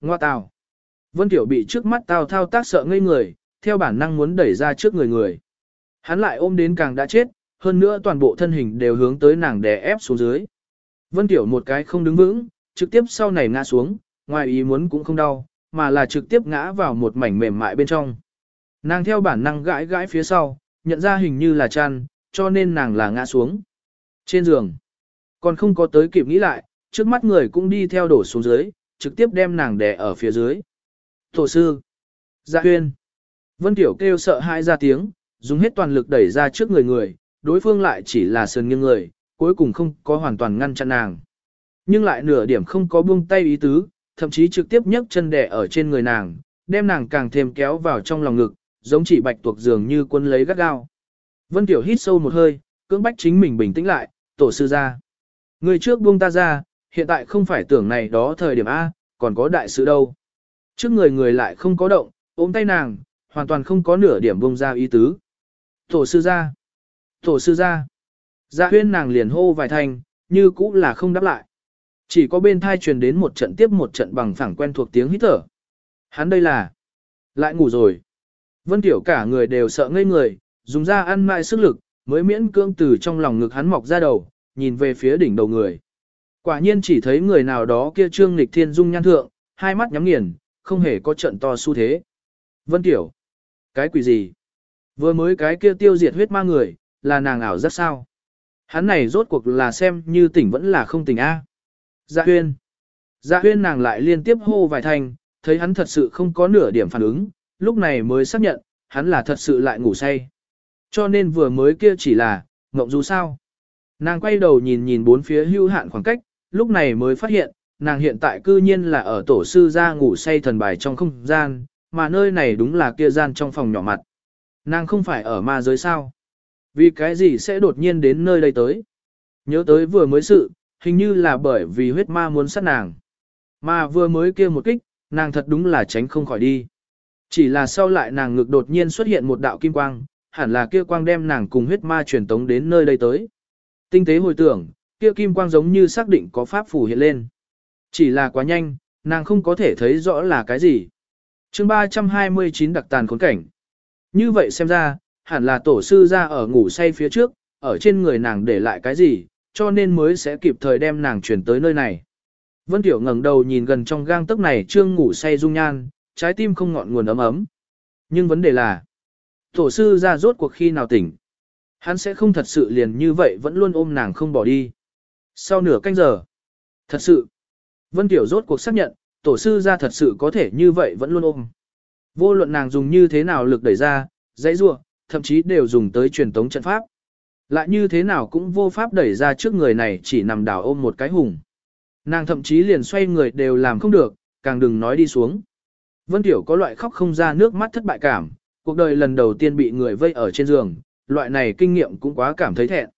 Ngoa tào. Vân Tiểu bị trước mắt tao thao tác sợ ngây người, theo bản năng muốn đẩy ra trước người người. Hắn lại ôm đến càng đã chết, hơn nữa toàn bộ thân hình đều hướng tới nàng đè ép xuống dưới. Vân Tiểu một cái không đứng vững, trực tiếp sau này ngã xuống, ngoài ý muốn cũng không đau, mà là trực tiếp ngã vào một mảnh mềm mại bên trong. Nàng theo bản năng gãi gãi phía sau, nhận ra hình như là chăn, cho nên nàng là ngã xuống. Trên giường, còn không có tới kịp nghĩ lại, trước mắt người cũng đi theo đổ xuống dưới, trực tiếp đem nàng đè ở phía dưới. Tổ sư, dạ huyên, Vân Tiểu kêu sợ hãi ra tiếng, dùng hết toàn lực đẩy ra trước người người, đối phương lại chỉ là sườn nghiêng người, cuối cùng không có hoàn toàn ngăn chặn nàng. Nhưng lại nửa điểm không có buông tay ý tứ, thậm chí trực tiếp nhấc chân đè ở trên người nàng, đem nàng càng thêm kéo vào trong lòng ngực, giống chỉ bạch tuộc dường như quân lấy gắt gao. Vân Tiểu hít sâu một hơi, cưỡng bách chính mình bình tĩnh lại, tổ sư ra. Người trước buông ta ra, hiện tại không phải tưởng này đó thời điểm A, còn có đại sự đâu. Trước người người lại không có động, ôm tay nàng, hoàn toàn không có nửa điểm bông ra ý tứ. Tổ sư ra. Tổ sư ra. Dạ huyên nàng liền hô vài thanh, như cũ là không đáp lại. Chỉ có bên thai truyền đến một trận tiếp một trận bằng phẳng quen thuộc tiếng hít thở. Hắn đây là... Lại ngủ rồi. Vân Tiểu cả người đều sợ ngây người, dùng ra ăn mại sức lực, mới miễn cưỡng từ trong lòng ngực hắn mọc ra đầu, nhìn về phía đỉnh đầu người. Quả nhiên chỉ thấy người nào đó kia trương lịch thiên dung nhan thượng, hai mắt nhắm nghiền, không hề có trận to xu thế. Vân Tiểu. Cái quỷ gì? Vừa mới cái kia tiêu diệt huyết ma người, là nàng ảo rất sao? Hắn này rốt cuộc là xem như tỉnh vẫn là không tỉnh A. Dạ huyên. Dạ huyên nàng lại liên tiếp hô vài thành, thấy hắn thật sự không có nửa điểm phản ứng, lúc này mới xác nhận, hắn là thật sự lại ngủ say. Cho nên vừa mới kia chỉ là, ngộng du sao. Nàng quay đầu nhìn nhìn bốn phía hưu hạn khoảng cách, lúc này mới phát hiện, nàng hiện tại cư nhiên là ở tổ sư ra ngủ say thần bài trong không gian, mà nơi này đúng là kia gian trong phòng nhỏ mặt. Nàng không phải ở ma giới sao. Vì cái gì sẽ đột nhiên đến nơi đây tới? Nhớ tới vừa mới sự, hình như là bởi vì huyết ma muốn sát nàng. Mà vừa mới kia một kích, nàng thật đúng là tránh không khỏi đi. Chỉ là sau lại nàng ngực đột nhiên xuất hiện một đạo kim quang, hẳn là kia quang đem nàng cùng huyết ma truyền tống đến nơi đây tới. Tinh tế hồi tưởng, kia kim quang giống như xác định có pháp phù hiện lên. Chỉ là quá nhanh, nàng không có thể thấy rõ là cái gì. chương 329 đặc tàn khốn cảnh. Như vậy xem ra, hẳn là tổ sư ra ở ngủ say phía trước, ở trên người nàng để lại cái gì, cho nên mới sẽ kịp thời đem nàng chuyển tới nơi này. Vân Tiểu ngẩng đầu nhìn gần trong gang tấc này trương ngủ say dung nhan, trái tim không ngọn nguồn ấm ấm. Nhưng vấn đề là, tổ sư ra rốt cuộc khi nào tỉnh. Hắn sẽ không thật sự liền như vậy vẫn luôn ôm nàng không bỏ đi. Sau nửa canh giờ, thật sự, Vân Tiểu rốt cuộc xác nhận, tổ sư ra thật sự có thể như vậy vẫn luôn ôm. Vô luận nàng dùng như thế nào lực đẩy ra, dãy rua, thậm chí đều dùng tới truyền tống trận pháp. Lại như thế nào cũng vô pháp đẩy ra trước người này chỉ nằm đảo ôm một cái hùng. Nàng thậm chí liền xoay người đều làm không được, càng đừng nói đi xuống. Vân Tiểu có loại khóc không ra nước mắt thất bại cảm, cuộc đời lần đầu tiên bị người vây ở trên giường, loại này kinh nghiệm cũng quá cảm thấy thẹn.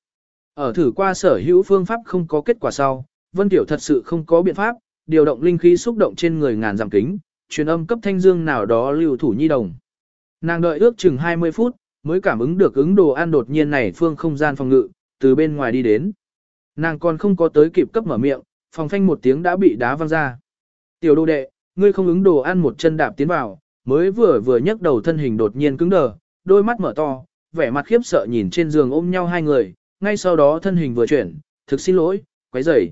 Ở thử qua sở hữu phương pháp không có kết quả sau, Vân Tiểu thật sự không có biện pháp, điều động linh khí xúc động trên người ngàn giảm kính, truyền âm cấp thanh dương nào đó lưu thủ nhi đồng. Nàng đợi ước chừng 20 phút, mới cảm ứng được ứng đồ ăn đột nhiên này phương không gian phòng ngự, từ bên ngoài đi đến. Nàng còn không có tới kịp cấp mở miệng, phòng phanh một tiếng đã bị đá văng ra. Tiểu đồ đệ, ngươi không ứng đồ ăn một chân đạp tiến vào, mới vừa vừa nhấc đầu thân hình đột nhiên cứng đờ, đôi mắt mở to, vẻ mặt khiếp sợ nhìn trên giường ôm nhau hai người, ngay sau đó thân hình vừa chuyển, thực xin lỗi, quấy rầy.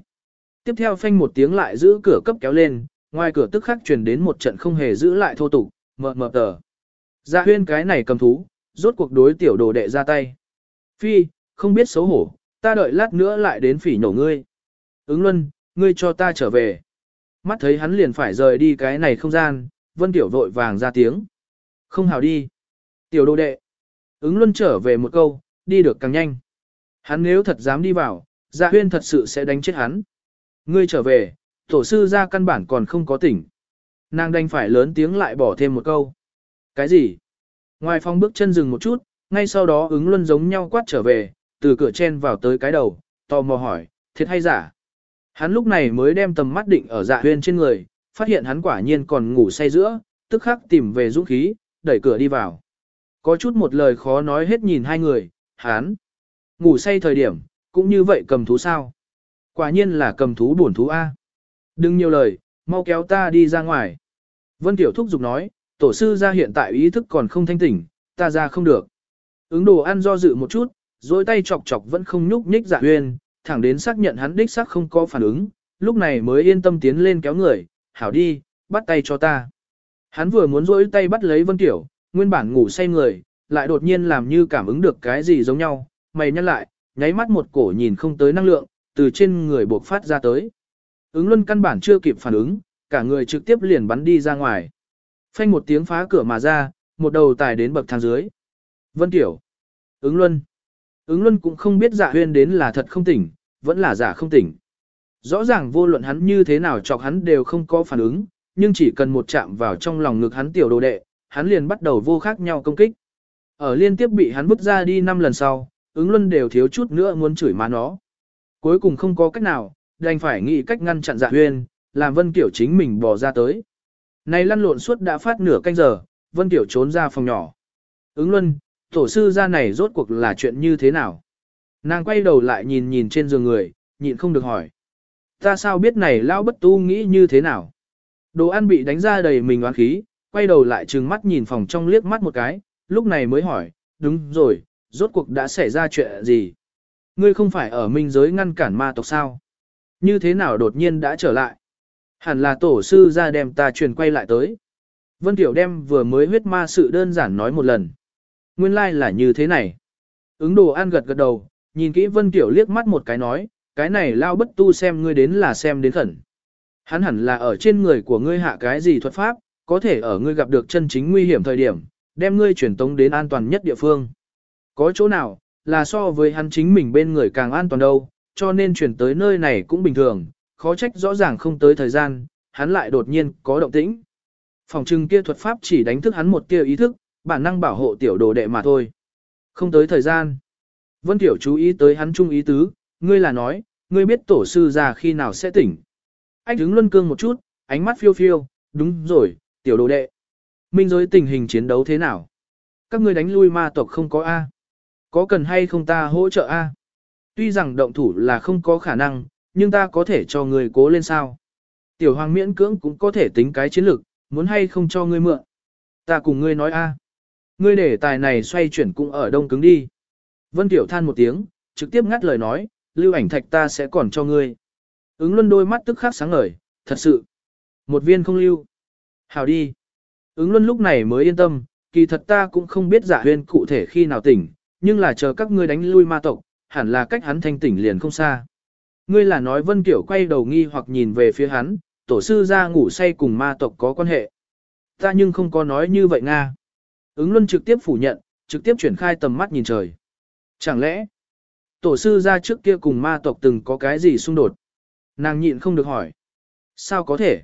Tiếp theo phanh một tiếng lại giữ cửa cấp kéo lên, ngoài cửa tức khắc truyền đến một trận không hề giữ lại thô tục, mờ mờ tờ. Dạ huyên cái này cầm thú, rốt cuộc đối tiểu đồ đệ ra tay. Phi, không biết xấu hổ, ta đợi lát nữa lại đến phỉ nổ ngươi. Ứng luân, ngươi cho ta trở về. Mắt thấy hắn liền phải rời đi cái này không gian, vân tiểu vội vàng ra tiếng. Không hào đi. Tiểu đồ đệ. Ứng luân trở về một câu, đi được càng nhanh. Hắn nếu thật dám đi vào, dạ huyên thật sự sẽ đánh chết hắn. Ngươi trở về, tổ sư ra căn bản còn không có tỉnh. Nàng đành phải lớn tiếng lại bỏ thêm một câu. Cái gì? Ngoài phong bước chân dừng một chút, ngay sau đó ứng luân giống nhau quát trở về, từ cửa chen vào tới cái đầu, tò mò hỏi, thiệt hay giả? Hắn lúc này mới đem tầm mắt định ở dạ huyên trên người, phát hiện hắn quả nhiên còn ngủ say giữa, tức khắc tìm về dũng khí, đẩy cửa đi vào. Có chút một lời khó nói hết nhìn hai người, hắn ngủ say thời điểm, cũng như vậy cầm thú sao? Quả nhiên là cầm thú bổn thú A. Đừng nhiều lời, mau kéo ta đi ra ngoài. Vân Tiểu thúc giục nói, tổ sư ra hiện tại ý thức còn không thanh tỉnh, ta ra không được. Ứng đồ ăn do dự một chút, dối tay chọc chọc vẫn không nhúc nhích dạ huyên, thẳng đến xác nhận hắn đích xác không có phản ứng, lúc này mới yên tâm tiến lên kéo người, hảo đi, bắt tay cho ta. Hắn vừa muốn dối tay bắt lấy Vân Tiểu, nguyên bản ngủ say người, lại đột nhiên làm như cảm ứng được cái gì giống nhau, mày nhăn lại, nháy mắt một cổ nhìn không tới năng lượng, từ trên người buộc phát ra tới. Ứng luân căn bản chưa kịp phản ứng, cả người trực tiếp liền bắn đi ra ngoài. Phanh một tiếng phá cửa mà ra, một đầu tài đến bậc thang dưới. Vân Tiểu. Ứng luân. Ứng luân cũng không biết dạ huyên đến là thật không tỉnh, vẫn là giả không tỉnh. Rõ ràng vô luận hắn như thế nào chọc hắn đều không có phản ứng, nhưng chỉ cần một chạm vào trong lòng ngực hắn tiểu đồ đệ, hắn liền bắt đầu vô khác nhau công kích. Ở liên tiếp bị hắn vứt ra đi 5 lần sau, ứng luân đều thiếu chút nữa muốn chửi má nó. Cuối cùng không có cách nào, đành phải nghĩ cách ngăn chặn dạ huyên, làm Vân Kiểu chính mình bỏ ra tới. Này lăn lộn suốt đã phát nửa canh giờ, Vân Kiểu trốn ra phòng nhỏ. Ứng luân, tổ sư ra này rốt cuộc là chuyện như thế nào? Nàng quay đầu lại nhìn nhìn trên giường người, nhịn không được hỏi. Ta sao biết này lão bất tu nghĩ như thế nào? Đồ ăn bị đánh ra đầy mình oán khí, quay đầu lại trừng mắt nhìn phòng trong liếc mắt một cái, lúc này mới hỏi, đúng rồi, rốt cuộc đã xảy ra chuyện gì? Ngươi không phải ở minh giới ngăn cản ma tộc sao? Như thế nào đột nhiên đã trở lại? Hẳn là tổ sư ra đem ta truyền quay lại tới. Vân Tiểu đem vừa mới huyết ma sự đơn giản nói một lần. Nguyên lai like là như thế này. Ứng đồ ăn gật gật đầu, nhìn kỹ Vân Tiểu liếc mắt một cái nói, cái này lao bất tu xem ngươi đến là xem đến khẩn. Hắn hẳn là ở trên người của ngươi hạ cái gì thuật pháp, có thể ở ngươi gặp được chân chính nguy hiểm thời điểm, đem ngươi chuyển tống đến an toàn nhất địa phương. Có chỗ nào, là so với hắn chính mình bên người càng an toàn đâu, cho nên chuyển tới nơi này cũng bình thường, khó trách rõ ràng không tới thời gian, hắn lại đột nhiên có động tĩnh. Phòng trưng kia thuật pháp chỉ đánh thức hắn một tia ý thức, bản năng bảo hộ tiểu đồ đệ mà thôi. Không tới thời gian. Vân Tiểu chú ý tới hắn trung ý tứ, ngươi là nói, ngươi biết tổ sư già khi nào sẽ tỉnh. Anh đứng luân cương một chút, ánh mắt phiêu phiêu, đúng rồi, tiểu đồ đệ. Minh giới tình hình chiến đấu thế nào? Các ngươi đánh lui ma tộc không có A. Có cần hay không ta hỗ trợ A? Tuy rằng động thủ là không có khả năng, nhưng ta có thể cho người cố lên sao. Tiểu hoàng miễn cưỡng cũng có thể tính cái chiến lược, muốn hay không cho ngươi mượn. Ta cùng ngươi nói A. Ngươi để tài này xoay chuyển cũng ở đông cứng đi. Vân Tiểu than một tiếng, trực tiếp ngắt lời nói, lưu ảnh thạch ta sẽ còn cho ngươi. Ứng luân đôi mắt tức khắc sáng ngời, thật sự. Một viên không lưu. Hào đi. Ứng luân lúc này mới yên tâm, kỳ thật ta cũng không biết giả huyên cụ thể khi nào tỉnh, nhưng là chờ các ngươi đánh lui ma tộc, hẳn là cách hắn thanh tỉnh liền không xa. Ngươi là nói Vân Kiểu quay đầu nghi hoặc nhìn về phía hắn, tổ sư ra ngủ say cùng ma tộc có quan hệ. Ta nhưng không có nói như vậy Nga. Ứng luân trực tiếp phủ nhận, trực tiếp chuyển khai tầm mắt nhìn trời. Chẳng lẽ, tổ sư ra trước kia cùng ma tộc từng có cái gì xung đột? Nàng nhịn không được hỏi. Sao có thể?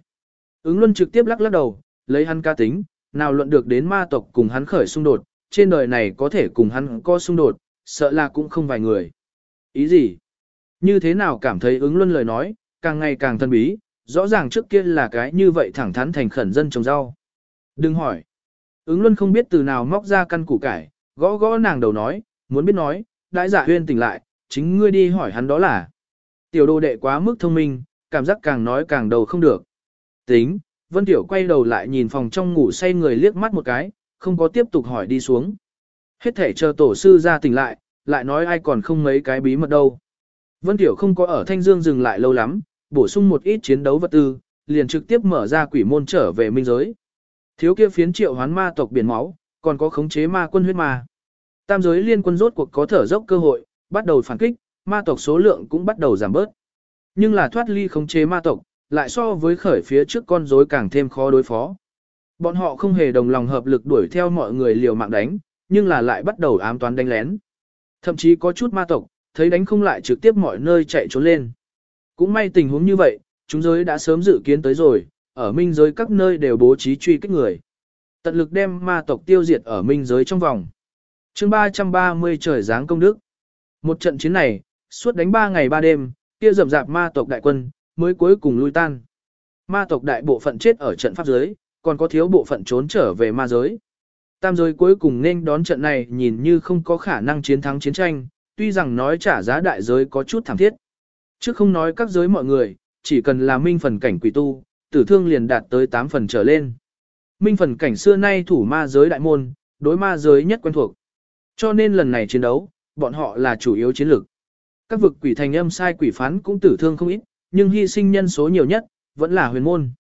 Ứng luân trực tiếp lắc lắc đầu, lấy hắn ca tính, nào luận được đến ma tộc cùng hắn khởi xung đột, trên đời này có thể cùng hắn có xung đột, sợ là cũng không vài người. Ý gì? Như thế nào cảm thấy ứng luân lời nói, càng ngày càng thân bí, rõ ràng trước kia là cái như vậy thẳng thắn thành khẩn dân trồng rau. Đừng hỏi. Ứng luân không biết từ nào móc ra căn củ cải, gõ gõ nàng đầu nói, muốn biết nói, đại giả huyên tỉnh lại, chính ngươi đi hỏi hắn đó là. Tiểu đồ đệ quá mức thông minh, cảm giác càng nói càng đầu không được. Tính, Vân Tiểu quay đầu lại nhìn phòng trong ngủ say người liếc mắt một cái, không có tiếp tục hỏi đi xuống. Hết thể chờ tổ sư ra tỉnh lại, lại nói ai còn không mấy cái bí mật đâu. Vân Tiểu không có ở Thanh Dương dừng lại lâu lắm, bổ sung một ít chiến đấu vật tư, liền trực tiếp mở ra quỷ môn trở về minh giới. Thiếu kia phiến triệu hoán ma tộc biển máu, còn có khống chế ma quân huyết ma. Tam giới liên quân rốt cuộc có thở dốc cơ hội, bắt đầu phản kích, ma tộc số lượng cũng bắt đầu giảm bớt. Nhưng là thoát ly khống chế ma tộc, lại so với khởi phía trước con rối càng thêm khó đối phó. Bọn họ không hề đồng lòng hợp lực đuổi theo mọi người liều mạng đánh, nhưng là lại bắt đầu ám toán đánh lén. Thậm chí có chút ma tộc, thấy đánh không lại trực tiếp mọi nơi chạy trốn lên. Cũng may tình huống như vậy, chúng giới đã sớm dự kiến tới rồi, ở minh giới các nơi đều bố trí truy kích người. Tận lực đem ma tộc tiêu diệt ở minh giới trong vòng. chương 330 trời giáng công đức. Một trận chiến này, suốt đánh 3 ngày 3 đêm, kia rầm rạp ma tộc đại quân, mới cuối cùng lui tan. Ma tộc đại bộ phận chết ở trận pháp giới, còn có thiếu bộ phận trốn trở về ma giới. Tam giới cuối cùng nên đón trận này nhìn như không có khả năng chiến thắng chiến tranh, tuy rằng nói trả giá đại giới có chút thảm thiết. Chứ không nói các giới mọi người, chỉ cần là minh phần cảnh quỷ tu, tử thương liền đạt tới 8 phần trở lên. Minh phần cảnh xưa nay thủ ma giới đại môn, đối ma giới nhất quen thuộc. Cho nên lần này chiến đấu, bọn họ là chủ yếu chiến lược. Các vực quỷ thành âm sai quỷ phán cũng tử thương không ít, nhưng hy sinh nhân số nhiều nhất, vẫn là huyền môn.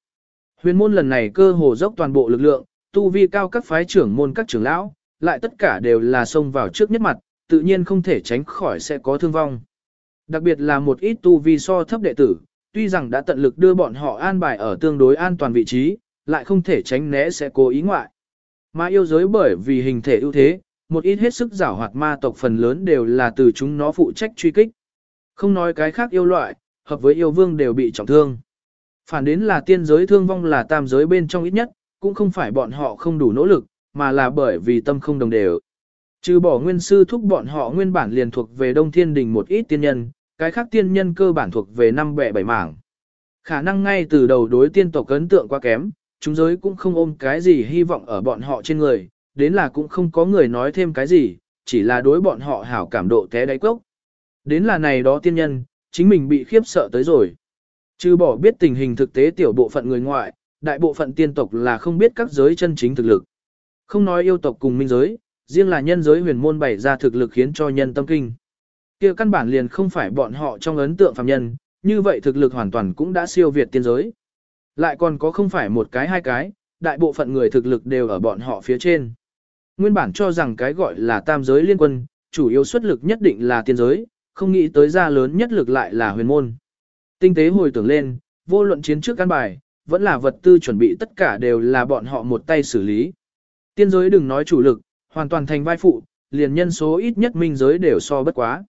Huyền môn lần này cơ hồ dốc toàn bộ lực lượng, tu vi cao các phái trưởng môn các trưởng lão, lại tất cả đều là xông vào trước nhất mặt, tự nhiên không thể tránh khỏi sẽ có thương vong. Đặc biệt là một ít tu vi so thấp đệ tử, tuy rằng đã tận lực đưa bọn họ an bài ở tương đối an toàn vị trí, lại không thể tránh né sẽ cố ý ngoại. Ma yêu giới bởi vì hình thể ưu thế, một ít hết sức giảo hoạt ma tộc phần lớn đều là từ chúng nó phụ trách truy kích. Không nói cái khác yêu loại, hợp với yêu vương đều bị trọng thương. Phản đến là tiên giới thương vong là tam giới bên trong ít nhất, cũng không phải bọn họ không đủ nỗ lực, mà là bởi vì tâm không đồng đều. Trừ bỏ nguyên sư thúc bọn họ nguyên bản liền thuộc về Đông Thiên Đình một ít tiên nhân, cái khác tiên nhân cơ bản thuộc về năm bệ bảy mảng. Khả năng ngay từ đầu đối tiên tộc ấn tượng quá kém, chúng giới cũng không ôm cái gì hy vọng ở bọn họ trên người, đến là cũng không có người nói thêm cái gì, chỉ là đối bọn họ hảo cảm độ té đáy cốc. Đến là này đó tiên nhân, chính mình bị khiếp sợ tới rồi. Trừ bỏ biết tình hình thực tế tiểu bộ phận người ngoại, đại bộ phận tiên tộc là không biết các giới chân chính thực lực. Không nói yêu tộc cùng minh giới, riêng là nhân giới huyền môn bày ra thực lực khiến cho nhân tâm kinh. kia căn bản liền không phải bọn họ trong ấn tượng phàm nhân, như vậy thực lực hoàn toàn cũng đã siêu việt tiên giới. Lại còn có không phải một cái hai cái, đại bộ phận người thực lực đều ở bọn họ phía trên. Nguyên bản cho rằng cái gọi là tam giới liên quân, chủ yếu xuất lực nhất định là tiên giới, không nghĩ tới ra lớn nhất lực lại là huyền môn. Tinh tế hồi tưởng lên, vô luận chiến trước căn bài, vẫn là vật tư chuẩn bị tất cả đều là bọn họ một tay xử lý. Tiên giới đừng nói chủ lực, hoàn toàn thành vai phụ, liền nhân số ít nhất minh giới đều so bất quá.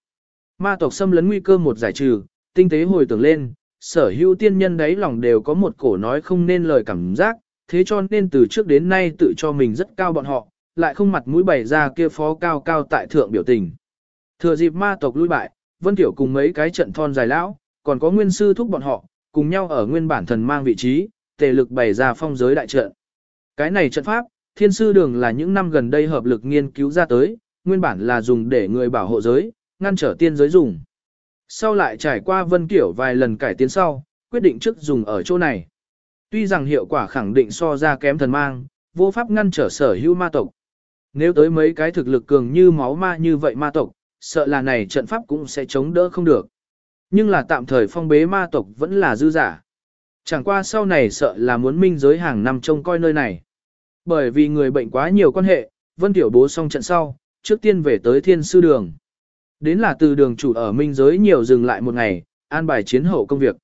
Ma tộc xâm lấn nguy cơ một giải trừ, tinh tế hồi tưởng lên, sở hữu tiên nhân đấy lòng đều có một cổ nói không nên lời cảm giác, thế cho nên từ trước đến nay tự cho mình rất cao bọn họ, lại không mặt mũi bày ra kia phó cao cao tại thượng biểu tình. Thừa dịp ma tộc lui bại, Vân Tiểu cùng mấy cái trận thon dài lão, còn có nguyên sư thúc bọn họ, cùng nhau ở nguyên bản thần mang vị trí, tề lực bày ra phong giới đại trận. Cái này trận pháp, thiên sư đường là những năm gần đây hợp lực nghiên cứu ra tới, nguyên bản là dùng để người bảo hộ giới, ngăn trở tiên giới dùng. Sau lại trải qua vân kiểu vài lần cải tiến sau, quyết định trước dùng ở chỗ này. Tuy rằng hiệu quả khẳng định so ra kém thần mang, vô pháp ngăn trở sở hữu ma tộc. Nếu tới mấy cái thực lực cường như máu ma như vậy ma tộc, sợ là này trận pháp cũng sẽ chống đỡ không được. Nhưng là tạm thời phong bế ma tộc vẫn là dư giả. Chẳng qua sau này sợ là muốn minh giới hàng năm trông coi nơi này. Bởi vì người bệnh quá nhiều quan hệ, Vân Tiểu bố xong trận sau, trước tiên về tới thiên sư đường. Đến là từ đường chủ ở minh giới nhiều dừng lại một ngày, an bài chiến hậu công việc.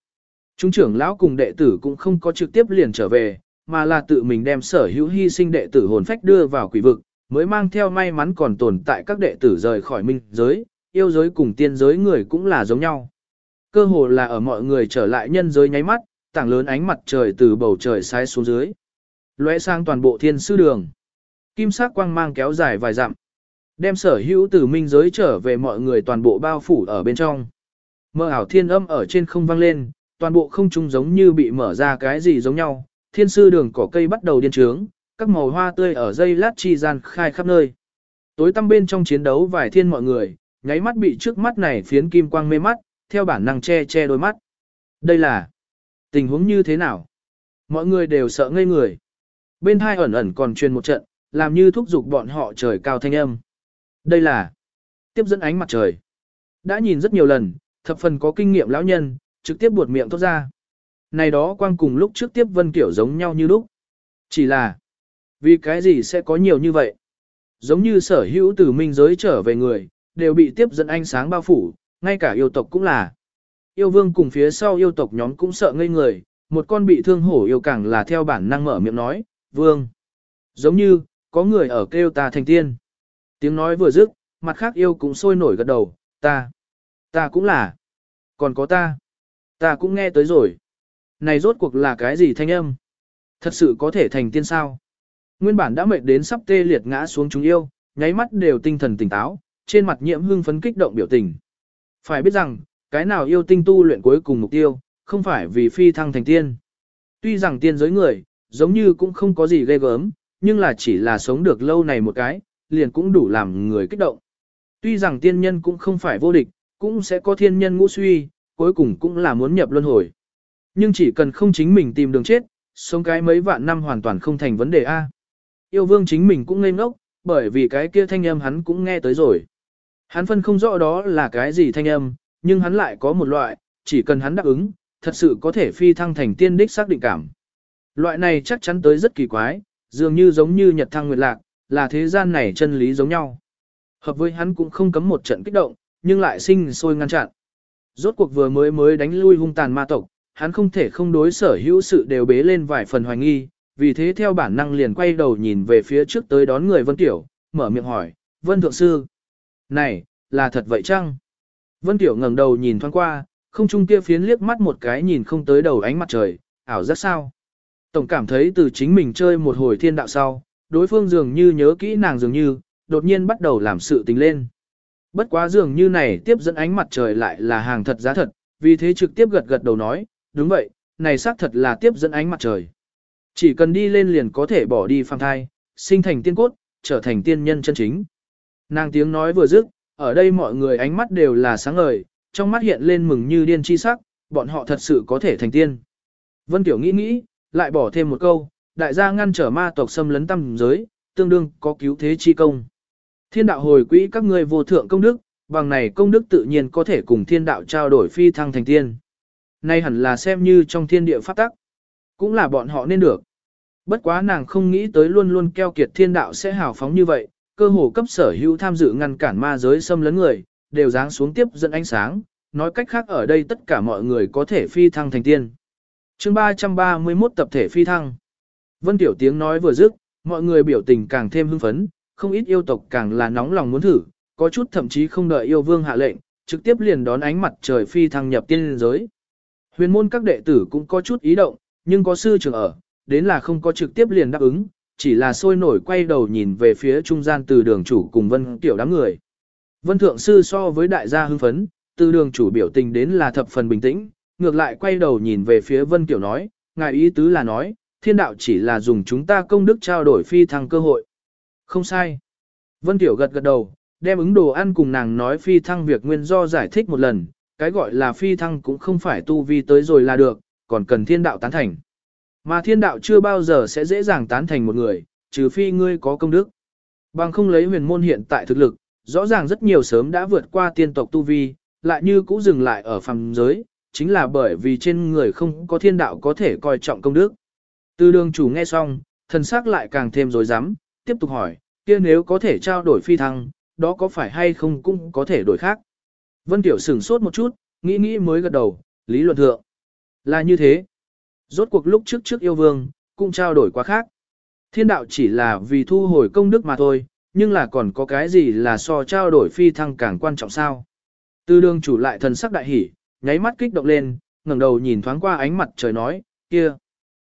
Trung trưởng lão cùng đệ tử cũng không có trực tiếp liền trở về, mà là tự mình đem sở hữu hy sinh đệ tử hồn phách đưa vào quỷ vực, mới mang theo may mắn còn tồn tại các đệ tử rời khỏi minh giới, yêu giới cùng tiên giới người cũng là giống nhau. Cơ hồ là ở mọi người trở lại nhân giới nháy mắt, tảng lớn ánh mặt trời từ bầu trời sai xuống dưới. Lóe sang toàn bộ thiên sư đường. Kim sắc quang mang kéo dài vài dặm. Đem sở hữu từ minh giới trở về mọi người toàn bộ bao phủ ở bên trong. Mơ ảo thiên âm ở trên không vang lên, toàn bộ không trung giống như bị mở ra cái gì giống nhau. Thiên sư đường cỏ cây bắt đầu điên trướng, các màu hoa tươi ở dây lát chi gian khai khắp nơi. Tối tăm bên trong chiến đấu vài thiên mọi người, nháy mắt bị trước mắt này phiến kim quang mê mắt, theo bản năng che che đôi mắt. Đây là tình huống như thế nào? Mọi người đều sợ ngây người. Bên hai ẩn ẩn còn truyền một trận, làm như thúc giục bọn họ trời cao thanh âm. Đây là tiếp dẫn ánh mặt trời. Đã nhìn rất nhiều lần, thập phần có kinh nghiệm lão nhân, trực tiếp buột miệng thốt ra. Này đó quang cùng lúc trước tiếp vân kiểu giống nhau như lúc. Chỉ là, vì cái gì sẽ có nhiều như vậy? Giống như sở hữu từ minh giới trở về người, đều bị tiếp dẫn ánh sáng bao phủ, ngay cả yêu tộc cũng là. Yêu vương cùng phía sau yêu tộc nhóm cũng sợ ngây người, một con bị thương hổ yêu càng là theo bản năng mở miệng nói, vương. Giống như, có người ở kêu ta thành tiên. Tiếng nói vừa dứt, mặt khác yêu cũng sôi nổi gật đầu, ta, ta cũng là. Còn có ta, ta cũng nghe tới rồi. Này rốt cuộc là cái gì thanh âm? Thật sự có thể thành tiên sao? Nguyên bản đã mệt đến sắp tê liệt ngã xuống chúng yêu, nháy mắt đều tinh thần tỉnh táo, trên mặt nhiễm hưng phấn kích động biểu tình. Phải biết rằng, cái nào yêu tinh tu luyện cuối cùng mục tiêu, không phải vì phi thăng thành tiên. Tuy rằng tiên giới người, giống như cũng không có gì ghê gớm, nhưng là chỉ là sống được lâu này một cái, liền cũng đủ làm người kích động. Tuy rằng tiên nhân cũng không phải vô địch, cũng sẽ có thiên nhân ngũ suy, cuối cùng cũng là muốn nhập luân hồi. Nhưng chỉ cần không chính mình tìm đường chết, sống cái mấy vạn năm hoàn toàn không thành vấn đề A. Yêu vương chính mình cũng ngây ngốc, bởi vì cái kia thanh âm hắn cũng nghe tới rồi. Hắn phân không rõ đó là cái gì thanh âm, nhưng hắn lại có một loại, chỉ cần hắn đáp ứng, thật sự có thể phi thăng thành tiên đích xác định cảm. Loại này chắc chắn tới rất kỳ quái, dường như giống như nhật thăng nguyệt lạc, là thế gian này chân lý giống nhau. Hợp với hắn cũng không cấm một trận kích động, nhưng lại sinh sôi ngăn chặn. Rốt cuộc vừa mới mới đánh lui hung tàn ma tộc, hắn không thể không đối sở hữu sự đều bế lên vài phần hoài nghi, vì thế theo bản năng liền quay đầu nhìn về phía trước tới đón người Vân Tiểu, mở miệng hỏi, Vân Thượng Sư. Này, là thật vậy chăng? Vân Tiểu ngẩng đầu nhìn thoáng qua, không trung kia phiến liếc mắt một cái nhìn không tới đầu ánh mặt trời, ảo rất sao. Tổng cảm thấy từ chính mình chơi một hồi thiên đạo sau, đối phương dường như nhớ kỹ nàng dường như, đột nhiên bắt đầu làm sự tình lên. Bất quá dường như này tiếp dẫn ánh mặt trời lại là hàng thật giá thật, vì thế trực tiếp gật gật đầu nói, đúng vậy, này xác thật là tiếp dẫn ánh mặt trời. Chỉ cần đi lên liền có thể bỏ đi phàm thai, sinh thành tiên cốt, trở thành tiên nhân chân chính. Nàng tiếng nói vừa dứt, ở đây mọi người ánh mắt đều là sáng ngời, trong mắt hiện lên mừng như điên chi sắc, bọn họ thật sự có thể thành tiên. Vân Tiểu nghĩ nghĩ, lại bỏ thêm một câu, đại gia ngăn trở ma tộc xâm lấn tâm giới, tương đương có cứu thế chi công. Thiên đạo hồi quỹ các ngươi vô thượng công đức, bằng này công đức tự nhiên có thể cùng thiên đạo trao đổi phi thăng thành tiên. Nay hẳn là xem như trong thiên địa pháp tắc, cũng là bọn họ nên được. Bất quá nàng không nghĩ tới luôn luôn keo kiệt thiên đạo sẽ hào phóng như vậy, cơ hồ cấp sở hữu tham dự ngăn cản ma giới xâm lấn người, đều giáng xuống tiếp dẫn ánh sáng, nói cách khác ở đây tất cả mọi người có thể phi thăng thành tiên. chương 331 tập thể phi thăng. Vân Tiểu Tiếng nói vừa dứt, mọi người biểu tình càng thêm hưng phấn, không ít yêu tộc càng là nóng lòng muốn thử, có chút thậm chí không đợi yêu vương hạ lệnh, trực tiếp liền đón ánh mặt trời phi thăng nhập tiên giới. Huyền môn các đệ tử cũng có chút ý động, nhưng có sư trưởng ở, đến là không có trực tiếp liền đáp ứng, chỉ là sôi nổi quay đầu nhìn về phía trung gian từ đường chủ cùng vân tiểu đám người. Vân thượng sư so với đại gia hưng phấn, từ đường chủ biểu tình đến là thập phần bình tĩnh, ngược lại quay đầu nhìn về phía vân tiểu nói, ngài ý tứ là nói, thiên đạo chỉ là dùng chúng ta công đức trao đổi phi thăng cơ hội. Không sai. Vân Tiểu gật gật đầu, đem ứng đồ ăn cùng nàng nói phi thăng việc nguyên do giải thích một lần, cái gọi là phi thăng cũng không phải tu vi tới rồi là được, còn cần thiên đạo tán thành. Mà thiên đạo chưa bao giờ sẽ dễ dàng tán thành một người, trừ phi ngươi có công đức. Bằng không lấy huyền môn hiện tại thực lực, rõ ràng rất nhiều sớm đã vượt qua tiên tộc tu vi, lại như cũ dừng lại ở phàm giới, chính là bởi vì trên người không có thiên đạo có thể coi trọng công đức. Từ đường chủ nghe xong, thần sắc lại càng thêm rối rắm, tiếp tục hỏi, kia nếu có thể trao đổi phi thăng, đó có phải hay không cũng có thể đổi khác. Vân Tiểu sửng sốt một chút, nghĩ nghĩ mới gật đầu, lý luận thượng. Là như thế. Rốt cuộc lúc trước trước yêu vương, cũng trao đổi quá khác. Thiên đạo chỉ là vì thu hồi công đức mà thôi, nhưng là còn có cái gì là so trao đổi phi thăng càng quan trọng sao. Tư đương chủ lại thần sắc đại hỉ, nháy mắt kích động lên, ngẩng đầu nhìn thoáng qua ánh mặt trời nói, kia.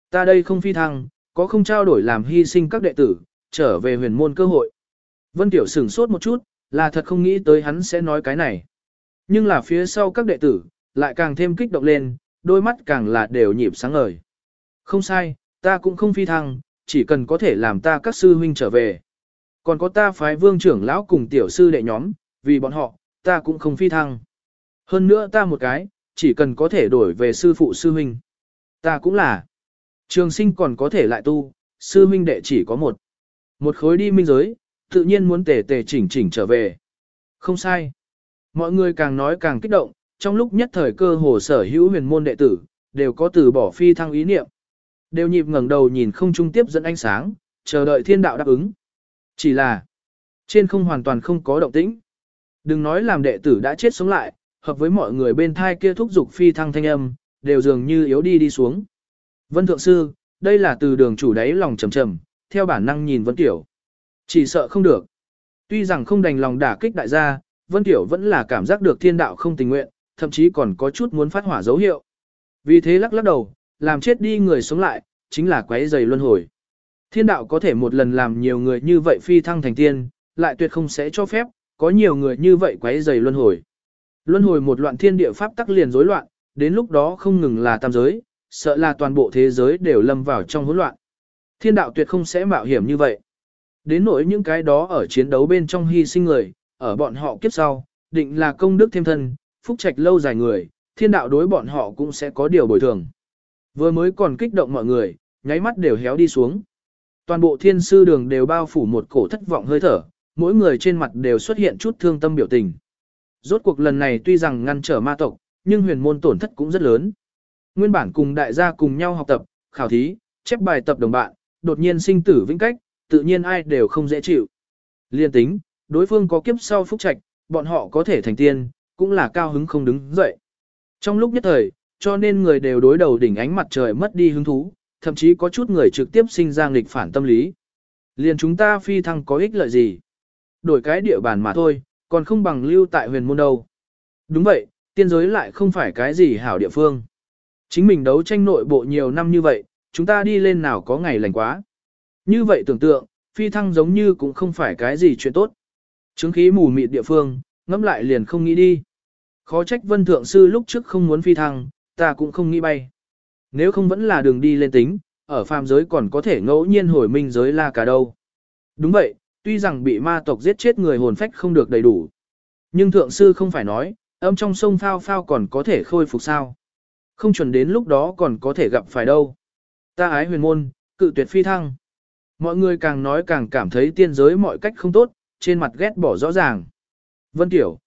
Ta đây không phi thăng, có không trao đổi làm hy sinh các đệ tử, trở về huyền môn cơ hội. Vân Tiểu sửng sốt một chút, là thật không nghĩ tới hắn sẽ nói cái này. Nhưng là phía sau các đệ tử, lại càng thêm kích động lên, đôi mắt càng là đều nhịp sáng ngời. Không sai, ta cũng không phi thăng, chỉ cần có thể làm ta các sư huynh trở về. Còn có ta phái vương trưởng lão cùng tiểu sư đệ nhóm, vì bọn họ, ta cũng không phi thăng. Hơn nữa ta một cái, chỉ cần có thể đổi về sư phụ sư huynh. Ta cũng là. Trường sinh còn có thể lại tu, sư huynh đệ chỉ có một. Một khối đi minh giới, tự nhiên muốn tề tề chỉnh chỉnh trở về. Không sai. Mọi người càng nói càng kích động, trong lúc nhất thời cơ hồ sở hữu huyền môn đệ tử, đều có từ bỏ phi thăng ý niệm. Đều nhịp ngẩng đầu nhìn không trung tiếp dẫn ánh sáng, chờ đợi thiên đạo đáp ứng. Chỉ là, trên không hoàn toàn không có động tĩnh. Đừng nói làm đệ tử đã chết sống lại, hợp với mọi người bên thai kia thúc dục phi thăng thanh âm, đều dường như yếu đi đi xuống. Vân Thượng Sư, đây là từ đường chủ đáy lòng trầm trầm, theo bản năng nhìn Vân Tiểu. Chỉ sợ không được. Tuy rằng không đành lòng đả kích đại gia, Vân Tiểu vẫn là cảm giác được thiên đạo không tình nguyện, thậm chí còn có chút muốn phát hỏa dấu hiệu. Vì thế lắc lắc đầu, làm chết đi người sống lại, chính là quấy giày luân hồi. Thiên đạo có thể một lần làm nhiều người như vậy phi thăng thành tiên, lại tuyệt không sẽ cho phép, có nhiều người như vậy quấy giày luân hồi. Luân hồi một loạn thiên địa pháp tắc liền rối loạn, đến lúc đó không ngừng là tam giới, sợ là toàn bộ thế giới đều lâm vào trong hỗn loạn. Thiên đạo tuyệt không sẽ mạo hiểm như vậy. Đến nỗi những cái đó ở chiến đấu bên trong hy sinh người, ở bọn họ kiếp sau, định là công đức thêm thân, phúc trạch lâu dài người, thiên đạo đối bọn họ cũng sẽ có điều bồi thường. Vừa mới còn kích động mọi người, nháy mắt đều héo đi xuống. Toàn bộ thiên sư đường đều bao phủ một cổ thất vọng hơi thở, mỗi người trên mặt đều xuất hiện chút thương tâm biểu tình. Rốt cuộc lần này tuy rằng ngăn trở ma tộc, nhưng huyền môn tổn thất cũng rất lớn. Nguyên bản cùng đại gia cùng nhau học tập, khảo thí, chép bài tập đồng bạn, đột nhiên sinh tử vĩnh cách, tự nhiên ai đều không dễ chịu. Liên tính, đối phương có kiếp sau phúc trạch, bọn họ có thể thành tiên, cũng là cao hứng không đứng dậy. Trong lúc nhất thời, cho nên người đều đối đầu đỉnh ánh mặt trời mất đi hứng thú, thậm chí có chút người trực tiếp sinh ra nghịch phản tâm lý. Liền chúng ta phi thăng có ích lợi gì? Đổi cái địa bàn mà thôi, còn không bằng lưu tại huyền môn đâu. Đúng vậy, tiên giới lại không phải cái gì hảo địa phương. Chính mình đấu tranh nội bộ nhiều năm như vậy, chúng ta đi lên nào có ngày lành quá. Như vậy tưởng tượng, phi thăng giống như cũng không phải cái gì chuyện tốt. Chứng khí mù mịt địa phương, ngẫm lại liền không nghĩ đi. Khó trách vân thượng sư lúc trước không muốn phi thăng, ta cũng không nghĩ bay. Nếu không vẫn là đường đi lên tính, ở phàm giới còn có thể ngẫu nhiên hồi minh giới la cả đâu. Đúng vậy, tuy rằng bị ma tộc giết chết người hồn phách không được đầy đủ. Nhưng thượng sư không phải nói, âm trong sông phao phao còn có thể khôi phục sao. Không chuẩn đến lúc đó còn có thể gặp phải đâu. Ta ái huyền môn, cự tuyệt phi thăng. Mọi người càng nói càng cảm thấy tiên giới mọi cách không tốt, trên mặt ghét bỏ rõ ràng. Vân Tiểu.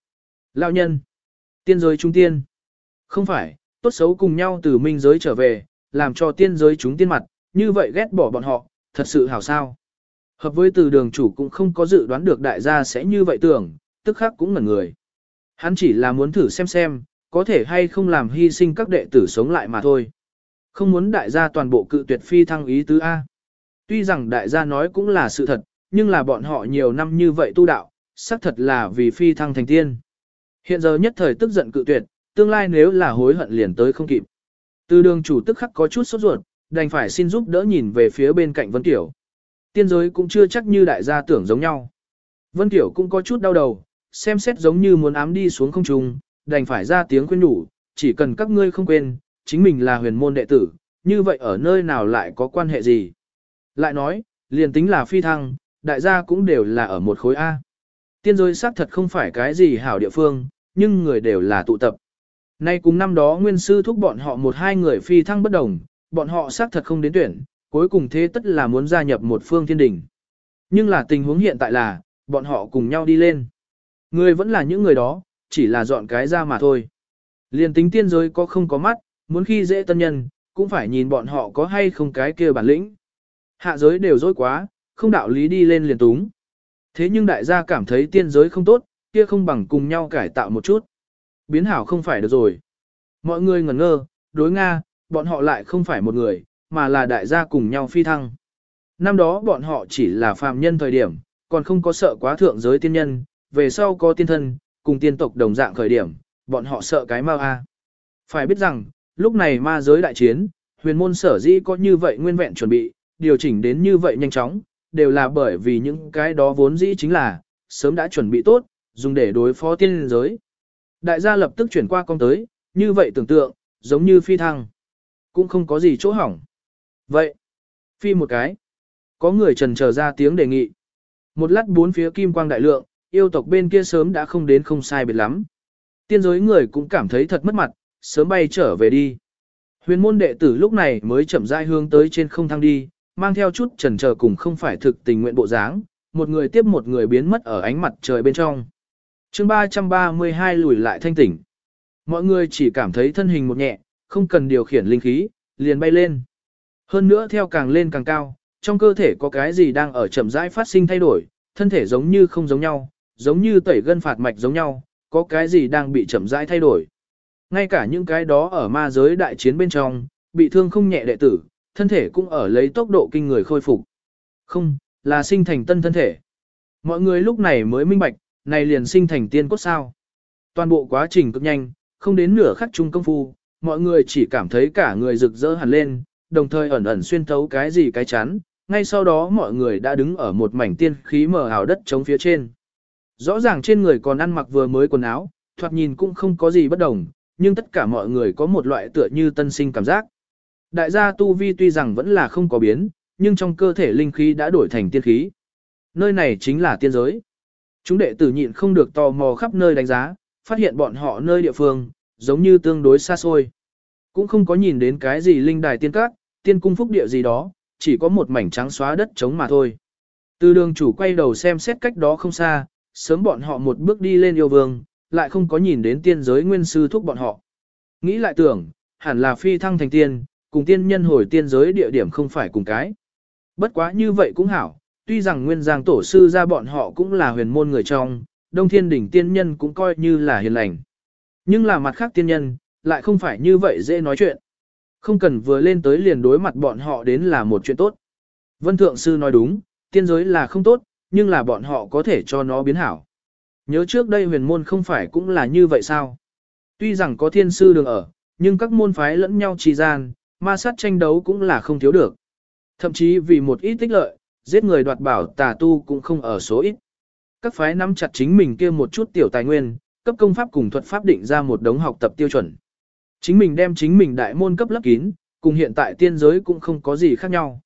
Lão nhân. Tiên giới trung tiên. Không phải, tốt xấu cùng nhau từ minh giới trở về, làm cho tiên giới chúng tiên mặt, như vậy ghét bỏ bọn họ, thật sự hảo sao. Hợp với từ đường chủ cũng không có dự đoán được đại gia sẽ như vậy tưởng, tức khắc cũng ngẩn người. Hắn chỉ là muốn thử xem xem, có thể hay không làm hy sinh các đệ tử sống lại mà thôi. Không muốn đại gia toàn bộ cự tuyệt phi thăng ý tứ A. Tuy rằng đại gia nói cũng là sự thật, nhưng là bọn họ nhiều năm như vậy tu đạo, xác thật là vì phi thăng thành tiên. Hiện giờ nhất thời tức giận cự tuyệt, tương lai nếu là hối hận liền tới không kịp. Từ đường chủ tức khắc có chút sốt ruột, đành phải xin giúp đỡ nhìn về phía bên cạnh Vân Tiểu. Tiên giới cũng chưa chắc như đại gia tưởng giống nhau. Vân Tiểu cũng có chút đau đầu, xem xét giống như muốn ám đi xuống không trung, đành phải ra tiếng khuyên nhủ, chỉ cần các ngươi không quên, chính mình là huyền môn đệ tử, như vậy ở nơi nào lại có quan hệ gì. Lại nói, liền tính là phi thăng, đại gia cũng đều là ở một khối A. Tiên giới xác thật không phải cái gì hảo địa phương, nhưng người đều là tụ tập. Nay cùng năm đó nguyên sư thúc bọn họ một hai người phi thăng bất đồng, bọn họ xác thật không đến tuyển, cuối cùng thế tất là muốn gia nhập một phương thiên đình. Nhưng là tình huống hiện tại là, bọn họ cùng nhau đi lên. Người vẫn là những người đó, chỉ là dọn cái ra mà thôi. Liên tính tiên giới có không có mắt, muốn khi dễ tân nhân, cũng phải nhìn bọn họ có hay không cái kia bản lĩnh. Hạ giới đều dối quá, không đạo lý đi lên liền túng. Thế nhưng đại gia cảm thấy tiên giới không tốt, kia không bằng cùng nhau cải tạo một chút. Biến hảo không phải được rồi. Mọi người ngẩn ngơ, đối Nga, bọn họ lại không phải một người, mà là đại gia cùng nhau phi thăng. Năm đó bọn họ chỉ là phàm nhân thời điểm, còn không có sợ quá thượng giới tiên nhân, về sau có tiên thân, cùng tiên tộc đồng dạng khởi điểm, bọn họ sợ cái ma a. Phải biết rằng, lúc này ma giới đại chiến, huyền môn sở dĩ có như vậy nguyên vẹn chuẩn bị, điều chỉnh đến như vậy nhanh chóng, đều là bởi vì những cái đó vốn dĩ chính là, sớm đã chuẩn bị tốt, dùng để đối phó tiên giới. Đại gia lập tức chuyển qua công tới, như vậy tưởng tượng, giống như phi thăng. Cũng không có gì chỗ hỏng. Vậy, phi một cái. Có người trần chờ ra tiếng đề nghị. Một lát bốn phía kim quang đại lượng, yêu tộc bên kia sớm đã không đến không sai biệt lắm. Tiên giới người cũng cảm thấy thật mất mặt, sớm bay trở về đi. Huyền môn đệ tử lúc này mới chậm rãi hướng tới trên không thăng đi, mang theo chút trần chờ cùng không phải thực tình nguyện bộ dáng, một người tiếp một người biến mất ở ánh mặt trời bên trong. chương 332 lùi lại thanh tỉnh. Mọi người chỉ cảm thấy thân hình một nhẹ, không cần điều khiển linh khí, liền bay lên. Hơn nữa theo càng lên càng cao, trong cơ thể có cái gì đang ở chậm rãi phát sinh thay đổi, thân thể giống như không giống nhau, giống như tẩy gân phạt mạch giống nhau, có cái gì đang bị chậm rãi thay đổi. Ngay cả những cái đó ở ma giới đại chiến bên trong, bị thương không nhẹ đệ tử, thân thể cũng ở lấy tốc độ kinh người khôi phục. Không, là sinh thành tân thân thể. Mọi người lúc này mới minh bạch, này liền sinh thành tiên cốt sao. Toàn bộ quá trình cực nhanh, không đến nửa khắc chung công phu, mọi người chỉ cảm thấy cả người rực rỡ hẳn lên, đồng thời ẩn ẩn xuyên thấu cái gì cái chán. ngay sau đó mọi người đã đứng ở một mảnh tiên khí mờ ảo đất chống phía trên. Rõ ràng trên người còn ăn mặc vừa mới quần áo, thoạt nhìn cũng không có gì bất đồng, nhưng tất cả mọi người có một loại tựa như tân sinh cảm giác. Đại gia tu vi tuy rằng vẫn là không có biến, nhưng trong cơ thể linh khí đã đổi thành tiên khí. Nơi này chính là tiên giới. Chúng đệ tử nhịn không được tò mò khắp nơi đánh giá, phát hiện bọn họ nơi địa phương, giống như tương đối xa xôi. Cũng không có nhìn đến cái gì linh đài tiên các, tiên cung phúc địa gì đó, chỉ có một mảnh trắng xóa đất trống mà thôi. Từ đường chủ quay đầu xem xét cách đó không xa, sớm bọn họ một bước đi lên yêu vương, lại không có nhìn đến tiên giới nguyên sư thúc bọn họ. Nghĩ lại tưởng, hẳn là phi thăng thành tiên, cùng tiên nhân hồi tiên giới địa điểm không phải cùng cái. Bất quá như vậy cũng hảo, tuy rằng nguyên giang tổ sư ra bọn họ cũng là huyền môn người trong, đông thiên đỉnh tiên nhân cũng coi như là hiền lành. Nhưng là mặt khác tiên nhân, lại không phải như vậy dễ nói chuyện. Không cần vừa lên tới liền đối mặt bọn họ đến là một chuyện tốt. Vân Thượng Sư nói đúng, tiên giới là không tốt, nhưng là bọn họ có thể cho nó biến hảo. Nhớ trước đây huyền môn không phải cũng là như vậy sao? Tuy rằng có thiên sư đường ở, nhưng các môn phái lẫn nhau trì gian, ma sát tranh đấu cũng là không thiếu được. Thậm chí vì một ít tích lợi, giết người đoạt bảo tà tu cũng không ở số ít. Các phái nắm chặt chính mình kia một chút tiểu tài nguyên, cấp công pháp cùng thuật pháp định ra một đống học tập tiêu chuẩn. Chính mình đem chính mình đại môn cấp lấp kín, cùng hiện tại tiên giới cũng không có gì khác nhau.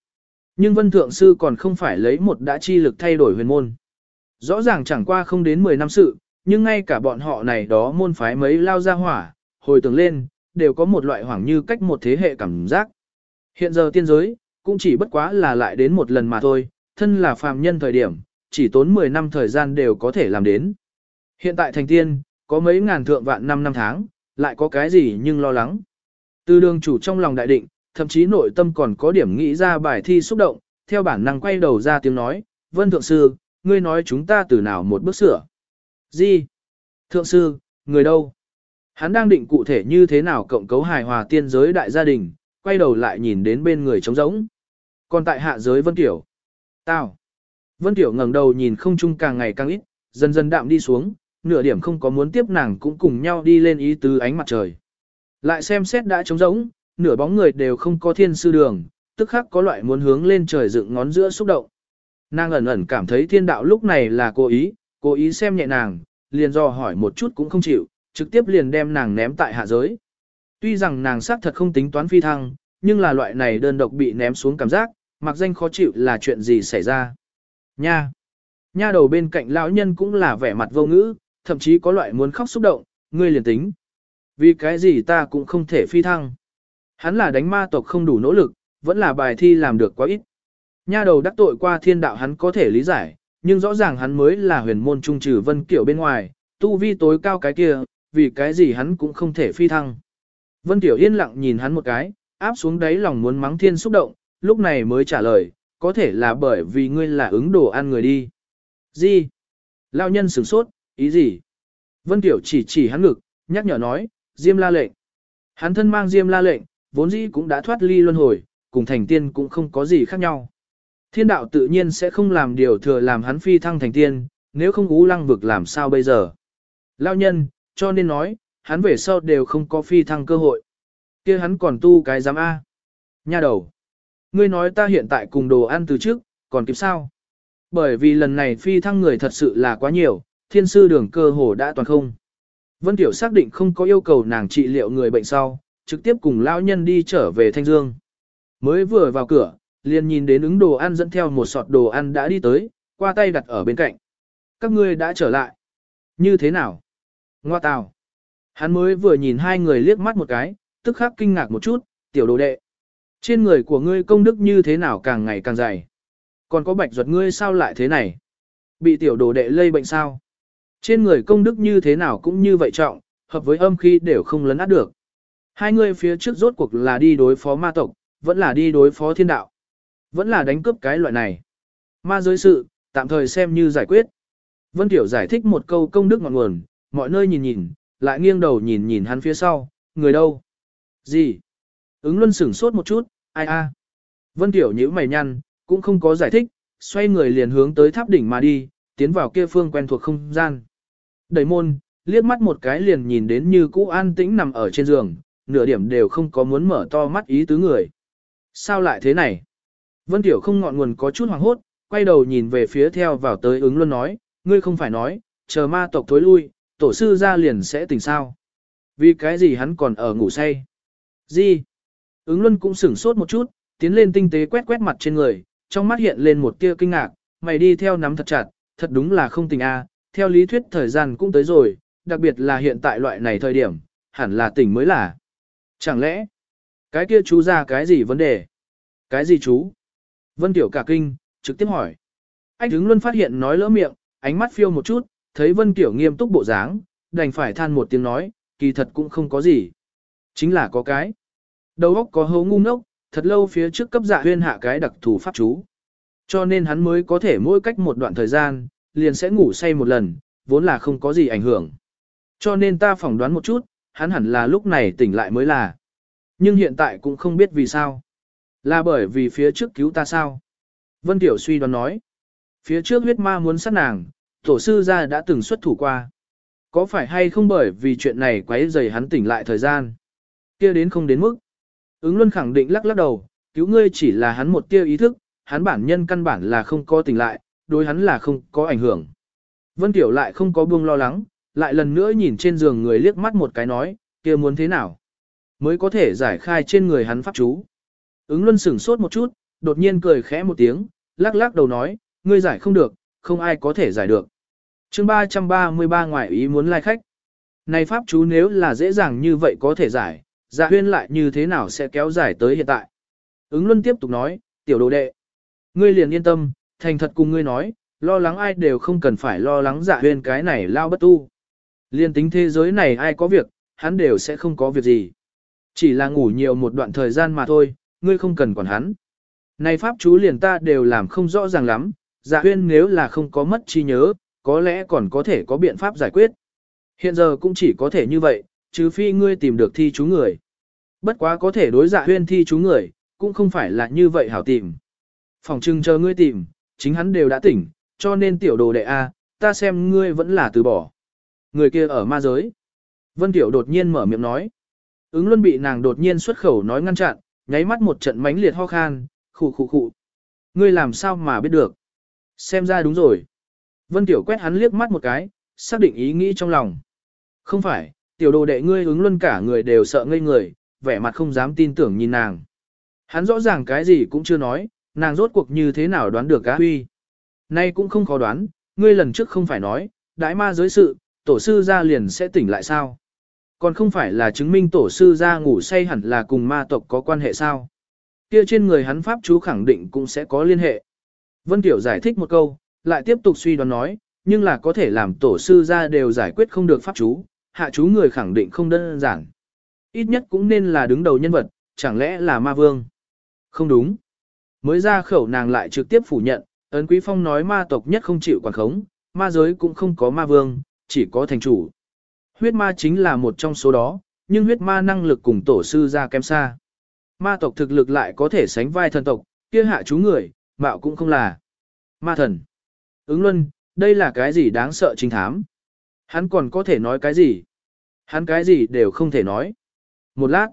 Nhưng vân thượng sư còn không phải lấy một đã chi lực thay đổi huyền môn. Rõ ràng chẳng qua không đến 10 năm sự, nhưng ngay cả bọn họ này đó môn phái mấy lao ra hỏa, hồi tưởng lên, đều có một loại hoảng như cách một thế hệ cảm giác. Hiện giờ tiên giới, cũng chỉ bất quá là lại đến một lần mà thôi, thân là phàm nhân thời điểm, chỉ tốn 10 năm thời gian đều có thể làm đến. Hiện tại thành tiên, có mấy ngàn thượng vạn năm năm tháng, lại có cái gì nhưng lo lắng. Từ đường chủ trong lòng đại định, thậm chí nội tâm còn có điểm nghĩ ra bài thi xúc động, theo bản năng quay đầu ra tiếng nói, Vân Thượng Sư, ngươi nói chúng ta từ nào một bước sửa. Gì? Thượng Sư, người đâu? Hắn đang định cụ thể như thế nào cộng cấu hài hòa tiên giới đại gia đình, quay đầu lại nhìn đến bên người trống rỗng. Còn tại hạ giới Vân Tiểu. Tao. Vân Tiểu ngẩng đầu nhìn không trung càng ngày càng ít, dần dần đạm đi xuống, nửa điểm không có muốn tiếp nàng cũng cùng nhau đi lên ý tứ ánh mặt trời. Lại xem xét đã trống rỗng, nửa bóng người đều không có thiên sư đường, tức khắc có loại muốn hướng lên trời dựng ngón giữa xúc động. Nàng ẩn ẩn cảm thấy thiên đạo lúc này là cố ý, cố ý xem nhẹ nàng, liền do hỏi một chút cũng không chịu, trực tiếp liền đem nàng ném tại hạ giới. Tuy rằng nàng xác thật không tính toán phi thăng, nhưng là loại này đơn độc bị ném xuống cảm giác, mặc danh khó chịu là chuyện gì xảy ra. Nha! Nha đầu bên cạnh lão nhân cũng là vẻ mặt vô ngữ, thậm chí có loại muốn khóc xúc động, ngươi liền tính. Vì cái gì ta cũng không thể phi thăng. Hắn là đánh ma tộc không đủ nỗ lực, vẫn là bài thi làm được quá ít. Nha đầu đắc tội qua thiên đạo hắn có thể lý giải, nhưng rõ ràng hắn mới là huyền môn trung trừ vân kiểu bên ngoài, tu vi tối cao cái kia, vì cái gì hắn cũng không thể phi thăng. Vân Tiểu yên lặng nhìn hắn một cái, áp xuống đáy lòng muốn mắng thiên xúc động, lúc này mới trả lời, có thể là bởi vì ngươi là ứng đồ ăn người đi. Gì? Lao nhân sửng sốt, ý gì? Vân Tiểu chỉ chỉ hắn ngực, nhắc nhở nói, Diêm la lệnh. Hắn thân mang Diêm la lệnh, vốn dĩ cũng đã thoát ly luân hồi, cùng thành tiên cũng không có gì khác nhau. Thiên đạo tự nhiên sẽ không làm điều thừa làm hắn phi thăng thành tiên, nếu không ú lăng vực làm sao bây giờ. Lao nhân, cho nên nói, hắn về sau đều không có phi thăng cơ hội. kia hắn còn tu cái giám A. Nha đầu. Ngươi nói ta hiện tại cùng đồ ăn từ trước, còn kịp sao? Bởi vì lần này phi thăng người thật sự là quá nhiều, thiên sư đường cơ hồ đã toàn không. Vân Tiểu xác định không có yêu cầu nàng trị liệu người bệnh sau, trực tiếp cùng lão nhân đi trở về Thanh Dương. Mới vừa vào cửa, liền nhìn đến ứng đồ ăn dẫn theo một sọt đồ ăn đã đi tới, qua tay đặt ở bên cạnh. Các ngươi đã trở lại. Như thế nào? Ngoa tào. Hắn mới vừa nhìn hai người liếc mắt một cái, tức khắc kinh ngạc một chút, tiểu đồ đệ. Trên người của ngươi công đức như thế nào càng ngày càng dày. Còn có bạch ruột ngươi sao lại thế này? Bị tiểu đồ đệ lây bệnh sao? Trên người công đức như thế nào cũng như vậy trọng, hợp với âm khi đều không lấn át được. Hai người phía trước rốt cuộc là đi đối phó ma tộc, vẫn là đi đối phó thiên đạo. Vẫn là đánh cướp cái loại này. Ma giới sự, tạm thời xem như giải quyết. Vân Tiểu giải thích một câu công đức ngọn nguồn, mọi nơi nhìn nhìn, lại nghiêng đầu nhìn nhìn hắn phía sau, người đâu? Gì? Ứng luân sửng sốt một chút, ai a? Vân Tiểu nhíu mày nhăn, cũng không có giải thích, xoay người liền hướng tới tháp đỉnh mà đi, tiến vào kia phương quen thuộc không gian. Đẩy môn, liếc mắt một cái liền nhìn đến như cũ an tĩnh nằm ở trên giường, nửa điểm đều không có muốn mở to mắt ý tứ người. Sao lại thế này? Vân Tiểu không ngọn nguồn có chút hoảng hốt, quay đầu nhìn về phía theo vào tới ứng luân nói, ngươi không phải nói, chờ ma tộc thối lui, tổ sư ra liền sẽ tỉnh sao. Vì cái gì hắn còn ở ngủ say? Gì? Ứng luân cũng sửng sốt một chút, tiến lên tinh tế quét quét mặt trên người, trong mắt hiện lên một tia kinh ngạc, mày đi theo nắm thật chặt, thật đúng là không tình a. À, theo lý thuyết thời gian cũng tới rồi, đặc biệt là hiện tại loại này thời điểm, hẳn là tỉnh mới là. Chẳng lẽ, Cái kia chú ra cái gì vấn đề? Cái gì chú? Vân Tiểu cả kinh, trực tiếp hỏi. Anh đứng luôn phát hiện nói lỡ miệng, ánh mắt phiêu một chút, thấy Vân Tiểu nghiêm túc bộ dáng, đành phải than một tiếng nói, kỳ thật cũng không có gì. Chính là có cái. Đầu óc có hấu ngu ngốc, thật lâu phía trước cấp dạ huyên hạ cái đặc thù pháp chú. Cho nên hắn mới có thể mỗi cách một đoạn thời gian, liền sẽ ngủ say một lần, vốn là không có gì ảnh hưởng. Cho nên ta phỏng đoán một chút, hắn hẳn là lúc này tỉnh lại mới là. Nhưng hiện tại cũng không biết vì sao. Là bởi vì phía trước cứu ta sao? Vân Tiểu suy đoán nói. Phía trước huyết ma muốn sát nàng, tổ sư gia đã từng xuất thủ qua. Có phải hay không bởi vì chuyện này quấy rầy hắn tỉnh lại thời gian? Kia đến không đến mức. Ứng Luân khẳng định lắc lắc đầu, cứu ngươi chỉ là hắn một tia ý thức, hắn bản nhân căn bản là không có tỉnh lại, đối hắn là không có ảnh hưởng. Vân Tiểu lại không có buông lo lắng, lại lần nữa nhìn trên giường người liếc mắt một cái nói, kia muốn thế nào? Mới có thể giải khai trên người hắn pháp chú. Ứng Luân sửng sốt một chút, đột nhiên cười khẽ một tiếng, lắc lắc đầu nói, ngươi giải không được, không ai có thể giải được. chương 333 ngoại ý muốn lai khách. Này pháp chú nếu là dễ dàng như vậy có thể giải, dạ huyên lại như thế nào sẽ kéo dài tới hiện tại. Ứng Luân tiếp tục nói, tiểu đồ đệ. Ngươi liền yên tâm, thành thật cùng ngươi nói, lo lắng ai đều không cần phải lo lắng dạ huyên cái này lao bất tu. Liên tính thế giới này ai có việc, hắn đều sẽ không có việc gì. Chỉ là ngủ nhiều một đoạn thời gian mà thôi, ngươi không cần quản hắn. Này pháp chú liền ta đều làm không rõ ràng lắm, dạ huyên nếu là không có mất trí nhớ, có lẽ còn có thể có biện pháp giải quyết. Hiện giờ cũng chỉ có thể như vậy, trừ phi ngươi tìm được thi chú người. Bất quá có thể đối dạ huyên thi chú người, cũng không phải là như vậy hảo tìm. Phòng trưng chờ ngươi tìm, chính hắn đều đã tỉnh, cho nên tiểu đồ đệ A, ta xem ngươi vẫn là từ bỏ. Người kia ở ma giới. Vân Tiểu đột nhiên mở miệng nói. Ứng luân bị nàng đột nhiên xuất khẩu nói ngăn chặn, nháy mắt một trận mánh liệt ho khan, khụ khụ khụ. Ngươi làm sao mà biết được? Xem ra đúng rồi. Vân Tiểu quét hắn liếc mắt một cái, xác định ý nghĩ trong lòng. Không phải, tiểu đồ đệ ngươi ứng luân cả người đều sợ ngây người, vẻ mặt không dám tin tưởng nhìn nàng. Hắn rõ ràng cái gì cũng chưa nói, nàng rốt cuộc như thế nào đoán được cá huy. Nay cũng không khó đoán, ngươi lần trước không phải nói, đại ma giới sự, tổ sư ra liền sẽ tỉnh lại sao? Còn không phải là chứng minh tổ sư ra ngủ say hẳn là cùng ma tộc có quan hệ sao? Kia trên người hắn pháp chú khẳng định cũng sẽ có liên hệ. Vân Tiểu giải thích một câu, lại tiếp tục suy đoán nói, nhưng là có thể làm tổ sư ra đều giải quyết không được pháp chú, hạ chú người khẳng định không đơn giản. Ít nhất cũng nên là đứng đầu nhân vật, chẳng lẽ là ma vương? Không đúng. Mới ra khẩu nàng lại trực tiếp phủ nhận, ấn quý phong nói ma tộc nhất không chịu quản khống, ma giới cũng không có ma vương, chỉ có thành chủ. Huyết ma chính là một trong số đó, nhưng huyết ma năng lực cùng tổ sư ra kém xa. Ma tộc thực lực lại có thể sánh vai thần tộc, kia hạ chú người, mạo cũng không là. Ma thần. Ứng luân, đây là cái gì đáng sợ trinh thám? Hắn còn có thể nói cái gì? Hắn cái gì đều không thể nói. Một lát.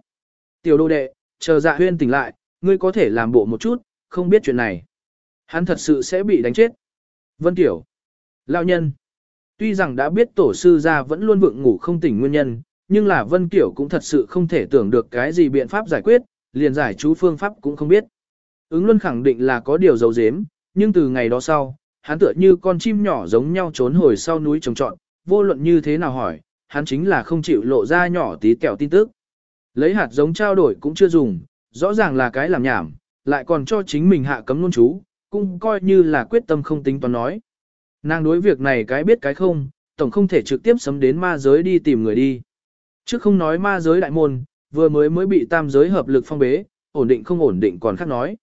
Tiểu đô đệ, chờ dạ huyên tỉnh lại, ngươi có thể làm bộ một chút, không biết chuyện này. Hắn thật sự sẽ bị đánh chết. Vân Tiểu. Lão nhân. Tuy rằng đã biết tổ sư ra vẫn luôn vượng ngủ không tỉnh nguyên nhân, nhưng là Vân Kiểu cũng thật sự không thể tưởng được cái gì biện pháp giải quyết, liền giải chú phương pháp cũng không biết. Ứng luôn khẳng định là có điều dấu dếm, nhưng từ ngày đó sau, hắn tựa như con chim nhỏ giống nhau trốn hồi sau núi trồng trọn, vô luận như thế nào hỏi, hắn chính là không chịu lộ ra nhỏ tí kẹo tin tức. Lấy hạt giống trao đổi cũng chưa dùng, rõ ràng là cái làm nhảm, lại còn cho chính mình hạ cấm luôn chú, cũng coi như là quyết tâm không tính toán nói. Nàng đối việc này cái biết cái không, tổng không thể trực tiếp sấm đến ma giới đi tìm người đi. Trước không nói ma giới đại môn, vừa mới mới bị tam giới hợp lực phong bế, ổn định không ổn định còn khác nói.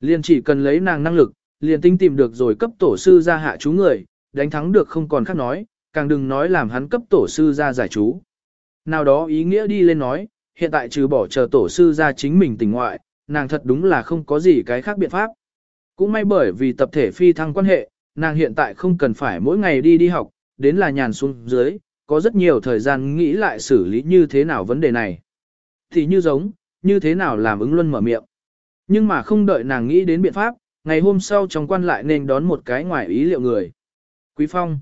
Liền chỉ cần lấy nàng năng lực, liền tinh tìm được rồi cấp tổ sư ra hạ chú người, đánh thắng được không còn khác nói, càng đừng nói làm hắn cấp tổ sư ra giải chú. Nào đó ý nghĩa đi lên nói, hiện tại trừ bỏ chờ tổ sư ra chính mình tỉnh ngoại, nàng thật đúng là không có gì cái khác biện pháp. Cũng may bởi vì tập thể phi thăng quan hệ, nàng hiện tại không cần phải mỗi ngày đi đi học, đến là nhàn xuống dưới, có rất nhiều thời gian nghĩ lại xử lý như thế nào vấn đề này. Thì như giống, như thế nào làm ứng luân mở miệng. Nhưng mà không đợi nàng nghĩ đến biện pháp, ngày hôm sau trong quan lại nên đón một cái ngoài ý liệu người. Quý Phong.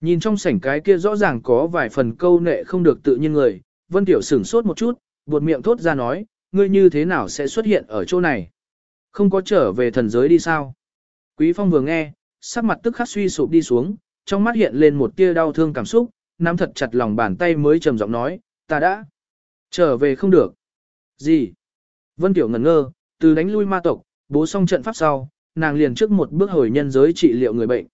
Nhìn trong sảnh cái kia rõ ràng có vài phần câu nệ không được tự nhiên người, Vân Tiểu sửng sốt một chút, buột miệng thốt ra nói, ngươi như thế nào sẽ xuất hiện ở chỗ này? Không có trở về thần giới đi sao? Quý Phong vừa nghe, sắc mặt tức khắc suy sụp đi xuống, trong mắt hiện lên một tia đau thương cảm xúc, nắm thật chặt lòng bàn tay mới trầm giọng nói, ta đã trở về không được. Gì? Vân Tiểu ngẩn ngơ, từ đánh lui ma tộc, bố xong trận pháp sau, nàng liền trước một bước hồi nhân giới trị liệu người bệnh.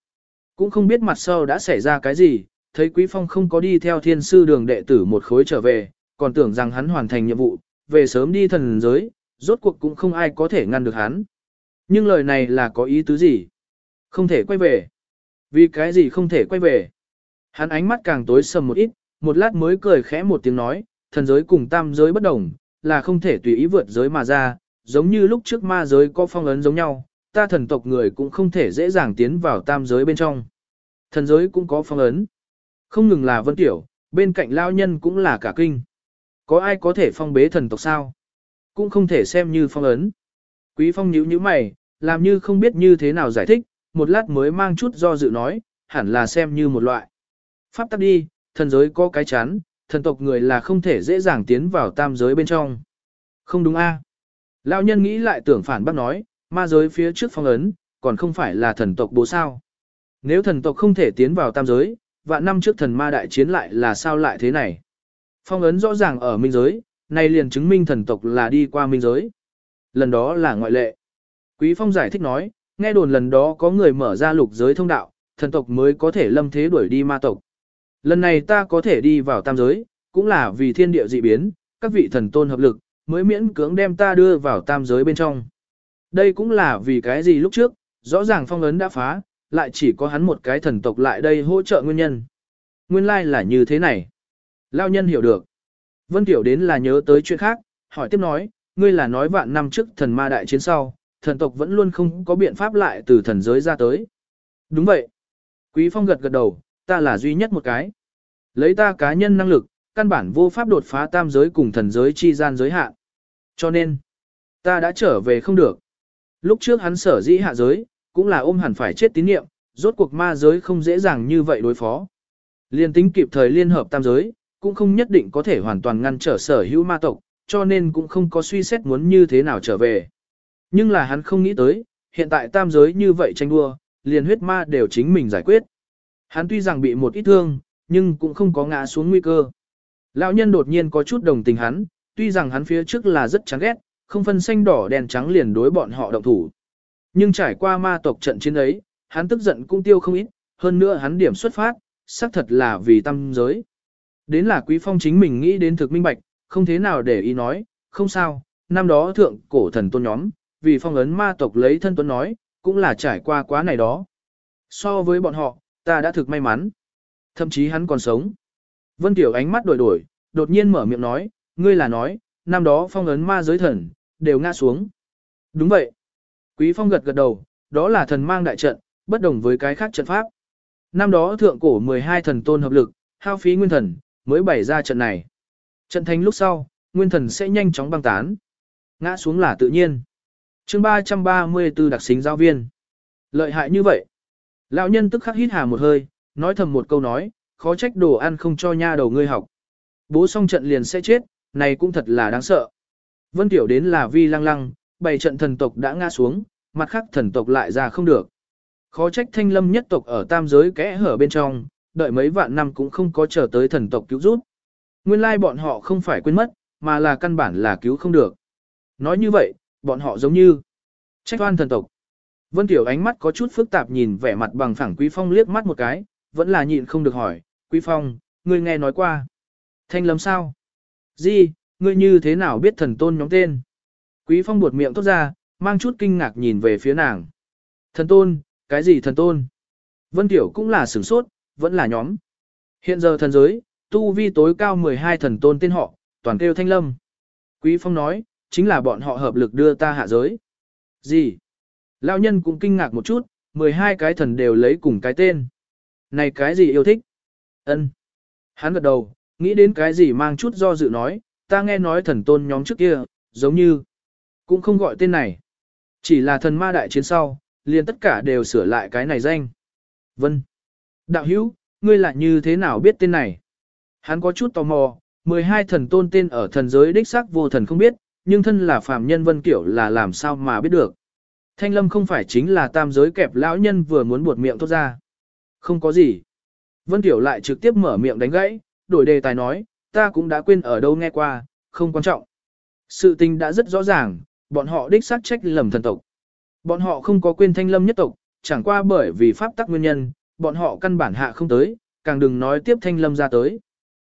Cũng không biết mặt sau đã xảy ra cái gì, thấy Quý Phong không có đi theo thiên sư đường đệ tử một khối trở về, còn tưởng rằng hắn hoàn thành nhiệm vụ, về sớm đi thần giới, rốt cuộc cũng không ai có thể ngăn được hắn. Nhưng lời này là có ý tứ gì? Không thể quay về. Vì cái gì không thể quay về? Hắn ánh mắt càng tối sầm một ít, một lát mới cười khẽ một tiếng nói, thần giới cùng tam giới bất đồng, là không thể tùy ý vượt giới mà ra, giống như lúc trước ma giới có phong ấn giống nhau, ta thần tộc người cũng không thể dễ dàng tiến vào tam giới bên trong. Thần giới cũng có phong ấn. Không ngừng là vân tiểu, bên cạnh lao nhân cũng là cả kinh. Có ai có thể phong bế thần tộc sao? Cũng không thể xem như phong ấn. Quý phong nhíu nhíu mày, làm như không biết như thế nào giải thích, một lát mới mang chút do dự nói, hẳn là xem như một loại. Pháp tắc đi, thần giới có cái chán, thần tộc người là không thể dễ dàng tiến vào tam giới bên trong. Không đúng a? À? Lão nhân nghĩ lại tưởng phản bác nói, ma giới phía trước phong ấn, còn không phải là thần tộc bố sao. Nếu thần tộc không thể tiến vào tam giới, vạn năm trước thần ma đại chiến lại là sao lại thế này? Phong ấn rõ ràng ở minh giới, nay liền chứng minh thần tộc là đi qua minh giới. Lần đó là ngoại lệ. Quý Phong giải thích nói, nghe đồn lần đó có người mở ra lục giới thông đạo, thần tộc mới có thể lâm thế đuổi đi ma tộc. Lần này ta có thể đi vào tam giới, cũng là vì thiên địa dị biến, các vị thần tôn hợp lực, mới miễn cưỡng đem ta đưa vào tam giới bên trong. Đây cũng là vì cái gì lúc trước, rõ ràng phong ấn đã phá, lại chỉ có hắn một cái thần tộc lại đây hỗ trợ nguyên nhân. Nguyên lai like là như thế này. Lao nhân hiểu được. Vân Tiểu đến là nhớ tới chuyện khác, hỏi tiếp nói, ngươi là nói vạn năm trước thần ma đại chiến sau, thần tộc vẫn luôn không có biện pháp lại từ thần giới ra tới. Đúng vậy. Quý Phong gật gật đầu, ta là duy nhất một cái. Lấy ta cá nhân năng lực, căn bản vô pháp đột phá tam giới cùng thần giới chi gian giới hạn. Cho nên, ta đã trở về không được. Lúc trước hắn sở dĩ hạ giới, cũng là ôm hẳn phải chết tín niệm, rốt cuộc ma giới không dễ dàng như vậy đối phó. Liên tính kịp thời liên hợp tam giới, cũng không nhất định có thể hoàn toàn ngăn trở sở hữu ma tộc, cho nên cũng không có suy xét muốn như thế nào trở về. Nhưng là hắn không nghĩ tới, hiện tại tam giới như vậy tranh đua, liền huyết ma đều chính mình giải quyết. Hắn tuy rằng bị một ít thương, nhưng cũng không có ngã xuống nguy cơ. Lão nhân đột nhiên có chút đồng tình hắn, tuy rằng hắn phía trước là rất chán ghét, không phân xanh đỏ đèn trắng liền đối bọn họ động thủ. Nhưng trải qua ma tộc trận chiến ấy, hắn tức giận cũng tiêu không ít, hơn nữa hắn điểm xuất phát, xác thật là vì tâm giới. Đến là quý phong chính mình nghĩ đến thực minh bạch, không thế nào để ý nói, không sao, năm đó thượng cổ thần tôn nhóm, vì phong ấn ma tộc lấy thân tuấn nói, cũng là trải qua quá này đó. So với bọn họ, ta đã thực may mắn. Thậm chí hắn còn sống. Vân Tiểu ánh mắt đổi đổi, đột nhiên mở miệng nói, ngươi là nói, năm đó phong ấn ma giới thần, đều ngã xuống. Đúng vậy. Quý phong gật gật đầu, đó là thần mang đại trận, bất đồng với cái khác trận pháp. Năm đó thượng cổ 12 thần tôn hợp lực, hao phí nguyên thần, mới bày ra trận này. Trận thành lúc sau, nguyên thần sẽ nhanh chóng băng tán. Ngã xuống là tự nhiên. chương 334 đặc xính giáo viên. Lợi hại như vậy. Lão nhân tức khắc hít hà một hơi, nói thầm một câu nói, khó trách đồ ăn không cho nha đầu ngươi học. Bố xong trận liền sẽ chết, này cũng thật là đáng sợ. Vân Tiểu đến là vi lăng lăng, bảy trận thần tộc đã ngã xuống, mặt khác thần tộc lại ra không được. Khó trách thanh lâm nhất tộc ở tam giới kẽ hở bên trong, đợi mấy vạn năm cũng không có chờ tới thần tộc cứu giúp. Nguyên lai bọn họ không phải quên mất, mà là căn bản là cứu không được. Nói như vậy, bọn họ giống như trách oan thần tộc. Vân Tiểu ánh mắt có chút phức tạp nhìn vẻ mặt bằng phẳng Quý Phong liếc mắt một cái, vẫn là nhịn không được hỏi, Quý Phong, ngươi nghe nói qua. Thanh lâm sao? Gì, ngươi như thế nào biết thần tôn nhóm tên? Quý Phong buột miệng tốt ra, mang chút kinh ngạc nhìn về phía nàng. Thần tôn, cái gì thần tôn? Vân Tiểu cũng là sửng sốt, vẫn là nhóm. Hiện giờ thần giới, tu vi tối cao 12 thần tôn tên họ, toàn kêu thanh lâm. Quý Phong nói, chính là bọn họ hợp lực đưa ta hạ giới. Gì? Lão nhân cũng kinh ngạc một chút, 12 cái thần đều lấy cùng cái tên. Này cái gì yêu thích? Ân. Hắn gật đầu, nghĩ đến cái gì mang chút do dự nói, ta nghe nói thần tôn nhóm trước kia, giống như, cũng không gọi tên này. Chỉ là thần ma đại chiến sau, liền tất cả đều sửa lại cái này danh. Vân. Đạo hữu, ngươi lại như thế nào biết tên này? Hắn có chút tò mò, 12 thần tôn tên ở thần giới đích xác vô thần không biết, nhưng thân là phàm nhân Vân Kiểu là làm sao mà biết được. Thanh lâm không phải chính là tam giới kẹp lão nhân vừa muốn buột miệng tốt ra. Không có gì. Vân Kiểu lại trực tiếp mở miệng đánh gãy, đổi đề tài nói, ta cũng đã quên ở đâu nghe qua, không quan trọng. Sự tình đã rất rõ ràng, bọn họ đích xác trách lầm thần tộc. Bọn họ không có quên thanh lâm nhất tộc, chẳng qua bởi vì pháp tắc nguyên nhân, bọn họ căn bản hạ không tới, càng đừng nói tiếp thanh lâm ra tới.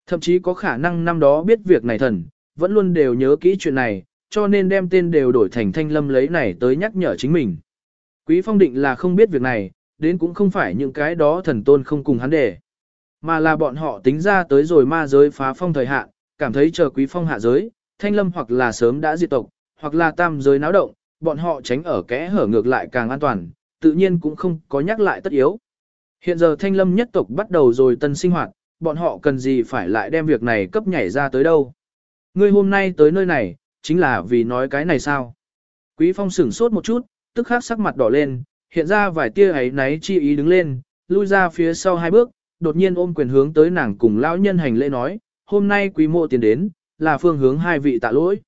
Thậm chí có khả năng năm đó biết việc này thần, vẫn luôn đều nhớ kỹ chuyện này, cho nên đem tên đều đổi thành thanh lâm lấy này tới nhắc nhở chính mình. Quý phong định là không biết việc này, đến cũng không phải những cái đó thần tôn không cùng hắn để. Mà là bọn họ tính ra tới rồi ma giới phá phong thời hạn, cảm thấy chờ quý phong hạ giới, thanh lâm hoặc là sớm đã diệt tộc, hoặc là tam giới náo động, bọn họ tránh ở kẽ hở ngược lại càng an toàn, tự nhiên cũng không có nhắc lại tất yếu. Hiện giờ thanh lâm nhất tộc bắt đầu rồi tân sinh hoạt, bọn họ cần gì phải lại đem việc này cấp nhảy ra tới đâu. Ngươi hôm nay tới nơi này, chính là vì nói cái này sao? Quý phong sửng sốt một chút, tức khắc sắc mặt đỏ lên, hiện ra vài tia ấy náy chi ý đứng lên, lui ra phía sau hai bước, đột nhiên ôm quyền hướng tới nàng cùng lão nhân hành lễ nói, hôm nay quý mộ tiền đến, là phương hướng hai vị tạ lỗi.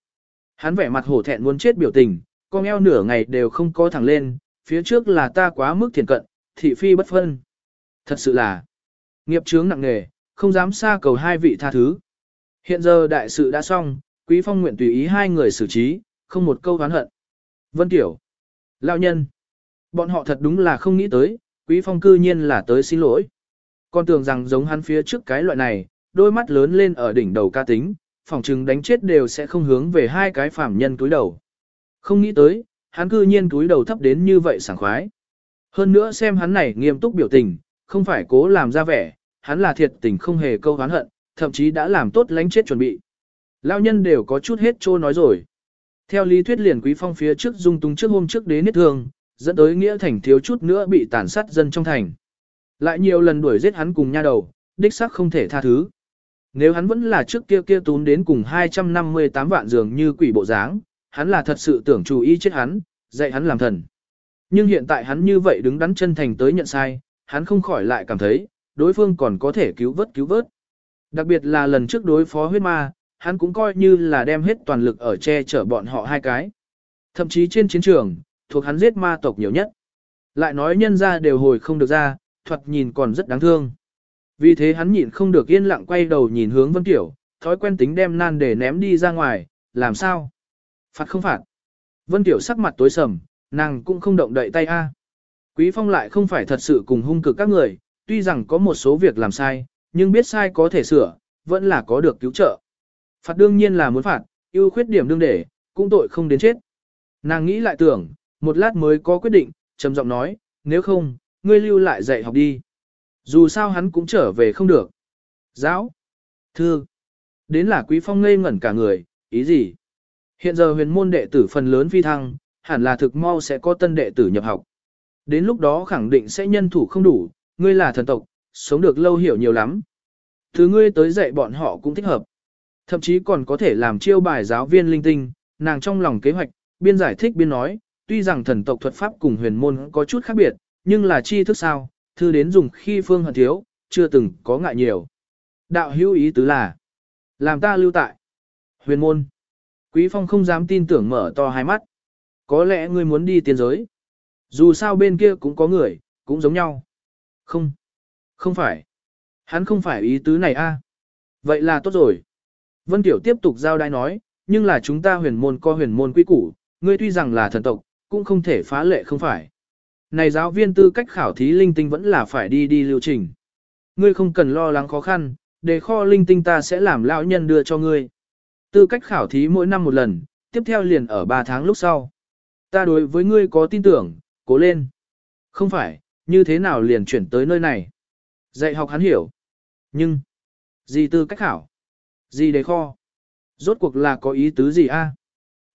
Hắn vẻ mặt hổ thẹn muốn chết biểu tình, con eo nửa ngày đều không có thẳng lên, phía trước là ta quá mức thiền cận, thị phi bất phân. Thật sự là, nghiệp chướng nặng nề, không dám xa cầu hai vị tha thứ. Hiện giờ đại sự đã xong, quý phong nguyện tùy ý hai người xử trí, không một câu oán hận. Vân Tiểu, lão nhân, bọn họ thật đúng là không nghĩ tới, quý phong cư nhiên là tới xin lỗi. Con tưởng rằng giống hắn phía trước cái loại này, đôi mắt lớn lên ở đỉnh đầu ca tính, phòng trừng đánh chết đều sẽ không hướng về hai cái phạm nhân túi đầu. Không nghĩ tới, hắn cư nhiên túi đầu thấp đến như vậy sảng khoái. Hơn nữa xem hắn này nghiêm túc biểu tình, không phải cố làm ra vẻ, hắn là thiệt tình không hề câu hán hận, thậm chí đã làm tốt lánh chết chuẩn bị. Lão nhân đều có chút hết trô nói rồi. Theo lý thuyết liền quý phong phía trước dung tung trước hôm trước đế niết thương, dẫn tới nghĩa thành thiếu chút nữa bị tàn sát dân trong thành. Lại nhiều lần đuổi giết hắn cùng nha đầu, đích xác không thể tha thứ. Nếu hắn vẫn là trước kia kia tún đến cùng 258 vạn dường như quỷ bộ dáng, hắn là thật sự tưởng chủ ý chết hắn, dạy hắn làm thần. Nhưng hiện tại hắn như vậy đứng đắn chân thành tới nhận sai, hắn không khỏi lại cảm thấy, đối phương còn có thể cứu vớt cứu vớt. Đặc biệt là lần trước đối phó huyết ma, hắn cũng coi như là đem hết toàn lực ở che chở bọn họ hai cái. Thậm chí trên chiến trường, thuộc hắn giết ma tộc nhiều nhất. Lại nói nhân ra đều hồi không được ra, thuật nhìn còn rất đáng thương. Vì thế hắn nhịn không được yên lặng quay đầu nhìn hướng Vân Tiểu, thói quen tính đem nan để ném đi ra ngoài, làm sao? Phạt không phạt. Vân Tiểu sắc mặt tối sầm, nàng cũng không động đậy tay a. Quý Phong lại không phải thật sự cùng hung cực các người, tuy rằng có một số việc làm sai, nhưng biết sai có thể sửa, vẫn là có được cứu trợ. Phạt đương nhiên là muốn phạt, ưu khuyết điểm đương để, cũng tội không đến chết. Nàng nghĩ lại tưởng, một lát mới có quyết định, trầm giọng nói, nếu không, ngươi lưu lại dạy học đi. Dù sao hắn cũng trở về không được. Giáo, thư, đến là quý phong ngây ngẩn cả người, ý gì? Hiện giờ huyền môn đệ tử phần lớn phi thăng, hẳn là thực mau sẽ có tân đệ tử nhập học. Đến lúc đó khẳng định sẽ nhân thủ không đủ, ngươi là thần tộc, sống được lâu hiểu nhiều lắm. Thứ ngươi tới dạy bọn họ cũng thích hợp. Thậm chí còn có thể làm chiêu bài giáo viên linh tinh, nàng trong lòng kế hoạch, biên giải thích biên nói, tuy rằng thần tộc thuật pháp cùng huyền môn có chút khác biệt, nhưng là chi thức sao, thư đến dùng khi phương hận thiếu, chưa từng có ngại nhiều. Đạo hữu ý tứ là, làm ta lưu tại. Huyền môn. Quý phong không dám tin tưởng mở to hai mắt. Có lẽ ngươi muốn đi tiên giới. Dù sao bên kia cũng có người, cũng giống nhau. Không. Không phải. Hắn không phải ý tứ này a. À. Vậy là tốt rồi. Vân Tiểu tiếp tục giao đai nói, nhưng là chúng ta huyền môn co huyền môn quy củ, ngươi tuy rằng là thần tộc, cũng không thể phá lệ không phải. Này giáo viên tư cách khảo thí linh tinh vẫn là phải đi đi lưu trình. Ngươi không cần lo lắng khó khăn, để kho linh tinh ta sẽ làm lão nhân đưa cho ngươi. Tư cách khảo thí mỗi năm một lần, tiếp theo liền ở 3 tháng lúc sau. Ta đối với ngươi có tin tưởng, cố lên. Không phải, như thế nào liền chuyển tới nơi này. Dạy học hắn hiểu. Nhưng, gì tư cách khảo? Gì đề kho? Rốt cuộc là có ý tứ gì a?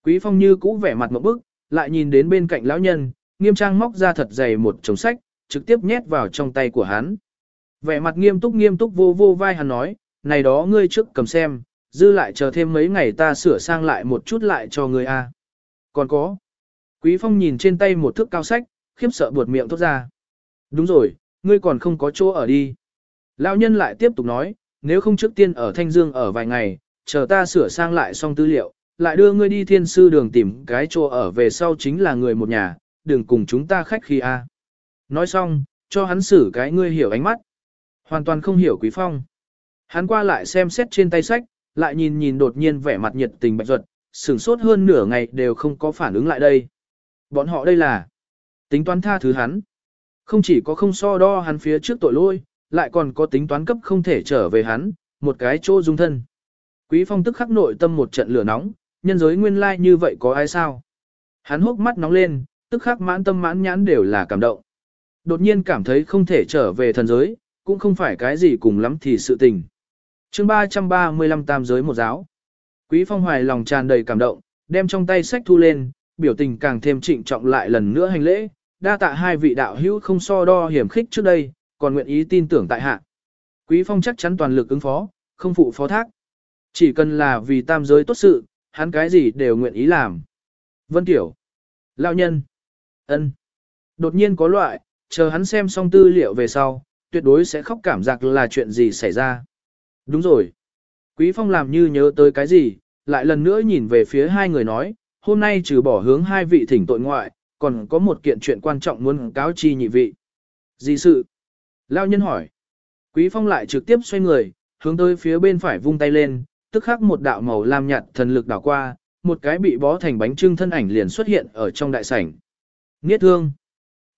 Quý Phong như cũ vẻ mặt một bức, lại nhìn đến bên cạnh lão nhân, nghiêm trang móc ra thật dày một chồng sách, trực tiếp nhét vào trong tay của hắn. Vẻ mặt nghiêm túc nghiêm túc vô vô vai hắn nói, này đó ngươi trước cầm xem, dư lại chờ thêm mấy ngày ta sửa sang lại một chút lại cho ngươi a. Còn có. Quý Phong nhìn trên tay một thước cao sách, khiếp sợ buột miệng thốt ra. Đúng rồi, ngươi còn không có chỗ ở đi. Lão nhân lại tiếp tục nói, nếu không trước tiên ở Thanh Dương ở vài ngày, chờ ta sửa sang lại xong tư liệu, lại đưa ngươi đi thiên sư đường tìm cái chỗ ở về sau chính là người một nhà, đừng cùng chúng ta khách khi a. Nói xong, cho hắn xử cái ngươi hiểu ánh mắt. Hoàn toàn không hiểu Quý Phong. Hắn qua lại xem xét trên tay sách, lại nhìn nhìn đột nhiên vẻ mặt nhiệt tình bạch ruột, sửng sốt hơn nửa ngày đều không có phản ứng lại đây. Bọn họ đây là tính toán tha thứ hắn. Không chỉ có không so đo hắn phía trước tội lỗi, lại còn có tính toán cấp không thể trở về hắn, một cái chỗ dung thân. Quý phong tức khắc nội tâm một trận lửa nóng, nhân giới nguyên lai like như vậy có ai sao? Hắn hốc mắt nóng lên, tức khắc mãn tâm mãn nhãn đều là cảm động. Đột nhiên cảm thấy không thể trở về thần giới, cũng không phải cái gì cùng lắm thì sự tình. chương 335 tam giới một giáo. Quý phong hoài lòng tràn đầy cảm động, đem trong tay sách thu lên, biểu tình càng thêm trịnh trọng lại lần nữa hành lễ, đa tạ hai vị đạo hữu không so đo hiểm khích trước đây, còn nguyện ý tin tưởng tại hạ. Quý phong chắc chắn toàn lực ứng phó, không phụ phó thác. Chỉ cần là vì tam giới tốt sự, hắn cái gì đều nguyện ý làm. Vân Tiểu. Lão nhân ân. Đột nhiên có loại, chờ hắn xem xong tư liệu về sau, tuyệt đối sẽ khóc cảm giác là chuyện gì xảy ra. Đúng rồi. Quý Phong làm như nhớ tới cái gì, lại lần nữa nhìn về phía hai người nói, hôm nay trừ bỏ hướng hai vị thỉnh tội ngoại, còn có một kiện chuyện quan trọng muốn cáo chi nhị vị. Gì sự? Lao nhân hỏi. Quý Phong lại trực tiếp xoay người, hướng tới phía bên phải vung tay lên, tức khắc một đạo màu lam nhạt thần lực đảo qua, một cái bị bó thành bánh trưng thân ảnh liền xuất hiện ở trong đại sảnh. Nghiết thương.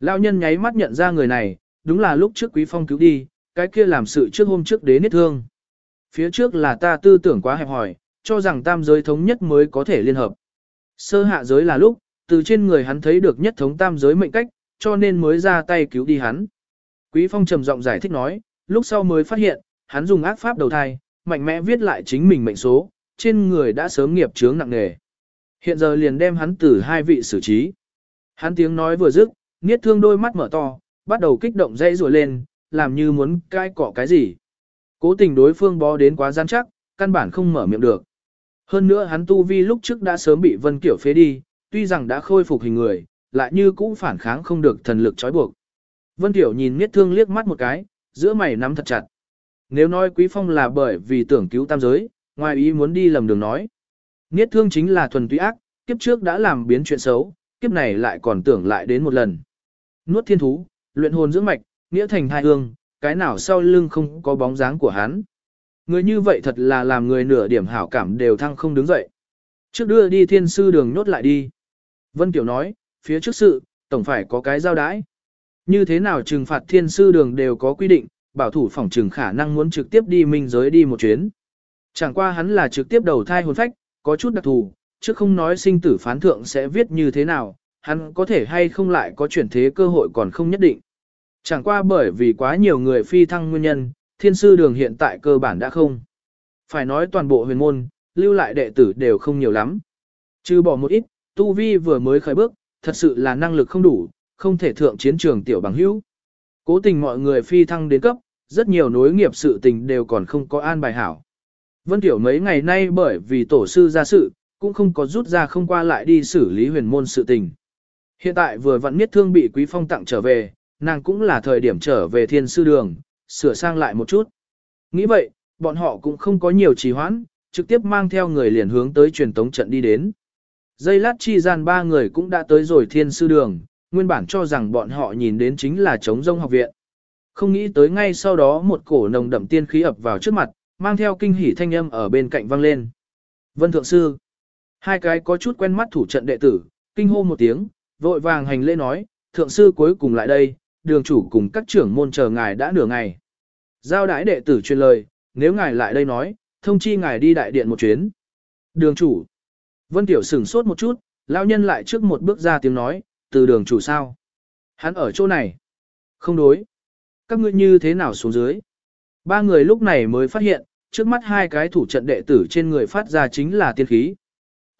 Lão nhân nháy mắt nhận ra người này, đúng là lúc trước Quý Phong cứu đi, cái kia làm sự trước hôm trước đế niết thương. Phía trước là ta tư tưởng quá hẹp hòi, cho rằng tam giới thống nhất mới có thể liên hợp. Sơ hạ giới là lúc, từ trên người hắn thấy được nhất thống tam giới mệnh cách, cho nên mới ra tay cứu đi hắn. Quý Phong trầm giọng giải thích nói, lúc sau mới phát hiện, hắn dùng ác pháp đầu thai, mạnh mẽ viết lại chính mình mệnh số, trên người đã sớm nghiệp chướng nặng nề. Hiện giờ liền đem hắn từ hai vị xử trí. Hắn tiếng nói vừa dứt, Niết thương đôi mắt mở to, bắt đầu kích động dây rùa lên, làm như muốn cai cọ cái gì. Cố tình đối phương bó đến quá gian chắc, căn bản không mở miệng được. Hơn nữa hắn tu vi lúc trước đã sớm bị Vân Kiểu phế đi, tuy rằng đã khôi phục hình người, lại như cũng phản kháng không được thần lực trói buộc. Vân Kiểu nhìn Niết Thương liếc mắt một cái, giữa mày nắm thật chặt. Nếu nói Quý Phong là bởi vì tưởng cứu tam giới, ngoài ý muốn đi lầm đường nói. Niết Thương chính là thuần túy ác, kiếp trước đã làm biến chuyện xấu, kiếp này lại còn tưởng lại đến một lần. Nuốt thiên thú, luyện hồn dưỡng mạch, nghĩa thành hai hương, cái nào sau lưng không có bóng dáng của hắn. Người như vậy thật là làm người nửa điểm hảo cảm đều thăng không đứng dậy. Trước đưa đi thiên sư đường nhốt lại đi. Vân Tiểu nói, phía trước sự, tổng phải có cái giao đái. Như thế nào trừng phạt thiên sư đường đều có quy định, bảo thủ phòng trừng khả năng muốn trực tiếp đi minh giới đi một chuyến. Chẳng qua hắn là trực tiếp đầu thai hồn phách, có chút đặc thù, chứ không nói sinh tử phán thượng sẽ viết như thế nào, hắn có thể hay không lại có chuyển thế cơ hội còn không nhất định. Chẳng qua bởi vì quá nhiều người phi thăng nguyên nhân, thiên sư đường hiện tại cơ bản đã không. Phải nói toàn bộ huyền môn, lưu lại đệ tử đều không nhiều lắm. Trừ bỏ một ít, tu vi vừa mới khởi bước, thật sự là năng lực không đủ, không thể thượng chiến trường tiểu bằng hữu. Cố tình mọi người phi thăng đến cấp, rất nhiều nối nghiệp sự tình đều còn không có an bài hảo. Vân Tiểu mấy ngày nay bởi vì tổ sư ra sự, cũng không có rút ra không qua lại đi xử lý huyền môn sự tình. Hiện tại vừa vặn miết thương bị Quý Phong tặng trở về, nàng cũng là thời điểm trở về thiên sư đường, sửa sang lại một chút. Nghĩ vậy, bọn họ cũng không có nhiều trì hoãn, trực tiếp mang theo người liền hướng tới truyền tống trận đi đến. Dây lát chi gian ba người cũng đã tới rồi thiên sư đường, nguyên bản cho rằng bọn họ nhìn đến chính là trống rông học viện. Không nghĩ tới ngay sau đó một cổ nồng đậm tiên khí ập vào trước mặt, mang theo kinh hỉ thanh âm ở bên cạnh vang lên. Vân Thượng Sư. Hai cái có chút quen mắt thủ trận đệ tử, kinh hô một tiếng, vội vàng hành lễ nói, thượng sư cuối cùng lại đây, đường chủ cùng các trưởng môn chờ ngài đã nửa ngày. Giao đái đệ tử truyền lời, nếu ngài lại đây nói, thông chi ngài đi đại điện một chuyến. Đường chủ. Vân Tiểu sửng sốt một chút, lão nhân lại trước một bước ra tiếng nói, từ đường chủ sao? Hắn ở chỗ này. Không đối. Các ngươi như thế nào xuống dưới? Ba người lúc này mới phát hiện, trước mắt hai cái thủ trận đệ tử trên người phát ra chính là tiên khí.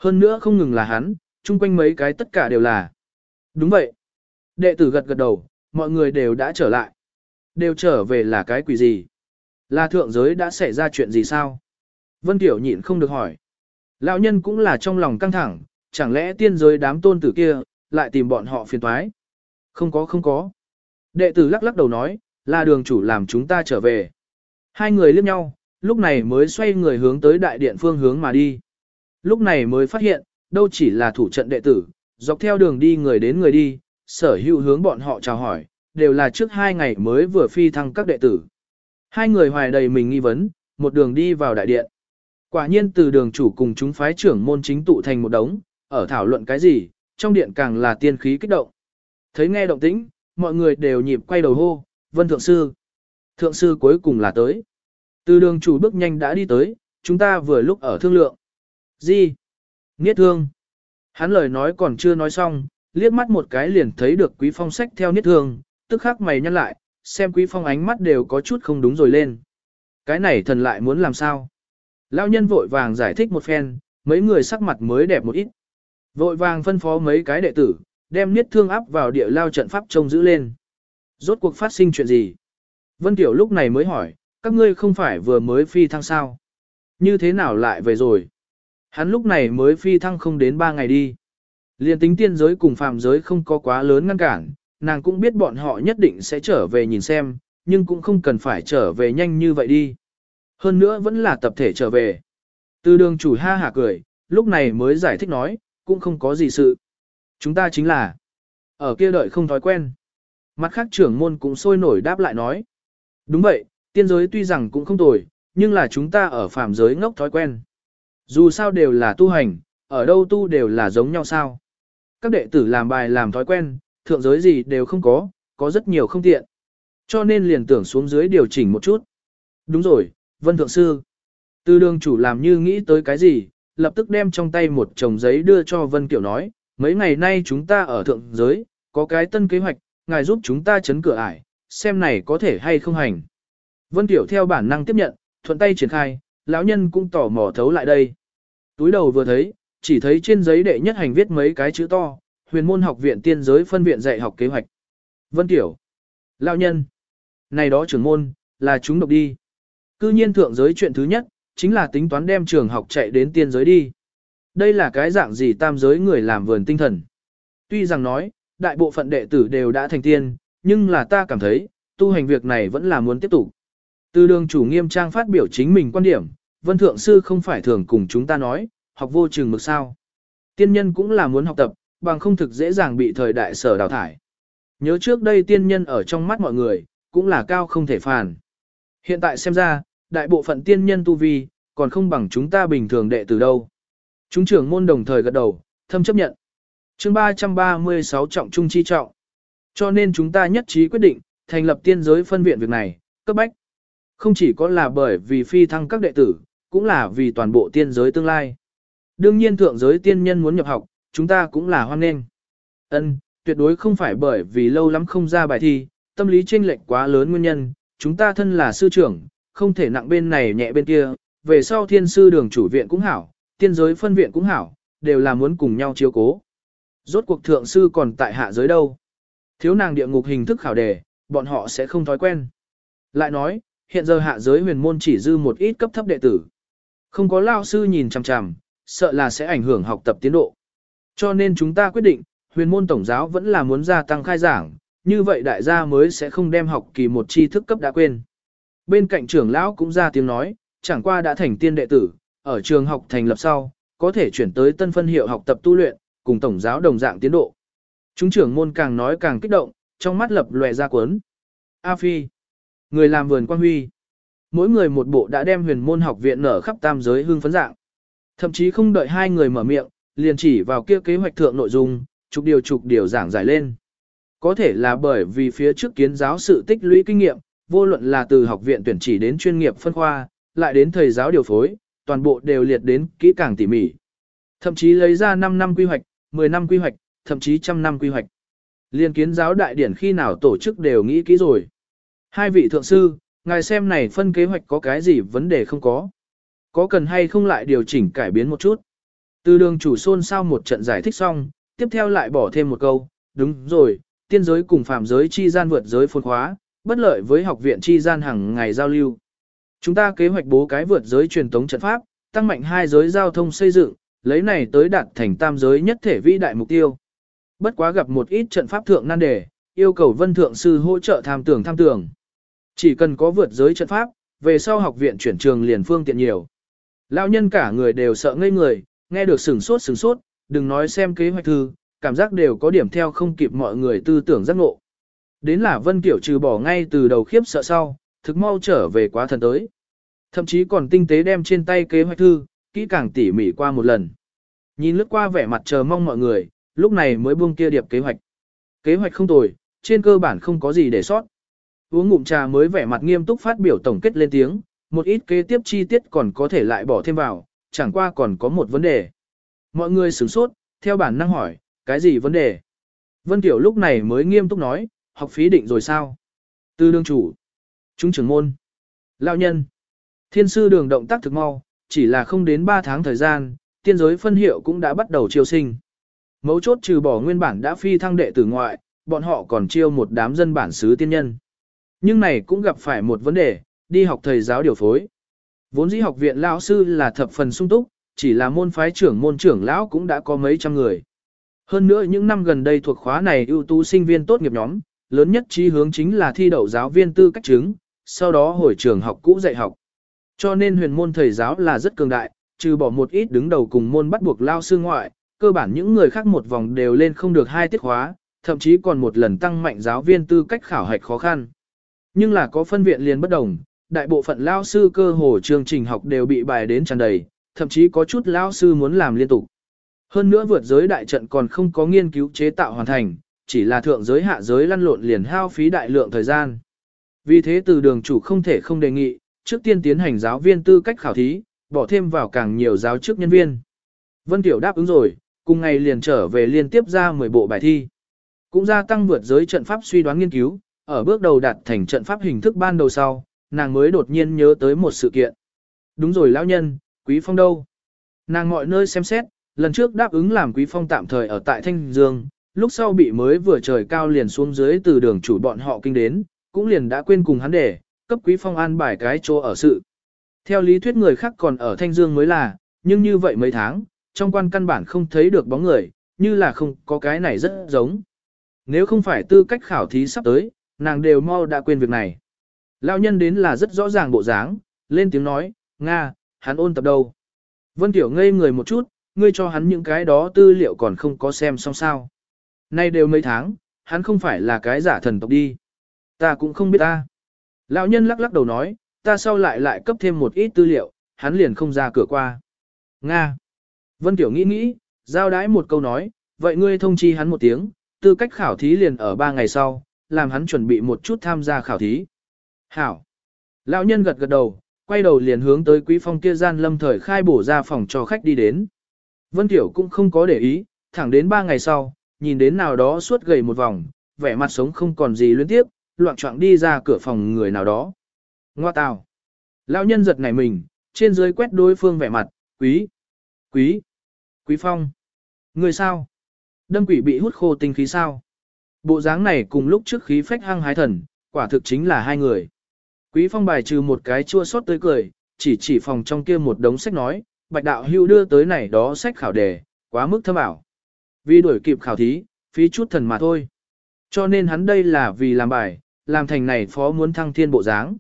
Hơn nữa không ngừng là hắn, chung quanh mấy cái tất cả đều là. Đúng vậy. Đệ tử gật gật đầu, mọi người đều đã trở lại. Đều trở về là cái quỷ gì? Là thượng giới đã xảy ra chuyện gì sao? Vân Tiểu nhịn không được hỏi. Lão nhân cũng là trong lòng căng thẳng, chẳng lẽ tiên giới đám tôn tử kia, lại tìm bọn họ phiền toái? Không có không có. Đệ tử lắc lắc đầu nói, là đường chủ làm chúng ta trở về. Hai người liếc nhau, lúc này mới xoay người hướng tới đại điện phương hướng mà đi. Lúc này mới phát hiện, đâu chỉ là thủ trận đệ tử, dọc theo đường đi người đến người đi, sở hữu hướng bọn họ chào hỏi, đều là trước hai ngày mới vừa phi thăng các đệ tử. Hai người hoài đầy mình nghi vấn, một đường đi vào đại điện. Quả nhiên từ đường chủ cùng chúng phái trưởng môn chính tụ thành một đống, ở thảo luận cái gì, trong điện càng là tiên khí kích động. Thấy nghe động tĩnh, mọi người đều nhịp quay đầu hô, vân thượng sư. Thượng sư cuối cùng là tới. Từ đường chủ bước nhanh đã đi tới, chúng ta vừa lúc ở thương lượng. Gì? Niết thương. Hắn lời nói còn chưa nói xong, liếc mắt một cái liền thấy được quý phong sách theo niết thương, tức khắc mày nhăn lại, xem quý phong ánh mắt đều có chút không đúng rồi lên. Cái này thần lại muốn làm sao? Lão nhân vội vàng giải thích một phen, mấy người sắc mặt mới đẹp một ít. Vội vàng phân phó mấy cái đệ tử, đem niết thương áp vào địa lao trận pháp trông giữ lên. Rốt cuộc phát sinh chuyện gì? Vân Tiểu lúc này mới hỏi, các ngươi không phải vừa mới phi thăng sao? Như thế nào lại về rồi? Hắn lúc này mới phi thăng không đến ba ngày đi. Liên tính tiên giới cùng phàm giới không có quá lớn ngăn cản, nàng cũng biết bọn họ nhất định sẽ trở về nhìn xem, nhưng cũng không cần phải trở về nhanh như vậy đi. Hơn nữa vẫn là tập thể trở về. Từ đường chủ ha hả cười, lúc này mới giải thích nói, cũng không có gì sự. Chúng ta chính là ở kia đợi không thói quen. Mặt khác trưởng môn cũng sôi nổi đáp lại nói. Đúng vậy, tiên giới tuy rằng cũng không tồi, nhưng là chúng ta ở phàm giới ngốc thói quen. Dù sao đều là tu hành, ở đâu tu đều là giống nhau sao. Các đệ tử làm bài làm thói quen, thượng giới gì đều không có, có rất nhiều không tiện. Cho nên liền tưởng xuống dưới điều chỉnh một chút. Đúng rồi, Vân Thượng Sư. tư đường chủ làm như nghĩ tới cái gì, lập tức đem trong tay một chồng giấy đưa cho Vân Kiểu nói, mấy ngày nay chúng ta ở thượng giới, có cái tân kế hoạch, ngài giúp chúng ta chấn cửa ải, xem này có thể hay không hành. Vân Kiểu theo bản năng tiếp nhận, thuận tay triển khai, lão nhân cũng tỏ mò thấu lại đây. Túi đầu vừa thấy, chỉ thấy trên giấy đệ nhất hành viết mấy cái chữ to, huyền môn học viện tiên giới phân viện dạy học kế hoạch. Vân Tiểu. Lão nhân. Này đó trưởng môn, là chúng độc đi. Cư nhiên thượng giới chuyện thứ nhất, chính là tính toán đem trường học chạy đến tiên giới đi. Đây là cái dạng gì tam giới người làm vườn tinh thần. Tuy rằng nói, đại bộ phận đệ tử đều đã thành tiên, nhưng là ta cảm thấy, tu hành việc này vẫn là muốn tiếp tục. Từ đường chủ nghiêm trang phát biểu chính mình quan điểm, vân thượng sư không phải thường cùng chúng ta nói, học vô trường mực sao. Tiên nhân cũng là muốn học tập, bằng không thực dễ dàng bị thời đại sở đào thải. Nhớ trước đây tiên nhân ở trong mắt mọi người, cũng là cao không thể phàn. Hiện tại xem ra, đại bộ phận tiên nhân tu vi, còn không bằng chúng ta bình thường đệ từ đâu. Chúng trưởng môn đồng thời gật đầu, thâm chấp nhận. chương 336 trọng trung chi trọng. Cho nên chúng ta nhất trí quyết định, thành lập tiên giới phân viện việc này, cấp bách. Không chỉ có là bởi vì phi thăng các đệ tử, cũng là vì toàn bộ tiên giới tương lai. Đương nhiên thượng giới tiên nhân muốn nhập học, chúng ta cũng là hoan nghênh. Ân, tuyệt đối không phải bởi vì lâu lắm không ra bài thi, tâm lý chênh lệch quá lớn nguyên nhân, chúng ta thân là sư trưởng, không thể nặng bên này nhẹ bên kia, về sau thiên sư đường chủ viện cũng hảo, tiên giới phân viện cũng hảo, đều là muốn cùng nhau chiếu cố. Rốt cuộc thượng sư còn tại hạ giới đâu. Thiếu nàng địa ngục hình thức khảo đề, bọn họ sẽ không thói quen. Lại nói, hiện giờ hạ giới huyền môn chỉ dư một ít cấp thấp đệ tử. Không có lao sư nhìn chằm chằm, sợ là sẽ ảnh hưởng học tập tiến độ. Cho nên chúng ta quyết định, huyền môn tổng giáo vẫn là muốn gia tăng khai giảng, như vậy đại gia mới sẽ không đem học kỳ một tri thức cấp đã quên. Bên cạnh trưởng lão cũng ra tiếng nói, chẳng qua đã thành tiên đệ tử, ở trường học thành lập sau, có thể chuyển tới tân phân hiệu học tập tu luyện, cùng tổng giáo đồng dạng tiến độ. Chúng trưởng môn càng nói càng kích động, trong mắt lập lòe ra cuốn. A Phi, người làm vườn quan huy. Mỗi người một bộ đã đem huyền môn học viện nở khắp tam giới hương phấn dạng. Thậm chí không đợi hai người mở miệng, liền chỉ vào kia kế hoạch thượng nội dung, chục điều chục điều giảng giải lên. Có thể là bởi vì phía trước kiến giáo sự tích lũy kinh nghiệm, vô luận là từ học viện tuyển chỉ đến chuyên nghiệp phân khoa, lại đến thầy giáo điều phối, toàn bộ đều liệt đến kỹ càng tỉ mỉ. Thậm chí lấy ra 5 năm quy hoạch, 10 năm quy hoạch, thậm chí trăm năm quy hoạch. Liên kiến giáo đại điển khi nào tổ chức đều nghĩ kỹ rồi. Hai vị thượng sư, ngài xem này phân kế hoạch có cái gì vấn đề không có. Có cần hay không lại điều chỉnh cải biến một chút. Từ đường chủ xôn sau một trận giải thích xong, tiếp theo lại bỏ thêm một câu, đúng rồi, tiên giới cùng phạm giới chi gian vượt giới phồn khóa, bất lợi với học viện chi gian hàng ngày giao lưu. Chúng ta kế hoạch bố cái vượt giới truyền tống trận pháp, tăng mạnh hai giới giao thông xây dựng, lấy này tới đạt thành tam giới nhất thể vĩ đại mục tiêu. Bất quá gặp một ít trận pháp thượng nan đề, yêu cầu vân thượng sư hỗ trợ tham tưởng tham tưởng. Chỉ cần có vượt giới trận pháp, về sau học viện chuyển trường liền phương tiện nhiều. Lão nhân cả người đều sợ ngây người, nghe được sừng sốt sừng sốt, đừng nói xem kế hoạch thư, cảm giác đều có điểm theo không kịp mọi người tư tưởng giác ngộ. Đến là Vân Kiểu trừ bỏ ngay từ đầu khiếp sợ sau, thực mau trở về quá thần tới. Thậm chí còn tinh tế đem trên tay kế hoạch thư, kỹ càng tỉ mỉ qua một lần. Nhìn lướt qua vẻ mặt chờ mong mọi người, lúc này mới buông kia điệp kế hoạch. Kế hoạch không tồi, trên cơ bản không có gì để sót. Uống ngụm trà mới vẻ mặt nghiêm túc phát biểu tổng kết lên tiếng, một ít kế tiếp chi tiết còn có thể lại bỏ thêm vào, chẳng qua còn có một vấn đề. Mọi người sửng sốt, theo bản năng hỏi, cái gì vấn đề? Vân Tiểu lúc này mới nghiêm túc nói, học phí định rồi sao? Từ đương chủ, chúng trưởng môn, lão nhân, thiên sư đường động tác thực mau, chỉ là không đến 3 tháng thời gian, tiên giới phân hiệu cũng đã bắt đầu chiêu sinh. Mấu chốt trừ bỏ nguyên bản đã phi thăng đệ tử ngoại, bọn họ còn chiêu một đám dân bản xứ tiên nhân. Nhưng này cũng gặp phải một vấn đề, đi học thầy giáo điều phối. Vốn dĩ học viện lão sư là thập phần sung túc, chỉ là môn phái trưởng môn trưởng lão cũng đã có mấy trăm người. Hơn nữa những năm gần đây thuộc khóa này ưu tú sinh viên tốt nghiệp nhóm, lớn nhất chí hướng chính là thi đậu giáo viên tư cách chứng, sau đó hồi trường học cũ dạy học. Cho nên huyền môn thầy giáo là rất cường đại, trừ bỏ một ít đứng đầu cùng môn bắt buộc lao sư ngoại, cơ bản những người khác một vòng đều lên không được hai tiết khóa, thậm chí còn một lần tăng mạnh giáo viên tư cách khảo hạch khó khăn. Nhưng là có phân viện liền bất đồng, đại bộ phận lao sư cơ hồ chương trình học đều bị bài đến tràn đầy, thậm chí có chút lao sư muốn làm liên tục. Hơn nữa vượt giới đại trận còn không có nghiên cứu chế tạo hoàn thành, chỉ là thượng giới hạ giới lăn lộn liền hao phí đại lượng thời gian. Vì thế từ đường chủ không thể không đề nghị, trước tiên tiến hành giáo viên tư cách khảo thí, bỏ thêm vào càng nhiều giáo chức nhân viên. Vân Tiểu đáp ứng rồi, cùng ngày liền trở về liên tiếp ra 10 bộ bài thi. Cũng gia tăng vượt giới trận pháp suy đoán nghiên cứu, ở bước đầu đạt thành trận pháp hình thức ban đầu sau, nàng mới đột nhiên nhớ tới một sự kiện. Đúng rồi lão nhân, Quý Phong đâu? Nàng mọi nơi xem xét, lần trước đáp ứng làm Quý Phong tạm thời ở tại Thanh Dương, lúc sau bị mới vừa trời cao liền xuống dưới từ đường chủ bọn họ kinh đến, cũng liền đã quên cùng hắn để, cấp Quý Phong an bài cái chỗ ở sự. Theo lý thuyết người khác còn ở Thanh Dương mới là, nhưng như vậy mấy tháng, trong quan căn bản không thấy được bóng người, như là không có cái này rất giống. Nếu không phải tư cách khảo thí sắp tới, nàng đều mau đã quên việc này. Lão nhân đến là rất rõ ràng bộ dáng, lên tiếng nói, Nga, hắn ôn tập đâu. Vân Tiểu ngây người một chút, ngươi cho hắn những cái đó tư liệu còn không có xem xong sao. Nay đều mấy tháng, hắn không phải là cái giả thần tộc đi. Ta cũng không biết ta. Lão nhân lắc lắc đầu nói, ta sau lại lại cấp thêm một ít tư liệu, hắn liền không ra cửa qua. Nga. Vân Tiểu nghĩ nghĩ, giao đái một câu nói, vậy ngươi thông chi hắn một tiếng, tư cách khảo thí liền ở ba ngày sau, làm hắn chuẩn bị một chút tham gia khảo thí. Hảo. Lão nhân gật gật đầu, quay đầu liền hướng tới quý phong kia gian lâm thời khai bổ ra phòng cho khách đi đến. Vân Tiểu cũng không có để ý, thẳng đến ba ngày sau, nhìn đến nào đó suốt gầy một vòng, vẻ mặt sống không còn gì luyến tiếp, loạn trọng đi ra cửa phòng người nào đó. Ngoa tào. Lão nhân giật nảy mình, trên dưới quét đối phương vẻ mặt, quý, quý, quý phong. Người sao? Đâm quỷ bị hút khô tinh khí sao? Bộ dáng này cùng lúc trước khí phách hăng hái thần, quả thực chính là hai người. Quý phong bài trừ một cái chua xót tới cười, chỉ chỉ phòng trong kia một đống sách nói, bạch đạo hưu đưa tới này đó sách khảo đề, quá mức thâm ảo. Vì đuổi kịp khảo thí, phí chút thần mà thôi. Cho nên hắn đây là vì làm bài, làm thành này phó muốn thăng thiên bộ dáng.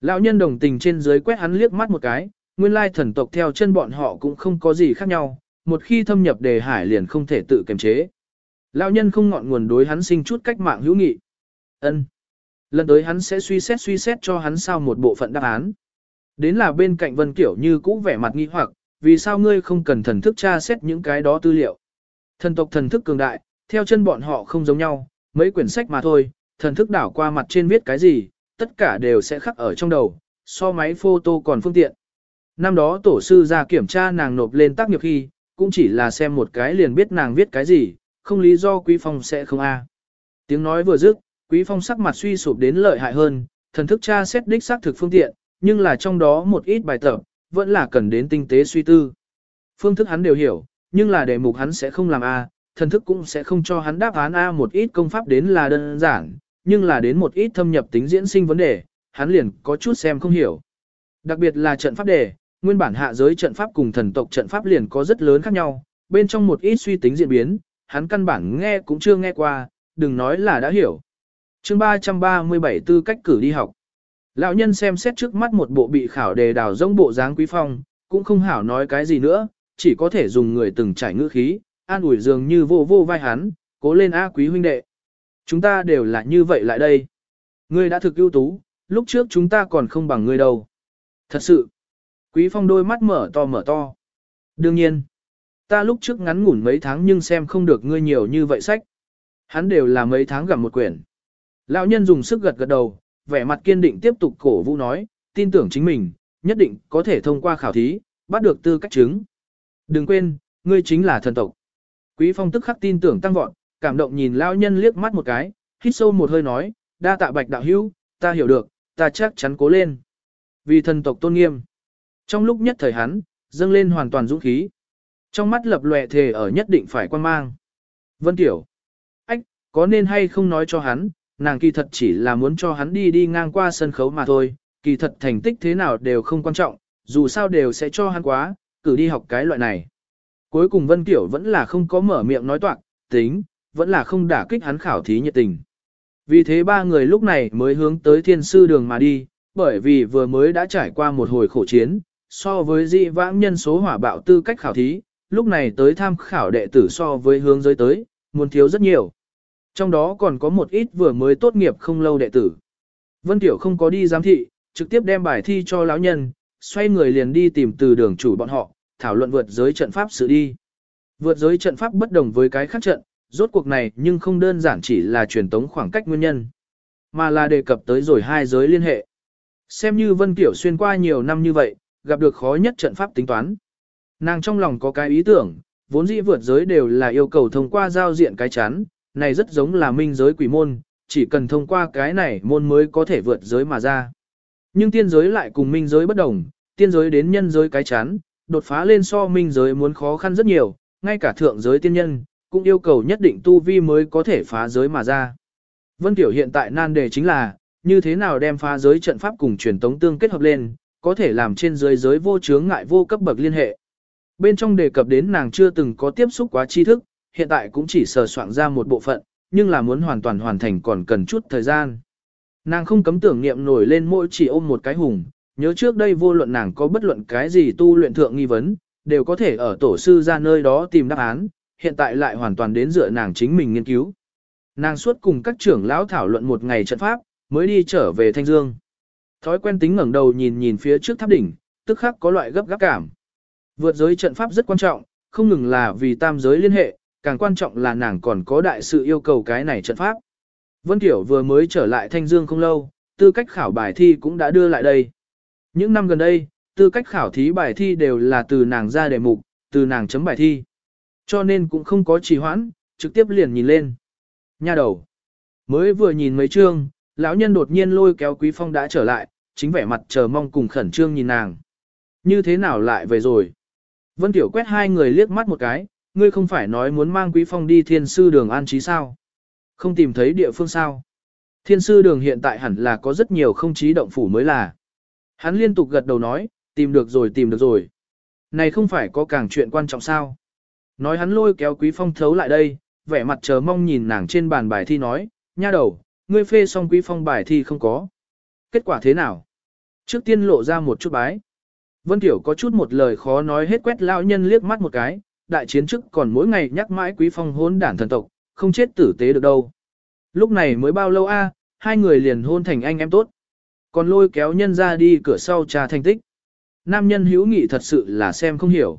Lão nhân đồng tình trên dưới quét hắn liếc mắt một cái, nguyên lai thần tộc theo chân bọn họ cũng không có gì khác nhau, một khi thâm nhập đề hải liền không thể tự kiềm chế. Lão nhân không ngọn nguồn đối hắn sinh chút cách mạng hữu nghị. Ân. Lần tới hắn sẽ suy xét suy xét cho hắn sao một bộ phận đáp án. Đến là bên cạnh Vân Kiểu như cũ vẻ mặt nghi hoặc, vì sao ngươi không cần thần thức tra xét những cái đó tư liệu. Thần tộc thần thức cường đại, theo chân bọn họ không giống nhau, mấy quyển sách mà thôi, thần thức đảo qua mặt trên viết cái gì, tất cả đều sẽ khắc ở trong đầu, so máy photo còn phương tiện. Năm đó tổ sư ra kiểm tra nàng nộp lên tác nghiệp khi, cũng chỉ là xem một cái liền biết nàng viết cái gì, không lý do Quý Phong sẽ không a. Tiếng nói vừa dứt, Quý Phong sắc mặt suy sụp đến lợi hại hơn, thần thức tra xét đích xác thực phương tiện, nhưng là trong đó một ít bài tập, vẫn là cần đến tinh tế suy tư. Phương thức hắn đều hiểu, nhưng là đề mục hắn sẽ không làm A, thần thức cũng sẽ không cho hắn đáp án A một ít công pháp đến là đơn giản, nhưng là đến một ít thâm nhập tính diễn sinh vấn đề, hắn liền có chút xem không hiểu. Đặc biệt là trận pháp đề, nguyên bản hạ giới trận pháp cùng thần tộc trận pháp liền có rất lớn khác nhau, bên trong một ít suy tính diễn biến, hắn căn bản nghe cũng chưa nghe qua, đừng nói là đã hiểu. chương 337 tư cách cử đi học. Lão nhân xem xét trước mắt một bộ bị khảo đề đào rông bộ dáng quý phong, cũng không hảo nói cái gì nữa, chỉ có thể dùng người từng trải ngữ khí, an ủi dường như vô vô vai hắn, cố lên a quý huynh đệ. Chúng ta đều là như vậy lại đây. Ngươi đã thực ưu tú, lúc trước chúng ta còn không bằng ngươi đâu. Thật sự, Quý Phong đôi mắt mở to mở to. Đương nhiên, ta lúc trước ngắn ngủn mấy tháng nhưng xem không được ngươi nhiều như vậy sách. Hắn đều là mấy tháng gặp một quyển. Lão nhân dùng sức gật gật đầu, vẻ mặt kiên định tiếp tục cổ vũ nói, tin tưởng chính mình, nhất định có thể thông qua khảo thí, bắt được tư cách chứng. Đừng quên, ngươi chính là thần tộc. Quý Phong tức khắc tin tưởng tăng vọt, cảm động nhìn lão nhân liếc mắt một cái, hít sâu một hơi nói, đa tạ bạch đạo hữu, ta hiểu được, ta chắc chắn cố lên. Vì thần tộc tôn nghiêm. Trong lúc nhất thời hắn, dâng lên hoàn toàn dũng khí. Trong mắt lập lòe thề ở nhất định phải quan mang. Vân Tiểu. Ách, có nên hay không nói cho hắn, nàng kỳ thật chỉ là muốn cho hắn đi đi ngang qua sân khấu mà thôi, kỳ thật thành tích thế nào đều không quan trọng, dù sao đều sẽ cho hắn quá, cử đi học cái loại này. Cuối cùng Vân Tiểu vẫn là không có mở miệng nói toạc, tính, vẫn là không đả kích hắn khảo thí nhiệt tình. Vì thế ba người lúc này mới hướng tới thiên sư đường mà đi, bởi vì vừa mới đã trải qua một hồi khổ chiến, so với dị vãng nhân số hỏa bạo tư cách khảo thí, lúc này tới tham khảo đệ tử so với hướng giới tới, muốn thiếu rất nhiều. Trong đó còn có một ít vừa mới tốt nghiệp không lâu đệ tử. Vân Tiểu không có đi giám thị, trực tiếp đem bài thi cho lão nhân, xoay người liền đi tìm từ đường chủ bọn họ, thảo luận vượt giới trận pháp sự đi. Vượt giới trận pháp bất đồng với cái khác trận, rốt cuộc này nhưng không đơn giản chỉ là truyền tống khoảng cách nguyên nhân, mà là đề cập tới rồi hai giới liên hệ. Xem như Vân Tiểu xuyên qua nhiều năm như vậy, gặp được khó nhất trận pháp tính toán. Nàng trong lòng có cái ý tưởng, vốn dĩ vượt giới đều là yêu cầu thông qua giao diện cái chắn, này rất giống là minh giới quỷ môn, chỉ cần thông qua cái này môn mới có thể vượt giới mà ra. Nhưng tiên giới lại cùng minh giới bất đồng, tiên giới đến nhân giới cái chắn, đột phá lên so minh giới muốn khó khăn rất nhiều, ngay cả thượng giới tiên nhân, cũng yêu cầu nhất định tu vi mới có thể phá giới mà ra. Vân Tiểu hiện tại nan đề chính là, như thế nào đem phá giới trận pháp cùng truyền tống tương kết hợp lên, có thể làm trên giới giới vô chướng ngại vô cấp bậc liên hệ. Bên trong đề cập đến nàng chưa từng có tiếp xúc quá tri thức, hiện tại cũng chỉ sờ soạn ra một bộ phận, nhưng là muốn hoàn toàn hoàn thành còn cần chút thời gian. Nàng không cấm tưởng niệm nổi lên mỗi chỉ ôm một cái hùng, nhớ trước đây vô luận nàng có bất luận cái gì tu luyện thượng nghi vấn, đều có thể ở tổ sư ra nơi đó tìm đáp án, hiện tại lại hoàn toàn đến dựa nàng chính mình nghiên cứu. Nàng suốt cùng các trưởng lão thảo luận một ngày trận pháp, mới đi trở về Thanh Dương. Thói quen tính ngẩng đầu nhìn nhìn phía trước tháp đỉnh, tức khắc có loại gấp gáp cảm. Vượt giới trận pháp rất quan trọng, không ngừng là vì tam giới liên hệ, càng quan trọng là nàng còn có đại sự yêu cầu cái này trận pháp. Vân Tiểu vừa mới trở lại Thanh Dương không lâu, tư cách khảo bài thi cũng đã đưa lại đây. Những năm gần đây, tư cách khảo thí bài thi đều là từ nàng ra đề mục, từ nàng chấm bài thi. Cho nên cũng không có trì hoãn, trực tiếp liền nhìn lên. Nha đầu. Mới vừa nhìn mấy chương, lão nhân đột nhiên lôi kéo Quý Phong đã trở lại, chính vẻ mặt chờ mong cùng khẩn trương nhìn nàng. Như thế nào lại về rồi? Vân Tiểu quét hai người liếc mắt một cái, ngươi không phải nói muốn mang Quý Phong đi thiên sư đường an trí sao? Không tìm thấy địa phương sao? Thiên sư đường hiện tại hẳn là có rất nhiều không trí động phủ mới là. Hắn liên tục gật đầu nói, tìm được rồi tìm được rồi. Này không phải có càng chuyện quan trọng sao? Nói hắn lôi kéo Quý Phong thấu lại đây, vẻ mặt chờ mong nhìn nàng trên bàn bài thi nói, nha đầu, ngươi phê xong Quý Phong bài thi không có. Kết quả thế nào? Trước tiên lộ ra một chút bái. Vân Tiểu có chút một lời khó nói hết quét lão nhân liếc mắt một cái, đại chiến chức còn mỗi ngày nhắc mãi Quý Phong hôn đản thần tộc, không chết tử tế được đâu. Lúc này mới bao lâu a, hai người liền hôn thành anh em tốt. Còn lôi kéo nhân ra đi cửa sau trà thành tích. Nam nhân hữu nghị thật sự là xem không hiểu.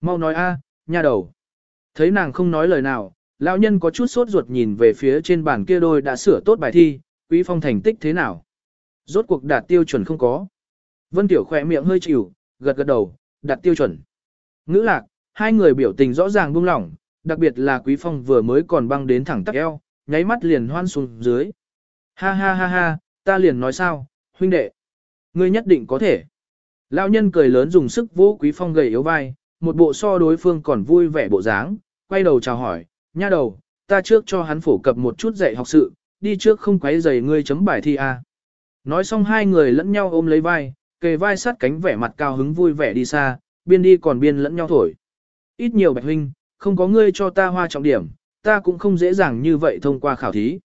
Mau nói a, nha đầu. Thấy nàng không nói lời nào, lão nhân có chút sốt ruột nhìn về phía trên bàn kia đôi đã sửa tốt bài thi, Quý Phong thành tích thế nào. Rốt cuộc đạt tiêu chuẩn không có. Vân Tiểu khỏe miệng hơi chịu, gật gật đầu, đặt tiêu chuẩn. Ngữ lạc, hai người biểu tình rõ ràng buông lỏng, đặc biệt là Quý Phong vừa mới còn băng đến thẳng tắc eo, nháy mắt liền hoan xuống dưới. Ha ha ha ha, ta liền nói sao, huynh đệ. Ngươi nhất định có thể. Lão nhân cười lớn dùng sức vỗ Quý Phong gầy yếu vai, một bộ so đối phương còn vui vẻ bộ dáng, quay đầu chào hỏi, nha đầu, ta trước cho hắn phổ cập một chút dạy học sự, đi trước không quấy rầy ngươi chấm bài thi a. Nói xong hai người lẫn nhau ôm lấy vai, kề vai sát cánh vẻ mặt cao hứng vui vẻ đi xa, biên đi còn biên lẫn nhau thổi. Ít nhiều bạch huynh, không có ngươi cho ta hoa trọng điểm, ta cũng không dễ dàng như vậy thông qua khảo thí.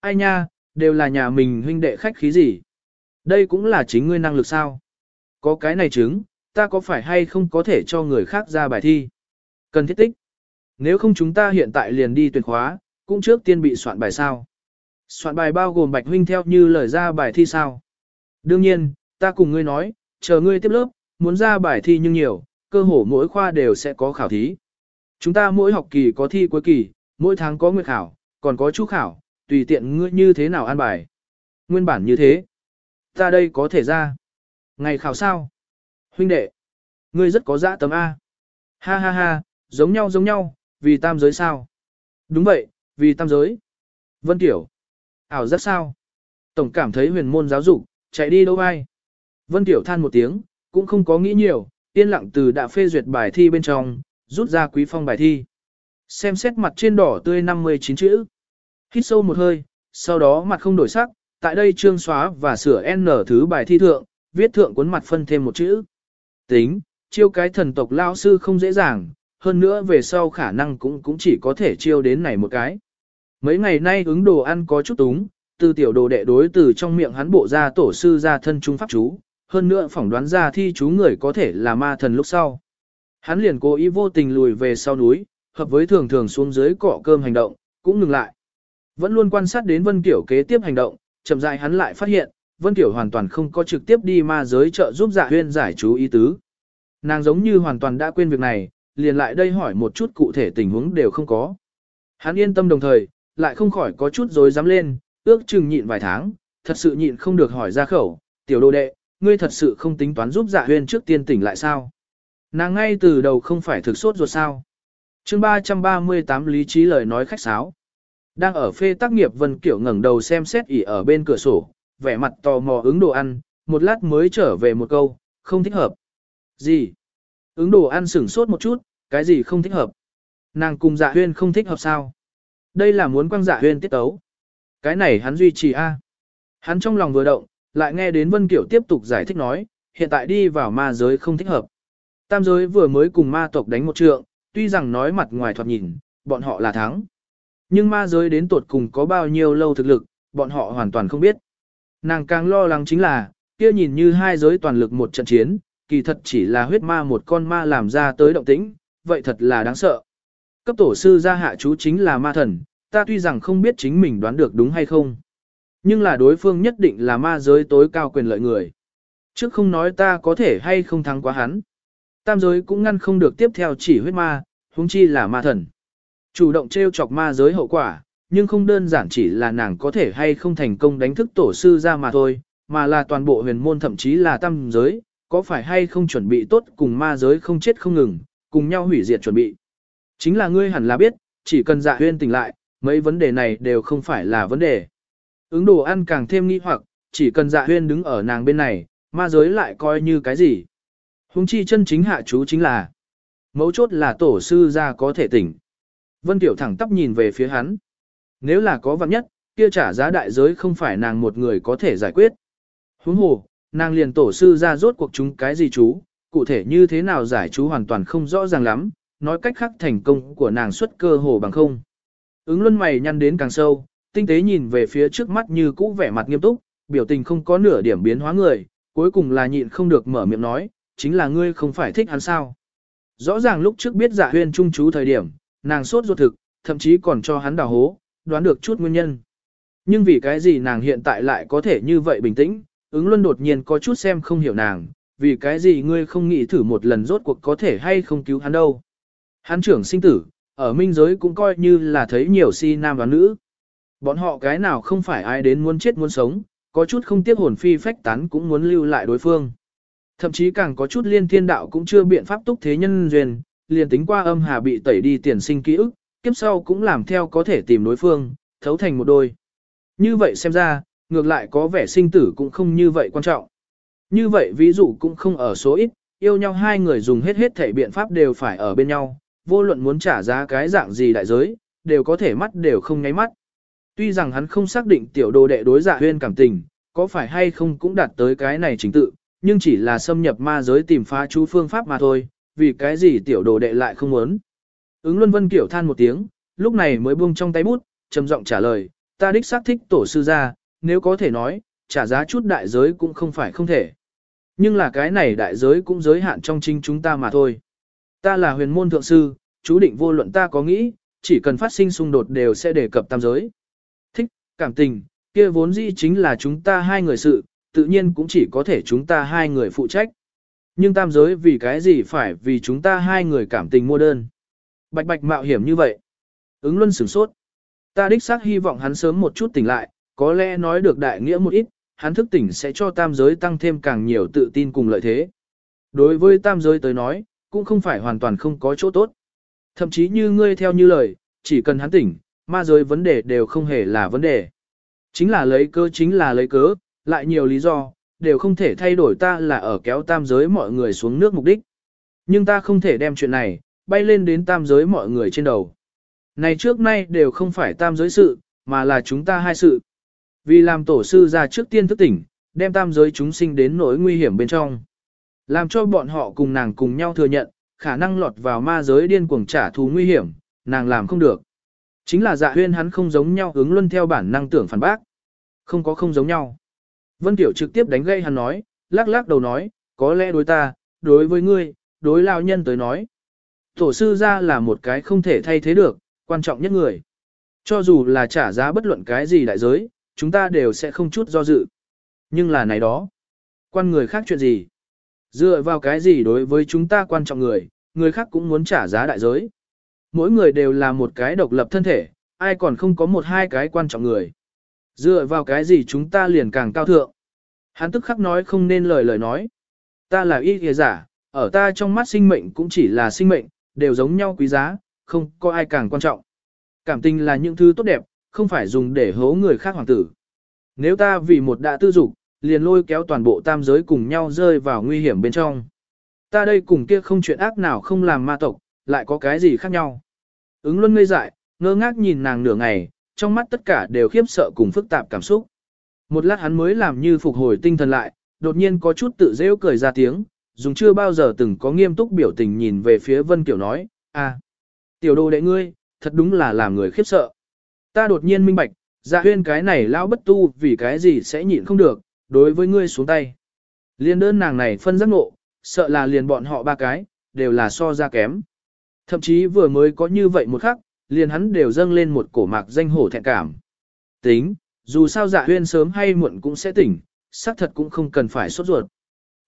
Ai nha, đều là nhà mình huynh đệ khách khí gì. Đây cũng là chính ngươi năng lực sao. Có cái này chứng, ta có phải hay không có thể cho người khác ra bài thi. Cần thiết tích. Nếu không chúng ta hiện tại liền đi tuyển khóa, cũng trước tiên bị soạn bài sao. Soạn bài bao gồm bạch huynh theo như lời ra bài thi sao. Đương nhiên, ta cùng ngươi nói, chờ ngươi tiếp lớp, muốn ra bài thi nhưng nhiều, cơ hồ mỗi khoa đều sẽ có khảo thí. Chúng ta mỗi học kỳ có thi cuối kỳ, mỗi tháng có nguyệt khảo, còn có chú khảo, tùy tiện ngươi như thế nào an bài. Nguyên bản như thế. Ta đây có thể ra. Ngày khảo sao? Huynh đệ. Ngươi rất có dã tấm A. Ha ha ha, giống nhau giống nhau, vì tam giới sao? Đúng vậy, vì tam giới. Vân Tiểu. Ảo rất sao? Tổng cảm thấy huyền môn giáo dục, chạy đi đâu ai? Vân Tiểu than một tiếng, cũng không có nghĩ nhiều, yên lặng từ đã phê duyệt bài thi bên trong, rút ra quý phong bài thi. Xem xét mặt trên đỏ tươi 59 chữ. Hít sâu một hơi, sau đó mặt không đổi sắc, tại đây trương xóa và sửa N thứ bài thi thượng, viết thượng cuốn mặt phân thêm một chữ. Tính, chiêu cái thần tộc lao sư không dễ dàng, hơn nữa về sau khả năng cũng cũng chỉ có thể chiêu đến này một cái. Mấy ngày nay ứng đồ ăn có chút túng, từ tiểu đồ đệ đối từ trong miệng hắn bộ ra tổ sư ra thân trung pháp chú, hơn nữa phỏng đoán ra thi chú người có thể là ma thần lúc sau. Hắn liền cố ý vô tình lùi về sau núi, hợp với thường thường xuống dưới cọ cơm hành động, cũng ngừng lại. Vẫn luôn quan sát đến Vân Kiểu kế tiếp hành động, chậm rãi hắn lại phát hiện, Vân Kiểu hoàn toàn không có trực tiếp đi ma giới trợ giúp dạ huyên giải chú ý tứ. Nàng giống như hoàn toàn đã quên việc này, liền lại đây hỏi một chút cụ thể tình huống đều không có. Hắn yên tâm đồng thời, lại không khỏi có chút dối dám lên, ước chừng nhịn vài tháng, thật sự nhịn không được hỏi ra khẩu, tiểu đô đệ, ngươi thật sự không tính toán giúp dạ huyên trước tiên tỉnh lại sao? Nàng ngay từ đầu không phải thực sốt ruột sao? chương 338 lý trí lời nói khách sáo. Đang ở phê tác nghiệp Vân Kiểu ngẩng đầu xem xét ỉ ở bên cửa sổ, vẻ mặt tò mò ứng đồ ăn, một lát mới trở về một câu, không thích hợp. Gì? Ứng đồ ăn sửng sốt một chút, cái gì không thích hợp? Nàng cùng dạ huyên không thích hợp sao? Đây là muốn quăng dạ huyên tiết tấu. Cái này hắn duy trì a. Hắn trong lòng vừa động, lại nghe đến Vân Kiểu tiếp tục giải thích nói, hiện tại đi vào ma giới không thích hợp. Tam giới vừa mới cùng ma tộc đánh một trượng, tuy rằng nói mặt ngoài thoạt nhìn, bọn họ là thắng. Nhưng ma giới đến tuột cùng có bao nhiêu lâu thực lực, bọn họ hoàn toàn không biết. Nàng càng lo lắng chính là, kia nhìn như hai giới toàn lực một trận chiến, kỳ thật chỉ là huyết ma một con ma làm ra tới động tĩnh, vậy thật là đáng sợ. Cấp tổ sư gia hạ chú chính là ma thần, ta tuy rằng không biết chính mình đoán được đúng hay không. Nhưng là đối phương nhất định là ma giới tối cao quyền lợi người. Trước không nói ta có thể hay không thắng quá hắn. Tam giới cũng ngăn không được tiếp theo chỉ huyết ma, huống chi là ma thần. Chủ động treo chọc ma giới hậu quả, nhưng không đơn giản chỉ là nàng có thể hay không thành công đánh thức tổ sư ra mà thôi, mà là toàn bộ huyền môn thậm chí là tam giới, có phải hay không chuẩn bị tốt cùng ma giới không chết không ngừng, cùng nhau hủy diệt chuẩn bị. Chính là ngươi hẳn là biết, chỉ cần dạ huyên tỉnh lại, mấy vấn đề này đều không phải là vấn đề. Ứng đồ ăn càng thêm nghi hoặc, chỉ cần dạ huyên đứng ở nàng bên này, ma giới lại coi như cái gì. Hùng chi chân chính hạ chú chính là, mấu chốt là tổ sư ra có thể tỉnh. Vân Tiểu thẳng tắp nhìn về phía hắn. Nếu là có vạn nhất, kia trả giá đại giới không phải nàng một người có thể giải quyết. Huống hồ, nàng liền tổ sư ra rốt cuộc chúng cái gì chú, cụ thể như thế nào giải chú hoàn toàn không rõ ràng lắm, nói cách khác thành công của nàng xuất cơ hồ bằng không. Ứng luân mày nhăn đến càng sâu, tinh tế nhìn về phía trước mắt như cũ vẻ mặt nghiêm túc, biểu tình không có nửa điểm biến hóa người, cuối cùng là nhịn không được mở miệng nói, chính là ngươi không phải thích hắn sao. Rõ ràng lúc trước biết giả huyên trung chú thời điểm, nàng sốt ruột thực, thậm chí còn cho hắn đào hố, đoán được chút nguyên nhân. Nhưng vì cái gì nàng hiện tại lại có thể như vậy bình tĩnh, ứng luân đột nhiên có chút xem không hiểu nàng, vì cái gì ngươi không nghĩ thử một lần rốt cuộc có thể hay không cứu hắn đâu. Hắn trưởng sinh tử, ở minh giới cũng coi như là thấy nhiều si nam và nữ. Bọn họ cái nào không phải ai đến muốn chết muốn sống, có chút không tiếc hồn phi phách tán cũng muốn lưu lại đối phương. Thậm chí càng có chút liên thiên đạo cũng chưa biện pháp túc thế nhân duyên, liền tính qua âm hà bị tẩy đi tiền sinh ký ức, kiếp sau cũng làm theo có thể tìm đối phương, thấu thành một đôi. Như vậy xem ra, ngược lại có vẻ sinh tử cũng không như vậy quan trọng. Như vậy ví dụ cũng không ở số ít, yêu nhau hai người dùng hết hết thể biện pháp đều phải ở bên nhau, vô luận muốn trả giá cái dạng gì đại giới, đều có thể mắt đều không nháy mắt. Tuy rằng hắn không xác định tiểu đồ đệ đối dạ huyên cảm tình, có phải hay không cũng đạt tới cái này chính tự, nhưng chỉ là xâm nhập ma giới tìm phá chú phương pháp mà thôi, vì cái gì tiểu đồ đệ lại không muốn. Ứng Luân Vân kiểu than một tiếng, lúc này mới buông trong tay bút, trầm giọng trả lời, ta đích xác thích tổ sư gia, nếu có thể nói, trả giá chút đại giới cũng không phải không thể. Nhưng là cái này đại giới cũng giới hạn trong chính chúng ta mà thôi. Ta là huyền môn thượng sư, chú định vô luận ta có nghĩ, chỉ cần phát sinh xung đột đều sẽ đề cập tam giới. Cảm tình, kia vốn dĩ chính là chúng ta hai người sự, tự nhiên cũng chỉ có thể chúng ta hai người phụ trách. Nhưng tam giới vì cái gì phải vì chúng ta hai người cảm tình mua đơn. Bạch bạch mạo hiểm như vậy. Ứng luân sửng sốt. Ta đích xác hy vọng hắn sớm một chút tỉnh lại, có lẽ nói được đại nghĩa một ít, hắn thức tỉnh sẽ cho tam giới tăng thêm càng nhiều tự tin cùng lợi thế. Đối với tam giới tới nói, cũng không phải hoàn toàn không có chỗ tốt. Thậm chí như ngươi theo như lời, chỉ cần hắn tỉnh, ma giới vấn đề đều không hề là vấn đề. Chính là lấy cớ chính là lấy cớ, lại nhiều lý do, đều không thể thay đổi ta là ở kéo tam giới mọi người xuống nước mục đích. Nhưng ta không thể đem chuyện này, bay lên đến tam giới mọi người trên đầu. Này trước nay đều không phải tam giới sự, mà là chúng ta hai sự. Vì làm tổ sư ra trước tiên thức tỉnh, đem tam giới chúng sinh đến nỗi nguy hiểm bên trong. Làm cho bọn họ cùng nàng cùng nhau thừa nhận, khả năng lọt vào ma giới điên cuồng trả thù nguy hiểm, nàng làm không được. Chính là dạ huyên hắn không giống nhau ứng luân theo bản năng tưởng phản bác. Không có không giống nhau. Vân Tiểu trực tiếp đánh gây hắn nói, lắc lắc đầu nói, có lẽ đối ta, đối với ngươi, đối lao nhân tới nói. Tổ sư ra là một cái không thể thay thế được, quan trọng nhất người. Cho dù là trả giá bất luận cái gì đại giới, chúng ta đều sẽ không chút do dự. Nhưng là này đó. Quan người khác chuyện gì? Dựa vào cái gì đối với chúng ta quan trọng người, người khác cũng muốn trả giá đại giới. Mỗi người đều là một cái độc lập thân thể, ai còn không có một hai cái quan trọng người. Dựa vào cái gì chúng ta liền càng cao thượng. Hắn tức khắc nói không nên lời lời nói. Ta là y kìa giả, ở ta trong mắt sinh mệnh cũng chỉ là sinh mệnh, đều giống nhau quý giá, không có ai càng quan trọng. Cảm tình là những thứ tốt đẹp, không phải dùng để hố người khác hoàng tử. Nếu ta vì một đã tư dục, liền lôi kéo toàn bộ tam giới cùng nhau rơi vào nguy hiểm bên trong. Ta đây cùng kia không chuyện ác nào không làm ma tộc, lại có cái gì khác nhau. Ứng luân ngây dại, ngơ ngác nhìn nàng nửa ngày, trong mắt tất cả đều khiếp sợ cùng phức tạp cảm xúc. Một lát hắn mới làm như phục hồi tinh thần lại, đột nhiên có chút tự rêu cười ra tiếng, dùng chưa bao giờ từng có nghiêm túc biểu tình nhìn về phía Vân Kiểu nói, à, tiểu đồ đệ ngươi, thật đúng là làm người khiếp sợ. Ta đột nhiên minh bạch, dạ huyên cái này lão bất tu vì cái gì sẽ nhịn không được, đối với ngươi xuống tay. Liên đơn nàng này phân giác ngộ, sợ là liền bọn họ ba cái, đều là so ra kém. Thậm chí vừa mới có như vậy một khắc, liền hắn đều dâng lên một cổ mạc danh hổ thẹn cảm. Tính, dù sao dạ huyên sớm hay muộn cũng sẽ tỉnh, xác thật cũng không cần phải sốt ruột.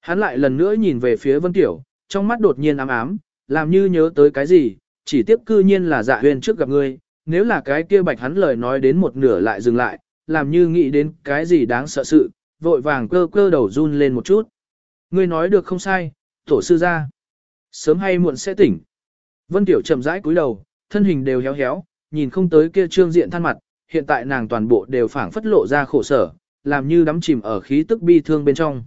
Hắn lại lần nữa nhìn về phía Vân Tiểu, trong mắt đột nhiên ám ám, làm như nhớ tới cái gì, chỉ tiếp cư nhiên là dạ huyên trước gặp ngươi, nếu là cái kia bạch hắn lời nói đến một nửa lại dừng lại, làm như nghĩ đến cái gì đáng sợ sự, vội vàng cơ cơ đầu run lên một chút. Ngươi nói được không sai, tổ sư ra. Sớm hay muộn sẽ tỉnh. Vân Tiểu chậm rãi cúi đầu, thân hình đều héo héo, nhìn không tới kia trương diện than mặt, hiện tại nàng toàn bộ đều phảng phất lộ ra khổ sở, làm như đắm chìm ở khí tức bi thương bên trong.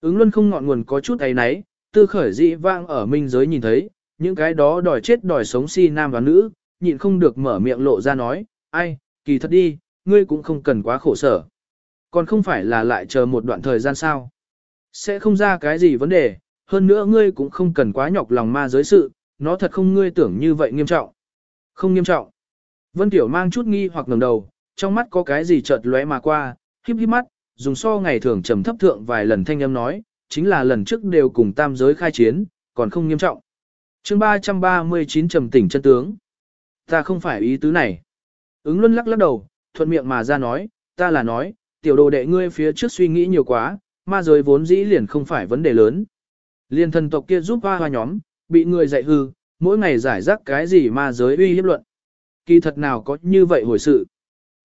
Ứng luân không ngọn nguồn có chút ấy náy, tư khởi dị vang ở minh giới nhìn thấy, những cái đó đòi chết đòi sống si nam và nữ, nhịn không được mở miệng lộ ra nói, ai, kỳ thật đi, ngươi cũng không cần quá khổ sở. Còn không phải là lại chờ một đoạn thời gian sao. Sẽ không ra cái gì vấn đề, hơn nữa ngươi cũng không cần quá nhọc lòng ma giới sự, nó thật không ngươi tưởng như vậy nghiêm trọng. Không nghiêm trọng. Vân Tiểu mang chút nghi hoặc ngẩng đầu, trong mắt có cái gì chợt lóe mà qua, híp híp mắt, dùng so ngày thường trầm thấp thượng vài lần thanh âm nói, chính là lần trước đều cùng tam giới khai chiến, còn không nghiêm trọng. chương 339 trầm tỉnh chân tướng. Ta không phải ý tứ này. Ứng luân lắc lắc đầu, thuận miệng mà ra nói, ta là nói, tiểu đồ đệ ngươi phía trước suy nghĩ nhiều quá, ma giới vốn dĩ liền không phải vấn đề lớn. Liên thần tộc kia giúp hoa hoa nhóm, bị người dạy hư, mỗi ngày giải rác cái gì ma giới uy hiếp luận. Kỳ thật nào có như vậy hồi sự.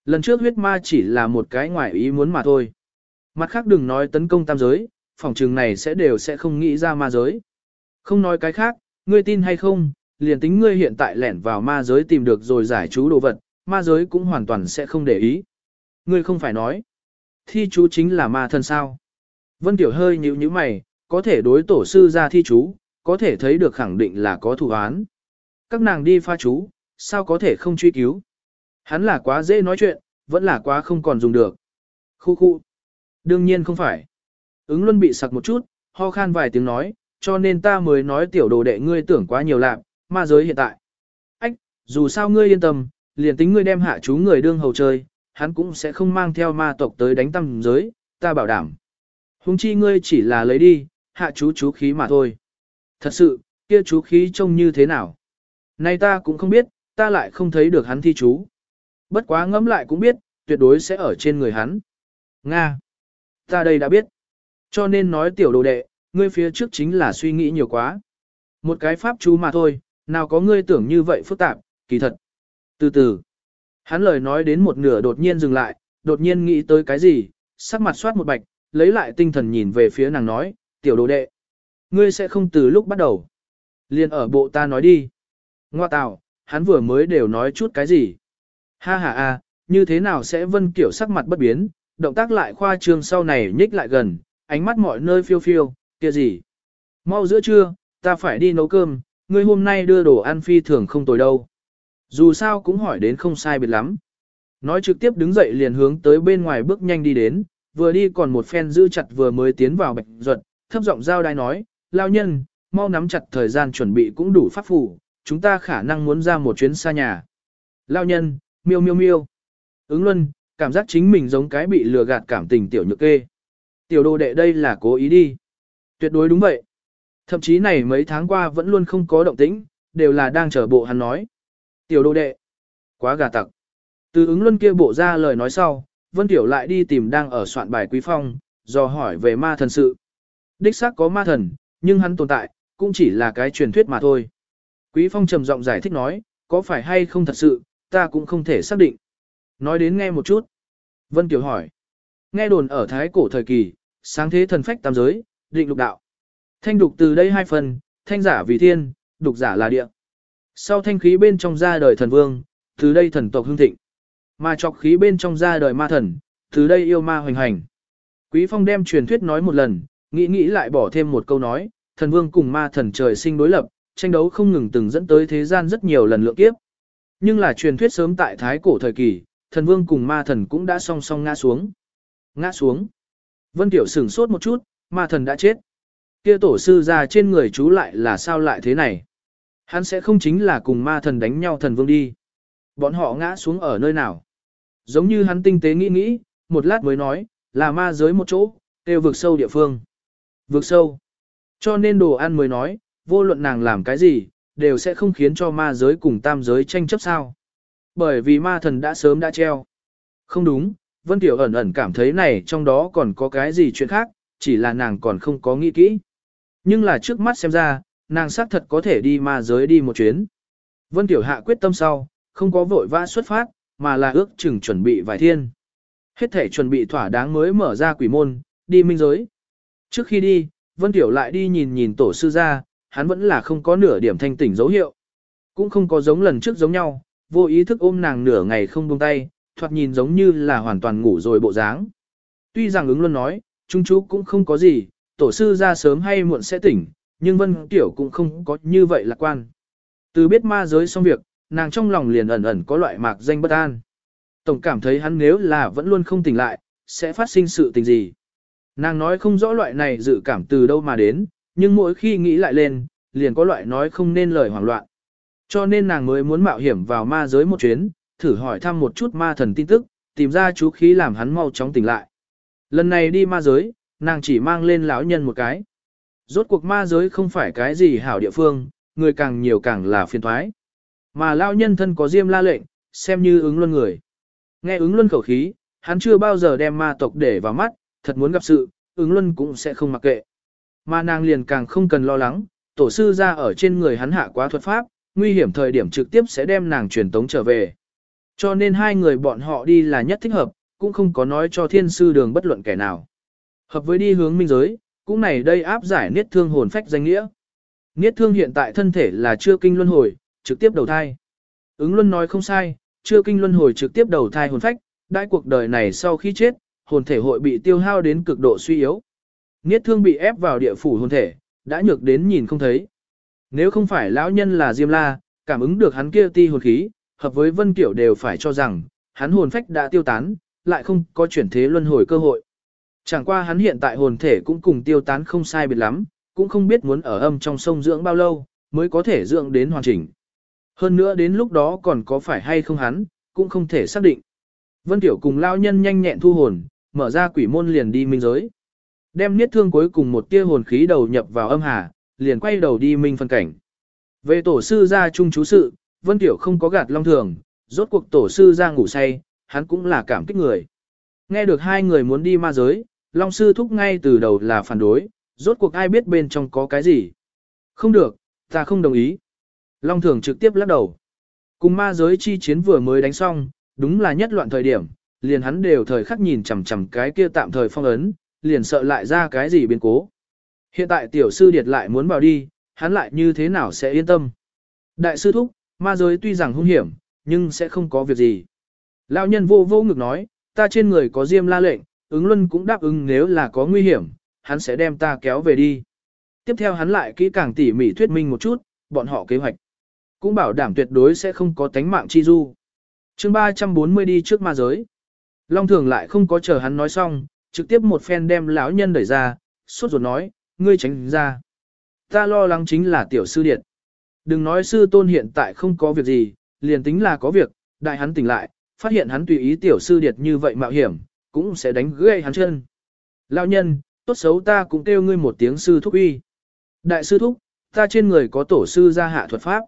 Lần trước huyết ma chỉ là một cái ngoại ý muốn mà thôi. Mặt khác đừng nói tấn công tam giới, phòng trường này sẽ đều sẽ không nghĩ ra ma giới. Không nói cái khác, ngươi tin hay không, liền tính ngươi hiện tại lẻn vào ma giới tìm được rồi giải chú đồ vật, ma giới cũng hoàn toàn sẽ không để ý. Ngươi không phải nói. Thi chú chính là ma thân sao. Vân Tiểu hơi nhíu nhíu mày, có thể đối tổ sư ra thi chú, có thể thấy được khẳng định là có thủ án. Các nàng đi pha chú, sao có thể không truy cứu. Hắn là quá dễ nói chuyện, vẫn là quá không còn dùng được. Khu khu. Đương nhiên không phải. Ứng luân bị sặc một chút, ho khan vài tiếng nói, cho nên ta mới nói tiểu đồ đệ ngươi tưởng quá nhiều lạc, ma giới hiện tại. Ách, dù sao ngươi yên tâm, liền tính ngươi đem hạ chú người đương hầu chơi, hắn cũng sẽ không mang theo ma tộc tới đánh tâm giới, ta bảo đảm. Hùng chi ngươi chỉ là lấy đi, hạ chú chú khí mà thôi. Thật sự, kia chú khí trông như thế nào? Nay ta cũng không biết, ta lại không thấy được hắn thi chú. Bất quá ngẫm lại cũng biết, tuyệt đối sẽ ở trên người hắn. Nga. Ta đây đã biết. Cho nên nói tiểu đồ đệ, ngươi phía trước chính là suy nghĩ nhiều quá. Một cái pháp chú mà thôi, nào có ngươi tưởng như vậy phức tạp, kỳ thật. Từ từ, hắn lời nói đến một nửa đột nhiên dừng lại, đột nhiên nghĩ tới cái gì, sắc mặt soát một bạch, lấy lại tinh thần nhìn về phía nàng nói, tiểu đồ đệ. Ngươi sẽ không từ lúc bắt đầu. Liên ở bộ ta nói đi. Ngoa tạo, hắn vừa mới đều nói chút cái gì. Ha ha a, như thế nào sẽ vân kiểu sắc mặt bất biến, động tác lại khoa trương sau này nhích lại gần, ánh mắt mọi nơi phiêu phiêu, kia gì. Mau giữa trưa, ta phải đi nấu cơm, ngươi hôm nay đưa đồ ăn phi thường không tồi đâu. Dù sao cũng hỏi đến không sai biệt lắm. Nói trực tiếp đứng dậy liền hướng tới bên ngoài bước nhanh đi đến, vừa đi còn một phen giữ chặt vừa mới tiến vào bạch ruột, thấp giọng giao đai nói, lao nhân, mau nắm chặt thời gian chuẩn bị cũng đủ pháp phủ, chúng ta khả năng muốn ra một chuyến xa nhà. Lao nhân, miêu miêu miêu. Ứng luân, cảm giác chính mình giống cái bị lừa gạt cảm tình tiểu nhược kê. Tiểu đồ đệ đây là cố ý đi. Tuyệt đối đúng vậy. Thậm chí này mấy tháng qua vẫn luôn không có động tĩnh, đều là đang chờ bộ hắn nói. Tiểu đồ đệ. Quá gà tặc. Từ ứng luân kia bộ ra lời nói sau, Vân Tiểu lại đi tìm đang ở soạn bài Quý Phong, do hỏi về ma thần sự. Đích xác có ma thần, nhưng hắn tồn tại, cũng chỉ là cái truyền thuyết mà thôi. Quý Phong trầm giọng giải thích nói, có phải hay không thật sự, ta cũng không thể xác định. Nói đến nghe một chút. Vân Kiều hỏi. Nghe đồn ở Thái cổ thời kỳ, sáng thế thần phách tam giới, định lục đạo. Thanh đục từ đây hai phần, thanh giả vì thiên, đục giả là địa. Sau thanh khí bên trong ra đời thần vương, từ đây thần tộc hưng thịnh. Mà chọc khí bên trong ra đời ma thần, từ đây yêu ma hoành hành. Quý Phong đem truyền thuyết nói một lần, nghĩ nghĩ lại bỏ thêm một câu nói, thần vương cùng ma thần trời sinh đối lập, tranh đấu không ngừng từng dẫn tới thế gian rất nhiều lần lượng kiếp. Nhưng là truyền thuyết sớm tại thái cổ thời kỳ, thần vương cùng ma thần cũng đã song song ngã xuống. Ngã xuống. Vân Tiểu sửng sốt một chút, ma thần đã chết. Kia tổ sư ra trên người chú lại là sao lại thế này? Hắn sẽ không chính là cùng ma thần đánh nhau thần vương đi. Bọn họ ngã xuống ở nơi nào? Giống như hắn tinh tế nghĩ nghĩ, một lát mới nói, là ma giới một chỗ, đều vực sâu địa phương vượt sâu. Cho nên đồ ăn mới nói, vô luận nàng làm cái gì, đều sẽ không khiến cho ma giới cùng tam giới tranh chấp sao. Bởi vì ma thần đã sớm đã treo. Không đúng, Vân Tiểu ẩn ẩn cảm thấy này trong đó còn có cái gì chuyện khác, chỉ là nàng còn không có nghĩ kỹ. Nhưng là trước mắt xem ra, nàng xác thật có thể đi ma giới đi một chuyến. Vân Tiểu hạ quyết tâm sau, không có vội vã xuất phát, mà là ước chừng chuẩn bị vài thiên. Hết thể chuẩn bị thỏa đáng mới mở ra quỷ môn, đi minh giới. Trước khi đi, Vân Tiểu lại đi nhìn nhìn tổ sư ra, hắn vẫn là không có nửa điểm thanh tỉnh dấu hiệu. Cũng không có giống lần trước giống nhau, vô ý thức ôm nàng nửa ngày không buông tay, thoạt nhìn giống như là hoàn toàn ngủ rồi bộ dáng. Tuy rằng ứng luôn nói, chúng chú cũng không có gì, tổ sư ra sớm hay muộn sẽ tỉnh, nhưng Vân Tiểu cũng không có như vậy lạc quan. Từ biết ma giới xong việc, nàng trong lòng liền ẩn ẩn có loại mạc danh bất an. Tổng cảm thấy hắn nếu là vẫn luôn không tỉnh lại, sẽ phát sinh sự tình gì. Nàng nói không rõ loại này dự cảm từ đâu mà đến, nhưng mỗi khi nghĩ lại lên, liền có loại nói không nên lời hoảng loạn. Cho nên nàng mới muốn mạo hiểm vào ma giới một chuyến, thử hỏi thăm một chút ma thần tin tức, tìm ra chú khí làm hắn mau chóng tỉnh lại. Lần này đi ma giới, nàng chỉ mang lên lão nhân một cái. Rốt cuộc ma giới không phải cái gì hảo địa phương, người càng nhiều càng là phiền thoái. Mà lão nhân thân có diêm la lệnh, xem như ứng luân người. Nghe ứng luân khẩu khí, hắn chưa bao giờ đem ma tộc để vào mắt, thật muốn gặp sự, ứng luân cũng sẽ không mặc kệ. Mà nàng liền càng không cần lo lắng, tổ sư ra ở trên người hắn hạ quá thuật pháp, nguy hiểm thời điểm trực tiếp sẽ đem nàng truyền tống trở về. Cho nên hai người bọn họ đi là nhất thích hợp, cũng không có nói cho thiên sư đường bất luận kẻ nào. Hợp với đi hướng minh giới, cũng này đây áp giải niết thương hồn phách danh nghĩa. Niết thương hiện tại thân thể là chưa kinh luân hồi, trực tiếp đầu thai. Ứng luân nói không sai, chưa kinh luân hồi trực tiếp đầu thai hồn phách, đại cuộc đời này sau khi chết, hồn thể hội bị tiêu hao đến cực độ suy yếu. Niết thương bị ép vào địa phủ hồn thể, đã nhược đến nhìn không thấy. Nếu không phải lão nhân là Diêm La, cảm ứng được hắn kia ti hồn khí, hợp với Vân Kiểu đều phải cho rằng, hắn hồn phách đã tiêu tán, lại không có chuyển thế luân hồi cơ hội. Chẳng qua hắn hiện tại hồn thể cũng cùng tiêu tán không sai biệt lắm, cũng không biết muốn ở âm trong sông dưỡng bao lâu, mới có thể dưỡng đến hoàn chỉnh. Hơn nữa đến lúc đó còn có phải hay không hắn, cũng không thể xác định. Vân Tiểu cùng lao nhân nhanh nhẹn thu hồn, mở ra quỷ môn liền đi minh giới. Đem niết thương cuối cùng một tia hồn khí đầu nhập vào âm hà, liền quay đầu đi minh phân cảnh. Về tổ sư ra chung chú sự, Vân Tiểu không có gạt long thường, rốt cuộc tổ sư ra ngủ say, hắn cũng là cảm kích người. Nghe được hai người muốn đi ma giới, Long sư thúc ngay từ đầu là phản đối, rốt cuộc ai biết bên trong có cái gì. Không được, ta không đồng ý. Long thường trực tiếp lắc đầu. Cùng ma giới chi chiến vừa mới đánh xong, đúng là nhất loạn thời điểm, liền hắn đều thời khắc nhìn chằm chằm cái kia tạm thời phong ấn, liền sợ lại ra cái gì biến cố. Hiện tại tiểu sư điệt lại muốn vào đi, hắn lại như thế nào sẽ yên tâm. Đại sư thúc, ma giới tuy rằng hung hiểm, nhưng sẽ không có việc gì. Lão nhân vô vô ngực nói, ta trên người có diêm la lệnh, ứng luân cũng đáp ứng nếu là có nguy hiểm, hắn sẽ đem ta kéo về đi. Tiếp theo hắn lại kỹ càng tỉ mỉ thuyết minh một chút, bọn họ kế hoạch. Cũng bảo đảm tuyệt đối sẽ không có tánh mạng chi du. chương 340 đi trước ma giới. Long thường lại không có chờ hắn nói xong, trực tiếp một phen đem lão nhân đẩy ra, suốt ruột nói, ngươi tránh ra. Ta lo lắng chính là tiểu sư điện. Đừng nói sư tôn hiện tại không có việc gì, liền tính là có việc, đại hắn tỉnh lại, phát hiện hắn tùy ý tiểu sư điệt như vậy mạo hiểm, cũng sẽ đánh gãy hắn chân. Lão nhân, tốt xấu ta cũng kêu ngươi một tiếng sư thúc uy. Đại sư thúc, ta trên người có tổ sư gia hạ thuật pháp.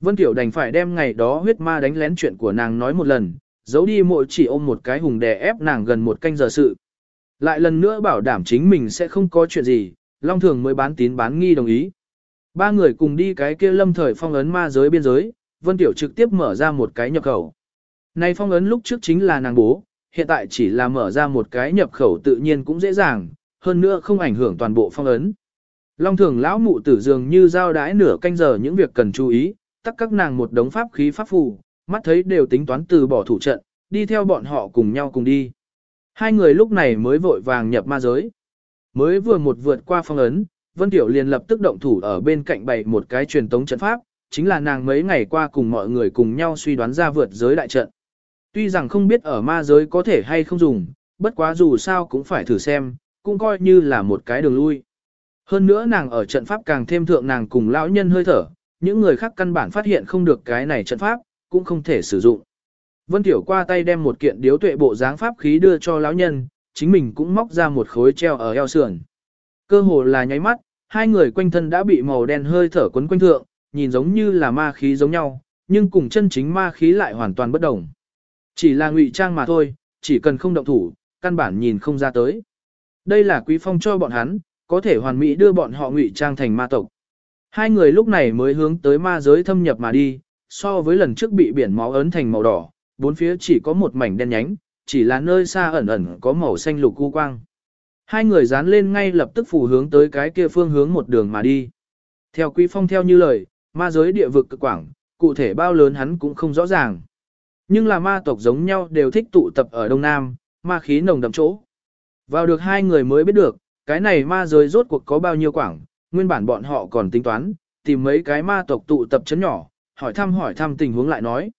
Vân Tiểu đành phải đem ngày đó huyết ma đánh lén chuyện của nàng nói một lần, giấu đi mỗi chỉ ôm một cái hùng đè ép nàng gần một canh giờ sự. Lại lần nữa bảo đảm chính mình sẽ không có chuyện gì, Long Thường mới bán tín bán nghi đồng ý. Ba người cùng đi cái kia lâm thời phong ấn ma giới biên giới, Vân Tiểu trực tiếp mở ra một cái nhập khẩu. Này phong ấn lúc trước chính là nàng bố, hiện tại chỉ là mở ra một cái nhập khẩu tự nhiên cũng dễ dàng, hơn nữa không ảnh hưởng toàn bộ phong ấn. Long thường lão mụ tử dường như giao đái nửa canh giờ những việc cần chú ý, tắc các nàng một đống pháp khí pháp phù, mắt thấy đều tính toán từ bỏ thủ trận, đi theo bọn họ cùng nhau cùng đi. Hai người lúc này mới vội vàng nhập ma giới. Mới vừa một vượt qua phong ấn, Vân Tiểu liền lập tức động thủ ở bên cạnh bày một cái truyền tống trận pháp, chính là nàng mấy ngày qua cùng mọi người cùng nhau suy đoán ra vượt giới đại trận. Tuy rằng không biết ở ma giới có thể hay không dùng, bất quá dù sao cũng phải thử xem, cũng coi như là một cái đường lui. Hơn nữa nàng ở trận pháp càng thêm thượng nàng cùng lão nhân hơi thở, những người khác căn bản phát hiện không được cái này trận pháp, cũng không thể sử dụng. Vân Tiểu qua tay đem một kiện điếu tuệ bộ dáng pháp khí đưa cho lão nhân, chính mình cũng móc ra một khối treo ở eo sườn. Cơ hồ là nháy mắt, hai người quanh thân đã bị màu đen hơi thở quấn quanh thượng, nhìn giống như là ma khí giống nhau, nhưng cùng chân chính ma khí lại hoàn toàn bất đồng. Chỉ là ngụy trang mà thôi, chỉ cần không động thủ, căn bản nhìn không ra tới. Đây là quý phong cho bọn hắn, có thể hoàn mỹ đưa bọn họ ngụy trang thành ma tộc. Hai người lúc này mới hướng tới ma giới thâm nhập mà đi, so với lần trước bị biển máu ấn thành màu đỏ, bốn phía chỉ có một mảnh đen nhánh, chỉ là nơi xa ẩn ẩn có màu xanh lục cu quang. Hai người dán lên ngay lập tức phù hướng tới cái kia phương hướng một đường mà đi. Theo Quý Phong theo như lời, ma giới địa vực cực quảng, cụ thể bao lớn hắn cũng không rõ ràng. Nhưng là ma tộc giống nhau đều thích tụ tập ở Đông Nam, ma khí nồng đậm chỗ. Vào được hai người mới biết được, cái này ma giới rốt cuộc có bao nhiêu quảng, nguyên bản bọn họ còn tính toán, tìm mấy cái ma tộc tụ tập chấn nhỏ, hỏi thăm hỏi thăm tình huống lại nói.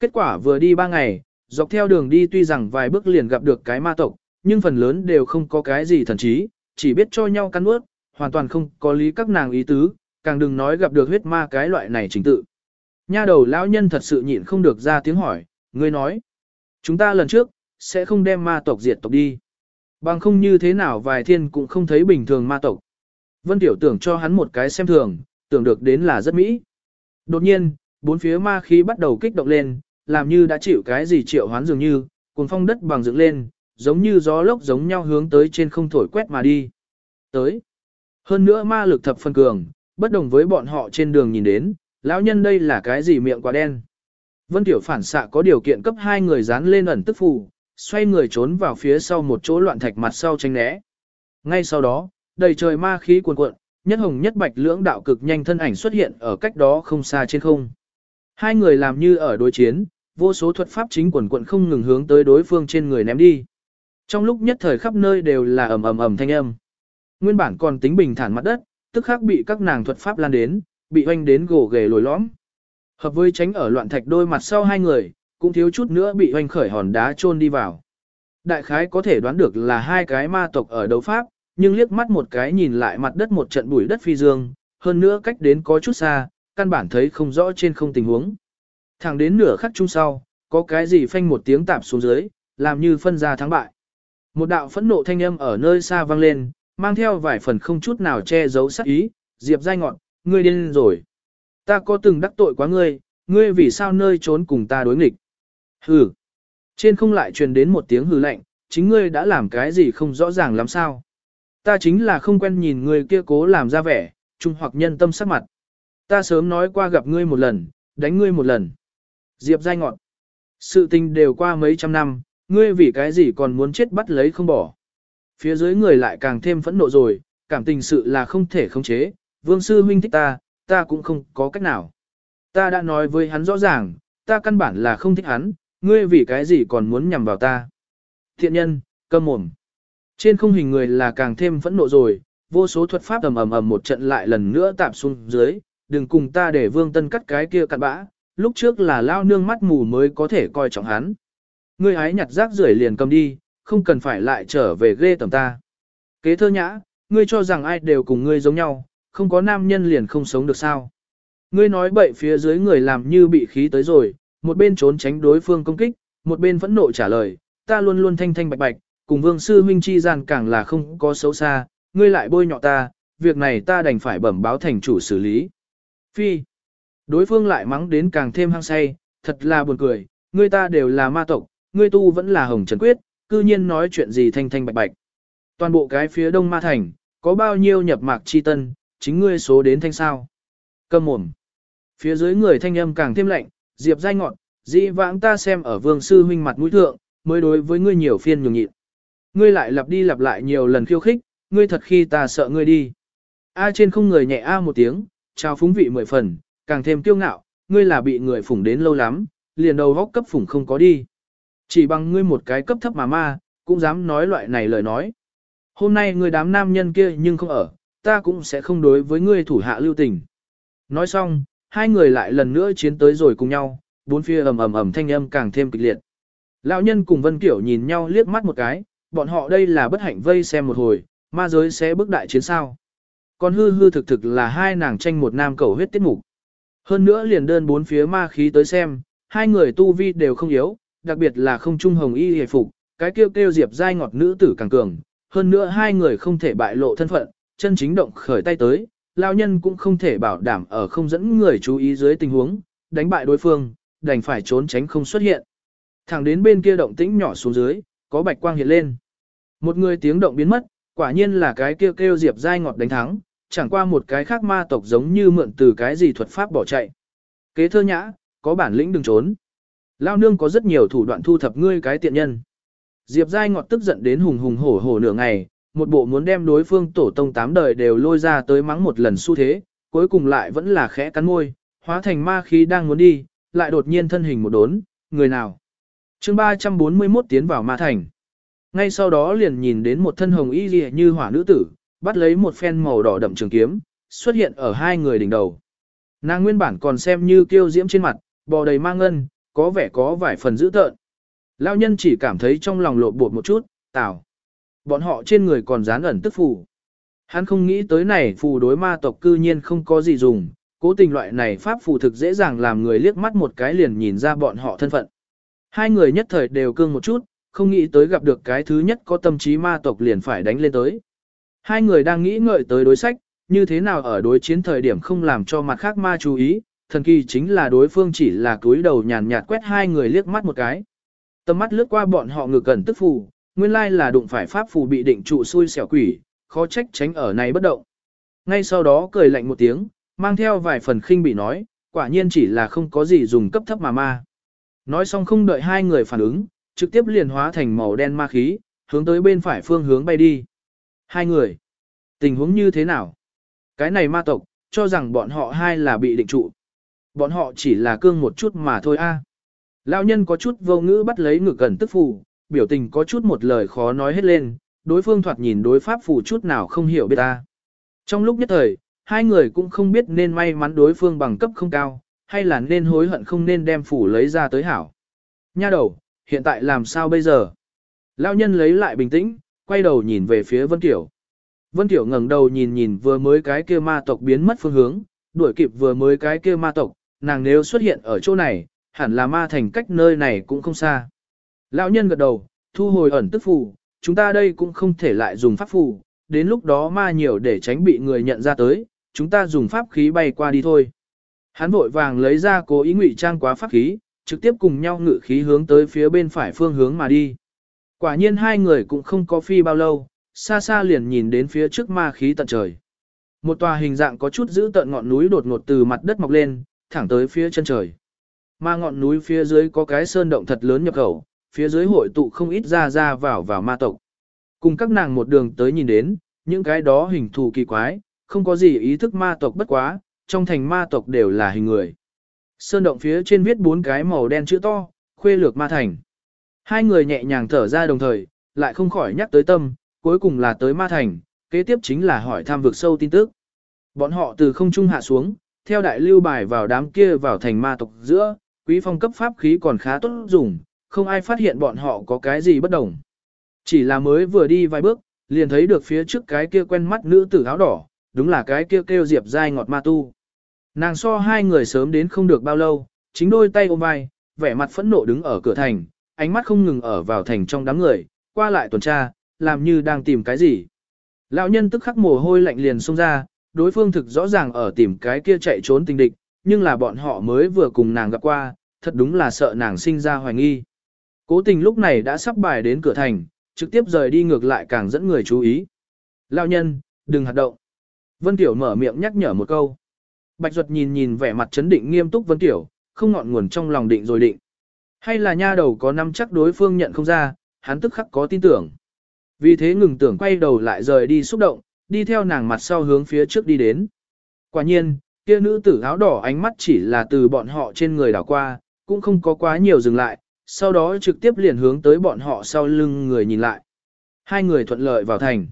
Kết quả vừa đi ba ngày, dọc theo đường đi tuy rằng vài bước liền gặp được cái ma tộc, nhưng phần lớn đều không có cái gì thần trí, chỉ biết cho nhau cắn ướt, hoàn toàn không có lý các nàng ý tứ, càng đừng nói gặp được huyết ma cái loại này chính tự. Nha đầu lão nhân thật sự nhịn không được ra tiếng hỏi, ngươi nói, chúng ta lần trước, sẽ không đem ma tộc diệt tộc đi. Bằng không như thế nào vài thiên cũng không thấy bình thường ma tộc. Vân Tiểu tưởng cho hắn một cái xem thường, tưởng được đến là rất mỹ. Đột nhiên, bốn phía ma khí bắt đầu kích động lên, làm như đã chịu cái gì triệu hoán dường như, cuốn phong đất bằng dựng lên, giống như gió lốc giống nhau hướng tới trên không thổi quét mà đi. Tới. Hơn nữa ma lực thập phân cường, bất đồng với bọn họ trên đường nhìn đến, lão nhân đây là cái gì miệng quá đen. Vân Tiểu phản xạ có điều kiện cấp hai người dán lên ẩn tức phù, xoay người trốn vào phía sau một chỗ loạn thạch mặt sau tranh né. Ngay sau đó, đầy trời ma khí cuồn cuộn, nhất hồng nhất bạch lưỡng đạo cực nhanh thân ảnh xuất hiện ở cách đó không xa trên không. Hai người làm như ở đối chiến, vô số thuật pháp chính quần quận không ngừng hướng tới đối phương trên người ném đi. Trong lúc nhất thời khắp nơi đều là ầm ầm ầm thanh âm. Nguyên bản còn tính bình thản mặt đất, tức khắc bị các nàng thuật pháp lan đến, bị hoanh đến gồ ghề lồi lõm. Hợp với tránh ở loạn thạch đôi mặt sau hai người, cũng thiếu chút nữa bị hoanh khởi hòn đá chôn đi vào. Đại khái có thể đoán được là hai cái ma tộc ở đấu pháp, nhưng liếc mắt một cái nhìn lại mặt đất một trận bụi đất phi dương, hơn nữa cách đến có chút xa, căn bản thấy không rõ trên không tình huống. Thẳng đến nửa khắc chung sau, có cái gì phanh một tiếng tạp xuống dưới, làm như phân ra thắng bại. Một đạo phẫn nộ thanh âm ở nơi xa vang lên, mang theo vài phần không chút nào che giấu sắc ý, Diệp dai ngọn, ngươi điên rồi. Ta có từng đắc tội quá ngươi, ngươi vì sao nơi trốn cùng ta đối nghịch. Hừ. Trên không lại truyền đến một tiếng hừ lạnh, chính ngươi đã làm cái gì không rõ ràng lắm sao. Ta chính là không quen nhìn người kia cố làm ra vẻ, trung hoặc nhân tâm sắc mặt. Ta sớm nói qua gặp ngươi một lần, đánh ngươi một lần. Diệp dai ngọn. Sự tình đều qua mấy trăm năm, ngươi vì cái gì còn muốn chết bắt lấy không bỏ. Phía dưới người lại càng thêm phẫn nộ rồi, cảm tình sự là không thể khống chế, vương sư huynh thích ta, ta cũng không có cách nào. Ta đã nói với hắn rõ ràng, ta căn bản là không thích hắn, ngươi vì cái gì còn muốn nhằm vào ta. Thiện nhân, cơm mồm. Trên không hình người là càng thêm phẫn nộ rồi, vô số thuật pháp ầm ầm ầm một trận lại lần nữa tạm xuống dưới, đừng cùng ta để vương tân cắt cái kia cặn bã, lúc trước là lao nương mắt mù mới có thể coi trọng hắn. Ngươi hái nhặt rác rưởi liền cầm đi, không cần phải lại trở về ghê tầm ta. Kế thơ nhã, ngươi cho rằng ai đều cùng ngươi giống nhau, không có nam nhân liền không sống được sao. Ngươi nói bậy phía dưới người làm như bị khí tới rồi, một bên trốn tránh đối phương công kích, một bên phẫn nộ trả lời, ta luôn luôn thanh thanh bạch bạch, cùng vương sư huynh chi gian càng là không có xấu xa, ngươi lại bôi nhọ ta, việc này ta đành phải bẩm báo thành chủ xử lý. Phi. Đối phương lại mắng đến càng thêm hăng say, thật là buồn cười, ngươi ta đều là ma tộc, ngươi tu vẫn là hồng trần quyết, cư nhiên nói chuyện gì thanh thanh bạch bạch. Toàn bộ cái phía đông ma thành, có bao nhiêu nhập mạc chi tân, chính ngươi số đến thanh sao. Cầm mồm. Phía dưới người thanh âm càng thêm lạnh, diệp dai ngọn, dĩ vãng ta xem ở vương sư huynh mặt mũi thượng, mới đối với ngươi nhiều phiên nhường nhịn. Ngươi lại lặp đi lặp lại nhiều lần khiêu khích, ngươi thật khi ta sợ ngươi đi. A trên không người nhẹ a một tiếng, trao phúng vị mười phần, càng thêm kiêu ngạo, ngươi là bị người phủng đến lâu lắm, liền đầu góc cấp phủng không có đi. Chỉ bằng ngươi một cái cấp thấp mà ma, cũng dám nói loại này lời nói. Hôm nay ngươi đám nam nhân kia nhưng không ở, ta cũng sẽ không đối với ngươi thủ hạ lưu tình. Nói xong, hai người lại lần nữa chiến tới rồi cùng nhau, bốn phía ầm ầm ầm thanh âm càng thêm kịch liệt. Lão nhân cùng Vân Kiểu nhìn nhau liếc mắt một cái, bọn họ đây là bất hạnh vây xem một hồi, ma giới sẽ bước đại chiến sao. Còn hư hư thực thực là hai nàng tranh một nam cầu huyết tiết mục. Hơn nữa liền đơn bốn phía ma khí tới xem, hai người tu vi đều không yếu, đặc biệt là không trung hồng y hề phục, cái kêu kêu diệp dai ngọt nữ tử càng cường. Hơn nữa hai người không thể bại lộ thân phận, chân chính động khởi tay tới, lao nhân cũng không thể bảo đảm ở không dẫn người chú ý dưới tình huống, đánh bại đối phương, đành phải trốn tránh không xuất hiện. Thẳng đến bên kia động tĩnh nhỏ xuống dưới, có bạch quang hiện lên. Một người tiếng động biến mất, quả nhiên là cái kêu kêu diệp dai ngọt đánh thắng, chẳng qua một cái khác ma tộc giống như mượn từ cái gì thuật pháp bỏ chạy. Kế thơ nhã, có bản lĩnh đừng trốn. Lao nương có rất nhiều thủ đoạn thu thập ngươi cái tiện nhân. Diệp dai ngọt tức giận đến hùng hùng hổ hổ nửa ngày, một bộ muốn đem đối phương tổ tông tám đời đều lôi ra tới mắng một lần xu thế, cuối cùng lại vẫn là khẽ cắn môi, hóa thành ma khí đang muốn đi, lại đột nhiên thân hình một đốn, người nào chương 341 tiến vào ma thành. Ngay sau đó liền nhìn đến một thân hồng y lìa như hỏa nữ tử, bắt lấy một phen màu đỏ đậm trường kiếm, xuất hiện ở hai người đỉnh đầu. Nàng nguyên bản còn xem như kiêu diễm trên mặt, bò đầy mang ngân, có vẻ có vài phần dữ tợn. Lao nhân chỉ cảm thấy trong lòng lộ bột một chút, tào. Bọn họ trên người còn dán ẩn tức phù. Hắn không nghĩ tới này phù đối ma tộc cư nhiên không có gì dùng, cố tình loại này pháp phù thực dễ dàng làm người liếc mắt một cái liền nhìn ra bọn họ thân phận. Hai người nhất thời đều cương một chút, không nghĩ tới gặp được cái thứ nhất có tâm trí ma tộc liền phải đánh lên tới. Hai người đang nghĩ ngợi tới đối sách, như thế nào ở đối chiến thời điểm không làm cho mặt khác ma chú ý, thần kỳ chính là đối phương chỉ là cúi đầu nhàn nhạt quét hai người liếc mắt một cái. Tầm mắt lướt qua bọn họ ngược gần tức phù, nguyên lai là đụng phải pháp phù bị định trụ xui xẻo quỷ, khó trách tránh ở này bất động. Ngay sau đó cười lạnh một tiếng, mang theo vài phần khinh bị nói, quả nhiên chỉ là không có gì dùng cấp thấp mà ma. Nói xong không đợi hai người phản ứng, trực tiếp liền hóa thành màu đen ma khí, hướng tới bên phải phương hướng bay đi. Hai người. Tình huống như thế nào? Cái này ma tộc, cho rằng bọn họ hai là bị định trụ. Bọn họ chỉ là cương một chút mà thôi a. À. Lão nhân có chút vô ngữ bắt lấy ngực gần tức phù, biểu tình có chút một lời khó nói hết lên, đối phương thoạt nhìn đối pháp phù chút nào không hiểu biết ta. Trong lúc nhất thời, hai người cũng không biết nên may mắn đối phương bằng cấp không cao, hay là nên hối hận không nên đem phủ lấy ra tới hảo. Nha đầu, hiện tại làm sao bây giờ? Lão nhân lấy lại bình tĩnh, quay đầu nhìn về phía Vân Tiểu. Vân Tiểu ngẩng đầu nhìn nhìn vừa mới cái kia ma tộc biến mất phương hướng, đuổi kịp vừa mới cái kia ma tộc, nàng nếu xuất hiện ở chỗ này, hẳn là ma thành cách nơi này cũng không xa. Lão nhân gật đầu, thu hồi ẩn tức phù, chúng ta đây cũng không thể lại dùng pháp phù, đến lúc đó ma nhiều để tránh bị người nhận ra tới, chúng ta dùng pháp khí bay qua đi thôi. Hắn vội vàng lấy ra cố ý ngụy trang quá pháp khí, trực tiếp cùng nhau ngự khí hướng tới phía bên phải phương hướng mà đi. Quả nhiên hai người cũng không có phi bao lâu, xa xa liền nhìn đến phía trước ma khí tận trời. Một tòa hình dạng có chút giữ tận ngọn núi đột ngột từ mặt đất mọc lên, thẳng tới phía chân trời. Ma ngọn núi phía dưới có cái sơn động thật lớn nhập khẩu, phía dưới hội tụ không ít ra ra vào vào ma tộc. Cùng các nàng một đường tới nhìn đến, những cái đó hình thù kỳ quái, không có gì ý thức ma tộc bất quá, trong thành ma tộc đều là hình người. Sơn động phía trên viết bốn cái màu đen chữ to, khuê lược ma thành. Hai người nhẹ nhàng thở ra đồng thời, lại không khỏi nhắc tới tâm, cuối cùng là tới ma thành, kế tiếp chính là hỏi tham vực sâu tin tức. Bọn họ từ không trung hạ xuống, theo đại lưu bài vào đám kia vào thành ma tộc giữa, quý phong cấp pháp khí còn khá tốt dùng, không ai phát hiện bọn họ có cái gì bất đồng. Chỉ là mới vừa đi vài bước, liền thấy được phía trước cái kia quen mắt nữ tử áo đỏ, đúng là cái kia kêu, kêu diệp dai ngọt ma tu. Nàng so hai người sớm đến không được bao lâu, chính đôi tay ôm vai, vẻ mặt phẫn nộ đứng ở cửa thành, ánh mắt không ngừng ở vào thành trong đám người, qua lại tuần tra, làm như đang tìm cái gì. Lão nhân tức khắc mồ hôi lạnh liền xông ra, đối phương thực rõ ràng ở tìm cái kia chạy trốn tình địch, nhưng là bọn họ mới vừa cùng nàng gặp qua, thật đúng là sợ nàng sinh ra hoài nghi. Cố tình lúc này đã sắp bài đến cửa thành, trực tiếp rời đi ngược lại càng dẫn người chú ý. Lão nhân, đừng hoạt động. Vân Tiểu mở miệng nhắc nhở một câu. Bạch Duật nhìn nhìn vẻ mặt chấn định nghiêm túc Vân Tiểu, không ngọn nguồn trong lòng định rồi định. Hay là nha đầu có năm chắc đối phương nhận không ra, hắn tức khắc có tin tưởng. Vì thế ngừng tưởng quay đầu lại rời đi xúc động, đi theo nàng mặt sau hướng phía trước đi đến. Quả nhiên, kia nữ tử áo đỏ ánh mắt chỉ là từ bọn họ trên người đảo qua, cũng không có quá nhiều dừng lại, sau đó trực tiếp liền hướng tới bọn họ sau lưng người nhìn lại. Hai người thuận lợi vào thành.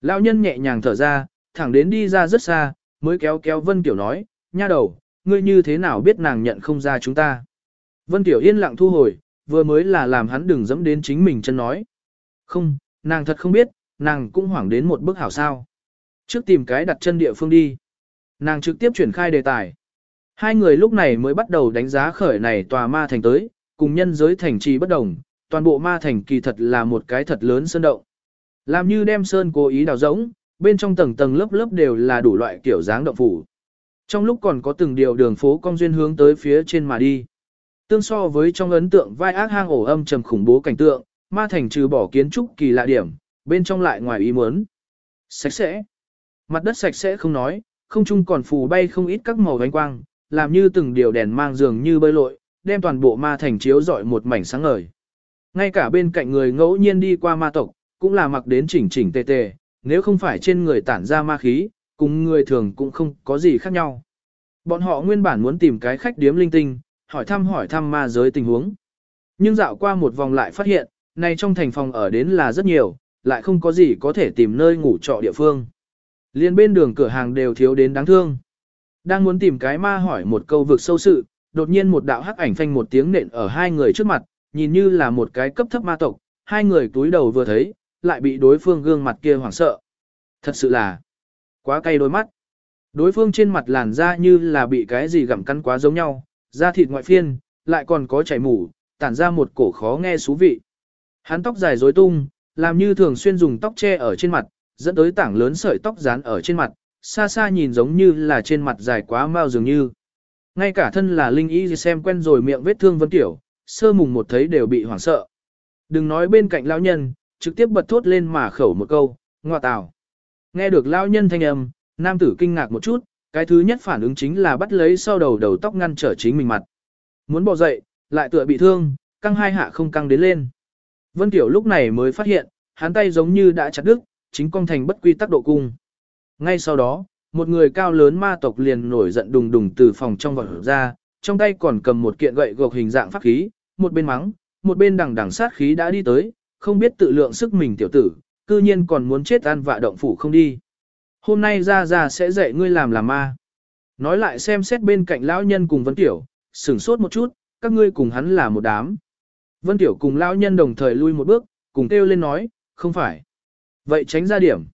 Lão nhân nhẹ nhàng thở ra, thẳng đến đi ra rất xa, mới kéo kéo Vân Tiểu nói, nha đầu, ngươi như thế nào biết nàng nhận không ra chúng ta. Vân Tiểu yên lặng thu hồi, vừa mới là làm hắn đừng dẫm đến chính mình chân nói. Không, nàng thật không biết, nàng cũng hoảng đến một bước hảo sao. Trước tìm cái đặt chân địa phương đi. Nàng trực tiếp chuyển khai đề tài. Hai người lúc này mới bắt đầu đánh giá khởi này tòa ma thành tới, cùng nhân giới thành trì bất đồng, toàn bộ ma thành kỳ thật là một cái thật lớn sơn động. Làm như đem sơn cố ý đào rỗng, bên trong tầng tầng lớp lớp đều là đủ loại kiểu dáng động phủ. Trong lúc còn có từng điều đường phố cong duyên hướng tới phía trên mà đi. Tương so với trong ấn tượng vai ác hang ổ âm trầm khủng bố cảnh tượng, ma thành trừ bỏ kiến trúc kỳ lạ điểm, bên trong lại ngoài ý muốn. Sạch sẽ. Mặt đất sạch sẽ không nói, không trung còn phù bay không ít các màu ánh quang, làm như từng điều đèn mang dường như bơi lội, đem toàn bộ ma thành chiếu rọi một mảnh sáng ngời. Ngay cả bên cạnh người ngẫu nhiên đi qua ma tộc, cũng là mặc đến chỉnh chỉnh tề tề, nếu không phải trên người tản ra ma khí, cùng người thường cũng không có gì khác nhau. Bọn họ nguyên bản muốn tìm cái khách điếm linh tinh, hỏi thăm hỏi thăm ma giới tình huống. Nhưng dạo qua một vòng lại phát hiện, này trong thành phòng ở đến là rất nhiều, lại không có gì có thể tìm nơi ngủ trọ địa phương. Liên bên đường cửa hàng đều thiếu đến đáng thương. Đang muốn tìm cái ma hỏi một câu vực sâu sự, đột nhiên một đạo hắc ảnh phanh một tiếng nện ở hai người trước mặt, nhìn như là một cái cấp thấp ma tộc, hai người túi đầu vừa thấy, lại bị đối phương gương mặt kia hoảng sợ. Thật sự là quá cay đôi mắt. Đối phương trên mặt làn da như là bị cái gì gặm cắn quá giống nhau, da thịt ngoại phiên, lại còn có chảy mủ, tản ra một cổ khó nghe xú vị. Hắn tóc dài rối tung, làm như thường xuyên dùng tóc che ở trên mặt, dẫn tới tảng lớn sợi tóc dán ở trên mặt, xa xa nhìn giống như là trên mặt dài quá mau dường như. Ngay cả thân là Linh Y xem quen rồi miệng vết thương Vân Tiểu, sơ mùng một thấy đều bị hoảng sợ. Đừng nói bên cạnh lão nhân, trực tiếp bật thốt lên mà khẩu một câu, ngoa tào. Nghe được lao nhân thanh âm, nam tử kinh ngạc một chút, cái thứ nhất phản ứng chính là bắt lấy sau đầu đầu tóc ngăn trở chính mình mặt. Muốn bỏ dậy, lại tựa bị thương, căng hai hạ không căng đến lên. Vân Tiểu lúc này mới phát hiện, hắn tay giống như đã chặt đứt, chính công thành bất quy tắc độ cung. Ngay sau đó, một người cao lớn ma tộc liền nổi giận đùng đùng từ phòng trong vọt ra, trong tay còn cầm một kiện gậy gộc hình dạng pháp khí, một bên mắng, một bên đằng đằng sát khí đã đi tới, không biết tự lượng sức mình tiểu tử, cư nhiên còn muốn chết ăn vạ động phủ không đi. Hôm nay ra ra sẽ dạy ngươi làm làm ma. Nói lại xem xét bên cạnh lão nhân cùng Vân Tiểu, sửng sốt một chút, các ngươi cùng hắn là một đám. Vân Tiểu cùng lão nhân đồng thời lui một bước, cùng kêu lên nói, không phải. Vậy tránh ra điểm.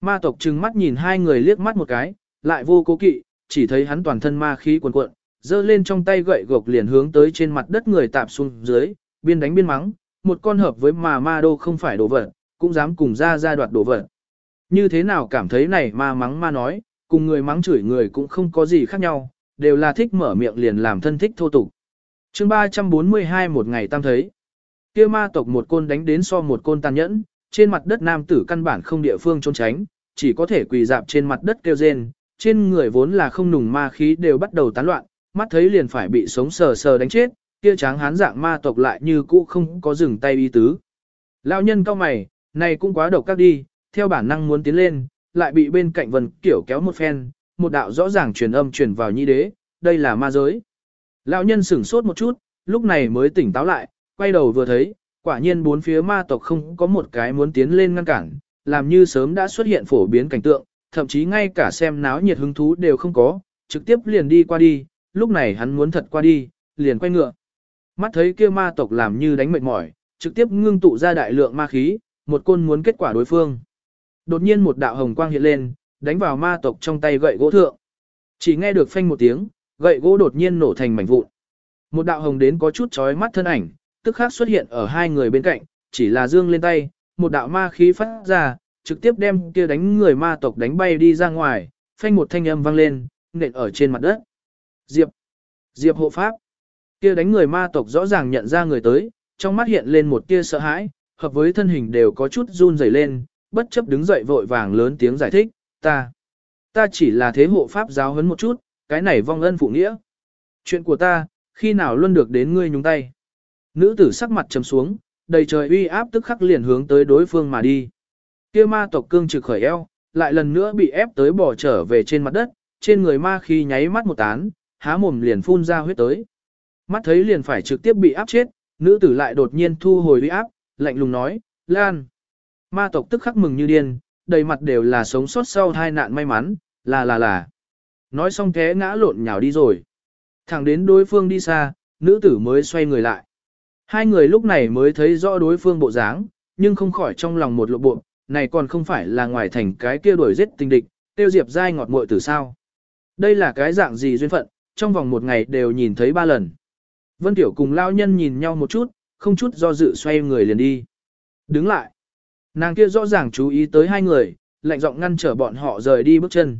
Ma tộc trừng mắt nhìn hai người liếc mắt một cái, lại vô cố kỵ, chỉ thấy hắn toàn thân ma khí cuồn cuộn, giơ lên trong tay gậy gộc liền hướng tới trên mặt đất người tạp xuống dưới, biên đánh biên mắng, một con hợp với mà ma đô không phải đồ vật, cũng dám cùng ra ra đoạt đồ vật. Như thế nào cảm thấy này ma mắng ma nói, cùng người mắng chửi người cũng không có gì khác nhau, đều là thích mở miệng liền làm thân thích thô tục. chương 342 một ngày tam thấy. Kia ma tộc một côn đánh đến so một côn tàn nhẫn, trên mặt đất nam tử căn bản không địa phương trốn tránh, chỉ có thể quỳ dạp trên mặt đất kêu rên, trên người vốn là không nùng ma khí đều bắt đầu tán loạn, mắt thấy liền phải bị sống sờ sờ đánh chết, kia tráng hán dạng ma tộc lại như cũ không có dừng tay y tứ. Lão nhân cao mày, này cũng quá độc các đi, theo bản năng muốn tiến lên, lại bị bên cạnh vần kiểu kéo một phen, một đạo rõ ràng truyền âm truyền vào nhi đế, đây là ma giới. Lão nhân sửng sốt một chút, lúc này mới tỉnh táo lại, quay đầu vừa thấy, quả nhiên bốn phía ma tộc không có một cái muốn tiến lên ngăn cản, làm như sớm đã xuất hiện phổ biến cảnh tượng, thậm chí ngay cả xem náo nhiệt hứng thú đều không có, trực tiếp liền đi qua đi, lúc này hắn muốn thật qua đi, liền quay ngựa. Mắt thấy kia ma tộc làm như đánh mệt mỏi, trực tiếp ngưng tụ ra đại lượng ma khí, một côn muốn kết quả đối phương. Đột nhiên một đạo hồng quang hiện lên, đánh vào ma tộc trong tay gậy gỗ thượng. Chỉ nghe được phanh một tiếng, gậy gỗ đột nhiên nổ thành mảnh vụn. Một đạo hồng đến có chút chói mắt thân ảnh, tức khắc xuất hiện ở hai người bên cạnh, chỉ là dương lên tay, một đạo ma khí phát ra, trực tiếp đem kia đánh người ma tộc đánh bay đi ra ngoài, phanh một thanh âm vang lên, nện ở trên mặt đất. Diệp, Diệp hộ pháp. Kia đánh người ma tộc rõ ràng nhận ra người tới, trong mắt hiện lên một tia sợ hãi, hợp với thân hình đều có chút run rẩy lên, bất chấp đứng dậy vội vàng lớn tiếng giải thích, ta, ta chỉ là thế hộ pháp giáo huấn một chút, cái này vong ân phụ nghĩa. Chuyện của ta, khi nào luôn được đến ngươi nhúng tay. Nữ tử sắc mặt trầm xuống, đầy trời uy áp tức khắc liền hướng tới đối phương mà đi. Kia ma tộc cương trực khởi eo, lại lần nữa bị ép tới bỏ trở về trên mặt đất, trên người ma khi nháy mắt một tán, há mồm liền phun ra huyết tới. Mắt thấy liền phải trực tiếp bị áp chết, nữ tử lại đột nhiên thu hồi uy áp, lạnh lùng nói, Lan. Ma tộc tức khắc mừng như điên, đầy mặt đều là sống sót sau hai nạn may mắn, là là là. Nói xong thế ngã lộn nhào đi rồi. Thẳng đến đối phương đi xa, nữ tử mới xoay người lại. Hai người lúc này mới thấy rõ đối phương bộ dáng, nhưng không khỏi trong lòng một lộ bộ, này còn không phải là ngoài thành cái kia đuổi giết tình địch, tiêu diệp dai ngọt muội từ sao. Đây là cái dạng gì duyên phận, trong vòng một ngày đều nhìn thấy ba lần. Vân Tiểu cùng lao nhân nhìn nhau một chút, không chút do dự xoay người liền đi. Đứng lại. Nàng kia rõ ràng chú ý tới hai người, lạnh giọng ngăn trở bọn họ rời đi bước chân.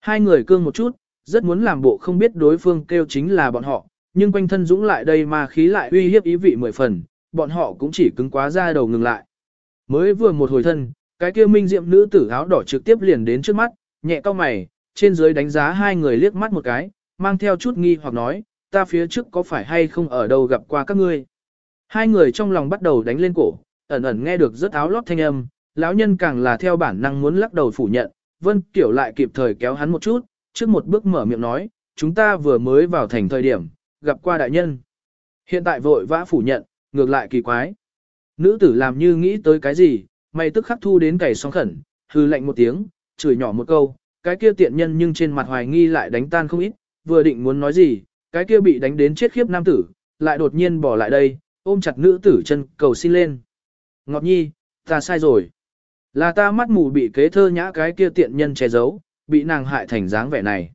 Hai người cương một chút, rất muốn làm bộ không biết đối phương kêu chính là bọn họ, nhưng quanh thân dũng lại đây mà khí lại uy hiếp ý vị mười phần, bọn họ cũng chỉ cứng quá ra đầu ngừng lại. Mới vừa một hồi thân, cái kia minh diệm nữ tử áo đỏ trực tiếp liền đến trước mắt, nhẹ cao mày, trên dưới đánh giá hai người liếc mắt một cái, mang theo chút nghi hoặc nói, ta phía trước có phải hay không ở đâu gặp qua các ngươi. Hai người trong lòng bắt đầu đánh lên cổ, ẩn ẩn nghe được rất áo lót thanh âm, lão nhân càng là theo bản năng muốn lắc đầu phủ nhận, Vân Kiểu lại kịp thời kéo hắn một chút, trước một bước mở miệng nói, chúng ta vừa mới vào thành thời điểm, gặp qua đại nhân. Hiện tại vội vã phủ nhận, ngược lại kỳ quái. Nữ tử làm như nghĩ tới cái gì, mày tức khắc thu đến cày sóng khẩn, hư lạnh một tiếng, chửi nhỏ một câu, cái kia tiện nhân nhưng trên mặt hoài nghi lại đánh tan không ít, vừa định muốn nói gì, cái kia bị đánh đến chết khiếp nam tử, lại đột nhiên bỏ lại đây, ôm chặt nữ tử chân cầu xin lên. Ngọc Nhi, ta sai rồi. Là ta mắt mù bị kế thơ nhã cái kia tiện nhân che giấu, bị nàng hại thành dáng vẻ này.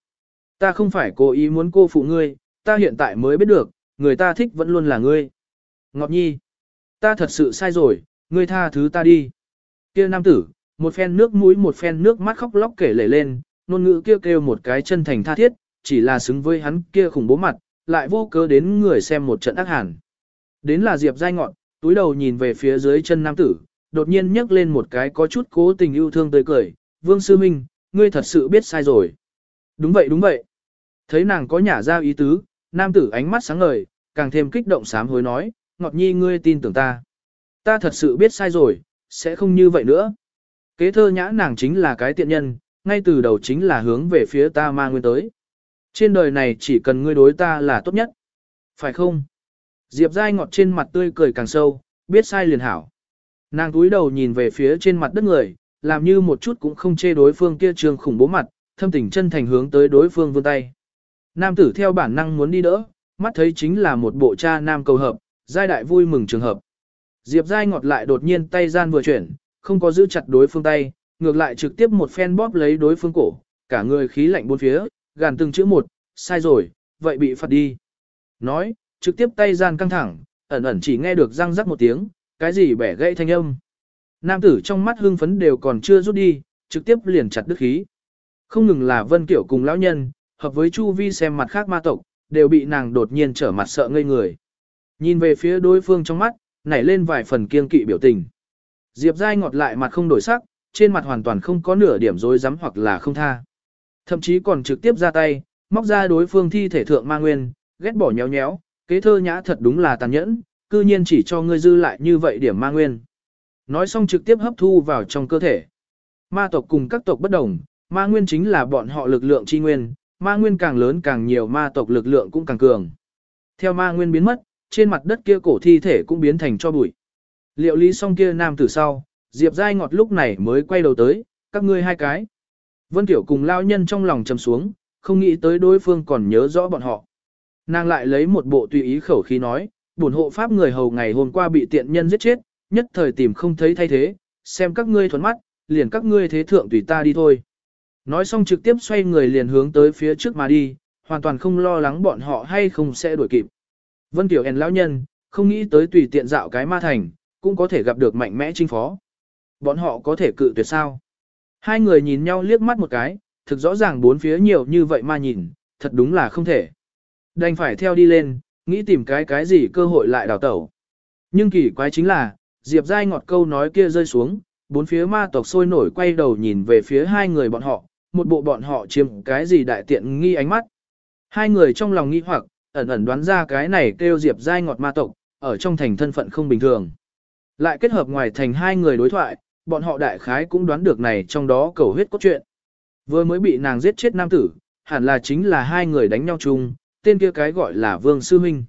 Ta không phải cố ý muốn cô phụ ngươi, ta hiện tại mới biết được, người ta thích vẫn luôn là ngươi. Ngọc Nhi, ta thật sự sai rồi, ngươi tha thứ ta đi. Kia nam tử, một phen nước mũi một phen nước mắt khóc lóc kể lể lên, ngôn ngữ kêu kêu một cái chân thành tha thiết, chỉ là xứng với hắn kia khủng bố mặt, lại vô cớ đến người xem một trận ác hàn. Đến là Diệp Giai ngọn, túi đầu nhìn về phía dưới chân nam tử, đột nhiên nhấc lên một cái có chút cố tình yêu thương tươi cười, Vương Sư Minh, ngươi thật sự biết sai rồi. Đúng vậy đúng vậy. Thấy nàng có nhả ra ý tứ, nam tử ánh mắt sáng ngời, càng thêm kích động sám hối nói, Ngọt Nhi ngươi tin tưởng ta. Ta thật sự biết sai rồi, sẽ không như vậy nữa. Kế thơ nhã nàng chính là cái tiện nhân, ngay từ đầu chính là hướng về phía ta ma nguyên tới. Trên đời này chỉ cần ngươi đối ta là tốt nhất. Phải không? Diệp dai ngọt trên mặt tươi cười càng sâu, biết sai liền hảo. Nàng túi đầu nhìn về phía trên mặt đất người, làm như một chút cũng không chê đối phương kia trường khủng bố mặt, thâm tình chân thành hướng tới đối phương vươn tay. Nam tử theo bản năng muốn đi đỡ, mắt thấy chính là một bộ cha nam cầu hợp, giai đại vui mừng trường hợp. Diệp dai ngọt lại đột nhiên tay gian vừa chuyển, không có giữ chặt đối phương tay, ngược lại trực tiếp một phen bóp lấy đối phương cổ, cả người khí lạnh bốn phía, gàn từng chữ một, sai rồi, vậy bị phạt đi. Nói, trực tiếp tay gian căng thẳng, ẩn ẩn chỉ nghe được răng rắc một tiếng, cái gì bẻ gãy thanh âm. Nam tử trong mắt hương phấn đều còn chưa rút đi, trực tiếp liền chặt đứt khí. Không ngừng là Vân Kiểu cùng lão nhân, hợp với Chu Vi xem mặt khác ma tộc, đều bị nàng đột nhiên trở mặt sợ ngây người. Nhìn về phía đối phương trong mắt, nảy lên vài phần kiên kỵ biểu tình. Diệp Giai ngọt lại mặt không đổi sắc, trên mặt hoàn toàn không có nửa điểm dối rắm hoặc là không tha. Thậm chí còn trực tiếp ra tay, móc ra đối phương thi thể thượng ma nguyên, ghét bỏ nhéo nhéo, kế thơ nhã thật đúng là tàn nhẫn, cư nhiên chỉ cho ngươi dư lại như vậy điểm ma nguyên. Nói xong trực tiếp hấp thu vào trong cơ thể. Ma tộc cùng các tộc bất đồng, ma nguyên chính là bọn họ lực lượng chi nguyên, ma nguyên càng lớn càng nhiều ma tộc lực lượng cũng càng cường. Theo ma nguyên biến mất, trên mặt đất kia cổ thi thể cũng biến thành cho bụi. Liệu lý xong kia nam tử sau, Diệp Giai Ngọt lúc này mới quay đầu tới, các ngươi hai cái. Vân Tiểu cùng lao nhân trong lòng trầm xuống, không nghĩ tới đối phương còn nhớ rõ bọn họ. Nàng lại lấy một bộ tùy ý khẩu khí nói, bổn hộ pháp người hầu ngày hôm qua bị tiện nhân giết chết, nhất thời tìm không thấy thay thế, xem các ngươi thuần mắt, liền các ngươi thế thượng tùy ta đi thôi. Nói xong trực tiếp xoay người liền hướng tới phía trước mà đi, hoàn toàn không lo lắng bọn họ hay không sẽ đuổi kịp. Vân Tiểu ẻn lão nhân, không nghĩ tới tùy tiện dạo cái ma thành, cũng có thể gặp được mạnh mẽ chinh phó. Bọn họ có thể cự tuyệt sao? Hai người nhìn nhau liếc mắt một cái, thực rõ ràng bốn phía nhiều như vậy mà nhìn, thật đúng là không thể. Đành phải theo đi lên, nghĩ tìm cái cái gì cơ hội lại đào tẩu. Nhưng kỳ quái chính là, Diệp Giai ngọt câu nói kia rơi xuống, bốn phía ma tộc sôi nổi quay đầu nhìn về phía hai người bọn họ, một bộ bọn họ chiếm cái gì đại tiện nghi ánh mắt. Hai người trong lòng nghi hoặc, ẩn ẩn đoán ra cái này kêu Diệp Giai ngọt ma tộc, ở trong thành thân phận không bình thường. Lại kết hợp ngoài thành hai người đối thoại, bọn họ đại khái cũng đoán được này trong đó cầu huyết cốt truyện. Vừa mới bị nàng giết chết nam tử, hẳn là chính là hai người đánh nhau chung, tên kia cái gọi là Vương Sư Minh.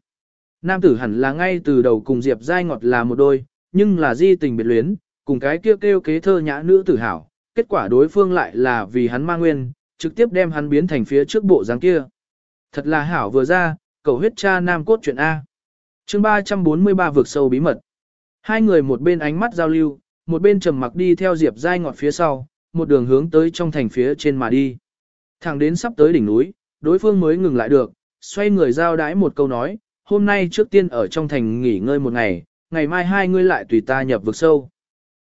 Nam tử hẳn là ngay từ đầu cùng Diệp Giai Ngọt là một đôi, nhưng là di tình biệt luyến, cùng cái kia kêu, kêu kế thơ nhã nữ tử hảo, kết quả đối phương lại là vì hắn mang nguyên, trực tiếp đem hắn biến thành phía trước bộ dáng kia. Thật là hảo vừa ra, cầu huyết cha nam cốt chuyện A. chương 343 vượt sâu bí mật. Hai người một bên ánh mắt giao lưu, một bên trầm mặc đi theo Diệp Giai ngọt phía sau, một đường hướng tới trong thành phía trên mà đi. Thẳng đến sắp tới đỉnh núi, đối phương mới ngừng lại được, xoay người giao đái một câu nói, hôm nay trước tiên ở trong thành nghỉ ngơi một ngày, ngày mai hai ngươi lại tùy ta nhập vực sâu.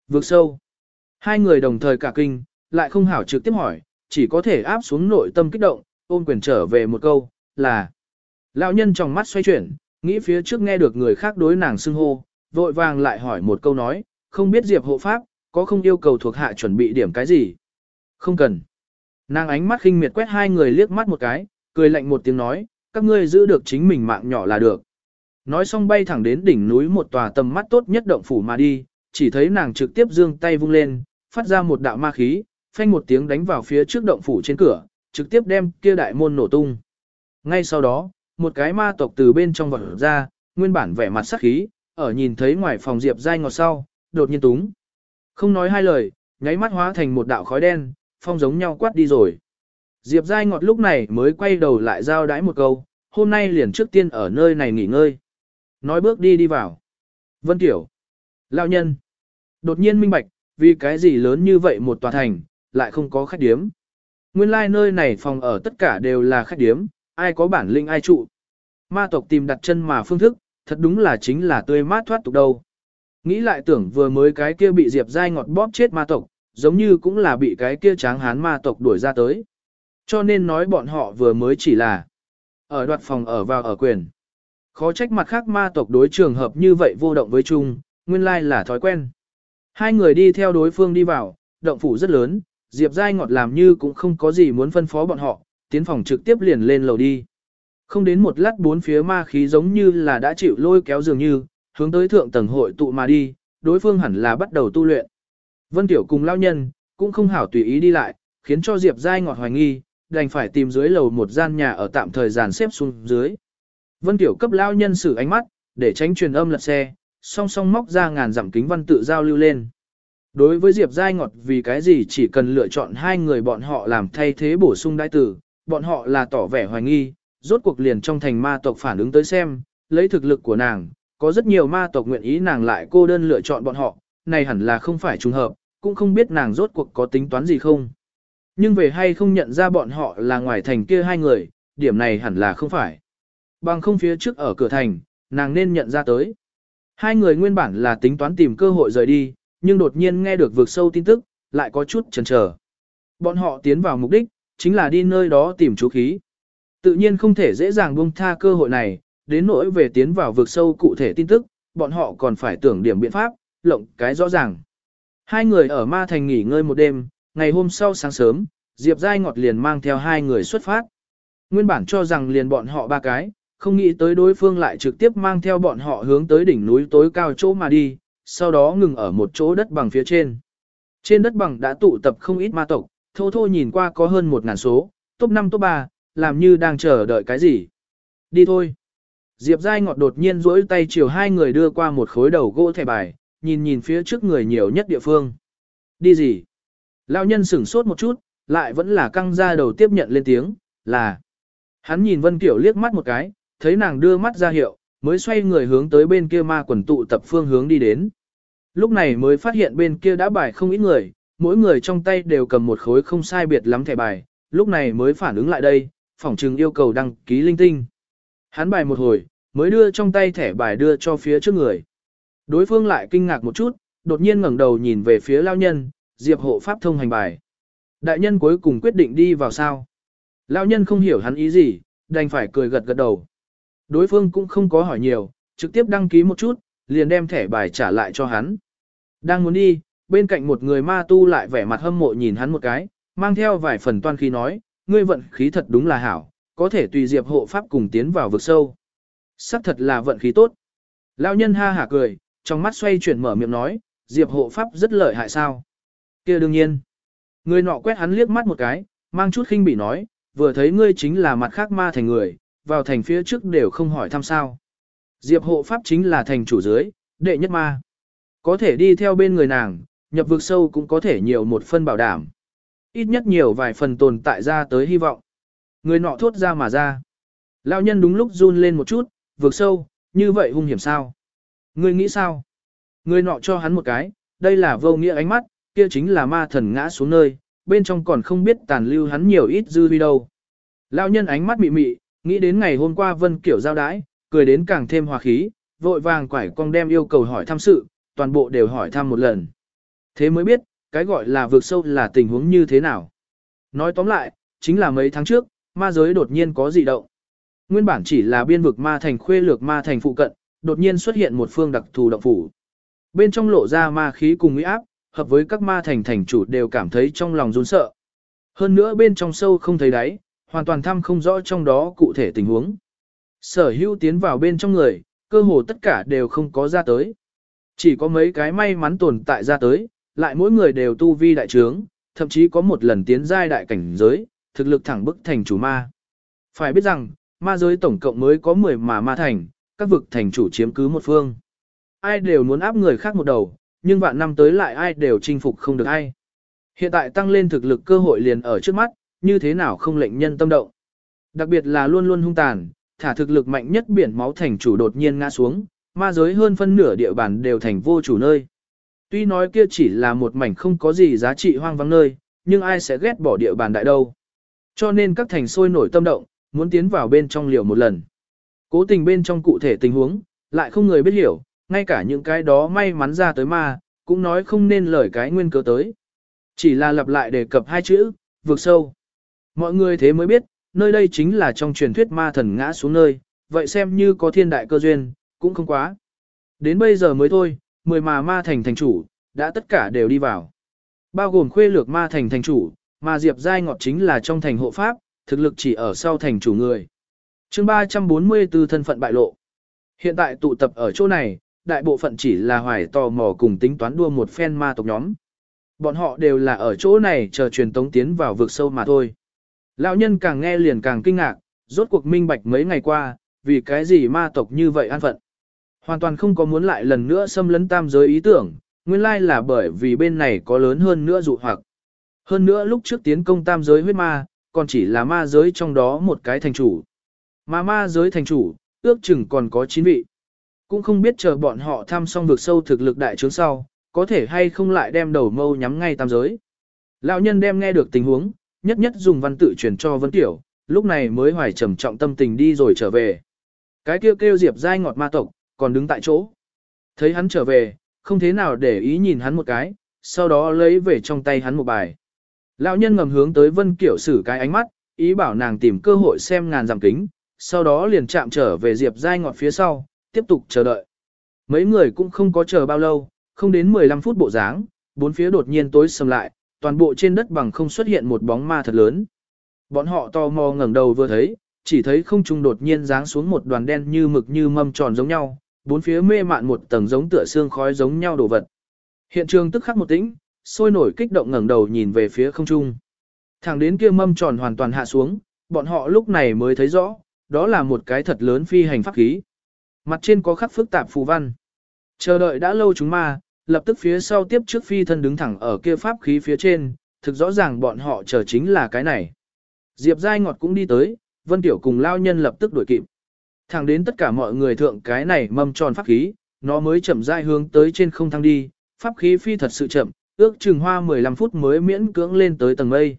Vực sâu. Hai người đồng thời cả kinh, lại không hảo trực tiếp hỏi, chỉ có thể áp xuống nội tâm kích động, ôm quyền trở về một câu, là. Lão nhân trong mắt xoay chuyển, nghĩ phía trước nghe được người khác đối nàng xưng hô, vội vàng lại hỏi một câu nói, không biết Diệp hộ pháp, có không yêu cầu thuộc hạ chuẩn bị điểm cái gì? Không cần. Nàng ánh mắt khinh miệt quét hai người liếc mắt một cái, cười lạnh một tiếng nói, các ngươi giữ được chính mình mạng nhỏ là được. Nói xong bay thẳng đến đỉnh núi một tòa tầm mắt tốt nhất động phủ mà đi, chỉ thấy nàng trực tiếp dương tay vung lên, phát ra một đạo ma khí, phanh một tiếng đánh vào phía trước động phủ trên cửa, trực tiếp đem kia đại môn nổ tung. Ngay sau đó, một cái ma tộc từ bên trong vọt ra, nguyên bản vẻ mặt sắc khí, ở nhìn thấy ngoài phòng Diệp Giai ngọt sau, đột nhiên túng. Không nói hai lời, nháy mắt hóa thành một đạo khói đen, phong giống nhau quát đi rồi. Diệp Giai ngọt lúc này mới quay đầu lại giao đái một câu, hôm nay liền trước tiên ở nơi này nghỉ ngơi. Nói bước đi đi vào. Vân Tiểu. Lão nhân. Đột nhiên minh bạch, vì cái gì lớn như vậy một tòa thành, lại không có khách điếm. Nguyên lai like nơi này phòng ở tất cả đều là khách điếm, ai có bản lĩnh ai trụ. Ma tộc tìm đặt chân mà phương thức, thật đúng là chính là tươi mát thoát tục đâu. Nghĩ lại tưởng vừa mới cái kia bị Diệp Giai ngọt bóp chết ma tộc, giống như cũng là bị cái kia tráng hán ma tộc đuổi ra tới. Cho nên nói bọn họ vừa mới chỉ là ở đoạt phòng ở vào ở quyền. Khó trách mặt khác ma tộc đối trường hợp như vậy vô động với chung, nguyên lai là thói quen. Hai người đi theo đối phương đi vào, động phủ rất lớn, Diệp Giai ngọt làm như cũng không có gì muốn phân phó bọn họ, tiến phòng trực tiếp liền lên lầu đi. Không đến một lát bốn phía ma khí giống như là đã chịu lôi kéo dường như, hướng tới thượng tầng hội tụ mà đi, đối phương hẳn là bắt đầu tu luyện. Vân Tiểu cùng lao nhân, cũng không hảo tùy ý đi lại, khiến cho Diệp Giai ngọt hoài nghi, đành phải tìm dưới lầu một gian nhà ở tạm thời dàn xếp xuống dưới. Vân Tiểu cấp lao nhân sử ánh mắt, để tránh truyền âm lật xe, song song móc ra ngàn dặm kính văn tự giao lưu lên. Đối với Diệp Giai Ngọt vì cái gì chỉ cần lựa chọn hai người bọn họ làm thay thế bổ sung đại tử, bọn họ là tỏ vẻ hoài nghi, rốt cuộc liền trong thành ma tộc phản ứng tới xem, lấy thực lực của nàng, có rất nhiều ma tộc nguyện ý nàng lại cô đơn lựa chọn bọn họ, này hẳn là không phải trùng hợp, cũng không biết nàng rốt cuộc có tính toán gì không. Nhưng về hay không nhận ra bọn họ là ngoài thành kia hai người, điểm này hẳn là không phải. Bằng không phía trước ở cửa thành, nàng nên nhận ra tới. Hai người nguyên bản là tính toán tìm cơ hội rời đi, nhưng đột nhiên nghe được vượt sâu tin tức, lại có chút chần chờ. Bọn họ tiến vào mục đích, chính là đi nơi đó tìm chú khí. Tự nhiên không thể dễ dàng buông tha cơ hội này, đến nỗi về tiến vào vực sâu cụ thể tin tức, bọn họ còn phải tưởng điểm biện pháp, lộng cái rõ ràng. Hai người ở ma thành nghỉ ngơi một đêm, ngày hôm sau sáng sớm, Diệp Giai Ngọt liền mang theo hai người xuất phát. Nguyên bản cho rằng liền bọn họ ba cái, không nghĩ tới đối phương lại trực tiếp mang theo bọn họ hướng tới đỉnh núi tối cao chỗ mà đi, sau đó ngừng ở một chỗ đất bằng phía trên. Trên đất bằng đã tụ tập không ít ma tộc, thô thô nhìn qua có hơn một ngàn số, top 5 top 3, làm như đang chờ đợi cái gì. Đi thôi. Diệp Giai Ngọt đột nhiên duỗi tay chiều hai người đưa qua một khối đầu gỗ thẻ bài, nhìn nhìn phía trước người nhiều nhất địa phương. Đi gì? Lão nhân sửng sốt một chút, lại vẫn là căng ra đầu tiếp nhận lên tiếng, là. Hắn nhìn Vân Kiểu liếc mắt một cái, thấy nàng đưa mắt ra hiệu, mới xoay người hướng tới bên kia ma quần tụ tập phương hướng đi đến. Lúc này mới phát hiện bên kia đã bài không ít người, mỗi người trong tay đều cầm một khối không sai biệt lắm thẻ bài, lúc này mới phản ứng lại đây, phỏng trừng yêu cầu đăng ký linh tinh. Hắn bài một hồi, mới đưa trong tay thẻ bài đưa cho phía trước người. Đối phương lại kinh ngạc một chút, đột nhiên ngẩng đầu nhìn về phía lao nhân, diệp hộ pháp thông hành bài. Đại nhân cuối cùng quyết định đi vào sao. Lao nhân không hiểu hắn ý gì, đành phải cười gật gật đầu. Đối phương cũng không có hỏi nhiều, trực tiếp đăng ký một chút, liền đem thẻ bài trả lại cho hắn. Đang muốn đi, bên cạnh một người ma tu lại vẻ mặt hâm mộ nhìn hắn một cái, mang theo vài phần toan khí nói, ngươi vận khí thật đúng là hảo, có thể tùy diệp hộ pháp cùng tiến vào vực sâu. Sắc thật là vận khí tốt. Lão nhân ha hả cười, trong mắt xoay chuyển mở miệng nói, diệp hộ pháp rất lợi hại sao. kia đương nhiên. Người nọ quét hắn liếc mắt một cái, mang chút khinh bỉ nói, vừa thấy ngươi chính là mặt khác ma thành người, vào thành phía trước đều không hỏi thăm sao. Diệp hộ pháp chính là thành chủ dưới, đệ nhất ma. Có thể đi theo bên người nàng, nhập vực sâu cũng có thể nhiều một phân bảo đảm. Ít nhất nhiều vài phần tồn tại ra tới hy vọng. Người nọ thốt ra mà ra. Lão nhân đúng lúc run lên một chút, vượt sâu, như vậy hung hiểm sao? Người nghĩ sao? Người nọ cho hắn một cái, đây là vô nghĩa ánh mắt, kia chính là ma thần ngã xuống nơi, bên trong còn không biết tàn lưu hắn nhiều ít dư vi đâu. Lão nhân ánh mắt mị mị, nghĩ đến ngày hôm qua Vân Kiểu giao đái, cười đến càng thêm hòa khí, vội vàng quải con đem yêu cầu hỏi thăm sự, toàn bộ đều hỏi thăm một lần. Thế mới biết, cái gọi là vượt sâu là tình huống như thế nào. Nói tóm lại, chính là mấy tháng trước, ma giới đột nhiên có dị động. Nguyên bản chỉ là biên vực ma thành khuê lược ma thành phụ cận, đột nhiên xuất hiện một phương đặc thù động phủ. Bên trong lộ ra ma khí cùng uy áp, hợp với các ma thành thành chủ đều cảm thấy trong lòng run sợ. Hơn nữa bên trong sâu không thấy đáy, hoàn toàn thăm không rõ trong đó cụ thể tình huống. Sở hữu tiến vào bên trong người, cơ hồ tất cả đều không có ra tới. Chỉ có mấy cái may mắn tồn tại ra tới, lại mỗi người đều tu vi đại trướng, thậm chí có một lần tiến giai đại cảnh giới, thực lực thẳng bức thành chủ ma. Phải biết rằng, ma giới tổng cộng mới có 10 mà ma thành, các vực thành chủ chiếm cứ một phương. Ai đều muốn áp người khác một đầu, nhưng vạn năm tới lại ai đều chinh phục không được ai. Hiện tại tăng lên thực lực cơ hội liền ở trước mắt, như thế nào không lệnh nhân tâm động. Đặc biệt là luôn luôn hung tàn, thả thực lực mạnh nhất biển máu thành chủ đột nhiên ngã xuống, ma giới hơn phân nửa địa bàn đều thành vô chủ nơi. Tuy nói kia chỉ là một mảnh không có gì giá trị hoang vắng nơi, nhưng ai sẽ ghét bỏ địa bàn đại đâu. Cho nên các thành sôi nổi tâm động, muốn tiến vào bên trong liều một lần. Cố tình bên trong cụ thể tình huống, lại không người biết hiểu, ngay cả những cái đó may mắn ra tới ma, cũng nói không nên lời cái nguyên cớ tới. Chỉ là lặp lại đề cập hai chữ, vượt sâu. Mọi người thế mới biết, nơi đây chính là trong truyền thuyết ma thần ngã xuống nơi, vậy xem như có thiên đại cơ duyên, cũng không quá. Đến bây giờ mới thôi, mười mà ma thành thành chủ, đã tất cả đều đi vào. Bao gồm khuê lược ma thành thành chủ, mà Diệp Giai Ngọt chính là trong thành hộ pháp, thực lực chỉ ở sau thành chủ người. chương 344 thân phận bại lộ. Hiện tại tụ tập ở chỗ này, đại bộ phận chỉ là hoài tò mò cùng tính toán đua một phen ma tộc nhóm. Bọn họ đều là ở chỗ này chờ truyền tống tiến vào vực sâu mà thôi. Lão nhân càng nghe liền càng kinh ngạc, rốt cuộc minh bạch mấy ngày qua, vì cái gì ma tộc như vậy an phận. Hoàn toàn không có muốn lại lần nữa xâm lấn tam giới ý tưởng, nguyên lai là bởi vì bên này có lớn hơn nữa dụ hoặc. Hơn nữa lúc trước tiến công tam giới huyết ma, còn chỉ là ma giới trong đó một cái thành chủ. Mà ma giới thành chủ, ước chừng còn có 9 vị. Cũng không biết chờ bọn họ thăm xong vực sâu thực lực đại trướng sau, có thể hay không lại đem đầu mâu nhắm ngay tam giới. Lão nhân đem nghe được tình huống, nhất nhất dùng văn tự truyền cho Vân Tiểu, lúc này mới hoài trầm trọng tâm tình đi rồi trở về. Cái kêu kêu Diệp dai ngọt ma tộc, còn đứng tại chỗ. Thấy hắn trở về, không thế nào để ý nhìn hắn một cái, sau đó lấy về trong tay hắn một bài. Lão nhân ngầm hướng tới Vân Kiểu sử cái ánh mắt, ý bảo nàng tìm cơ hội xem ngàn giảm kính, sau đó liền chạm trở về Diệp Giai ngọt phía sau, tiếp tục chờ đợi. Mấy người cũng không có chờ bao lâu, không đến 15 phút bộ dáng, bốn phía đột nhiên tối sầm lại, toàn bộ trên đất bằng không xuất hiện một bóng ma thật lớn. Bọn họ to mò ngẩng đầu vừa thấy, chỉ thấy không trung đột nhiên giáng xuống một đoàn đen như mực như mâm tròn giống nhau, bốn phía mê mạn một tầng giống tựa xương khói giống nhau đồ vật. Hiện trường tức khắc một tĩnh, sôi nổi kích động ngẩng đầu nhìn về phía không trung. Thẳng đến kia mâm tròn hoàn toàn hạ xuống, bọn họ lúc này mới thấy rõ, đó là một cái thật lớn phi hành pháp khí. Mặt trên có khắc phức tạp phù văn. Chờ đợi đã lâu chúng ma, lập tức phía sau tiếp trước phi thân đứng thẳng ở kia pháp khí phía trên, thực rõ ràng bọn họ chờ chính là cái này. Diệp Giai Ngọt cũng đi tới, Vân Tiểu cùng lao nhân lập tức đuổi kịp. Thẳng đến tất cả mọi người thượng cái này mâm tròn pháp khí, nó mới chậm rãi hướng tới trên không thăng đi, pháp khí phi thật sự chậm, ước chừng hoa 15 phút mới miễn cưỡng lên tới tầng mây.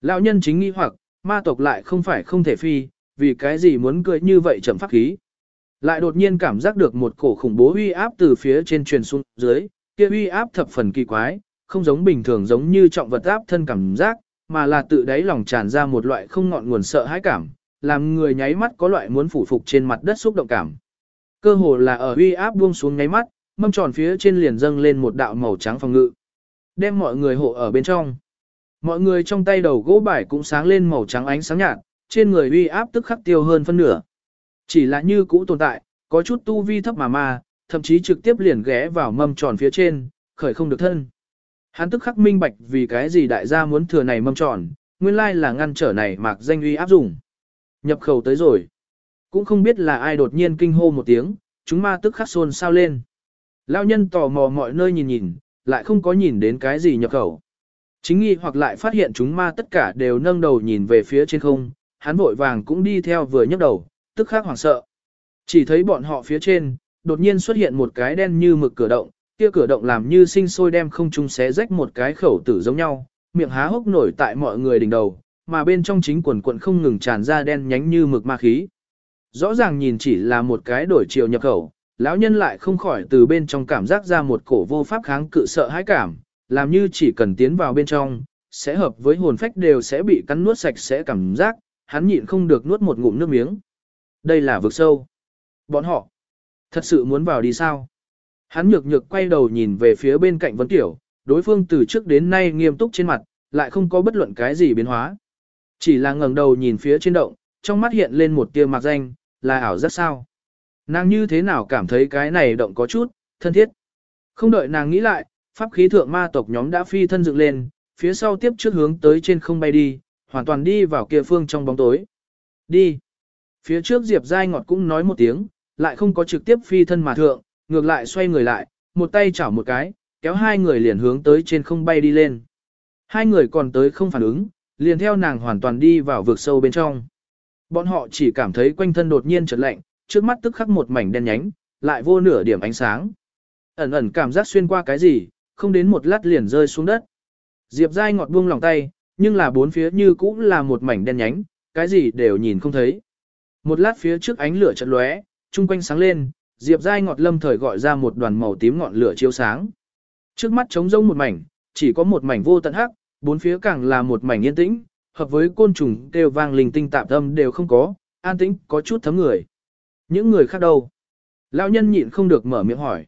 Lão nhân chính nghi hoặc, ma tộc lại không phải không thể phi, vì cái gì muốn cười như vậy chậm pháp khí. Lại đột nhiên cảm giác được một cổ khủng bố uy áp từ phía trên truyền xuống dưới, kia uy áp thập phần kỳ quái, không giống bình thường giống như trọng vật áp thân cảm giác, mà là tự đáy lòng tràn ra một loại không ngọn nguồn sợ hãi cảm, làm người nháy mắt có loại muốn phủ phục trên mặt đất xúc động cảm. Cơ hồ là ở uy áp buông xuống nháy mắt, mâm tròn phía trên liền dâng lên một đạo màu trắng phòng ngự, đem mọi người hộ ở bên trong. Mọi người trong tay đầu gỗ bài cũng sáng lên màu trắng ánh sáng nhạt, trên người uy áp tức khắc tiêu hơn phân nửa. Chỉ là như cũ tồn tại, có chút tu vi thấp mà mà, thậm chí trực tiếp liền ghé vào mâm tròn phía trên, khởi không được thân. Hắn tức khắc minh bạch vì cái gì đại gia muốn thừa này mâm tròn, nguyên lai là ngăn trở này mạc danh uy áp dụng. Nhập khẩu tới rồi. Cũng không biết là ai đột nhiên kinh hô một tiếng, chúng ma tức khắc xôn sao lên. Lão nhân tò mò mọi nơi nhìn nhìn, lại không có nhìn đến cái gì nhập khẩu. Chính nghi hoặc lại phát hiện chúng ma tất cả đều nâng đầu nhìn về phía trên không, hắn vội vàng cũng đi theo vừa nhấc đầu, tức khắc hoảng sợ. Chỉ thấy bọn họ phía trên, đột nhiên xuất hiện một cái đen như mực cửa động, kia cửa động làm như sinh sôi đem không trung xé rách một cái khẩu tử giống nhau, miệng há hốc nổi tại mọi người đỉnh đầu, mà bên trong chính quần quận không ngừng tràn ra đen nhánh như mực ma khí. Rõ ràng nhìn chỉ là một cái đổi chiều nhập khẩu, lão nhân lại không khỏi từ bên trong cảm giác ra một cổ vô pháp kháng cự sợ hãi cảm, làm như chỉ cần tiến vào bên trong, sẽ hợp với hồn phách đều sẽ bị cắn nuốt sạch sẽ cảm giác, hắn nhịn không được nuốt một ngụm nước miếng. Đây là vực sâu. Bọn họ, thật sự muốn vào đi sao? Hắn nhược nhược quay đầu nhìn về phía bên cạnh Vân Tiểu, đối phương từ trước đến nay nghiêm túc trên mặt, lại không có bất luận cái gì biến hóa. Chỉ là ngẩng đầu nhìn phía trên động, trong mắt hiện lên một tia mạc danh, là ảo rất sao. Nàng như thế nào cảm thấy cái này động có chút, thân thiết. Không đợi nàng nghĩ lại, pháp khí thượng ma tộc nhóm đã phi thân dựng lên, phía sau tiếp trước hướng tới trên không bay đi, hoàn toàn đi vào kia phương trong bóng tối. Đi. Phía trước Diệp Giai Ngọt cũng nói một tiếng, lại không có trực tiếp phi thân mà thượng, ngược lại xoay người lại, một tay chảo một cái, kéo hai người liền hướng tới trên không bay đi lên. Hai người còn tới không phản ứng, liền theo nàng hoàn toàn đi vào vực sâu bên trong. Bọn họ chỉ cảm thấy quanh thân đột nhiên chợt lạnh, trước mắt tức khắc một mảnh đen nhánh, lại vô nửa điểm ánh sáng. Ẩn ẩn cảm giác xuyên qua cái gì, không đến một lát liền rơi xuống đất. Diệp dai ngọt buông lòng tay, nhưng là bốn phía như cũ là một mảnh đen nhánh, cái gì đều nhìn không thấy. Một lát phía trước ánh lửa chợt lóe, chung quanh sáng lên, Diệp dai ngọt lâm thời gọi ra một đoàn màu tím ngọn lửa chiếu sáng. Trước mắt trống rỗng một mảnh, chỉ có một mảnh vô tận hắc, bốn phía càng là một mảnh yên tĩnh, hợp với côn trùng kêu vang linh tinh tạp âm đều không có, an tĩnh có chút thấm người. Những người khác đâu? Lão nhân nhịn không được mở miệng hỏi.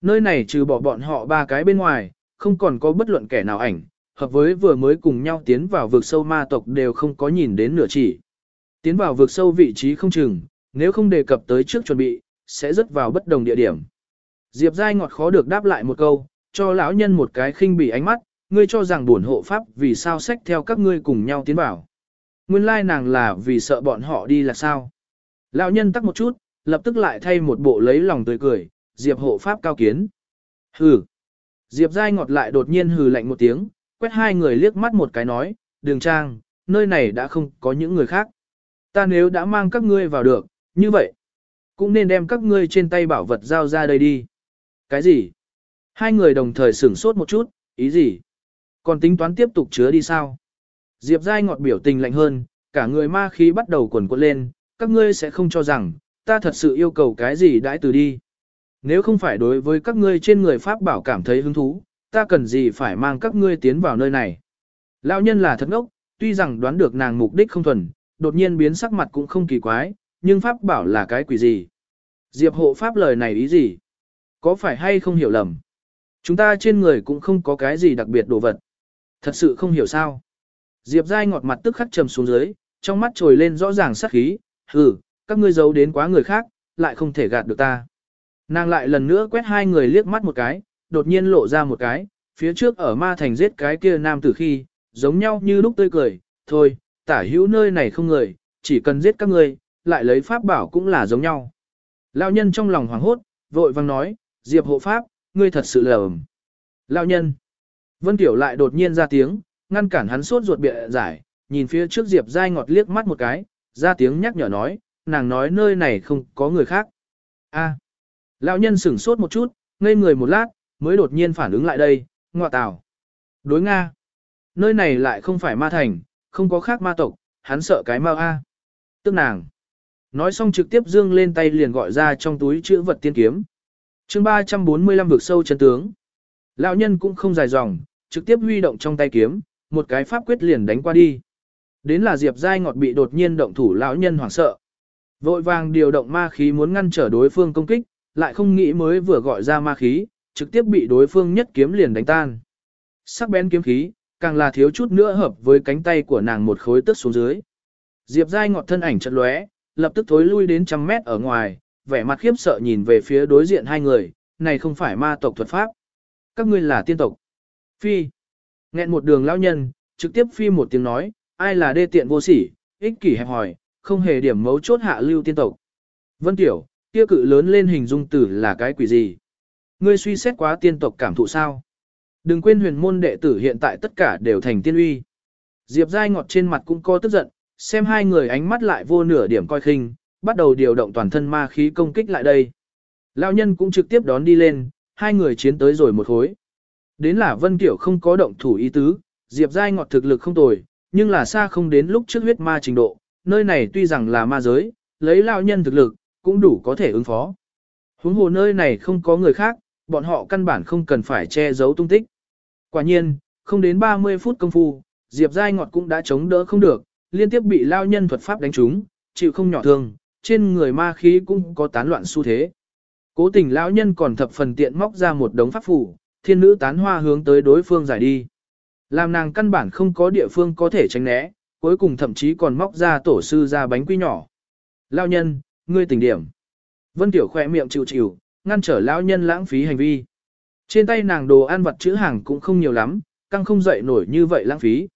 Nơi này trừ bỏ bọn họ ba cái bên ngoài, không còn có bất luận kẻ nào ảnh, hợp với vừa mới cùng nhau tiến vào vực sâu ma tộc đều không có nhìn đến nửa chỉ. Tiến vào vực sâu vị trí không chừng, nếu không đề cập tới trước chuẩn bị, sẽ rớt vào bất đồng địa điểm. Diệp Giai ngọt khó được đáp lại một câu, cho lão nhân một cái khinh bỉ ánh mắt, ngươi cho rằng buồn hộ pháp vì sao sách theo các ngươi cùng nhau tiến vào. Nguyên lai nàng là vì sợ bọn họ đi là sao. Lão nhân tắc một chút, lập tức lại thay một bộ lấy lòng tươi cười, Diệp hộ pháp cao kiến. Hừ. Diệp Giai ngọt lại đột nhiên hừ lạnh một tiếng, quét hai người liếc mắt một cái nói, đường trang, nơi này đã không có những người khác. Ta nếu đã mang các ngươi vào được, như vậy, cũng nên đem các ngươi trên tay bảo vật giao ra đây đi. Cái gì? Hai người đồng thời sửng sốt một chút, ý gì? Còn tính toán tiếp tục chứa đi sao? Diệp Giai ngọt biểu tình lạnh hơn, cả người ma khí bắt đầu quần quật lên, các ngươi sẽ không cho rằng, ta thật sự yêu cầu cái gì đãi từ đi. Nếu không phải đối với các ngươi trên người Pháp bảo cảm thấy hứng thú, ta cần gì phải mang các ngươi tiến vào nơi này. Lão nhân là thật ngốc, tuy rằng đoán được nàng mục đích không thuần, đột nhiên biến sắc mặt cũng không kỳ quái, nhưng Pháp bảo là cái quỷ gì. Diệp hộ Pháp lời này ý gì? Có phải hay không hiểu lầm? Chúng ta trên người cũng không có cái gì đặc biệt đồ vật. Thật sự không hiểu sao. Diệp Giai ngọt mặt tức khắc trầm xuống dưới, trong mắt trồi lên rõ ràng sắc khí, hừ, các ngươi giấu đến quá người khác, lại không thể gạt được ta. Nàng lại lần nữa quét hai người liếc mắt một cái, đột nhiên lộ ra một cái, phía trước ở ma thành giết cái kia nam tử khi, giống nhau như lúc tươi cười, thôi, tả hữu nơi này không người, chỉ cần giết các ngươi, lại lấy pháp bảo cũng là giống nhau. Lão nhân trong lòng hoảng hốt, vội vang nói, Diệp hộ pháp, ngươi thật sự lầm. Lão nhân. Vân Tiểu lại đột nhiên ra tiếng, ngăn cản hắn sốt ruột bịa giải, nhìn phía trước Diệp dai ngọt liếc mắt một cái, ra tiếng nhắc nhở nói, nàng nói nơi này không có người khác. A. Lão nhân sửng sốt một chút, ngây người một lát, mới đột nhiên phản ứng lại đây, ngọa tào. Đối Nga. Nơi này lại không phải ma thành, không có khác ma tộc, hắn sợ cái mau A. Tức nàng. Nói xong trực tiếp dương lên tay liền gọi ra trong túi chữ vật tiên kiếm. chương 345 vực sâu chân tướng. Lão nhân cũng không dài dòng, trực tiếp huy động trong tay kiếm, một cái pháp quyết liền đánh qua đi. Đến là Diệp Giai Ngọt bị đột nhiên động thủ lão nhân hoảng sợ. Vội vàng điều động ma khí muốn ngăn trở đối phương công kích, lại không nghĩ mới vừa gọi ra ma khí, trực tiếp bị đối phương nhất kiếm liền đánh tan. Sắc bén kiếm khí, càng là thiếu chút nữa hợp với cánh tay của nàng một khối tức xuống dưới. Diệp Giai ngọt thân ảnh chật lóe, lập tức thối lui đến trăm mét ở ngoài, vẻ mặt khiếp sợ nhìn về phía đối diện hai người, này không phải ma tộc thuật pháp. Các ngươi là tiên tộc. Phi. Nghẹn một đường lão nhân, trực tiếp phi một tiếng nói, ai là đê tiện vô sỉ, ích kỷ hẹp hòi, không hề điểm mấu chốt hạ lưu tiên tộc. Vân Tiểu, kia cự lớn lên hình dung tử là cái quỷ gì? Ngươi suy xét quá tiên tộc cảm thụ sao? Đừng quên huyền môn đệ tử hiện tại tất cả đều thành tiên uy. Diệp Giai ngọt trên mặt cũng có tức giận, xem hai người ánh mắt lại vô nửa điểm coi khinh, bắt đầu điều động toàn thân ma khí công kích lại đây. Lão nhân cũng trực tiếp đón đi lên, hai người chiến tới rồi một khối. Đến là Vân Tiểu không có động thủ ý tứ, Diệp Giai ngọt thực lực không tồi, nhưng là xa không đến lúc trước huyết ma trình độ, nơi này tuy rằng là ma giới, lấy lao nhân thực lực, cũng đủ có thể ứng phó. Huống hồ nơi này không có người khác, bọn họ căn bản không cần phải che giấu tung tích. Quả nhiên, không đến 30 phút công phu, Diệp Giai Ngọt cũng đã chống đỡ không được, liên tiếp bị lao nhân thuật pháp đánh trúng, chịu không nhỏ thương, trên người ma khí cũng có tán loạn xu thế. Cố tình lão nhân còn thập phần tiện móc ra một đống pháp phủ, thiên nữ tán hoa hướng tới đối phương giải đi. Làm nàng căn bản không có địa phương có thể tránh né, cuối cùng thậm chí còn móc ra tổ sư ra bánh quy nhỏ. Lão nhân, ngươi tỉnh điểm. Vân Tiểu khỏe miệng chịu chịu, ngăn trở lão nhân lãng phí hành vi. Trên tay nàng đồ ăn vặt chữ hàng cũng không nhiều lắm, căng không dậy nổi như vậy lãng phí.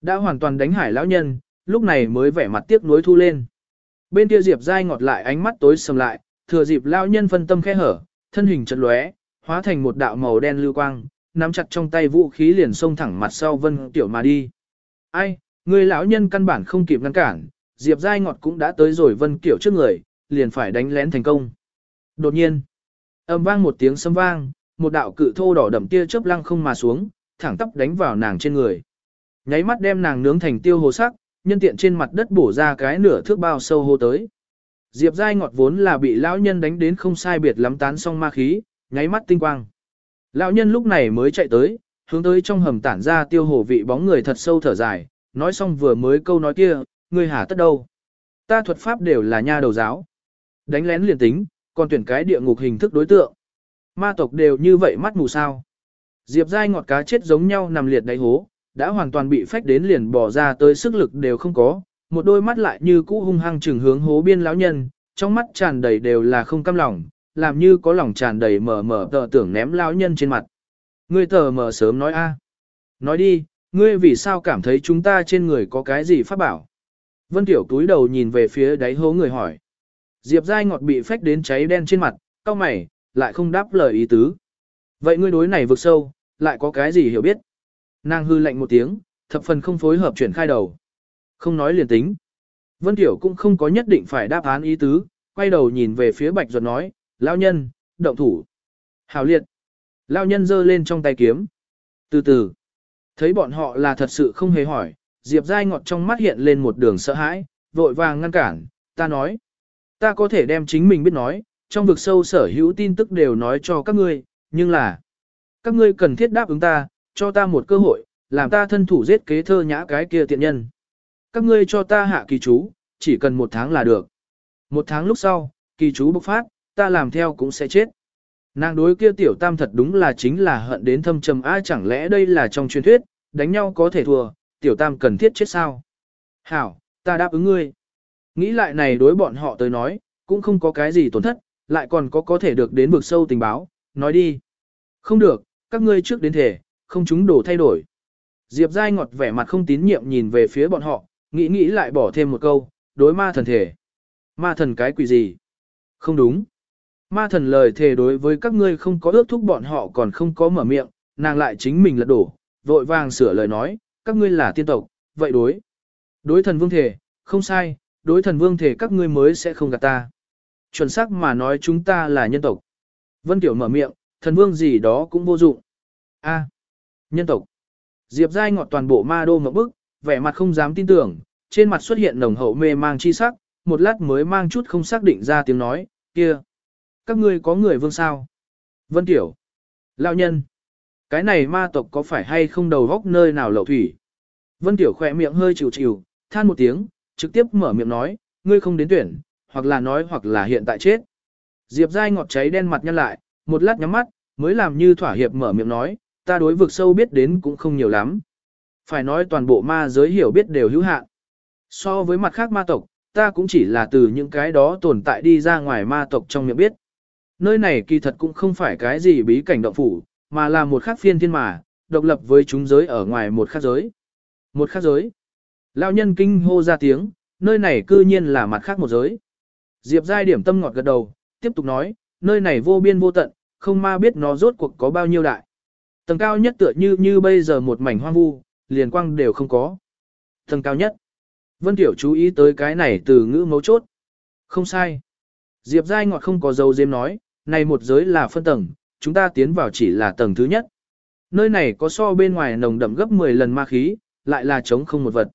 Đã hoàn toàn đánh hải lão nhân, lúc này mới vẻ mặt tiếc nuối thu lên. Bên kia Diệp dai ngọt lại ánh mắt tối sầm lại, thừa dịp lão nhân phân tâm khẽ hở, thân hình chật lóe, hóa thành một đạo màu đen lưu quang, nắm chặt trong tay vũ khí liền xông thẳng mặt sau Vân Tiểu mà đi. Ai, người lão nhân căn bản không kịp ngăn cản, Diệp Giai ngọt cũng đã tới rồi Vân Kiểu trước người, liền phải đánh lén thành công. Đột nhiên, âm vang một tiếng sấm vang, một đạo cự thô đỏ đậm tia chớp lăng không mà xuống, thẳng tắp đánh vào nàng trên người. Nháy mắt đem nàng nướng thành tiêu hồ sắc, nhân tiện trên mặt đất bổ ra cái nửa thước bao sâu hô tới. Diệp Giai ngọt vốn là bị lão nhân đánh đến không sai biệt lắm tán xong ma khí, nháy mắt tinh quang. Lão nhân lúc này mới chạy tới, hướng tới trong hầm tản ra tiêu hổ vị bóng người thật sâu thở dài, nói xong vừa mới câu nói kia, ngươi hả tất đâu. Ta thuật pháp đều là nha đầu giáo. Đánh lén liền tính, còn tuyển cái địa ngục hình thức đối tượng. Ma tộc đều như vậy mắt mù sao. Diệp dai ngọt cá chết giống nhau nằm liệt đáy hố, đã hoàn toàn bị phách đến liền bỏ ra tới sức lực đều không có, một đôi mắt lại như cũ hung hăng trừng hướng hố biên lão nhân, trong mắt tràn đầy đều là không cam lòng, làm như có lòng tràn đầy mờ mờ, tờ tưởng ném lão nhân trên mặt. Ngươi tờ mờ sớm nói a, Nói đi, ngươi vì sao cảm thấy chúng ta trên người có cái gì phát bảo? Vân Tiểu túi đầu nhìn về phía đáy hố người hỏi. Diệp dai ngọt bị phách đến cháy đen trên mặt, cao mày, lại không đáp lời ý tứ. Vậy ngươi đối này vực sâu, lại có cái gì hiểu biết? Nàng hư lạnh một tiếng, thập phần không phối hợp chuyển khai đầu. Không nói liền tính. Vân Tiểu cũng không có nhất định phải đáp án ý tứ, quay đầu nhìn về phía Bạch Duật nói, Lão nhân, động thủ. Hào liệt. Lão nhân giơ lên trong tay kiếm. Từ từ. Thấy bọn họ là thật sự không hề hỏi, Diệp Giai ngọt trong mắt hiện lên một đường sợ hãi, vội vàng ngăn cản, ta nói. Ta có thể đem chính mình biết nói, trong vực sâu sở hữu tin tức đều nói cho các ngươi, nhưng là, các ngươi cần thiết đáp ứng ta, cho ta một cơ hội, làm ta thân thủ giết kế thơ nhã cái kia tiện nhân. Các ngươi cho ta hạ kỳ chú, chỉ cần một tháng là được. Một tháng lúc sau, kỳ chú bộc phát, ta làm theo cũng sẽ chết. Nàng đối kia tiểu tam thật đúng là chính là hận đến thâm trầm ai chẳng lẽ đây là trong truyền thuyết, đánh nhau có thể thua, tiểu tam cần thiết chết sao? Hảo, ta đáp ứng ngươi. Nghĩ lại này đối bọn họ tới nói, cũng không có cái gì tổn thất, lại còn có có thể được đến vực sâu tình báo, nói đi. Không được, các ngươi trước đến thể, không chúng đổ thay đổi. Diệp Giai ngọt vẻ mặt không tín nhiệm nhìn về phía bọn họ, nghĩ nghĩ lại bỏ thêm một câu, đối ma thần thể. Ma thần cái quỷ gì? Không đúng. Ma thần lời thề đối với các ngươi không có ước thúc bọn họ còn không có mở miệng, nàng lại chính mình lật đổ, vội vàng sửa lời nói, các ngươi là tiên tộc, vậy đối. Đối thần vương thể, không sai, đối thần vương thể các ngươi mới sẽ không gạt ta. Chuẩn xác mà nói chúng ta là nhân tộc. Vân Tiểu mở miệng, thần vương gì đó cũng vô dụng. A, nhân tộc. Diệp Giai ngọt toàn bộ ma đô ngậm bức, vẻ mặt không dám tin tưởng, trên mặt xuất hiện nồng hậu mê mang chi sắc, một lát mới mang chút không xác định ra tiếng nói, kia. Các ngươi có người vương sao? Vân Tiểu. Lão nhân. Cái này ma tộc có phải hay không đầu góc nơi nào lậu thủy? Vân Tiểu khỏe miệng hơi chịu chịu, than một tiếng, trực tiếp mở miệng nói, ngươi không đến tuyển, hoặc là nói hoặc là hiện tại chết. Diệp Giai ngọt cháy đen mặt nhăn lại, một lát nhắm mắt, mới làm như thỏa hiệp mở miệng nói, ta đối vực sâu biết đến cũng không nhiều lắm. Phải nói toàn bộ ma giới hiểu biết đều hữu hạn. So với mặt khác ma tộc, ta cũng chỉ là từ những cái đó tồn tại đi ra ngoài ma tộc trong miệng biết. Nơi này kỳ thật cũng không phải cái gì bí cảnh động phủ, mà là một khác phiên thiên mà, độc lập với chúng giới ở ngoài một khác giới. Một khác giới. Lão nhân kinh hô ra tiếng, nơi này cư nhiên là mặt khác một giới. Diệp giai điểm tâm ngọt gật đầu, tiếp tục nói, nơi này vô biên vô tận, không ma biết nó rốt cuộc có bao nhiêu đại. Tầng cao nhất tựa như như bây giờ một mảnh hoang vu, liền quang đều không có. Tầng cao nhất. Vân Tiểu chú ý tới cái này từ ngữ mấu chốt. Không sai. Diệp Giai ngọt không có dấu dếm nói, này một giới là phân tầng, chúng ta tiến vào chỉ là tầng thứ nhất. Nơi này có so bên ngoài nồng đậm gấp 10 lần ma khí, lại là chống không một vật.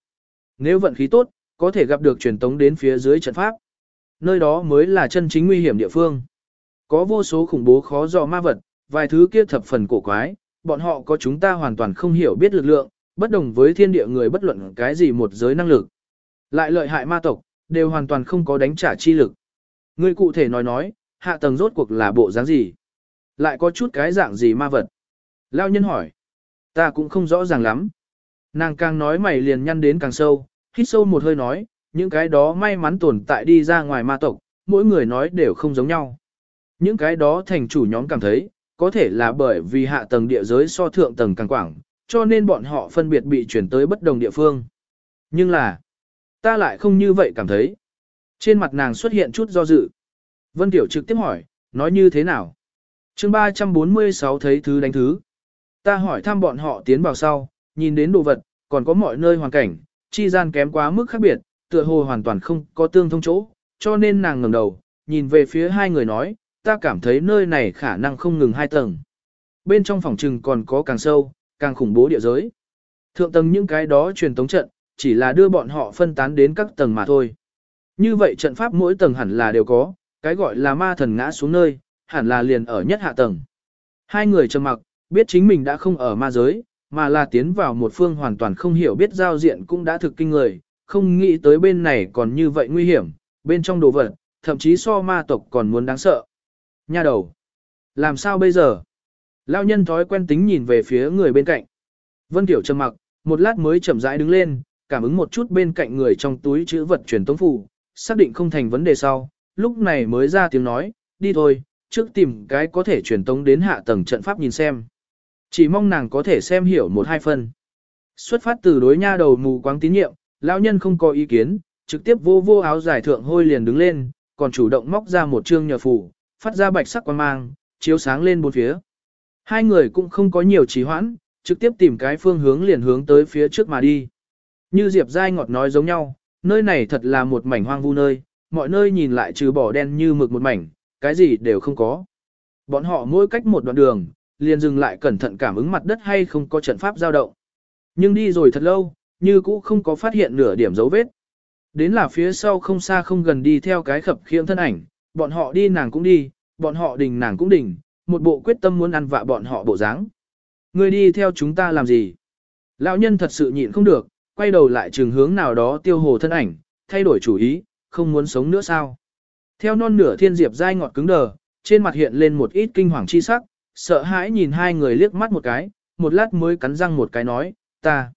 Nếu vận khí tốt, có thể gặp được truyền tống đến phía dưới trận pháp. Nơi đó mới là chân chính nguy hiểm địa phương. Có vô số khủng bố khó dò ma vật, vài thứ kia thập phần cổ quái, bọn họ có chúng ta hoàn toàn không hiểu biết lực lượng, bất đồng với thiên địa người bất luận cái gì một giới năng lực. Lại lợi hại ma tộc, đều hoàn toàn không có đánh trả chi lực. Người cụ thể nói nói, hạ tầng rốt cuộc là bộ dáng gì? Lại có chút cái dạng gì ma vật? Lao nhân hỏi. Ta cũng không rõ ràng lắm. Nàng càng nói mày liền nhăn đến càng sâu, hít sâu một hơi nói, những cái đó may mắn tồn tại đi ra ngoài ma tộc, mỗi người nói đều không giống nhau. Những cái đó thành chủ nhóm cảm thấy, có thể là bởi vì hạ tầng địa giới so thượng tầng càng quảng, cho nên bọn họ phân biệt bị chuyển tới bất đồng địa phương. Nhưng là, ta lại không như vậy cảm thấy. Trên mặt nàng xuất hiện chút do dự. Vân Tiểu trực tiếp hỏi, nói như thế nào? chương 346 thấy thứ đánh thứ. Ta hỏi thăm bọn họ tiến vào sau, nhìn đến đồ vật, còn có mọi nơi hoàn cảnh, chi gian kém quá mức khác biệt, tựa hồ hoàn toàn không có tương thông chỗ, cho nên nàng ngẩng đầu, nhìn về phía hai người nói, ta cảm thấy nơi này khả năng không ngừng hai tầng. Bên trong phòng trừng còn có càng sâu, càng khủng bố địa giới. Thượng tầng những cái đó truyền tống trận, chỉ là đưa bọn họ phân tán đến các tầng mà thôi. Như vậy trận pháp mỗi tầng hẳn là đều có, cái gọi là ma thần ngã xuống nơi, hẳn là liền ở nhất hạ tầng. Hai người trầm mặc, biết chính mình đã không ở ma giới, mà là tiến vào một phương hoàn toàn không hiểu biết giao diện cũng đã thực kinh người, không nghĩ tới bên này còn như vậy nguy hiểm, bên trong đồ vật, thậm chí so ma tộc còn muốn đáng sợ. Nha đầu. Làm sao bây giờ? Lao nhân thói quen tính nhìn về phía người bên cạnh. Vân Tiểu trầm mặc, một lát mới chậm rãi đứng lên, cảm ứng một chút bên cạnh người trong túi chữ vật truyền tống phủ, xác định không thành vấn đề sau, lúc này mới ra tiếng nói, đi thôi, trước tìm cái có thể truyền tống đến hạ tầng trận pháp nhìn xem. Chỉ mong nàng có thể xem hiểu một hai phần. Xuất phát từ đối nha đầu mù quáng tín nhiệm, lão nhân không có ý kiến, trực tiếp vô vô áo giải thượng hôi liền đứng lên, còn chủ động móc ra một chương nhờ phủ, phát ra bạch sắc quang mang, chiếu sáng lên bốn phía. Hai người cũng không có nhiều trì hoãn, trực tiếp tìm cái phương hướng liền hướng tới phía trước mà đi. Như Diệp Giai ngọt nói giống nhau, nơi này thật là một mảnh hoang vu nơi, mọi nơi nhìn lại trừ bỏ đen như mực một mảnh, cái gì đều không có. Bọn họ mỗi cách một đoạn đường, liền dừng lại cẩn thận cảm ứng mặt đất hay không có trận pháp dao động. Nhưng đi rồi thật lâu, như cũ không có phát hiện nửa điểm dấu vết. Đến là phía sau không xa không gần đi theo cái khập khiễng thân ảnh, bọn họ đi nàng cũng đi, bọn họ đình nàng cũng đình, một bộ quyết tâm muốn ăn vạ bọn họ bộ dáng. Người đi theo chúng ta làm gì? Lão nhân thật sự nhịn không được, quay đầu lại trường hướng nào đó tiêu hồ thân ảnh, thay đổi chủ ý, không muốn sống nữa sao? Theo non nửa thiên diệp dai ngọt cứng đờ, trên mặt hiện lên một ít kinh hoàng chi sắc, sợ hãi nhìn hai người liếc mắt một cái, một lát mới cắn răng một cái nói, ta,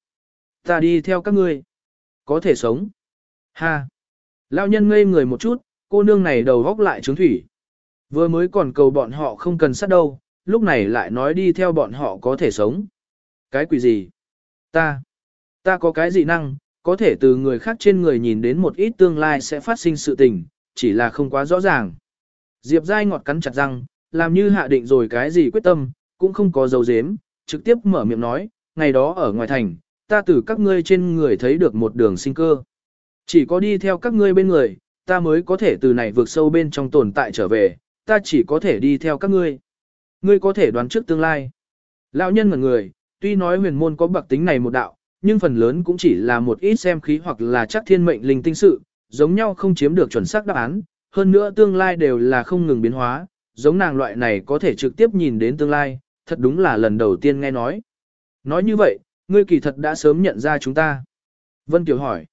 ta đi theo các ngươi, có thể sống. Ha! Lão nhân ngây người một chút, cô nương này đầu góc lại trứng thủy. Vừa mới còn cầu bọn họ không cần sát đâu, lúc này lại nói đi theo bọn họ có thể sống. Cái quỷ gì? Ta, ta có cái gì năng, có thể từ người khác trên người nhìn đến một ít tương lai sẽ phát sinh sự tình, chỉ là không quá rõ ràng. Diệp dai ngọt cắn chặt răng, làm như hạ định rồi cái gì quyết tâm, cũng không có dấu dếm, trực tiếp mở miệng nói, ngày đó ở ngoài thành, ta từ các ngươi trên người thấy được một đường sinh cơ. Chỉ có đi theo các ngươi bên người, ta mới có thể từ này vượt sâu bên trong tồn tại trở về, ta chỉ có thể đi theo các ngươi. Ngươi có thể đoán trước tương lai. Lão nhân ngẩn người, tuy nói huyền môn có bậc tính này một đạo, nhưng phần lớn cũng chỉ là một ít xem khí hoặc là chắc thiên mệnh linh tinh sự, giống nhau không chiếm được chuẩn xác đáp án, hơn nữa tương lai đều là không ngừng biến hóa, giống nàng loại này có thể trực tiếp nhìn đến tương lai, thật đúng là lần đầu tiên nghe nói. Nói như vậy, ngươi kỳ thật đã sớm nhận ra chúng ta. Vân Kiều hỏi.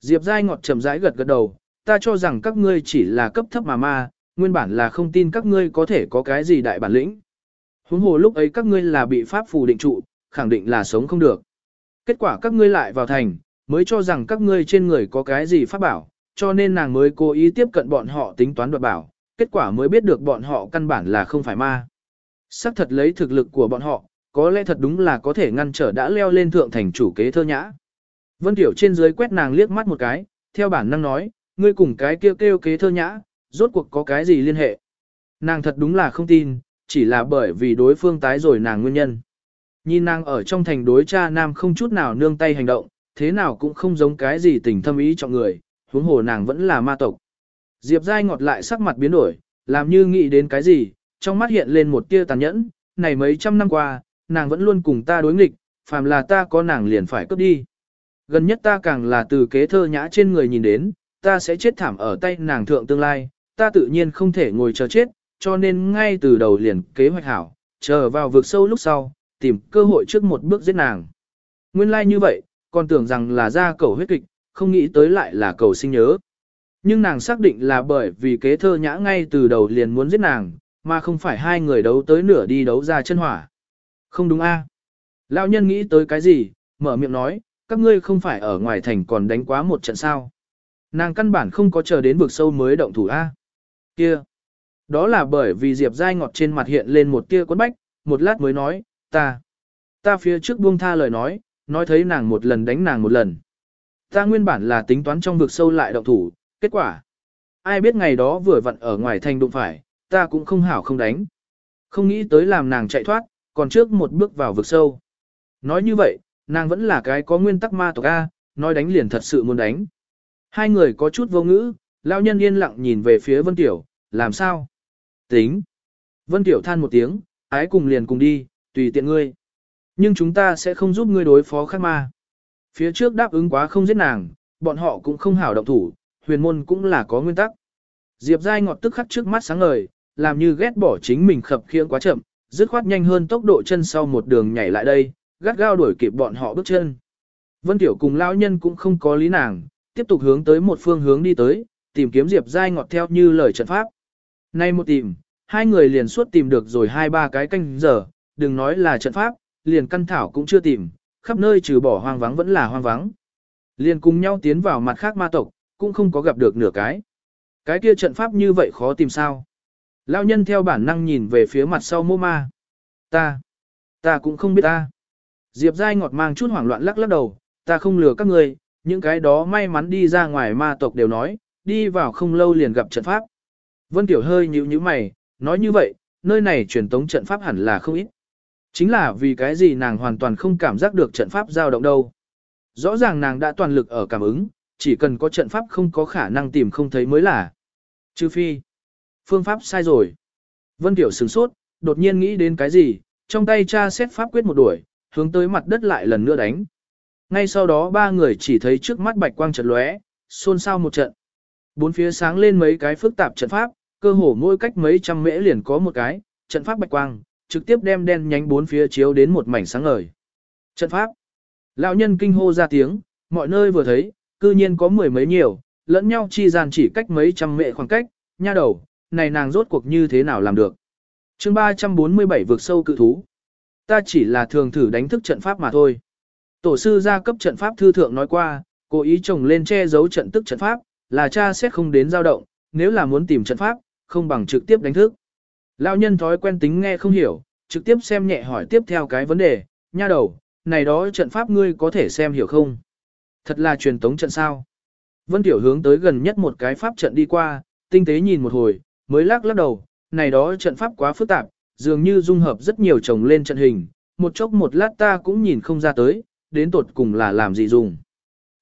Diệp Giai ngọt trầm rãi gật gật đầu, ta cho rằng các ngươi chỉ là cấp thấp mà ma, nguyên bản là không tin các ngươi có thể có cái gì đại bản lĩnh. Huống hồ lúc ấy các ngươi là bị pháp phù định trụ, khẳng định là sống không được. Kết quả các ngươi lại vào thành, mới cho rằng các ngươi trên người có cái gì pháp bảo, cho nên nàng mới cố ý tiếp cận bọn họ tính toán đoạt bảo, kết quả mới biết được bọn họ căn bản là không phải ma. Sắc thật lấy thực lực của bọn họ, có lẽ thật đúng là có thể ngăn trở đã leo lên thượng thành chủ kế thơ nhã. Vân Tiểu trên dưới quét nàng liếc mắt một cái, theo bản năng nói, ngươi cùng cái kêu kêu kế thơ nhã, rốt cuộc có cái gì liên hệ. Nàng thật đúng là không tin, chỉ là bởi vì đối phương tái rồi nàng nguyên nhân. Nhìn nàng ở trong thành đối cha nam không chút nào nương tay hành động, thế nào cũng không giống cái gì tình thâm ý cho người, huống hồ nàng vẫn là ma tộc. Diệp Giai ngọt lại sắc mặt biến đổi, làm như nghĩ đến cái gì, trong mắt hiện lên một tia tàn nhẫn, này mấy trăm năm qua, nàng vẫn luôn cùng ta đối nghịch, phàm là ta có nàng liền phải cướp đi. Gần nhất ta càng là từ kế thơ nhã trên người nhìn đến, ta sẽ chết thảm ở tay nàng thượng tương lai, ta tự nhiên không thể ngồi chờ chết, cho nên ngay từ đầu liền kế hoạch hảo, chờ vào vực sâu lúc sau, tìm cơ hội trước một bước giết nàng. Nguyên lai like như vậy, còn tưởng rằng là ra cầu huyết kịch, không nghĩ tới lại là cầu sinh nhớ. Nhưng nàng xác định là bởi vì kế thơ nhã ngay từ đầu liền muốn giết nàng, mà không phải hai người đấu tới nửa đi đấu ra chân hỏa. Không đúng a? Lão nhân nghĩ tới cái gì, mở miệng nói, các ngươi không phải ở ngoài thành còn đánh quá một trận sao. Nàng căn bản không có chờ đến vực sâu mới động thủ a. Kia. Đó là bởi vì Diệp Giai ngọt trên mặt hiện lên một tia quấn bách, một lát mới nói, ta. Ta phía trước buông tha lời nói, nói thấy nàng một lần đánh nàng một lần. Ta nguyên bản là tính toán trong vực sâu lại động thủ, kết quả. Ai biết ngày đó vừa vặn ở ngoài thành đụng phải, ta cũng không hảo không đánh. Không nghĩ tới làm nàng chạy thoát, còn trước một bước vào vực sâu. Nói như vậy, nàng vẫn là cái có nguyên tắc ma tộc A, nói đánh liền thật sự muốn đánh. Hai người có chút vô ngữ, lao nhân yên lặng nhìn về phía Vân Tiểu, làm sao? Tính. Vân Tiểu than một tiếng, ái cùng liền cùng đi, tùy tiện ngươi. Nhưng chúng ta sẽ không giúp ngươi đối phó khắc ma. Phía trước đáp ứng quá không giết nàng, bọn họ cũng không hảo động thủ, huyền môn cũng là có nguyên tắc. Diệp Giai ngọt tức khắc trước mắt sáng ngời, làm như ghét bỏ chính mình khập khiễng quá chậm, dứt khoát nhanh hơn tốc độ chân sau một đường nhảy lại đây, gắt gao đuổi kịp bọn họ bước chân. Vân Tiểu cùng lão nhân cũng không có lý nàng, tiếp tục hướng tới một phương hướng đi tới, tìm kiếm Diệp Giai ngọt theo như lời trận pháp. Nay một tìm, hai người liền suốt tìm được rồi hai ba cái canh giờ, đừng nói là trận pháp, liền căn thảo cũng chưa tìm, khắp nơi trừ bỏ hoang vắng vẫn là hoang vắng. Liền cùng nhau tiến vào mặt khác ma tộc, cũng không có gặp được nửa cái. Cái kia trận pháp như vậy khó tìm sao. Lão nhân theo bản năng nhìn về phía mặt sau mô ma. Ta, ta cũng không biết ta. Diệp Giai ngọt mang chút hoảng loạn lắc lắc đầu, ta không lừa các người, những cái đó may mắn đi ra ngoài ma tộc đều nói, đi vào không lâu liền gặp trận pháp. Vân Tiểu hơi nhíu nhíu mày, nói như vậy, nơi này truyền tống trận pháp hẳn là không ít. Chính là vì cái gì nàng hoàn toàn không cảm giác được trận pháp dao động đâu. Rõ ràng nàng đã toàn lực ở cảm ứng, chỉ cần có trận pháp không có khả năng tìm không thấy mới là. Trừ phi, phương pháp sai rồi. Vân Tiểu sửng sốt, đột nhiên nghĩ đến cái gì, trong tay cha xét pháp quyết một đuổi, hướng tới mặt đất lại lần nữa đánh. Ngay sau đó ba người chỉ thấy trước mắt bạch quang trận lóe, xôn xao một trận. Bốn phía sáng lên mấy cái phức tạp trận pháp, cơ hồ mỗi cách mấy trăm mễ liền có một cái, trận pháp bạch quang, trực tiếp đem đen nhánh bốn phía chiếu đến một mảnh sáng ngời. Trận pháp. Lão nhân kinh hô ra tiếng, mọi nơi vừa thấy, cư nhiên có mười mấy nhiều, lẫn nhau chi gian chỉ cách mấy trăm mệ khoảng cách, nha đầu, này nàng rốt cuộc như thế nào làm được. chương 347 vượt sâu cự thú. Ta chỉ là thường thử đánh thức trận pháp mà thôi. Tổ sư gia cấp trận pháp thư thượng nói qua, cố ý trồng lên che giấu trận tức trận pháp, là cha xét không đến dao động, nếu là muốn tìm trận pháp, không bằng trực tiếp đánh thức. Lão nhân thói quen tính nghe không hiểu, trực tiếp xem nhẹ hỏi tiếp theo cái vấn đề, nha đầu, này đó trận pháp ngươi có thể xem hiểu không? Thật là truyền tống trận sao? Vân Tiểu hướng tới gần nhất một cái pháp trận đi qua, tinh tế nhìn một hồi, mới lắc lắc đầu, này đó trận pháp quá phức tạp, dường như dung hợp rất nhiều chồng lên trận hình, một chốc một lát ta cũng nhìn không ra tới, đến tột cùng là làm gì dùng.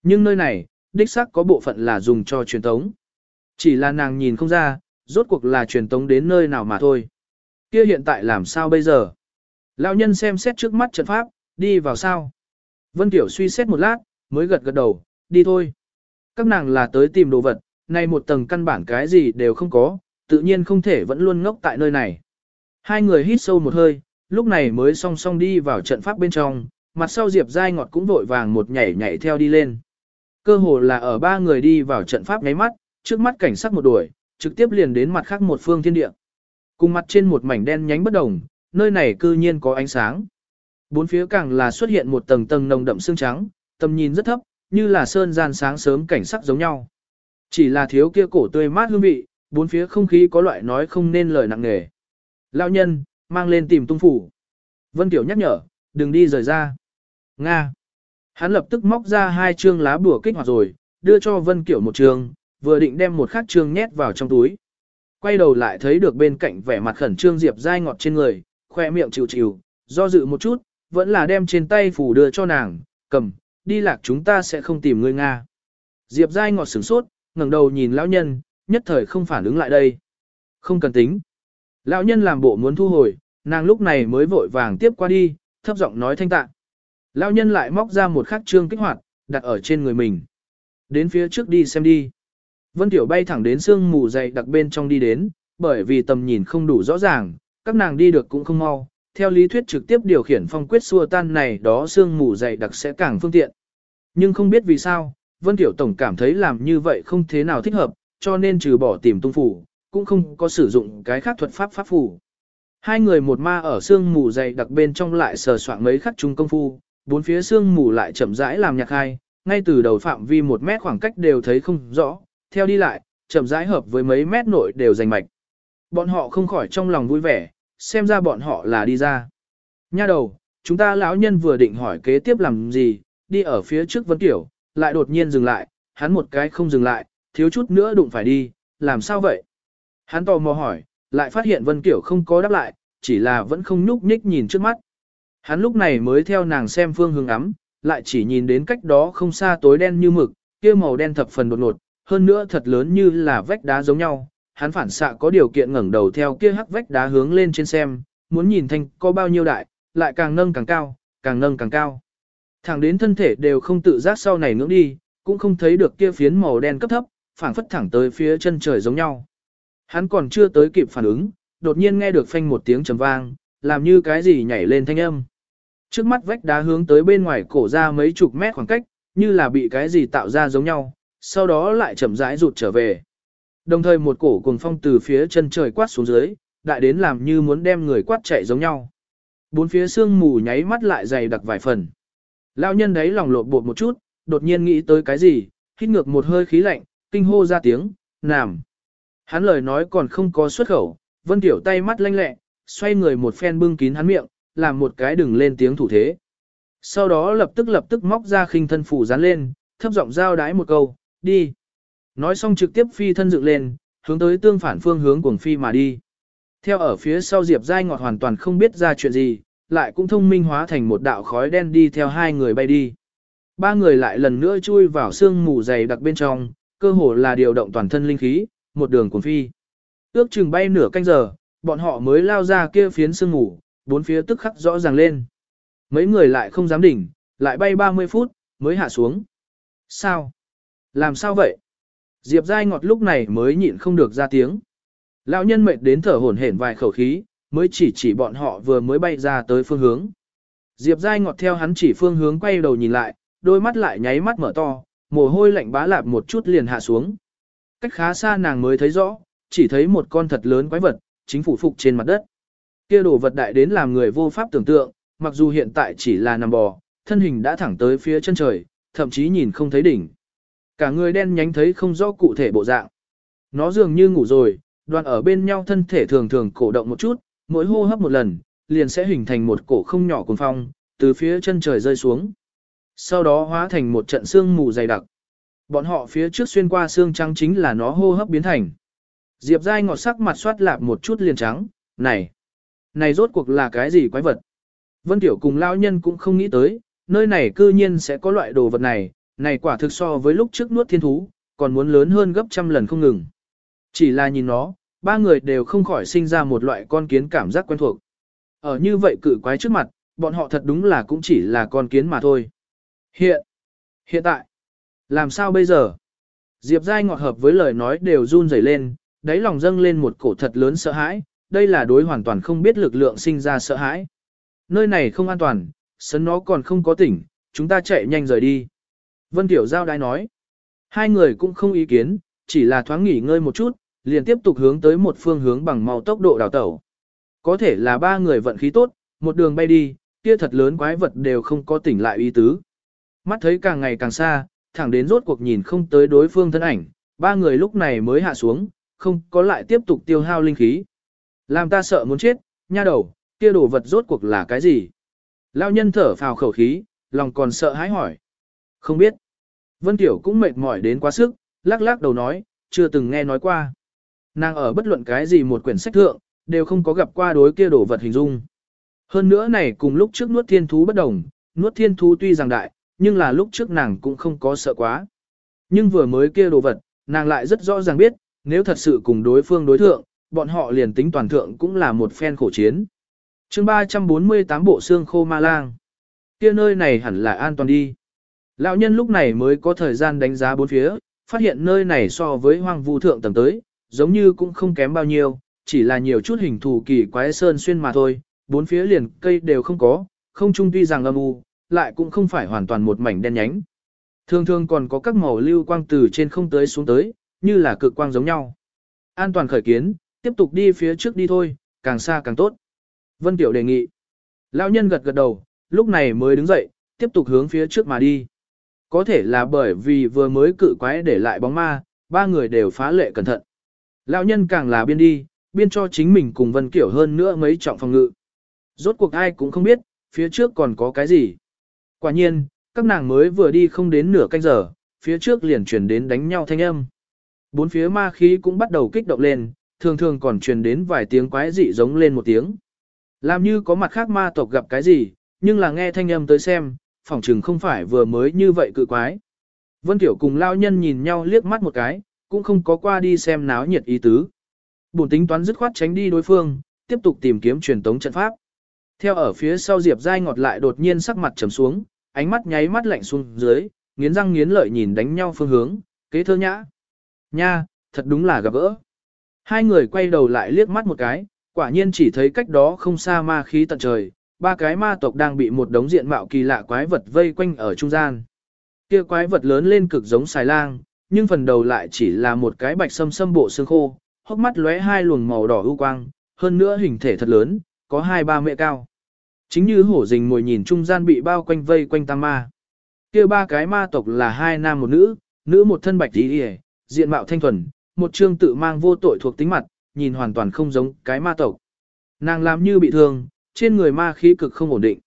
Nhưng nơi này, đích xác có bộ phận là dùng cho truyền tống. Chỉ là nàng nhìn không ra, rốt cuộc là truyền tống đến nơi nào mà thôi. Kia hiện tại làm sao bây giờ? Lão nhân xem xét trước mắt trận pháp, đi vào sao? Vân Tiểu suy xét một lát, mới gật gật đầu, đi thôi. Các nàng là tới tìm đồ vật, nay một tầng căn bản cái gì đều không có, tự nhiên không thể vẫn luôn ngốc tại nơi này. Hai người hít sâu một hơi, lúc này mới song song đi vào trận pháp bên trong, mặt sau Diệp Giai Ngọt cũng vội vàng một nhảy nhảy theo đi lên. Cơ hồ là ở ba người đi vào trận pháp nháy mắt, trước mắt cảnh sắc một đuổi, trực tiếp liền đến mặt khác một phương thiên địa. Cùng mặt trên một mảnh đen nhánh bất đồng, nơi này cư nhiên có ánh sáng. Bốn phía càng là xuất hiện một tầng tầng nồng đậm xương trắng, tầm nhìn rất thấp, như là sơn gian sáng sớm cảnh sắc giống nhau. Chỉ là thiếu kia cổ tươi mát hương vị, bốn phía không khí có loại nói không nên lời nặng nề. Lão nhân, mang lên tìm tung phủ. Vân Tiểu nhắc nhở, đừng đi rời ra. Nga. Hắn lập tức móc ra hai chương lá bùa kích hoạt rồi, đưa cho Vân Kiểu một chương, vừa định đem một khắc trương nhét vào trong túi. Quay đầu lại thấy được bên cạnh vẻ mặt khẩn trương Diệp dai ngọt trên người, khoe miệng chịu chịu, do dự một chút, vẫn là đem trên tay phủ đưa cho nàng, cầm, đi lạc chúng ta sẽ không tìm ngươi Nga. Diệp dai ngọt sửng sốt, ngẩng đầu nhìn lão nhân, nhất thời không phản ứng lại đây. Không cần tính. Lão nhân làm bộ muốn thu hồi, nàng lúc này mới vội vàng tiếp qua đi, thấp giọng nói thanh tạ. Lão nhân lại móc ra một khắc trương kích hoạt, đặt ở trên người mình. Đến phía trước đi xem đi. Vân Tiểu bay thẳng đến sương mù dày đặc bên trong đi đến, bởi vì tầm nhìn không đủ rõ ràng, các nàng đi được cũng không mau. Theo lý thuyết trực tiếp điều khiển phong quyết xua tan này đó sương mù dày đặc sẽ càng phương tiện. Nhưng không biết vì sao, Vân Tiểu Tổng cảm thấy làm như vậy không thế nào thích hợp, cho nên trừ bỏ tìm tung phủ, cũng không có sử dụng cái khác thuật pháp pháp phủ. Hai người một ma ở sương mù dày đặc bên trong lại sờ soạn mấy khắc chung công phu, bốn phía sương mù lại chậm rãi làm nhạc hai, ngay từ đầu phạm vi một mét khoảng cách đều thấy không rõ, theo đi lại, chậm rãi hợp với mấy mét nội đều giành mạch. Bọn họ không khỏi trong lòng vui vẻ, xem ra bọn họ là đi ra. Nha đầu, chúng ta lão nhân vừa định hỏi kế tiếp làm gì, đi ở phía trước Vân Tiểu, lại đột nhiên dừng lại, hắn một cái không dừng lại, thiếu chút nữa đụng phải đi, làm sao vậy? Hắn tò mò hỏi, lại phát hiện Vân Kiểu không có đáp lại, chỉ là vẫn không nhúc nhích nhìn trước mắt. Hắn lúc này mới theo nàng xem phương hướng ấm, lại chỉ nhìn đến cách đó không xa tối đen như mực, kia màu đen thập phần đột ngột, hơn nữa thật lớn như là vách đá giống nhau. Hắn phản xạ có điều kiện ngẩng đầu theo kia hắc vách đá hướng lên trên xem, muốn nhìn thanh có bao nhiêu đại, lại càng nâng càng cao, càng nâng càng cao. Thẳng đến thân thể đều không tự giác sau này ngưỡng đi, cũng không thấy được kia phiến màu đen cấp thấp, phản phất thẳng tới phía chân trời giống nhau. Hắn còn chưa tới kịp phản ứng, đột nhiên nghe được phanh một tiếng trầm vang, làm như cái gì nhảy lên thanh âm. Trước mắt vách đá hướng tới bên ngoài cổ ra mấy chục mét khoảng cách, như là bị cái gì tạo ra giống nhau, sau đó lại chậm rãi rụt trở về. Đồng thời một cổ cuồng phong từ phía chân trời quát xuống dưới, đại đến làm như muốn đem người quát chạy giống nhau. Bốn phía sương mù nháy mắt lại dày đặc vài phần. Lão nhân đấy lòng lộn bột một chút, đột nhiên nghĩ tới cái gì, hít ngược một hơi khí lạnh, kinh hô ra tiếng, nằm. Hắn lời nói còn không có xuất khẩu, Vân Tiểu tay mắt lanh lẹ, xoay người một phen bưng kín hắn miệng, làm một cái đừng lên tiếng thủ thế. Sau đó lập tức lập tức móc ra khinh thân phủ dán lên, thấp giọng giao đái một câu, đi. Nói xong trực tiếp phi thân dựng lên, hướng tới tương phản phương hướng cuồng phi mà đi. Theo ở phía sau Diệp Giai Ngọt hoàn toàn không biết ra chuyện gì, lại cũng thông minh hóa thành một đạo khói đen đi theo hai người bay đi. Ba người lại lần nữa chui vào sương mù dày đặc bên trong, cơ hồ là điều động toàn thân linh khí, một đường cuồng phi. Ước chừng bay nửa canh giờ, bọn họ mới lao ra kia phiến sương mù, bốn phía tức khắc rõ ràng lên. Mấy người lại không dám đỉnh, lại bay 30 phút, mới hạ xuống. Sao? Làm sao vậy? Diệp dai Ngọt lúc này mới nhịn không được ra tiếng. Lão nhân mệt đến thở hổn hển vài khẩu khí, mới chỉ chỉ bọn họ vừa mới bay ra tới phương hướng. Diệp dai Ngọt theo hắn chỉ phương hướng quay đầu nhìn lại, đôi mắt lại nháy mắt mở to, mồ hôi lạnh bá lạp một chút liền hạ xuống. Cách khá xa nàng mới thấy rõ, chỉ thấy một con thật lớn quái vật, chính phủ phục trên mặt đất. Kia đồ vật đại đến làm người vô pháp tưởng tượng, mặc dù hiện tại chỉ là nằm bò, thân hình đã thẳng tới phía chân trời, thậm chí nhìn không thấy đỉnh. Cả người đen nhánh thấy không rõ cụ thể bộ dạng. Nó dường như ngủ rồi, đoàn ở bên nhau thân thể thường thường cổ động một chút, mỗi hô hấp một lần, liền sẽ hình thành một cổ không nhỏ cuồng phong, từ phía chân trời rơi xuống. Sau đó hóa thành một trận sương mù dày đặc. Bọn họ phía trước xuyên qua xương trắng chính là nó hô hấp biến thành. Diệp dai ngọt sắc mặt xoát lạp một chút liền trắng, này, này rốt cuộc là cái gì quái vật? Vân Tiểu cùng lão nhân cũng không nghĩ tới, nơi này cư nhiên sẽ có loại đồ vật này, này quả thực so với lúc trước nuốt thiên thú, còn muốn lớn hơn gấp trăm lần không ngừng. Chỉ là nhìn nó, ba người đều không khỏi sinh ra một loại con kiến cảm giác quen thuộc. Ở như vậy cự quái trước mặt, bọn họ thật đúng là cũng chỉ là con kiến mà thôi. Hiện, hiện tại, làm sao bây giờ? Diệp Giai ngọt hợp với lời nói đều run rẩy lên, đáy lòng dâng lên một cổ thật lớn sợ hãi, đây là đối hoàn toàn không biết lực lượng sinh ra sợ hãi. Nơi này không an toàn, sấn nó còn không có tỉnh, chúng ta chạy nhanh rời đi. Vân Tiểu Giao đai nói, hai người cũng không ý kiến, chỉ là thoáng nghỉ ngơi một chút, liền tiếp tục hướng tới một phương hướng bằng mau tốc độ đào tẩu. Có thể là ba người vận khí tốt, một đường bay đi, kia thật lớn quái vật đều không có tỉnh lại ý tứ. Mắt thấy càng ngày càng xa, thẳng đến rốt cuộc nhìn không tới đối phương thân ảnh, ba người lúc này mới hạ xuống, không có lại tiếp tục tiêu hao linh khí. Làm ta sợ muốn chết, nha đầu, kia đồ vật rốt cuộc là cái gì? Lao nhân thở phào khẩu khí, lòng còn sợ hãi hỏi. Không biết. Vân Tiểu cũng mệt mỏi đến quá sức, lắc lắc đầu nói, chưa từng nghe nói qua. Nàng ở bất luận cái gì một quyển sách thượng, đều không có gặp qua đối kia đồ vật hình dung. Hơn nữa này cùng lúc trước nuốt thiên thú bất đồng, nuốt thiên thú tuy rằng đại, nhưng là lúc trước nàng cũng không có sợ quá. Nhưng vừa mới kia đồ vật, nàng lại rất rõ ràng biết, nếu thật sự cùng đối phương đối thượng, bọn họ liền tính toàn thượng cũng là một phen khổ chiến. chương 348 bộ xương khô ma lang. Kia nơi này hẳn là an toàn đi. Lão nhân lúc này mới có thời gian đánh giá bốn phía, phát hiện nơi này so với hoang vu thượng tầng tới, giống như cũng không kém bao nhiêu, chỉ là nhiều chút hình thù kỳ quái sơn xuyên mà thôi, bốn phía liền cây đều không có, không trung tuy rằng âm u, lại cũng không phải hoàn toàn một mảnh đen nhánh. Thường thường còn có các màu lưu quang từ trên không tới xuống tới, như là cực quang giống nhau. An toàn khởi kiến, tiếp tục đi phía trước đi thôi, càng xa càng tốt. Vân Tiểu đề nghị. Lão nhân gật gật đầu, lúc này mới đứng dậy, tiếp tục hướng phía trước mà đi. Có thể là bởi vì vừa mới cự quái để lại bóng ma, ba người đều phá lệ cẩn thận. Lão nhân càng là biên đi, biên cho chính mình cùng Vân Kiểu hơn nữa mấy trọng phòng ngự. Rốt cuộc ai cũng không biết, phía trước còn có cái gì. Quả nhiên, các nàng mới vừa đi không đến nửa canh giờ, phía trước liền chuyển đến đánh nhau thanh âm. Bốn phía ma khí cũng bắt đầu kích động lên, thường thường còn truyền đến vài tiếng quái dị giống lên một tiếng. Làm như có mặt khác ma tộc gặp cái gì, nhưng là nghe thanh âm tới xem, phỏng chừng không phải vừa mới như vậy cự quái. Vân Tiểu cùng lao nhân nhìn nhau liếc mắt một cái, cũng không có qua đi xem náo nhiệt ý tứ. Bổn tính toán dứt khoát tránh đi đối phương, tiếp tục tìm kiếm truyền tống trận pháp. Theo ở phía sau Diệp Giai ngọt lại đột nhiên sắc mặt trầm xuống, ánh mắt nháy mắt lạnh xuống dưới, nghiến răng nghiến lợi nhìn đánh nhau phương hướng, kế thơ nhã. Nha, thật đúng là gặp gỡ. Hai người quay đầu lại liếc mắt một cái, quả nhiên chỉ thấy cách đó không xa ma khí tận trời, ba cái ma tộc đang bị một đống diện mạo kỳ lạ quái vật vây quanh ở trung gian. Kia quái vật lớn lên cực giống xài lang, nhưng phần đầu lại chỉ là một cái bạch sâm sâm bộ xương khô, hốc mắt lóe hai luồng màu đỏ ưu quang, hơn nữa hình thể thật lớn, có hai ba mẹ cao. Chính như hổ rình ngồi nhìn trung gian bị bao quanh vây quanh tam ma. Kia ba cái ma tộc là hai nam một nữ, nữ một thân bạch y, diện mạo thanh thuần, một trương tự mang vô tội thuộc tính mặt, nhìn hoàn toàn không giống cái ma tộc. Nàng làm như bị thương, trên người ma khí cực không ổn định.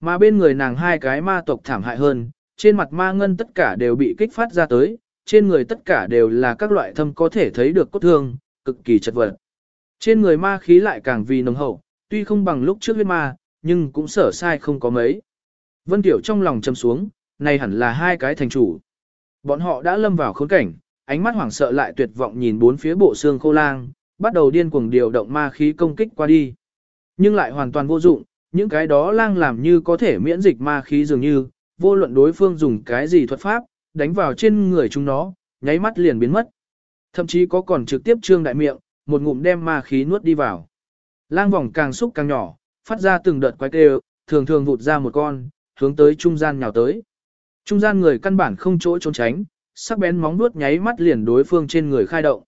Mà bên người nàng hai cái ma tộc thảm hại hơn, trên mặt ma ngân tất cả đều bị kích phát ra tới, trên người tất cả đều là các loại thâm có thể thấy được cốt thương, cực kỳ chật vật. Trên người ma khí lại càng vì nồng hậu, tuy không bằng lúc trước huyết ma, nhưng cũng sở sai không có mấy. Vân Tiểu trong lòng châm xuống, này hẳn là hai cái thành chủ. Bọn họ đã lâm vào khốn cảnh, ánh mắt hoảng sợ lại tuyệt vọng nhìn bốn phía bộ xương khô lang, bắt đầu điên cuồng điều động ma khí công kích qua đi. Nhưng lại hoàn toàn vô dụng, những cái đó lang làm như có thể miễn dịch ma khí dường như, vô luận đối phương dùng cái gì thuật pháp, đánh vào trên người chúng nó, nháy mắt liền biến mất. Thậm chí có còn trực tiếp trương đại miệng, một ngụm đem ma khí nuốt đi vào. Lang vòng càng xúc càng nhỏ, phát ra từng đợt quái kêu, thường thường vụt ra một con, hướng tới trung gian nhào tới. Trung gian người căn bản không chỗ trốn tránh, sắc bén móng vuốt nháy mắt liền đối phương trên người khai động.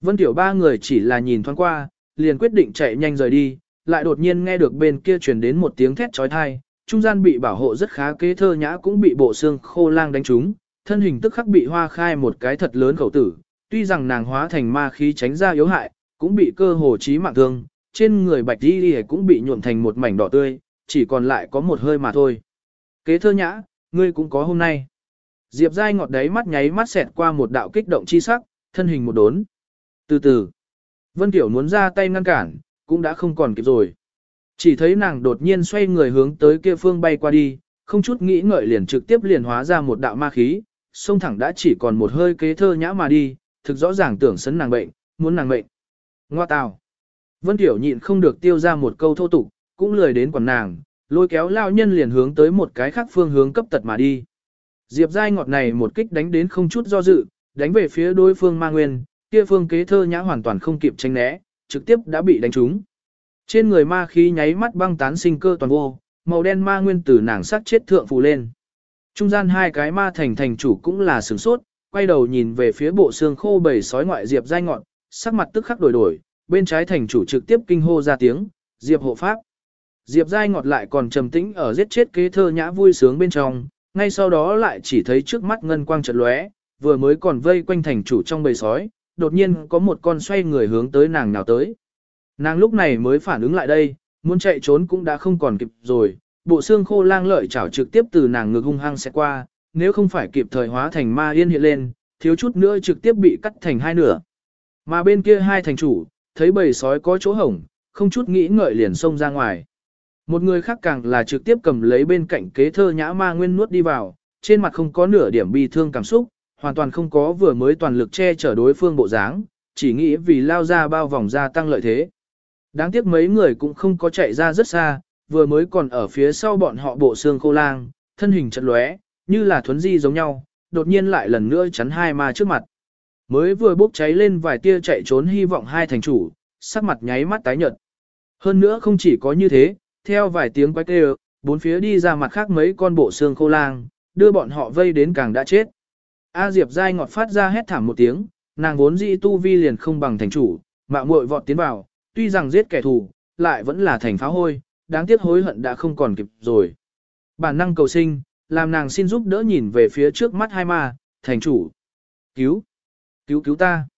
Vân Tiểu ba người chỉ là nhìn thoáng qua, liền quyết định chạy nhanh rời đi, lại đột nhiên nghe được bên kia truyền đến một tiếng thét trói thai, trung gian bị bảo hộ rất khá kế thơ nhã cũng bị bộ xương khô lang đánh trúng, thân hình tức khắc bị hoa khai một cái thật lớn khẩu tử, tuy rằng nàng hóa thành ma khí tránh ra yếu hại, cũng bị cơ hồ chí mạng thương, trên người bạch đi cũng bị nhuộm thành một mảnh đỏ tươi, chỉ còn lại có một hơi mà thôi. Kế thơ nhã, ngươi cũng có hôm nay. Diệp dai ngọt đáy mắt nháy mắt xẹt qua một đạo kích động chi sắc, thân hình một đốn. Từ từ, Vân Tiểu muốn ra tay ngăn cản, cũng đã không còn kịp rồi. Chỉ thấy nàng đột nhiên xoay người hướng tới kia phương bay qua đi, không chút nghĩ ngợi liền trực tiếp liền hóa ra một đạo ma khí, xông thẳng đã chỉ còn một hơi kế thơ nhã mà đi, thực rõ ràng tưởng sấn nàng bệnh, muốn nàng bệnh. Ngoa tào. Vân Tiểu nhịn không được tiêu ra một câu thô tục, cũng lười đến quản nàng, lôi kéo lao nhân liền hướng tới một cái khác phương hướng cấp tật mà đi. Diệp dai ngọt này một kích đánh đến không chút do dự, đánh về phía đối phương ma nguyên, kia phương kế thơ nhã hoàn toàn không kịp tránh né, trực tiếp đã bị đánh trúng. Trên người ma khí nháy mắt băng tán sinh cơ toàn vô, màu đen ma nguyên tử nàng sắc chết thượng phù lên. Trung gian hai cái ma thành thành chủ cũng là sửng sốt, quay đầu nhìn về phía bộ xương khô bầy sói ngoại Diệp dai ngọn, sắc mặt tức khắc đổi đổi, bên trái thành chủ trực tiếp kinh hô ra tiếng, Diệp hộ pháp. Diệp dai ngọt lại còn trầm tĩnh ở giết chết kế thơ nhã vui sướng bên trong, ngay sau đó lại chỉ thấy trước mắt ngân quang chợt lóe, vừa mới còn vây quanh thành chủ trong bầy sói, đột nhiên có một con xoay người hướng tới nàng nào tới. Nàng lúc này mới phản ứng lại đây, muốn chạy trốn cũng đã không còn kịp rồi, bộ xương khô lang lợi chảo trực tiếp từ nàng ngực hung hăng sẽ qua, nếu không phải kịp thời hóa thành ma yên hiện lên, thiếu chút nữa trực tiếp bị cắt thành hai nửa. Mà bên kia hai thành chủ, thấy bầy sói có chỗ hổng, không chút nghĩ ngợi liền xông ra ngoài. Một người khác càng là trực tiếp cầm lấy bên cạnh kế thơ nhã ma nguyên nuốt đi vào, trên mặt không có nửa điểm bi thương cảm xúc, hoàn toàn không có vừa mới toàn lực che chở đối phương bộ dáng, chỉ nghĩ vì lao ra bao vòng gia tăng lợi thế. Đáng tiếc mấy người cũng không có chạy ra rất xa, vừa mới còn ở phía sau bọn họ bộ xương khô lang, thân hình chật lóe, như là thuấn di giống nhau, đột nhiên lại lần nữa chắn hai ma trước mặt. Mới vừa bốc cháy lên vài tia chạy trốn hy vọng hai thành chủ, sắc mặt nháy mắt tái nhợt. Hơn nữa không chỉ có như thế, theo vài tiếng quái kêu, bốn phía đi ra mặt khác mấy con bộ xương khô lang, đưa bọn họ vây đến càng đã chết. A Diệp dai ngọt phát ra hét thảm một tiếng, nàng vốn dĩ tu vi liền không bằng thành chủ, mạo muội vọt tiến vào, tuy rằng giết kẻ thù, lại vẫn là thành pháo hôi, đáng tiếc hối hận đã không còn kịp rồi. Bản năng cầu sinh, làm nàng xin giúp đỡ nhìn về phía trước mắt hai ma, thành chủ. Cứu! Cứu cứu ta!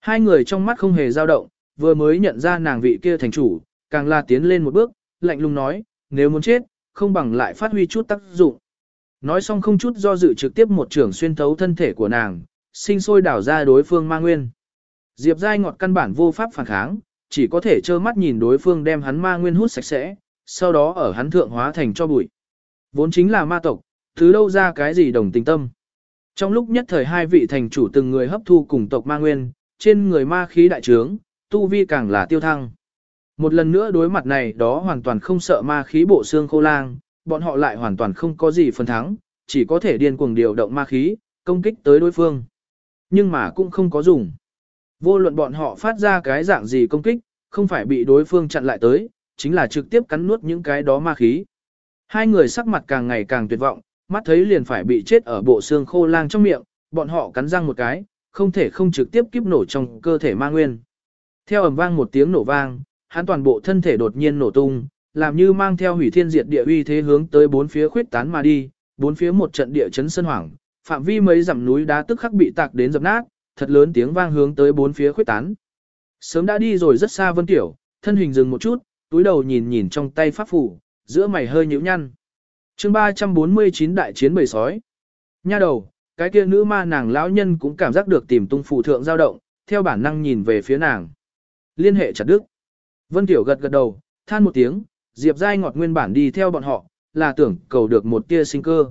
Hai người trong mắt không hề dao động, vừa mới nhận ra nàng vị kia thành chủ, càng là tiến lên một bước, lạnh lùng nói, nếu muốn chết, không bằng lại phát huy chút tác dụng. Nói xong không chút do dự trực tiếp một trường xuyên thấu thân thể của nàng, sinh sôi đảo ra đối phương ma nguyên. Diệp dai ngọt căn bản vô pháp phản kháng, chỉ có thể trơ mắt nhìn đối phương đem hắn ma nguyên hút sạch sẽ, sau đó ở hắn thượng hóa thành cho bụi. Vốn chính là ma tộc, thứ đâu ra cái gì đồng tình tâm. Trong lúc nhất thời hai vị thành chủ từng người hấp thu cùng tộc ma nguyên, trên người ma khí đại trướng, tu vi càng là tiêu thăng. Một lần nữa đối mặt này đó hoàn toàn không sợ ma khí bộ xương khô lang, bọn họ lại hoàn toàn không có gì phần thắng, chỉ có thể điên cuồng điều động ma khí, công kích tới đối phương. Nhưng mà cũng không có dùng. Vô luận bọn họ phát ra cái dạng gì công kích, không phải bị đối phương chặn lại tới, chính là trực tiếp cắn nuốt những cái đó ma khí. Hai người sắc mặt càng ngày càng tuyệt vọng, mắt thấy liền phải bị chết ở bộ xương khô lang trong miệng, bọn họ cắn răng một cái, không thể không trực tiếp kiếp nổ trong cơ thể ma nguyên. Theo ầm vang một tiếng nổ vang, hắn toàn bộ thân thể đột nhiên nổ tung, làm như mang theo hủy thiên diệt địa uy thế hướng tới bốn phía khuyết tán mà đi, bốn phía một trận địa chấn sân hoảng, phạm vi mấy dặm núi đá tức khắc bị tạc đến dập nát, thật lớn tiếng vang hướng tới bốn phía khuyết tán. Sớm đã đi rồi rất xa Vân Tiểu, thân hình dừng một chút, túi đầu nhìn nhìn trong tay pháp phủ, giữa mày hơi nhíu nhăn. Chương 349 đại chiến bầy sói. Nha đầu, cái kia nữ ma nàng lão nhân cũng cảm giác được tìm tung phụ thượng dao động, theo bản năng nhìn về phía nàng. Liên hệ chặt đức. Vân Tiểu gật gật đầu, than một tiếng, Diệp Giai ngọt nguyên bản đi theo bọn họ, là tưởng cầu được một tia sinh cơ.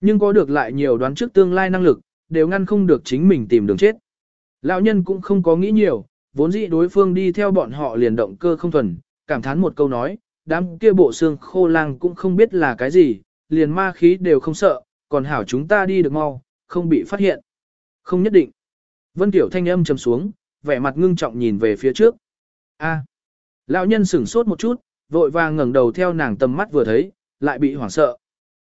Nhưng có được lại nhiều đoán trước tương lai năng lực, đều ngăn không được chính mình tìm đường chết. Lão nhân cũng không có nghĩ nhiều, vốn dĩ đối phương đi theo bọn họ liền động cơ không thuần, cảm thán một câu nói, đám kia bộ xương khô lang cũng không biết là cái gì, liền ma khí đều không sợ, còn hảo chúng ta đi được mau, không bị phát hiện. Không nhất định. Vân Tiểu thanh âm trầm xuống, vẻ mặt ngưng trọng nhìn về phía trước. A. Lão nhân sửng sốt một chút, vội vàng ngẩng đầu theo nàng tầm mắt vừa thấy, lại bị hoảng sợ.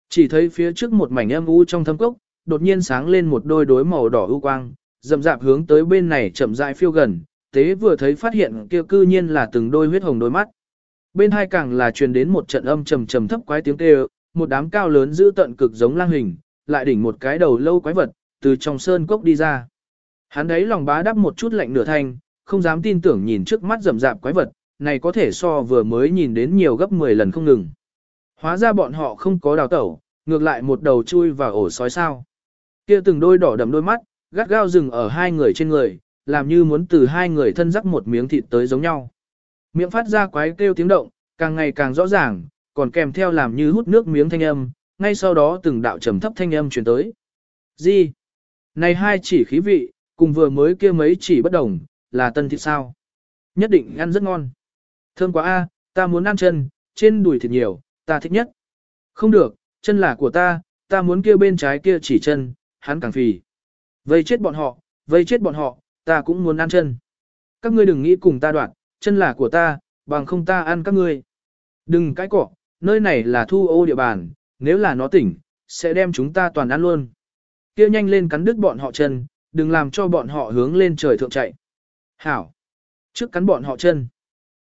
Chỉ thấy phía trước một mảnh âm u trong thâm cốc, đột nhiên sáng lên một đôi đối màu đỏ ưu quang, dậm dạp hướng tới bên này chậm rãi phiêu gần, tế vừa thấy phát hiện kia cư nhiên là từng đôi huyết hồng đôi mắt. Bên hai càng là truyền đến một trận âm trầm trầm thấp quái tiếng kêu, một đám cao lớn giữ tận cực giống lang hình, lại đỉnh một cái đầu lâu quái vật, từ trong sơn cốc đi ra. Hắn đấy lòng bá đắp một chút lạnh nửa thanh, không dám tin tưởng nhìn trước mắt rầm rạp quái vật, này có thể so vừa mới nhìn đến nhiều gấp 10 lần không ngừng. Hóa ra bọn họ không có đào tẩu, ngược lại một đầu chui vào ổ sói sao. Kia từng đôi đỏ đầm đôi mắt, gắt gao rừng ở hai người trên người, làm như muốn từ hai người thân rắc một miếng thịt tới giống nhau. Miệng phát ra quái kêu tiếng động, càng ngày càng rõ ràng, còn kèm theo làm như hút nước miếng thanh âm, ngay sau đó từng đạo trầm thấp thanh âm truyền tới. Gì? Này hai chỉ khí vị, cùng vừa mới kia mấy chỉ bất đồng, là tân thịt sao? Nhất định ăn rất ngon. Thơm quá a, ta muốn ăn chân, trên đùi thịt nhiều, ta thích nhất. Không được, chân là của ta, ta muốn kia bên trái kia chỉ chân, hắn càng phì. Vây chết bọn họ, vây chết bọn họ, ta cũng muốn ăn chân. Các ngươi đừng nghĩ cùng ta đoạn, chân là của ta, bằng không ta ăn các ngươi. Đừng cãi cọ, nơi này là thu ô địa bàn, nếu là nó tỉnh, sẽ đem chúng ta toàn ăn luôn. Kia nhanh lên cắn đứt bọn họ chân, đừng làm cho bọn họ hướng lên trời thượng chạy. Hảo! Trước cắn bọn họ chân.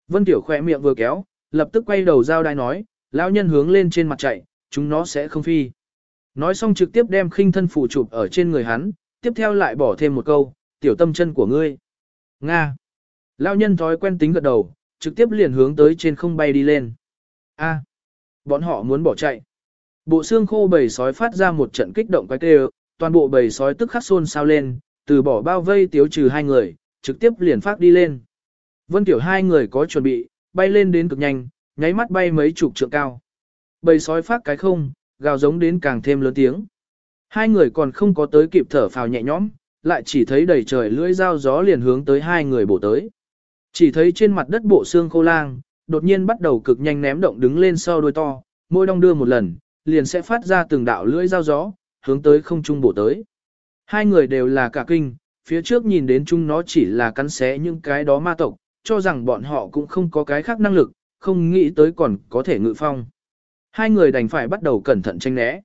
Vân Tiểu khỏe miệng vừa kéo, lập tức quay đầu giao đai nói, lão nhân hướng lên trên mặt chạy, chúng nó sẽ không phi. Nói xong trực tiếp đem khinh thân phủ chụp ở trên người hắn, tiếp theo lại bỏ thêm một câu, tiểu tâm chân của ngươi. Nga. Lão nhân thói quen tính gật đầu, trực tiếp liền hướng tới trên không bay đi lên. A. Bọn họ muốn bỏ chạy. Bộ xương khô bầy sói phát ra một trận kích động quái tê toàn bộ bầy sói tức khắc xôn xao lên, từ bỏ bao vây tiếu trừ hai người, trực tiếp liền phát đi lên. Vân Tiểu hai người có chuẩn bị, bay lên đến cực nhanh, nháy mắt bay mấy chục trượng cao. Bầy sói phát cái không, gào giống đến càng thêm lớn tiếng. Hai người còn không có tới kịp thở phào nhẹ nhõm, lại chỉ thấy đầy trời lưỡi dao gió liền hướng tới hai người bổ tới. Chỉ thấy trên mặt đất bộ xương khô lang, đột nhiên bắt đầu cực nhanh ném động đứng lên sau đuôi to, môi đong đưa một lần, liền sẽ phát ra từng đạo lưỡi dao gió, hướng tới không trung bổ tới. Hai người đều là cả kinh, phía trước nhìn đến chúng nó chỉ là cắn xé những cái đó ma tộc, cho rằng bọn họ cũng không có cái khác năng lực, không nghĩ tới còn có thể ngự phong. Hai người đành phải bắt đầu cẩn thận tranh né.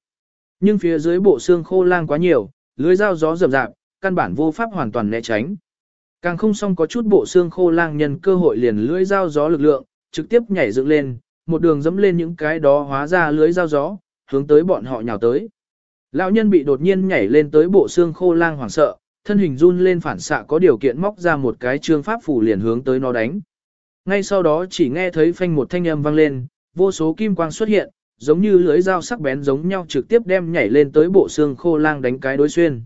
Nhưng phía dưới bộ xương khô lang quá nhiều, lưới dao gió rầm rạp, căn bản vô pháp hoàn toàn né tránh. Càng không xong có chút bộ xương khô lang nhân cơ hội liền lưới dao gió lực lượng, trực tiếp nhảy dựng lên, một đường dẫm lên những cái đó hóa ra lưới dao gió, hướng tới bọn họ nhào tới. Lão nhân bị đột nhiên nhảy lên tới bộ xương khô lang hoảng sợ, thân hình run lên phản xạ có điều kiện móc ra một cái trương pháp phủ liền hướng tới nó đánh. Ngay sau đó chỉ nghe thấy phanh một thanh âm vang lên, vô số kim quang xuất hiện, giống như lưới dao sắc bén giống nhau trực tiếp đem nhảy lên tới bộ xương khô lang đánh cái đối xuyên.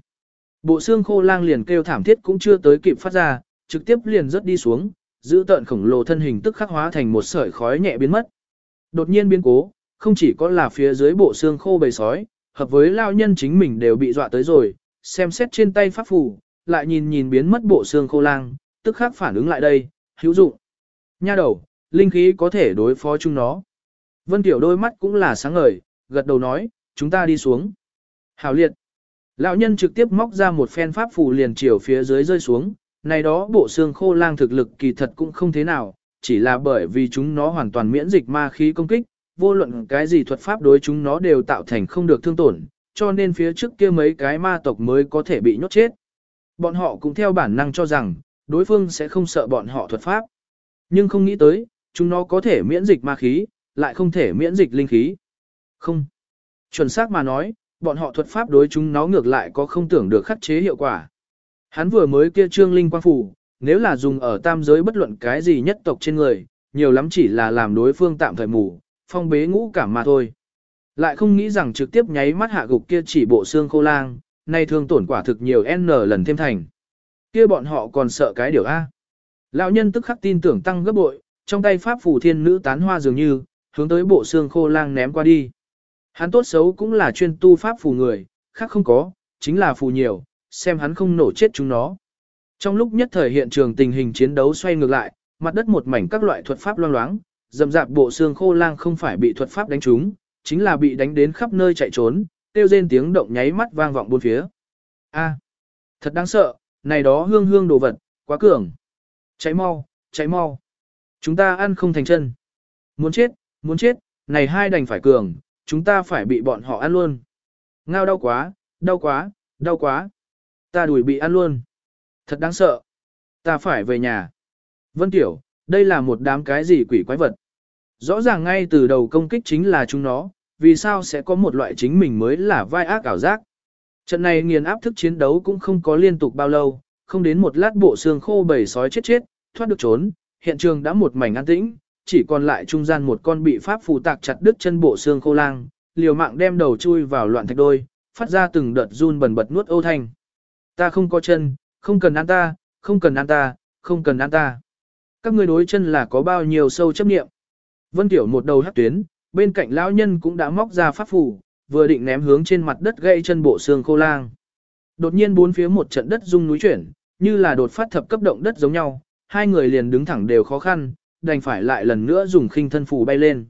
Bộ xương khô lang liền kêu thảm thiết cũng chưa tới kịp phát ra, trực tiếp liền rớt đi xuống, giữ tợn khổng lồ thân hình tức khắc hóa thành một sợi khói nhẹ biến mất. Đột nhiên biến cố, không chỉ có là phía dưới bộ xương khô bầy sói, hợp với lao nhân chính mình đều bị dọa tới rồi, xem xét trên tay pháp phù, lại nhìn nhìn biến mất bộ xương khô lang, tức khắc phản ứng lại đây, hữu dụng. Nha đầu, linh khí có thể đối phó chúng nó. Vân Tiểu đôi mắt cũng là sáng ngời, gật đầu nói, chúng ta đi xuống. Hảo liệt. Lão nhân trực tiếp móc ra một phen pháp phù liền chiều phía dưới rơi xuống, này đó bộ xương khô lang thực lực kỳ thật cũng không thế nào, chỉ là bởi vì chúng nó hoàn toàn miễn dịch ma khí công kích, vô luận cái gì thuật pháp đối chúng nó đều tạo thành không được thương tổn, cho nên phía trước kia mấy cái ma tộc mới có thể bị nhốt chết. Bọn họ cũng theo bản năng cho rằng, đối phương sẽ không sợ bọn họ thuật pháp. Nhưng không nghĩ tới, chúng nó có thể miễn dịch ma khí, lại không thể miễn dịch linh khí. Không. Chuẩn xác mà nói, bọn họ thuật pháp đối chúng nó ngược lại có không tưởng được khắc chế hiệu quả. Hắn vừa mới kia trương linh quang phủ, nếu là dùng ở tam giới bất luận cái gì nhất tộc trên người, nhiều lắm chỉ là làm đối phương tạm thời mù, phong bế ngũ cảm mà thôi. Lại không nghĩ rằng trực tiếp nháy mắt hạ gục kia chỉ bộ xương khô lang, nay thương tổn quả thực nhiều N lần thêm thành. Kia bọn họ còn sợ cái điều A. Lão nhân tức khắc tin tưởng tăng gấp bội, trong tay pháp phù thiên nữ tán hoa dường như, hướng tới bộ xương khô lang ném qua đi. Hắn tốt xấu cũng là chuyên tu pháp phù người, khác không có, chính là phù nhiều, xem hắn không nổ chết chúng nó. Trong lúc nhất thời hiện trường tình hình chiến đấu xoay ngược lại, mặt đất một mảnh các loại thuật pháp loang loáng, dầm dạp bộ xương khô lang không phải bị thuật pháp đánh trúng, chính là bị đánh đến khắp nơi chạy trốn, tiêu rên tiếng động nháy mắt vang vọng bốn phía. A, thật đáng sợ, này đó hương hương đồ vật, quá cường. Cháy mau, cháy mau. Chúng ta ăn không thành chân. Muốn chết, muốn chết, này hai đành phải cường, chúng ta phải bị bọn họ ăn luôn. Ngao đau quá, đau quá, đau quá. Ta đuổi bị ăn luôn. Thật đáng sợ. Ta phải về nhà. Vân Tiểu, đây là một đám cái gì quỷ quái vật. Rõ ràng ngay từ đầu công kích chính là chúng nó, vì sao sẽ có một loại chính mình mới là vai ác ảo giác. Trận này nghiền áp thức chiến đấu cũng không có liên tục bao lâu, không đến một lát bộ xương khô bầy sói chết chết, thoát được trốn, hiện trường đã một mảnh an tĩnh, chỉ còn lại trung gian một con bị pháp phù tạc chặt đứt chân bộ xương khô lang, liều mạng đem đầu chui vào loạn thạch đôi, phát ra từng đợt run bần bật nuốt ô thanh. Ta không có chân, không cần ăn ta, không cần ăn ta, không cần ăn ta. Các ngươi đối chân là có bao nhiêu sâu chấp niệm. Vân Tiểu một đầu hất tuyến, bên cạnh lão nhân cũng đã móc ra pháp phù, vừa định ném hướng trên mặt đất gây chân bộ xương khô lang. Đột nhiên bốn phía một trận đất rung núi chuyển, như là đột phát thập cấp động đất giống nhau, hai người liền đứng thẳng đều khó khăn, đành phải lại lần nữa dùng khinh thân phù bay lên.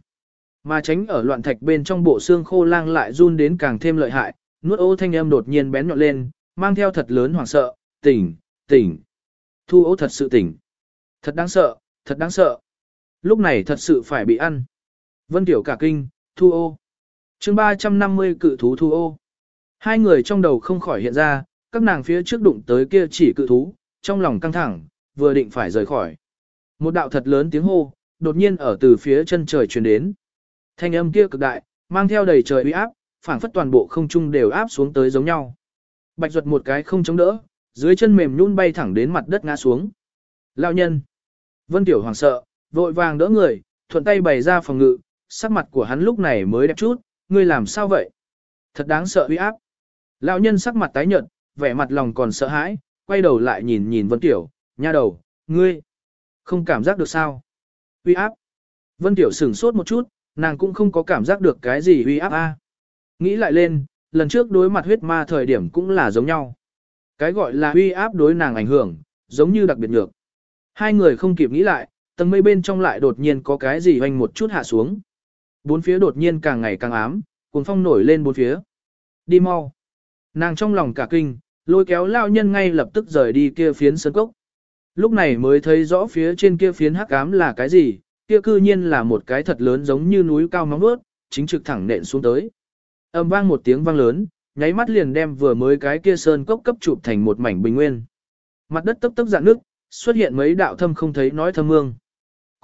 Mà tránh ở loạn thạch bên trong bộ xương khô lang lại run đến càng thêm lợi hại, nuốt ô thanh âm đột nhiên bén nhọn lên, mang theo thật lớn hoảng sợ, tỉnh, tỉnh. Thu ô thật sự tỉnh. Thật đáng sợ, thật đáng sợ. Lúc này thật sự phải bị ăn. Vân Tiểu cả kinh, thu ô. chương 350 cự thú thu ô. Hai người trong đầu không khỏi hiện ra, các nàng phía trước đụng tới kia chỉ cự thú, trong lòng căng thẳng, vừa định phải rời khỏi. Một đạo thật lớn tiếng hô, đột nhiên ở từ phía chân trời truyền đến. Thanh âm kia cực đại, mang theo đầy trời uy áp, phảng phất toàn bộ không trung đều áp xuống tới giống nhau. Bạch ruột một cái không chống đỡ, dưới chân mềm nhún bay thẳng đến mặt đất ngã xuống. Lão nhân. Vân Tiểu hoàng sợ, vội vàng đỡ người, thuận tay bày ra phòng ngự, sắc mặt của hắn lúc này mới đẹp chút, ngươi làm sao vậy? Thật đáng sợ uy áp. Lão nhân sắc mặt tái nhợt, vẻ mặt lòng còn sợ hãi, quay đầu lại nhìn nhìn Vân Tiểu, nha đầu, ngươi, không cảm giác được sao? Uy áp. Vân Tiểu sửng sốt một chút, nàng cũng không có cảm giác được cái gì uy áp a. Nghĩ lại lên, lần trước đối mặt huyết ma thời điểm cũng là giống nhau. Cái gọi là uy áp đối nàng ảnh hưởng, giống như đặc biệt nhược. Hai người không kịp nghĩ lại, tầng mây bên trong lại đột nhiên có cái gì hoành một chút hạ xuống. Bốn phía đột nhiên càng ngày càng ám, cuồng phong nổi lên bốn phía. Đi mau. Nàng trong lòng cả kinh, lôi kéo lao nhân ngay lập tức rời đi kia phiến sơn cốc. Lúc này mới thấy rõ phía trên kia phiến hắc ám là cái gì, kia cư nhiên là một cái thật lớn giống như núi cao móng vuốt, chính trực thẳng nện xuống tới. Âm vang một tiếng vang lớn, nháy mắt liền đem vừa mới cái kia sơn cốc cấp chụp thành một mảnh bình nguyên. Mặt đất tấp tấp dạng nước, xuất hiện mấy đạo thâm không thấy nói thâm mương.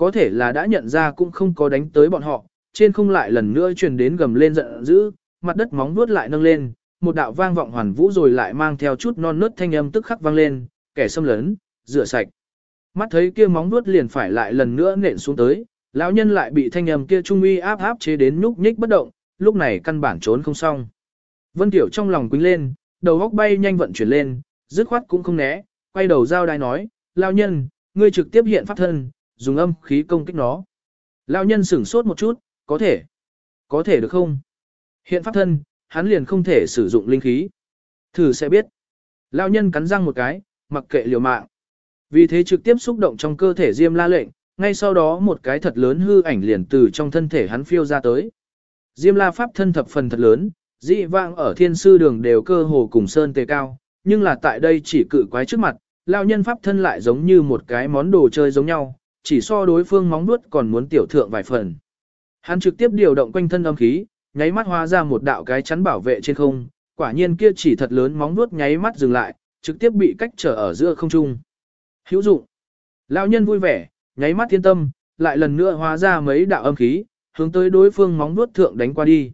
Có thể là đã nhận ra cũng không có đánh tới bọn họ, trên không lại lần nữa truyền đến gầm lên giận dữ, mặt đất móng vuốt lại nâng lên, một đạo vang vọng hoàn vũ rồi lại mang theo chút non nớt thanh âm tức khắc vang lên, kẻ xâm lấn, rửa sạch. Mắt thấy kia móng vuốt liền phải lại lần nữa nện xuống tới, lão nhân lại bị thanh âm kia trung uy áp áp chế đến nhúc nhích bất động, lúc này căn bản trốn không xong. Vân Tiểu trong lòng quýnh lên, đầu góc bay nhanh vận chuyển lên, dứt khoát cũng không né, quay đầu giao đai nói, lão nhân, ngươi trực tiếp hiện pháp thân, dùng âm khí công kích nó. Lão nhân sửng sốt một chút, có thể. Có thể được không? Hiện pháp thân, hắn liền không thể sử dụng linh khí. Thử sẽ biết. Lão nhân cắn răng một cái, mặc kệ liều mạng. Vì thế trực tiếp xúc động trong cơ thể Diêm La lệnh, ngay sau đó một cái thật lớn hư ảnh liền từ trong thân thể hắn phiêu ra tới. Diêm La pháp thân thập phần thật lớn, dị vang ở thiên sư đường đều cơ hồ cùng sơn tề cao, nhưng là tại đây chỉ cự quái trước mặt, lão nhân pháp thân lại giống như một cái món đồ chơi giống nhau, chỉ so đối phương móng nuốt còn muốn tiểu thượng vài phần. Hắn trực tiếp điều động quanh thân âm khí, nháy mắt hóa ra một đạo cái chắn bảo vệ trên không, quả nhiên kia chỉ thật lớn móng nuốt nháy mắt dừng lại, trực tiếp bị cách trở ở giữa không trung. Hữu dụng. Lão nhân vui vẻ, nháy mắt thiên tâm, lại lần nữa hóa ra mấy đạo âm khí, hướng tới đối phương móng nuốt thượng đánh qua đi.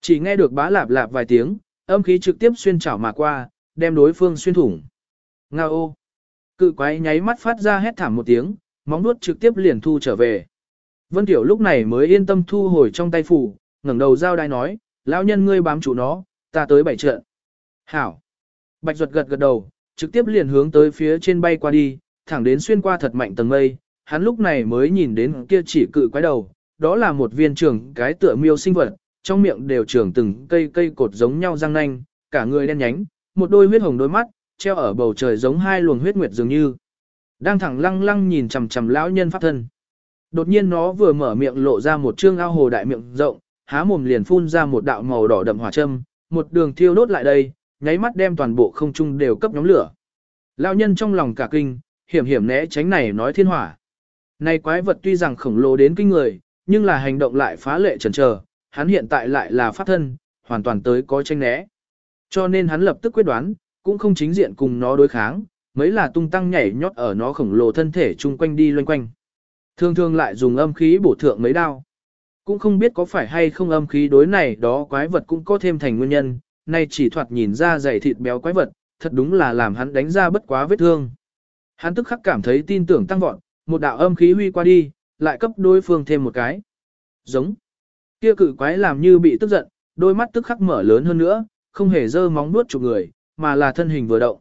Chỉ nghe được bá lạp lạp vài tiếng, âm khí trực tiếp xuyên chảo mà qua, đem đối phương xuyên thủng. Ngao ô. Cự quái nháy mắt phát ra hét thảm một tiếng, móng nuốt trực tiếp liền thu trở về. Vân Tiểu lúc này mới yên tâm thu hồi trong tay phủ, ngẩng đầu giao đai nói, lão nhân ngươi bám chủ nó, ta tới bảy trận. Hảo. Bạch ruột gật gật đầu, trực tiếp liền hướng tới phía trên bay qua đi, thẳng đến xuyên qua thật mạnh tầng mây, hắn lúc này mới nhìn đến kia chỉ cự quái đầu, đó là một viên trưởng cái tựa miêu sinh vật, trong miệng đều trưởng từng cây cây cột giống nhau răng nanh, cả người đen nhánh, một đôi huyết hồng đôi mắt, treo ở bầu trời giống hai luồng huyết nguyệt dường như. Đang thẳng lăng lăng nhìn chằm chằm lão nhân pháp thân. Đột nhiên nó vừa mở miệng lộ ra một trương ao hồ đại miệng rộng, há mồm liền phun ra một đạo màu đỏ đậm hỏa châm, một đường thiêu đốt lại đây, nháy mắt đem toàn bộ không trung đều cấp nhóm lửa. Lão nhân trong lòng cả kinh, hiểm hiểm né tránh này nói thiên hỏa. Này quái vật tuy rằng khổng lồ đến kinh người, nhưng là hành động lại phá lệ chần chờ, hắn hiện tại lại là pháp thân, hoàn toàn tới có tranh né. Cho nên hắn lập tức quyết đoán, cũng không chính diện cùng nó đối kháng, mấy là tung tăng nhảy nhót ở nó khổng lồ thân thể chung quanh đi loanh quanh. Thường thường lại dùng âm khí bổ thượng mấy đao. Cũng không biết có phải hay không âm khí đối này đó quái vật cũng có thêm thành nguyên nhân, nay chỉ thoạt nhìn ra dày thịt béo quái vật, thật đúng là làm hắn đánh ra bất quá vết thương. Hắn tức khắc cảm thấy tin tưởng tăng vọt, một đạo âm khí huy qua đi, lại cấp đối phương thêm một cái. Giống. Kia cự quái làm như bị tức giận, đôi mắt tức khắc mở lớn hơn nữa, không hề dơ móng nuốt chụp người, mà là thân hình vừa động.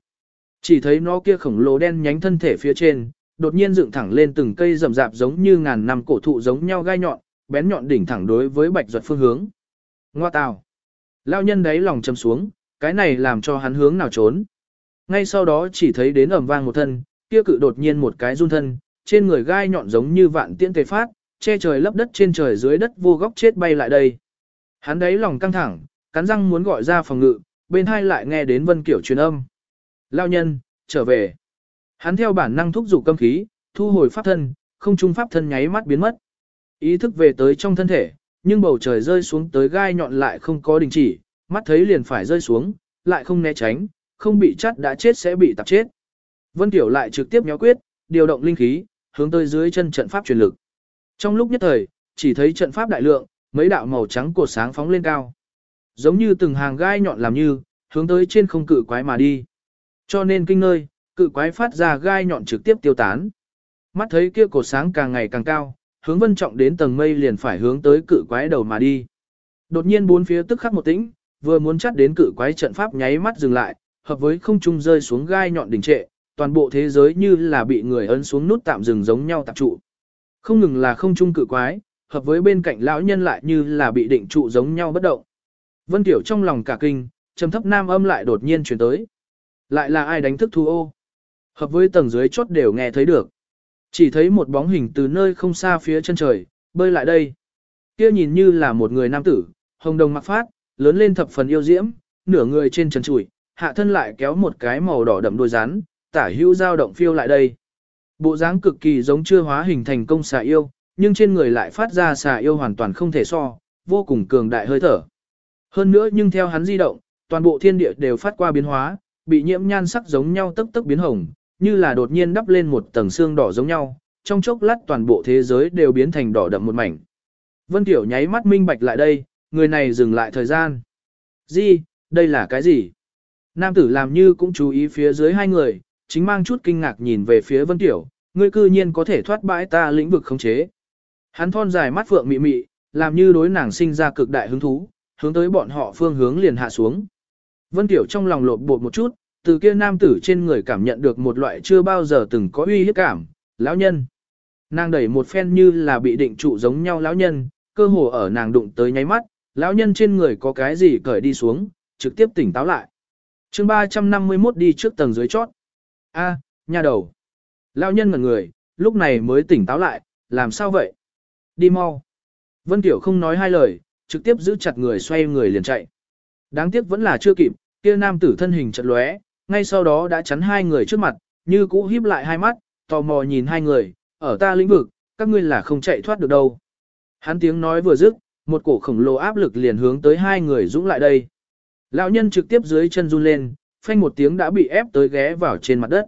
Chỉ thấy nó kia khổng lồ đen nhánh thân thể phía trên, đột nhiên dựng thẳng lên từng cây rậm rạp giống như ngàn năm cổ thụ giống nhau gai nhọn, bén nhọn đỉnh thẳng đối với bạch duật phương hướng. Ngoa tào. Lao nhân đấy lòng chầm xuống, cái này làm cho hắn hướng nào trốn. Ngay sau đó chỉ thấy đến ầm vang một thân, kia cự đột nhiên một cái run thân, trên người gai nhọn giống như vạn tiễn tề phát, che trời lấp đất trên trời dưới đất vô góc chết bay lại đây. Hắn đấy lòng căng thẳng, cắn răng muốn gọi ra phòng ngự, bên hai lại nghe đến vân kiểu truyền âm. Lao nhân, trở về. Hắn theo bản năng thúc giục câm khí, thu hồi pháp thân, không trung pháp thân nháy mắt biến mất. Ý thức về tới trong thân thể, nhưng bầu trời rơi xuống tới gai nhọn lại không có đình chỉ, mắt thấy liền phải rơi xuống, lại không né tránh, không bị chắt đã chết sẽ bị tạp chết. Vân Tiểu lại trực tiếp nhéo quyết, điều động linh khí, hướng tới dưới chân trận pháp truyền lực. Trong lúc nhất thời, chỉ thấy trận pháp đại lượng, mấy đạo màu trắng cột sáng phóng lên cao. Giống như từng hàng gai nhọn làm như, hướng tới trên không cự quái mà đi. Cho nên kinh nơi, cự quái phát ra gai nhọn trực tiếp tiêu tán. Mắt thấy kia cột sáng càng ngày càng cao, hướng vân trọng đến tầng mây liền phải hướng tới cự quái đầu mà đi. Đột nhiên bốn phía tức khắc một tĩnh, vừa muốn chắt đến cự quái trận pháp nháy mắt dừng lại, hợp với không trung rơi xuống gai nhọn đỉnh trệ, toàn bộ thế giới như là bị người ấn xuống nút tạm dừng giống nhau tạp trụ. Không ngừng là không trung cự quái, hợp với bên cạnh lão nhân lại như là bị định trụ giống nhau bất động. Vân Tiểu trong lòng cả kinh, trầm thấp nam âm lại đột nhiên truyền tới. Lại là ai đánh thức thu ô? Hợp với tầng dưới chốt đều nghe thấy được. Chỉ thấy một bóng hình từ nơi không xa phía chân trời, bơi lại đây. Kia nhìn như là một người nam tử, hồng đồng mặc phát, lớn lên thập phần yêu diễm, nửa người trên trần trụi, hạ thân lại kéo một cái màu đỏ đậm đôi rắn, tả hữu dao động phiêu lại đây. Bộ dáng cực kỳ giống chưa hóa hình thành công xà yêu, nhưng trên người lại phát ra xà yêu hoàn toàn không thể so, vô cùng cường đại hơi thở. Hơn nữa nhưng theo hắn di động, toàn bộ thiên địa đều phát qua biến hóa, bị nhiễm nhan sắc giống nhau tức tức biến hồng, như là đột nhiên đắp lên một tầng xương đỏ giống nhau, trong chốc lát toàn bộ thế giới đều biến thành đỏ đậm một mảnh. Vân Tiểu nháy mắt minh bạch lại đây, người này dừng lại thời gian. Gì, đây là cái gì? Nam tử làm như cũng chú ý phía dưới hai người, chính mang chút kinh ngạc nhìn về phía Vân Tiểu, ngươi cư nhiên có thể thoát bãi ta lĩnh vực khống chế. Hắn thon dài mắt phượng mị mị, làm như đối nàng sinh ra cực đại hứng thú, hướng tới bọn họ phương hướng liền hạ xuống. Vân Tiểu trong lòng lột bột một chút, từ kia nam tử trên người cảm nhận được một loại chưa bao giờ từng có uy hiếp cảm, lão nhân. Nàng đẩy một phen như là bị định trụ giống nhau lão nhân, cơ hồ ở nàng đụng tới nháy mắt, lão nhân trên người có cái gì cởi đi xuống, trực tiếp tỉnh táo lại. chương 351 đi trước tầng dưới chót. A, nha đầu. Lão nhân ngẩn người, lúc này mới tỉnh táo lại, làm sao vậy? Đi mau. Vân Tiểu không nói hai lời, trực tiếp giữ chặt người xoay người liền chạy. Đáng tiếc vẫn là chưa kịp, kia nam tử thân hình chật lóe, ngay sau đó đã chắn hai người trước mặt, như cũ híp lại hai mắt, tò mò nhìn hai người, ở ta lĩnh vực, các ngươi là không chạy thoát được đâu. Hắn tiếng nói vừa dứt, một cổ khổng lồ áp lực liền hướng tới hai người dũng lại đây. Lão nhân trực tiếp dưới chân run lên, phanh một tiếng đã bị ép tới ghé vào trên mặt đất.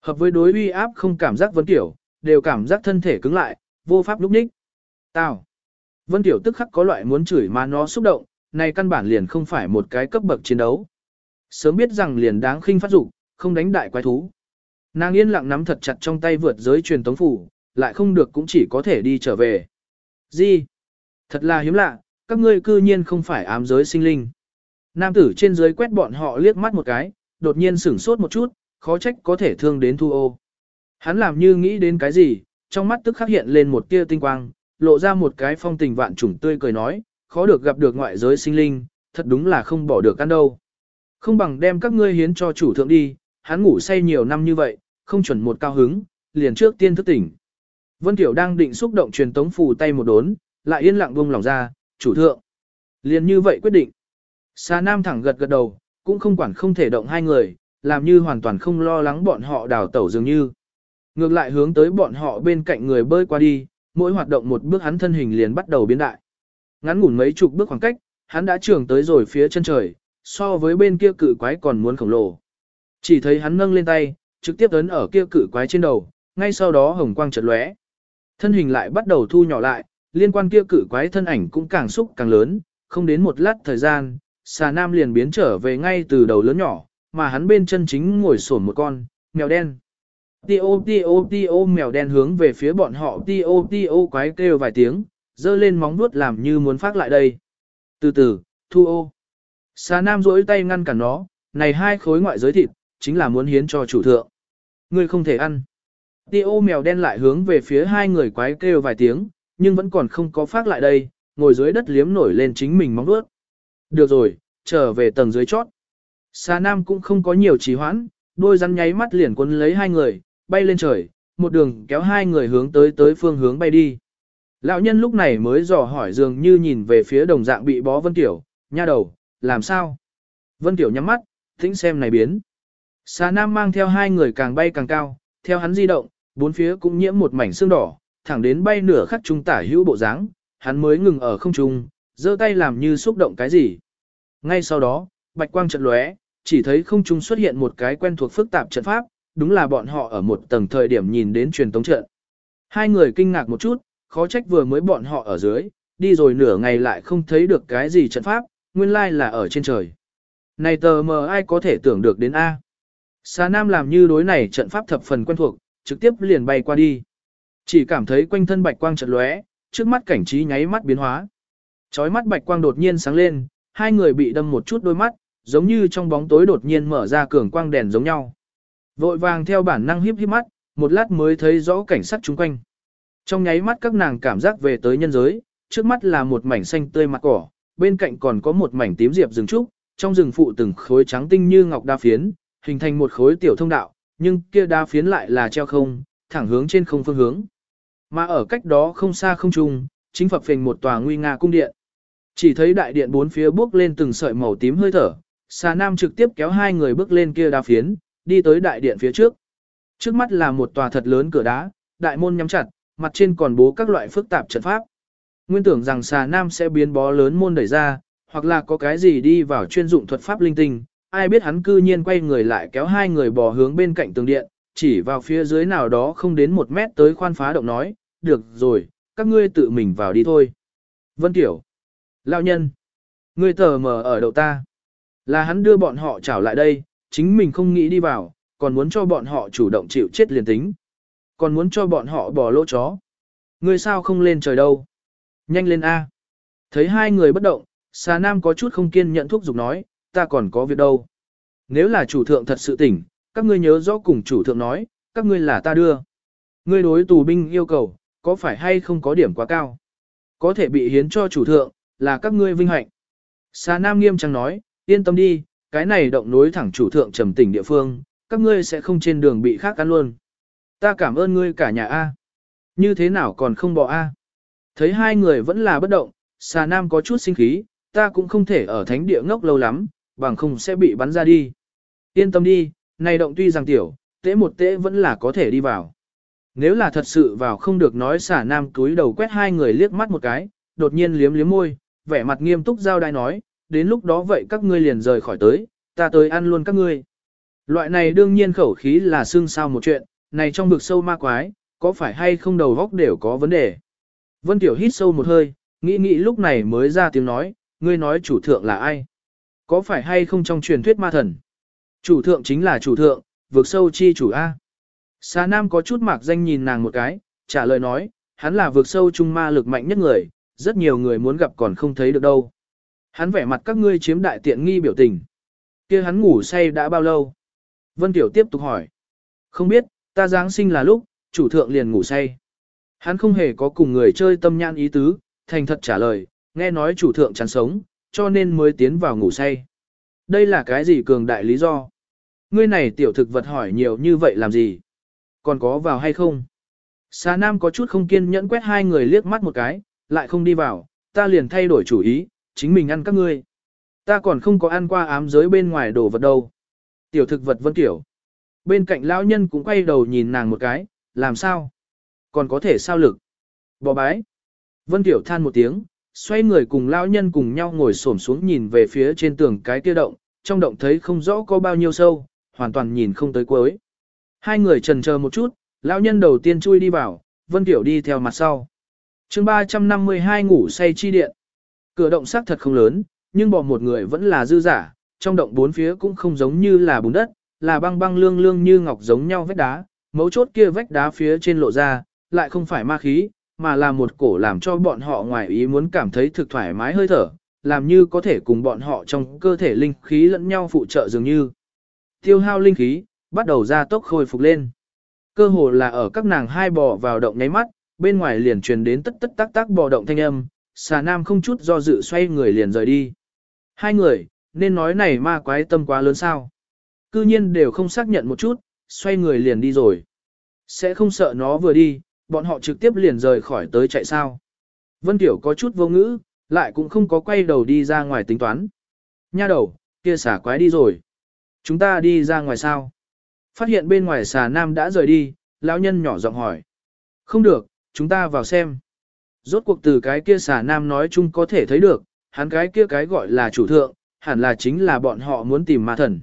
Hợp với đối uy áp không cảm giác vấn tiểu, đều cảm giác thân thể cứng lại, vô pháp lúc ních. Tao! Vân Tiểu tức khắc có loại muốn chửi mà nó xúc động, này căn bản liền không phải một cái cấp bậc chiến đấu. Sớm biết rằng liền đáng khinh phát dục, không đánh đại quái thú. Nàng yên lặng nắm thật chặt trong tay vượt giới truyền tống phủ, lại không được cũng chỉ có thể đi trở về. Gì? Thật là hiếm lạ, các ngươi cư nhiên không phải ám giới sinh linh. Nam tử trên dưới quét bọn họ liếc mắt một cái, đột nhiên sửng sốt một chút, khó trách có thể thương đến thu ô. Hắn làm như nghĩ đến cái gì, trong mắt tức khắc hiện lên một tia tinh quang, lộ ra một cái phong tình vạn trùng tươi cười nói, khó được gặp được ngoại giới sinh linh, thật đúng là không bỏ được ăn đâu. Không bằng đem các ngươi hiến cho chủ thượng đi, hắn ngủ say nhiều năm như vậy, không chuẩn một cao hứng, liền trước tiên thức tỉnh. Vân Tiểu đang định xúc động truyền tống phù tay một đốn, lại yên lặng buông lòng ra, chủ thượng. Liền như vậy quyết định. Sa Nam thẳng gật gật đầu, cũng không quản không thể động hai người, làm như hoàn toàn không lo lắng bọn họ đào tẩu dường như. Ngược lại hướng tới bọn họ bên cạnh người bơi qua đi, mỗi hoạt động một bước hắn thân hình liền bắt đầu biến đại. Ngắn ngủn mấy chục bước khoảng cách, hắn đã trường tới rồi phía chân trời, so với bên kia cự quái còn muốn khổng lồ. Chỉ thấy hắn nâng lên tay, trực tiếp ấn ở kia cự quái trên đầu, ngay sau đó hồng quang chợt lóe. Thân hình lại bắt đầu thu nhỏ lại, liên quan kia cự quái thân ảnh cũng càng xúc càng lớn, không đến một lát thời gian, xà nam liền biến trở về ngay từ đầu lớn nhỏ, mà hắn bên chân chính ngồi sổn một con, mèo đen. Tio tio tio mèo đen hướng về phía bọn họ tio tio quái kêu vài tiếng, dơ lên móng vuốt làm như muốn phát lại đây. Từ từ, thu ô. Xà nam rỗi tay ngăn cản nó, này hai khối ngoại giới thịt, chính là muốn hiến cho chủ thượng. Ngươi không thể ăn. Tiêu mèo đen lại hướng về phía hai người quái kêu vài tiếng, nhưng vẫn còn không có phát lại đây, ngồi dưới đất liếm nổi lên chính mình móng vuốt. Được rồi, trở về tầng dưới chót. Xà nam cũng không có nhiều trì hoãn, đôi rắn nháy mắt liền quấn lấy hai người, bay lên trời, một đường kéo hai người hướng tới tới phương hướng bay đi. Lão nhân lúc này mới dò hỏi dường như nhìn về phía đồng dạng bị bó Vân Tiểu, nha đầu, làm sao? Vân Tiểu nhắm mắt, tính xem này biến. Xà Nam mang theo hai người càng bay càng cao, theo hắn di động, bốn phía cũng nhiễm một mảnh xương đỏ, thẳng đến bay nửa khắc trung tả hữu bộ dáng, hắn mới ngừng ở không trung, giơ tay làm như xúc động cái gì. Ngay sau đó, bạch quang trận lóe, chỉ thấy không trung xuất hiện một cái quen thuộc phức tạp trận pháp, đúng là bọn họ ở một tầng thời điểm nhìn đến truyền tống trận. Hai người kinh ngạc một chút, khó trách vừa mới bọn họ ở dưới, đi rồi nửa ngày lại không thấy được cái gì trận pháp, nguyên lai là ở trên trời. Này tờ mờ ai có thể tưởng được đến A. Xà Nam làm như đối này trận pháp thập phần quen thuộc, trực tiếp liền bay qua đi. Chỉ cảm thấy quanh thân bạch quang chợt lóe, trước mắt cảnh trí nháy mắt biến hóa. Chói mắt bạch quang đột nhiên sáng lên, hai người bị đâm một chút đôi mắt, giống như trong bóng tối đột nhiên mở ra cường quang đèn giống nhau. Vội vàng theo bản năng híp híp mắt, một lát mới thấy rõ cảnh sắc chung quanh. Trong nháy mắt các nàng cảm giác về tới nhân giới, trước mắt là một mảnh xanh tươi mặt cỏ, bên cạnh còn có một mảnh tím diệp rừng trúc, trong rừng phụ từng khối trắng tinh như ngọc đa phiến, hình thành một khối tiểu thông đạo, nhưng kia đa phiến lại là treo không, thẳng hướng trên không phương hướng. Mà ở cách đó không xa không trung, chính phập phình một tòa nguy nga cung điện. Chỉ thấy đại điện bốn phía bước lên từng sợi màu tím hơi thở, xà nam trực tiếp kéo hai người bước lên kia đa phiến, đi tới đại điện phía trước. Trước mắt là một tòa thật lớn cửa đá, đại môn nhắm chặt, mặt trên còn bố các loại phức tạp trận pháp. Nguyên tưởng rằng xà nam sẽ biến bó lớn môn đẩy ra, hoặc là có cái gì đi vào chuyên dụng thuật pháp linh tinh, ai biết hắn cư nhiên quay người lại kéo hai người bò hướng bên cạnh tường điện, chỉ vào phía dưới nào đó không đến một mét tới khoan phá động nói, được rồi, các ngươi tự mình vào đi thôi. Vân Tiểu, Lão nhân, ngươi tờ mờ ở đầu ta. Là hắn đưa bọn họ trảo lại đây, chính mình không nghĩ đi vào, còn muốn cho bọn họ chủ động chịu chết liền tính. Còn muốn cho bọn họ bỏ lỗ chó. Ngươi sao không lên trời đâu? Nhanh lên A. Thấy hai người bất động, xà nam có chút không kiên nhận thuốc giục nói, ta còn có việc đâu. Nếu là chủ thượng thật sự tỉnh, các ngươi nhớ rõ cùng chủ thượng nói, các ngươi là ta đưa. Ngươi đối tù binh yêu cầu, có phải hay không có điểm quá cao? Có thể bị hiến cho chủ thượng, là các ngươi vinh hạnh. Xà Nam nghiêm trang nói, yên tâm đi, cái này động nối thẳng chủ thượng trầm tỉnh địa phương, các ngươi sẽ không trên đường bị khác ăn luôn. Ta cảm ơn ngươi cả nhà A. Như thế nào còn không bỏ A. Thấy hai người vẫn là bất động, xà nam có chút sinh khí, ta cũng không thể ở thánh địa ngốc lâu lắm, bằng không sẽ bị bắn ra đi. Yên tâm đi, này động tuy rằng tiểu, tế một tế vẫn là có thể đi vào. Nếu là thật sự vào không được nói xả nam túi đầu quét hai người liếc mắt một cái, đột nhiên liếm liếm môi, vẻ mặt nghiêm túc giao đai nói, đến lúc đó vậy các ngươi liền rời khỏi tới, ta tới ăn luôn các ngươi. Loại này đương nhiên khẩu khí là xương sao một chuyện, này trong vực sâu ma quái, có phải hay không đầu góc đều có vấn đề. Vân Tiểu hít sâu một hơi, nghĩ nghĩ lúc này mới ra tiếng nói, ngươi nói chủ thượng là ai? Có phải hay không trong truyền thuyết ma thần? Chủ thượng chính là chủ thượng, Vượt sâu chi chủ A. Xà Nam có chút mạc danh nhìn nàng một cái, trả lời nói, hắn là Vượt sâu trung ma lực mạnh nhất người, rất nhiều người muốn gặp còn không thấy được đâu. Hắn vẻ mặt các ngươi chiếm đại tiện nghi biểu tình. kia hắn ngủ say đã bao lâu? Vân Tiểu tiếp tục hỏi. Không biết, ta Giáng sinh là lúc, chủ thượng liền ngủ say. Hắn không hề có cùng người chơi tâm nhãn ý tứ, thành thật trả lời, nghe nói chủ thượng chán sống, cho nên mới tiến vào ngủ say. Đây là cái gì cường đại lý do? Ngươi này tiểu thực vật hỏi nhiều như vậy làm gì? Còn có vào hay không? Xà Nam có chút không kiên nhẫn quét hai người liếc mắt một cái, lại không đi vào, ta liền thay đổi chủ ý, chính mình ăn các ngươi. Ta còn không có ăn qua ám giới bên ngoài đồ vật đâu. Tiểu thực vật vân tiểu. Bên cạnh lão nhân cũng quay đầu nhìn nàng một cái, làm sao? Còn có thể sao lực? Bò bái. Vân tiểu than một tiếng, xoay người cùng lão nhân cùng nhau ngồi xổm xuống nhìn về phía trên tường cái kia động, trong động thấy không rõ có bao nhiêu sâu, hoàn toàn nhìn không tới cuối. Hai người trần chờ một chút, lão nhân đầu tiên chui đi vào, Vân Tiểu đi theo mặt sau. chương 352 ngủ say chi điện. Cửa động xác thật không lớn, nhưng bỏ một người vẫn là dư giả, trong động bốn phía cũng không giống như là bùn đất, là băng băng lương lương như ngọc giống nhau vách đá, mấu chốt kia vách đá phía trên lộ ra, lại không phải ma khí, mà là một cổ làm cho bọn họ ngoài ý muốn cảm thấy thực thoải mái hơi thở, làm như có thể cùng bọn họ trong cơ thể linh khí lẫn nhau phụ trợ dường như. Tiêu hao linh khí, bắt đầu ra tốc khôi phục lên. Cơ hồ là ở các nàng hai bò vào động nháy mắt, bên ngoài liền truyền đến tất tất tác tác bò động thanh âm, xà nam không chút do dự xoay người liền rời đi. Hai người, nên nói này ma quái tâm quá lớn sao. Cư nhiên đều không xác nhận một chút, xoay người liền đi rồi. Sẽ không sợ nó vừa đi, bọn họ trực tiếp liền rời khỏi tới chạy sao. Vân Tiểu có chút vô ngữ, lại cũng không có quay đầu đi ra ngoài tính toán. Nha đầu, kia xả quái đi rồi. Chúng ta đi ra ngoài sao? Phát hiện bên ngoài xà nam đã rời đi, lão nhân nhỏ giọng hỏi. Không được, chúng ta vào xem. Rốt cuộc từ cái kia xà nam nói chung có thể thấy được, hắn cái kia cái gọi là chủ thượng, hẳn là chính là bọn họ muốn tìm ma thần.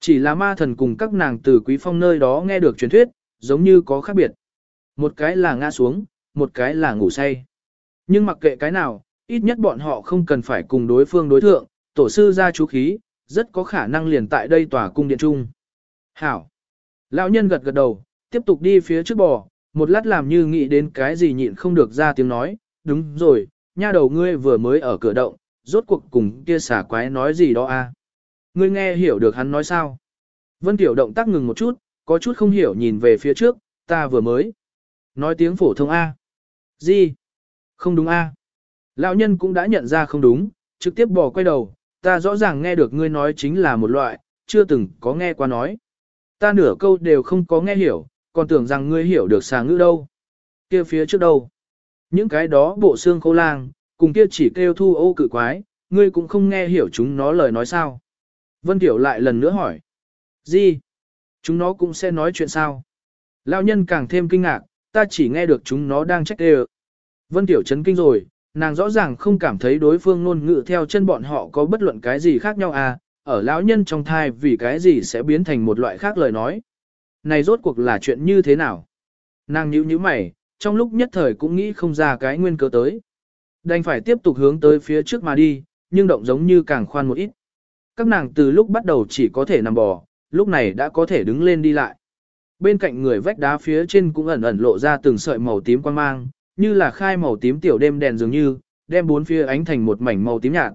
Chỉ là ma thần cùng các nàng từ quý phong nơi đó nghe được truyền thuyết, giống như có khác biệt. Một cái là ngã xuống, một cái là ngủ say. Nhưng mặc kệ cái nào, ít nhất bọn họ không cần phải cùng đối phương đối thượng, tổ sư ra chú khí, rất có khả năng liền tại đây tòa cung điện trung. Hảo. Lão nhân gật gật đầu, tiếp tục đi phía trước bò, một lát làm như nghĩ đến cái gì nhịn không được ra tiếng nói, đúng rồi, nha đầu ngươi vừa mới ở cửa động, rốt cuộc cùng kia xả quái nói gì đó a? À? Ngươi nghe hiểu được hắn nói sao? Vân Tiểu động tác ngừng một chút, có chút không hiểu nhìn về phía trước, ta vừa mới. Nói tiếng phổ thông A. Gì? Không đúng A. Lão nhân cũng đã nhận ra không đúng, trực tiếp bỏ quay đầu, ta rõ ràng nghe được ngươi nói chính là một loại, chưa từng có nghe qua nói. Ta nửa câu đều không có nghe hiểu, còn tưởng rằng ngươi hiểu được xà ngữ đâu. kia phía trước đâu. Những cái đó bộ xương khô lang, cùng kia chỉ kêu thu ô cự quái, ngươi cũng không nghe hiểu chúng nó lời nói sao. Vân Tiểu lại lần nữa hỏi. Gì? Chúng nó cũng sẽ nói chuyện sao? Lão nhân càng thêm kinh ngạc, ta chỉ nghe được chúng nó đang trách đều. Vân Tiểu chấn kinh rồi, nàng rõ ràng không cảm thấy đối phương ngôn ngữ theo chân bọn họ có bất luận cái gì khác nhau à, ở lão nhân trong thai vì cái gì sẽ biến thành một loại khác lời nói. Này rốt cuộc là chuyện như thế nào? Nàng nhíu nhíu mày, trong lúc nhất thời cũng nghĩ không ra cái nguyên cớ tới. Đành phải tiếp tục hướng tới phía trước mà đi, nhưng động giống như càng khoan một ít. Các nàng từ lúc bắt đầu chỉ có thể nằm bò, lúc này đã có thể đứng lên đi lại. Bên cạnh người vách đá phía trên cũng ẩn ẩn lộ ra từng sợi màu tím quang mang, như là khai màu tím tiểu đêm đèn dường như, đem bốn phía ánh thành một mảnh màu tím nhạt.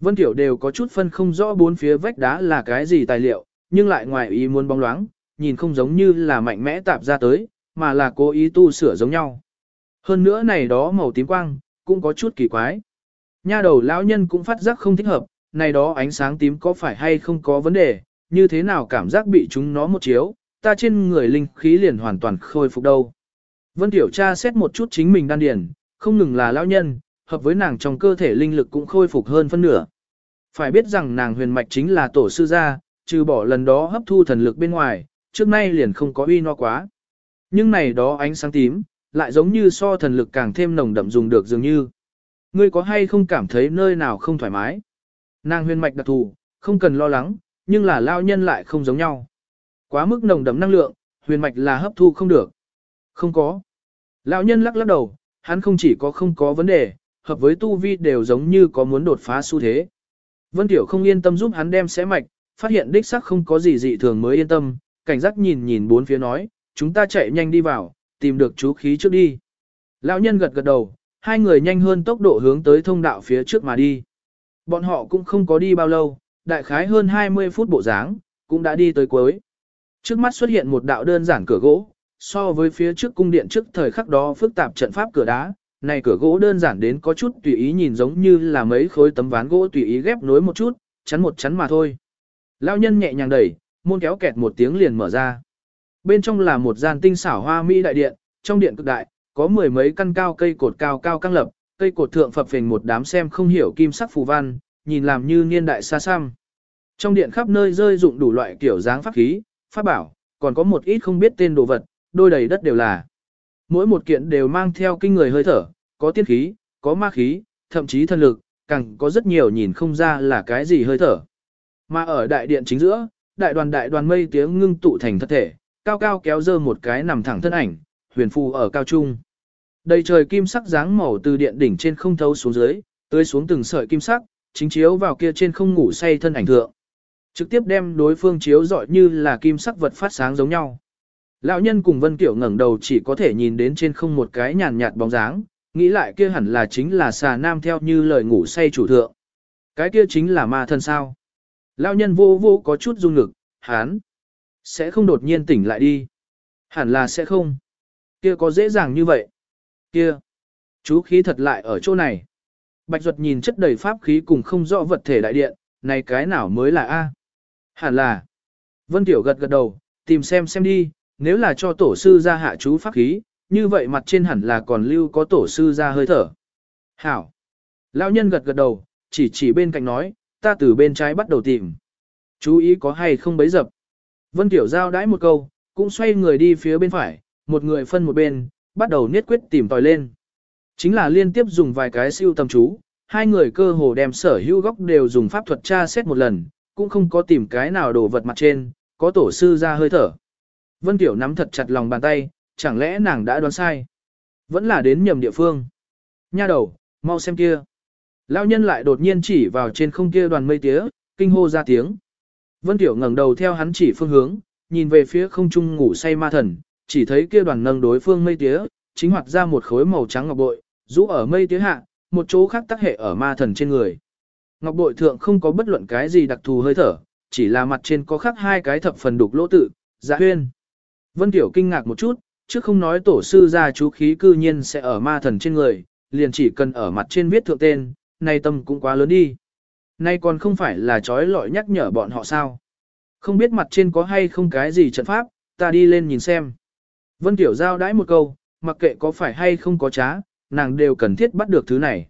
Vân Tiểu đều có chút phân không rõ bốn phía vách đá là cái gì tài liệu, nhưng lại ngoài ý muốn bóng loáng, nhìn không giống như là mạnh mẽ tạp ra tới, mà là cố ý tu sửa giống nhau. Hơn nữa này đó màu tím quang, cũng có chút kỳ quái. Nha đầu lão nhân cũng phát giác không thích hợp, này đó ánh sáng tím có phải hay không có vấn đề, như thế nào cảm giác bị chúng nó một chiếu, ta trên người linh khí liền hoàn toàn khôi phục đâu. Vân Tiểu tra xét một chút chính mình đan điền, không ngừng là lão nhân, hợp với nàng trong cơ thể linh lực cũng khôi phục hơn phân nửa. Phải biết rằng nàng huyền mạch chính là tổ sư gia, trừ bỏ lần đó hấp thu thần lực bên ngoài, trước nay liền không có uy no quá. Nhưng này đó ánh sáng tím, lại giống như so thần lực càng thêm nồng đậm dùng được dường như. Ngươi có hay không cảm thấy nơi nào không thoải mái? Nàng huyền mạch đặc thù, không cần lo lắng, nhưng là lao nhân lại không giống nhau. Quá mức nồng đậm năng lượng, huyền mạch là hấp thu không được. Không có. Lão nhân lắc lắc đầu, hắn không chỉ có không có vấn đề, hợp với tu vi đều giống như có muốn đột phá xu thế. Vân Tiểu không yên tâm giúp hắn đem xé mạch, phát hiện đích xác không có gì dị thường mới yên tâm, cảnh giác nhìn nhìn bốn phía nói, chúng ta chạy nhanh đi vào, tìm được chú khí trước đi. Lão nhân gật gật đầu, hai người nhanh hơn tốc độ hướng tới thông đạo phía trước mà đi. Bọn họ cũng không có đi bao lâu, đại khái hơn 20 phút bộ dáng, cũng đã đi tới cuối. Trước mắt xuất hiện một đạo đơn giản cửa gỗ, so với phía trước cung điện trước thời khắc đó phức tạp trận pháp cửa đá, này cửa gỗ đơn giản đến có chút tùy ý nhìn giống như là mấy khối tấm ván gỗ tùy ý ghép nối một chút, chắn một chắn mà thôi. Lão nhân nhẹ nhàng đẩy, môn kéo kẹt một tiếng liền mở ra. Bên trong là một gian tinh xảo hoa mỹ đại điện, trong điện cực đại, có mười mấy căn cao cây cột cao cao căng lập, cây cột thượng phập phình một đám xem không hiểu kim sắc phù văn, nhìn làm như niên đại xa xăm. Trong điện khắp nơi rơi dụng đủ loại kiểu dáng pháp khí, pháp bảo, còn có một ít không biết tên đồ vật, đôi đầy đất đều là. Mỗi một kiện đều mang theo kinh người hơi thở, có tiên khí, có ma khí, thậm chí thân lực, càng có rất nhiều nhìn không ra là cái gì hơi thở. Mà ở đại điện chính giữa, đại đoàn đại đoàn mây tiếng ngưng tụ thành thật thể, cao cao kéo dơ một cái nằm thẳng thân ảnh, huyền phù ở cao trung. Đầy trời kim sắc dáng màu từ điện đỉnh trên không thấu xuống dưới, tưới xuống từng sợi kim sắc, chính chiếu vào kia trên không ngủ say thân ảnh thượng. Trực tiếp đem đối phương chiếu rọi như là kim sắc vật phát sáng giống nhau. Lão nhân cùng Vân Kiểu ngẩng đầu chỉ có thể nhìn đến trên không một cái nhàn nhạt bóng dáng, nghĩ lại kia hẳn là chính là xà nam theo như lời ngủ say chủ thượng. Cái kia chính là ma thân sao. Lão nhân vô vô có chút rung ngực, hán. Sẽ không đột nhiên tỉnh lại đi. Hẳn là sẽ không. Kia có dễ dàng như vậy. Kia. Chú khí thật lại ở chỗ này. Bạch Duật nhìn chất đầy pháp khí cùng không rõ vật thể đại điện, này cái nào mới là A. Hẳn là. Vân Tiểu gật gật đầu, tìm xem xem đi, nếu là cho tổ sư ra hạ chú pháp khí, như vậy mặt trên hẳn là còn lưu có tổ sư ra hơi thở. Hảo. Lão nhân gật gật đầu, chỉ chỉ bên cạnh nói, ta từ bên trái bắt đầu tìm. Chú ý có hay không bấy dập. Vân Tiểu giao đãi một câu, cũng xoay người đi phía bên phải, một người phân một bên, bắt đầu niết quyết tìm tòi lên. Chính là liên tiếp dùng vài cái siêu tầm chú, hai người cơ hồ đem sở hữu góc đều dùng pháp thuật tra xét một lần, cũng không có tìm cái nào đổ vật mặt trên, có tổ sư ra hơi thở. Vân Tiểu nắm thật chặt lòng bàn tay, chẳng lẽ nàng đã đoán sai? Vẫn là đến nhầm địa phương. Nha đầu, mau xem kia. Lão nhân lại đột nhiên chỉ vào trên không kia đoàn mây tía, kinh hô ra tiếng. Vân Tiểu ngẩng đầu theo hắn chỉ phương hướng, nhìn về phía không trung ngủ say ma thần, chỉ thấy kia đoàn nâng đối phương mây tía, chính hoạt ra một khối màu trắng ngọc bội, rũ ở mây tía hạ, một chỗ khác tác hệ ở ma thần trên người. Ngọc bội thượng không có bất luận cái gì đặc thù hơi thở, chỉ là mặt trên có khắc hai cái thập phần đục lỗ tự, dạ huyên. Vân Tiểu kinh ngạc một chút, chứ không nói tổ sư ra chú khí cư nhiên sẽ ở ma thần trên người, liền chỉ cần ở mặt trên viết thượng tên, nay tâm cũng quá lớn đi. Nay còn không phải là trói lọi nhắc nhở bọn họ sao. Không biết mặt trên có hay không cái gì trận pháp, ta đi lên nhìn xem. Vân Tiểu giao đãi một câu, mặc kệ có phải hay không có trá, nàng đều cần thiết bắt được thứ này.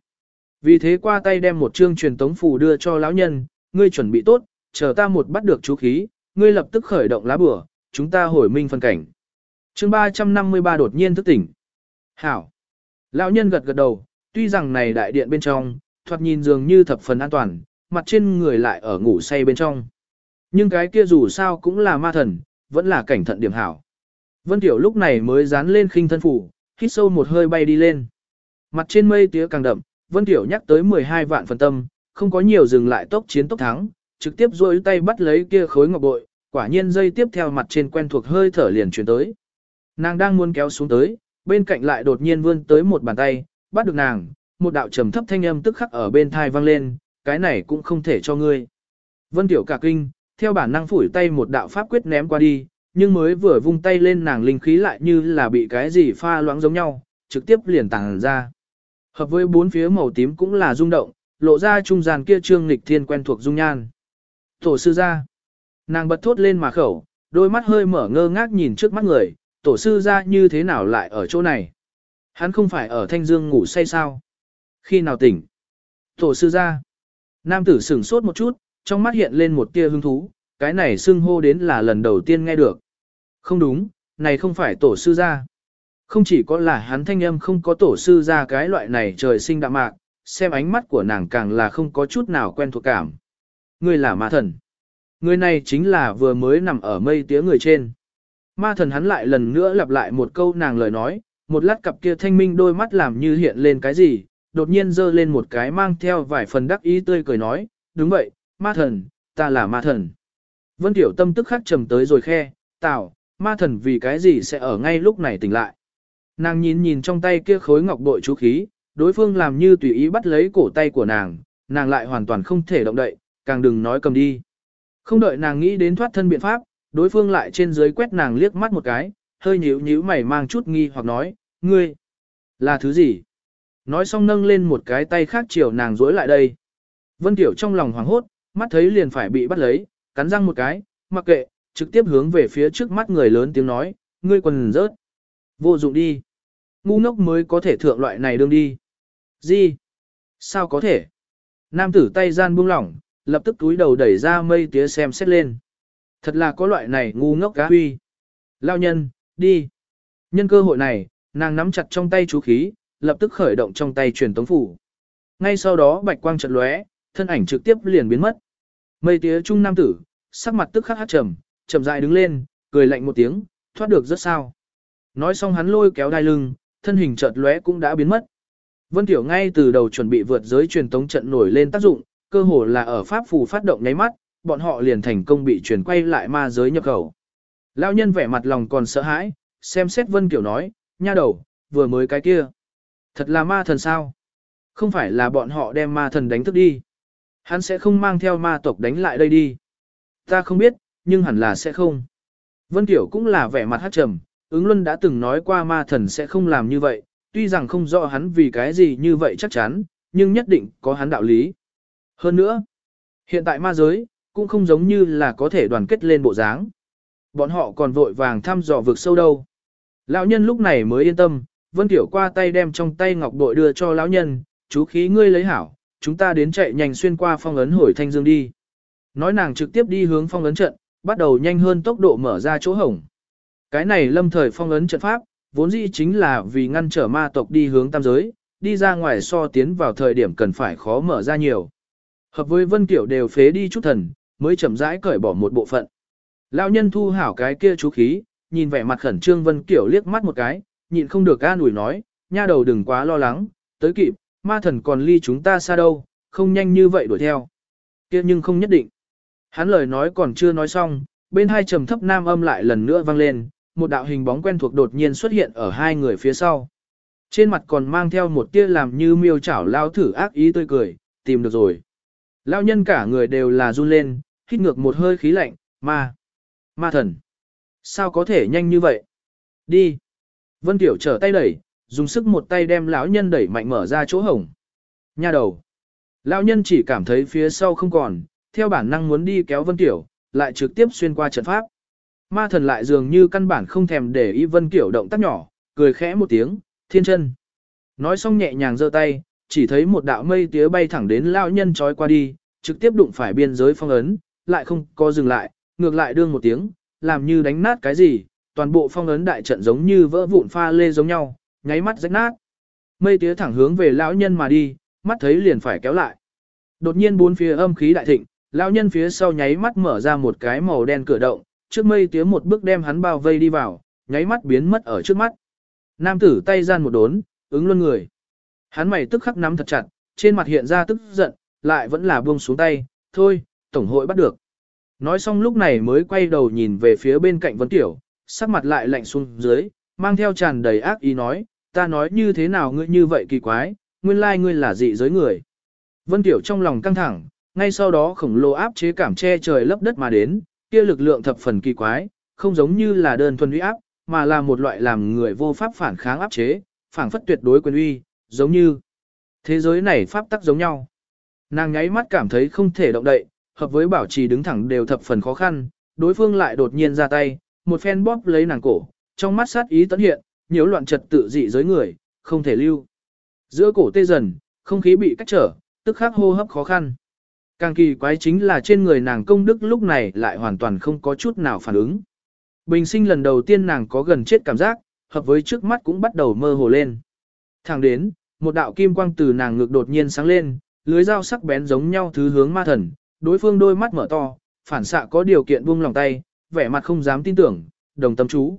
Vì thế qua tay đem một chương truyền tống phù đưa cho lão nhân, ngươi chuẩn bị tốt, chờ ta một bắt được chú khí, ngươi lập tức khởi động lá bửa, chúng ta hồi minh phân cảnh. chương 353 đột nhiên thức tỉnh. Hảo. Lão nhân gật gật đầu, tuy rằng này đại điện bên trong, thoạt nhìn dường như thập phần an toàn, mặt trên người lại ở ngủ say bên trong. Nhưng cái kia dù sao cũng là ma thần, vẫn là cảnh thận điểm hảo. Vân Tiểu lúc này mới dán lên khinh thân phủ, hít sâu một hơi bay đi lên. Mặt trên mây tía càng đậm, Vân Tiểu nhắc tới 12 vạn phần tâm, không có nhiều dừng lại tốc chiến tốc thắng, trực tiếp duỗi tay bắt lấy kia khối ngọc bội, quả nhiên dây tiếp theo mặt trên quen thuộc hơi thở liền truyền tới. Nàng đang muốn kéo xuống tới, bên cạnh lại đột nhiên vươn tới một bàn tay, bắt được nàng, một đạo trầm thấp thanh âm tức khắc ở bên thai vang lên, cái này cũng không thể cho ngươi. Vân Tiểu cả kinh, theo bản năng phủi tay một đạo pháp quyết ném qua đi, nhưng mới vừa vung tay lên nàng linh khí lại như là bị cái gì pha loãng giống nhau, trực tiếp liền tàng ra. Hợp với bốn phía màu tím cũng là rung động, lộ ra trung gian kia trương nghịch thiên quen thuộc dung nhan. Tổ sư ra. Nàng bật thốt lên mà khẩu, đôi mắt hơi mở ngơ ngác nhìn trước mắt người, tổ sư ra như thế nào lại ở chỗ này. Hắn không phải ở thanh dương ngủ say sao. Khi nào tỉnh? Tổ sư ra. Nam tử sửng sốt một chút, trong mắt hiện lên một tia hứng thú, cái này xưng hô đến là lần đầu tiên nghe được. Không đúng, này không phải tổ sư ra. Không chỉ có là hắn thanh âm không có tổ sư ra cái loại này trời sinh đạm mạc, xem ánh mắt của nàng càng là không có chút nào quen thuộc cảm. Người là ma thần. Người này chính là vừa mới nằm ở mây tía người trên. Ma thần hắn lại lần nữa lặp lại một câu nàng lời nói, một lát cặp kia thanh minh đôi mắt làm như hiện lên cái gì, đột nhiên giơ lên một cái mang theo vài phần đắc ý tươi cười nói, đúng vậy, ma thần, ta là ma thần. Vân Tiểu Tâm tức khắc trầm tới rồi khe, tạo, ma thần vì cái gì sẽ ở ngay lúc này tỉnh lại. Nàng nhìn nhìn trong tay kia khối ngọc bội chú khí, đối phương làm như tùy ý bắt lấy cổ tay của nàng, nàng lại hoàn toàn không thể động đậy, càng đừng nói cầm đi. Không đợi nàng nghĩ đến thoát thân biện pháp, đối phương lại trên dưới quét nàng liếc mắt một cái, hơi nhíu nhíu mày mang chút nghi hoặc nói, ngươi, là thứ gì? Nói xong nâng lên một cái tay khác chiều nàng dối lại đây. Vân Tiểu trong lòng hoảng hốt, mắt thấy liền phải bị bắt lấy, cắn răng một cái, mặc kệ, trực tiếp hướng về phía trước mắt người lớn tiếng nói, ngươi quần rớt. Vô dụng đi. Ngu ngốc mới có thể thượng loại này đương đi. Gì? Sao có thể? Nam tử tay gian buông lỏng, lập tức túi đầu đẩy ra mây tía xem xét lên. Thật là có loại này ngu ngốc cá huy. Lao nhân, đi. Nhân cơ hội này, nàng nắm chặt trong tay chú khí, lập tức khởi động trong tay truyền tống phủ. Ngay sau đó bạch quang chợt lóe, thân ảnh trực tiếp liền biến mất. Mây tía trung nam tử, sắc mặt tức khắc hát trầm, chậm rãi đứng lên, cười lạnh một tiếng, thoát được rất sao. Nói xong hắn lôi kéo đai lưng, thân hình chợt lóe cũng đã biến mất. Vân Tiểu ngay từ đầu chuẩn bị vượt giới truyền tống trận nổi lên tác dụng, cơ hồ là ở pháp phù phát động nháy mắt, bọn họ liền thành công bị chuyển quay lại ma giới nhập khẩu. Lão nhân vẻ mặt lòng còn sợ hãi, xem xét Vân Tiểu nói, nha đầu, vừa mới cái kia. Thật là ma thần sao? Không phải là bọn họ đem ma thần đánh thức đi. Hắn sẽ không mang theo ma tộc đánh lại đây đi. Ta không biết, nhưng hẳn là sẽ không. Vân Tiểu cũng là vẻ mặt hát trầm, ứng luân đã từng nói qua ma thần sẽ không làm như vậy, tuy rằng không rõ hắn vì cái gì như vậy chắc chắn, nhưng nhất định có hắn đạo lý. Hơn nữa, hiện tại ma giới, cũng không giống như là có thể đoàn kết lên bộ dáng. Bọn họ còn vội vàng thăm dò vực sâu đâu. Lão nhân lúc này mới yên tâm, Vân Tiểu qua tay đem trong tay ngọc bội đưa cho lão nhân, chú khí ngươi lấy hảo, chúng ta đến chạy nhanh xuyên qua phong ấn hồi thanh dương đi. Nói nàng trực tiếp đi hướng phong ấn trận, bắt đầu nhanh hơn tốc độ mở ra chỗ hổng. Cái này lâm thời phong ấn trận pháp, vốn dĩ chính là vì ngăn trở ma tộc đi hướng tam giới, đi ra ngoài so tiến vào thời điểm cần phải khó mở ra nhiều. Hợp với Vân Kiểu đều phế đi chút thần, mới chậm rãi cởi bỏ một bộ phận. Lão nhân thu hảo cái kia chú khí, nhìn vẻ mặt khẩn trương Vân Kiểu liếc mắt một cái, nhịn không được an ủi nói, nha đầu đừng quá lo lắng, tới kịp, ma thần còn ly chúng ta xa đâu, không nhanh như vậy đuổi theo. kia nhưng không nhất định. Hắn lời nói còn chưa nói xong, bên hai trầm thấp nam âm lại lần nữa vang lên, một đạo hình bóng quen thuộc đột nhiên xuất hiện ở hai người phía sau. Trên mặt còn mang theo một tia làm như miêu chảo lao thử ác ý tươi cười, tìm được rồi. Lao nhân cả người đều là run lên, hít ngược một hơi khí lạnh, ma, ma thần. Sao có thể nhanh như vậy? Đi. Vân Tiểu trở tay đẩy, dùng sức một tay đem lão nhân đẩy mạnh mở ra chỗ hổng. Nha đầu. Lão nhân chỉ cảm thấy phía sau không còn, theo bản năng muốn đi kéo Vân Tiểu, lại trực tiếp xuyên qua trận pháp. Ma thần lại dường như căn bản không thèm để ý Vân Kiểu động tác nhỏ, cười khẽ một tiếng, thiên chân. Nói xong nhẹ nhàng giơ tay, chỉ thấy một đạo mây tía bay thẳng đến lão nhân trói qua đi, trực tiếp đụng phải biên giới phong ấn, lại không có dừng lại, ngược lại đương một tiếng, làm như đánh nát cái gì, toàn bộ phong ấn đại trận giống như vỡ vụn pha lê giống nhau, nháy mắt rách nát. Mây tía thẳng hướng về lão nhân mà đi, mắt thấy liền phải kéo lại. Đột nhiên bốn phía âm khí đại thịnh, lão nhân phía sau nháy mắt mở ra một cái màu đen cửa động, trước mây tía một bước đem hắn bao vây đi vào, nháy mắt biến mất ở trước mắt. Nam tử tay gian một đốn, ứng luôn người. Hắn mày tức khắc nắm thật chặt, trên mặt hiện ra tức giận, lại vẫn là buông xuống tay, thôi, tổng hội bắt được. Nói xong lúc này mới quay đầu nhìn về phía bên cạnh Vân Tiểu, sắc mặt lại lạnh xuống dưới, mang theo tràn đầy ác ý nói, ta nói như thế nào ngươi như vậy kỳ quái, nguyên lai ngươi là dị giới người. Vân Tiểu trong lòng căng thẳng, ngay sau đó khổng lồ áp chế cảm che trời lấp đất mà đến, kia lực lượng thập phần kỳ quái, không giống như là đơn thuần uy áp, mà là một loại làm người vô pháp phản kháng áp chế, phản phất tuyệt đối quyền uy, giống như thế giới này pháp tắc giống nhau. Nàng nháy mắt cảm thấy không thể động đậy, hợp với bảo trì đứng thẳng đều thập phần khó khăn, đối phương lại đột nhiên ra tay, một phen bóp lấy nàng cổ, trong mắt sát ý tấn hiện, nhiễu loạn trật tự dị giới người, không thể lưu. Giữa cổ tê dần, không khí bị cách trở, tức khắc hô hấp khó khăn. Càng kỳ quái chính là trên người nàng công đức lúc này lại hoàn toàn không có chút nào phản ứng. Bình sinh lần đầu tiên nàng có gần chết cảm giác, hợp với trước mắt cũng bắt đầu mơ hồ lên. Thẳng đến, một đạo kim quang từ nàng ngực đột nhiên sáng lên, lưới dao sắc bén giống nhau thứ hướng ma thần, đối phương đôi mắt mở to, phản xạ có điều kiện buông lòng tay, vẻ mặt không dám tin tưởng, đồng tâm chú.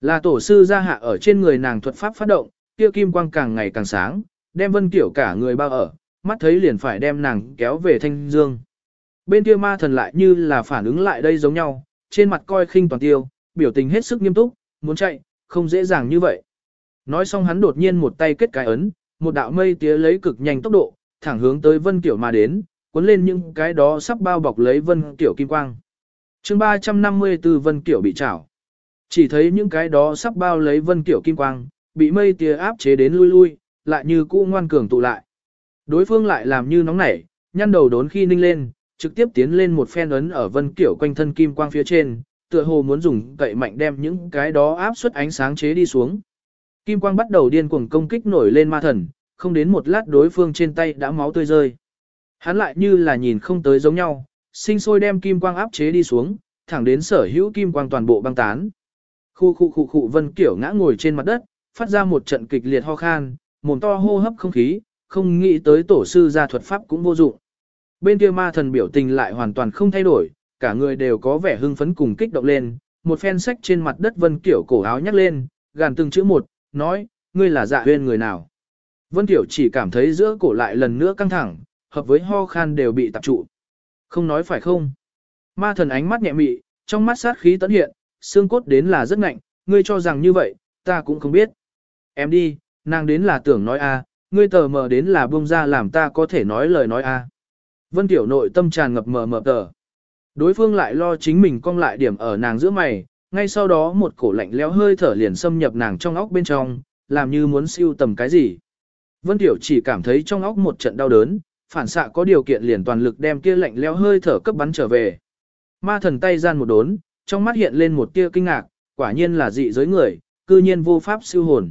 Là tổ sư gia hạ ở trên người nàng thuật pháp phát động, kia kim quang càng ngày càng sáng, đem vân kiểu cả người bao ở, mắt thấy liền phải đem nàng kéo về thanh dương. Bên kia ma thần lại như là phản ứng lại đây giống nhau, trên mặt coi khinh toàn tiêu, biểu tình hết sức nghiêm túc, muốn chạy, không dễ dàng như vậy. Nói xong hắn đột nhiên một tay kết cái ấn, một đạo mây tía lấy cực nhanh tốc độ, thẳng hướng tới Vân Kiểu mà đến, cuốn lên những cái đó sắp bao bọc lấy Vân Kiểu kim quang. chương 354 Vân Kiểu bị trảo. Chỉ thấy những cái đó sắp bao lấy Vân Kiểu kim quang, bị mây tía áp chế đến lui lui, lại như cũ ngoan cường tụ lại. Đối phương lại làm như nóng nảy, nhăn đầu đốn khi ninh lên, trực tiếp tiến lên một phen ấn ở Vân Kiểu quanh thân kim quang phía trên, tựa hồ muốn dùng cậy mạnh đem những cái đó áp suất ánh sáng chế đi xuống. Kim quang bắt đầu điên cuồng công kích nổi lên ma thần, không đến một lát đối phương trên tay đã máu tươi rơi. Hắn lại như là nhìn không tới giống nhau, sinh sôi đem kim quang áp chế đi xuống, thẳng đến sở hữu kim quang toàn bộ băng tán. Khu khu khu khu vân kiểu ngã ngồi trên mặt đất, phát ra một trận kịch liệt ho khan, mồm to hô hấp không khí, không nghĩ tới tổ sư gia thuật pháp cũng vô dụng. Bên kia ma thần biểu tình lại hoàn toàn không thay đổi, cả người đều có vẻ hưng phấn cùng kích động lên, một phen sách trên mặt đất Vân Kiểu cổ áo nhắc lên, gàn từng chữ một, nói, ngươi là dạ huyên người nào. Vân Kiểu chỉ cảm thấy giữa cổ lại lần nữa căng thẳng, hợp với ho khan đều bị tập trụ. Không nói phải không? Ma thần ánh mắt nhẹ mị, trong mắt sát khí tấn hiện, xương cốt đến là rất ngạnh, ngươi cho rằng như vậy, ta cũng không biết. Em đi, nàng đến là tưởng nói a, ngươi tờ mờ đến là buông ra làm ta có thể nói lời nói a. Vân Tiểu nội tâm tràn ngập mờ mờ tờ. Đối phương lại lo chính mình cong lại điểm ở nàng giữa mày, ngay sau đó một cổ lạnh lẽo hơi thở liền xâm nhập nàng trong óc bên trong, làm như muốn siêu tầm cái gì. Vân Tiểu chỉ cảm thấy trong óc một trận đau đớn, phản xạ có điều kiện liền toàn lực đem kia lạnh lẽo hơi thở cấp bắn trở về. Ma thần tay gian một đốn, trong mắt hiện lên một tia kinh ngạc, quả nhiên là dị giới người, cư nhiên vô pháp siêu hồn.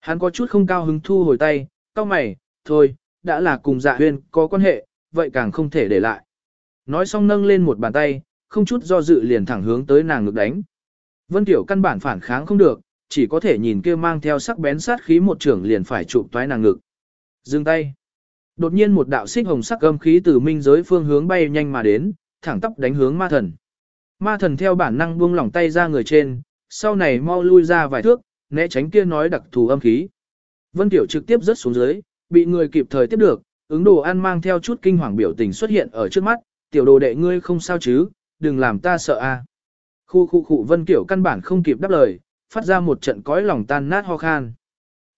Hắn có chút không cao hứng thu hồi tay, cao mày, thôi, đã là cùng dạ huyên có quan hệ, vậy càng không thể để lại. Nói xong nâng lên một bàn tay, không chút do dự liền thẳng hướng tới nàng ngực đánh. Vân Tiểu căn bản phản kháng không được, chỉ có thể nhìn kia mang theo sắc bén sát khí một trưởng liền phải chụp toái nàng ngực. Dừng tay. Đột nhiên một đạo xích hồng sắc âm khí từ minh giới phương hướng bay nhanh mà đến, thẳng tắp đánh hướng ma thần. Ma thần theo bản năng buông lỏng tay ra người trên, sau này mau lui ra vài thước, né tránh kia nói đặc thù âm khí. Vân Tiểu trực tiếp rớt xuống dưới, bị người kịp thời tiếp được, ứng đồ ăn mang theo chút kinh hoàng biểu tình xuất hiện ở trước mắt, tiểu đồ đệ ngươi không sao chứ, đừng làm ta sợ a. Khu khu khu Vân Kiểu căn bản không kịp đáp lời, phát ra một trận cõi lòng tan nát ho khan.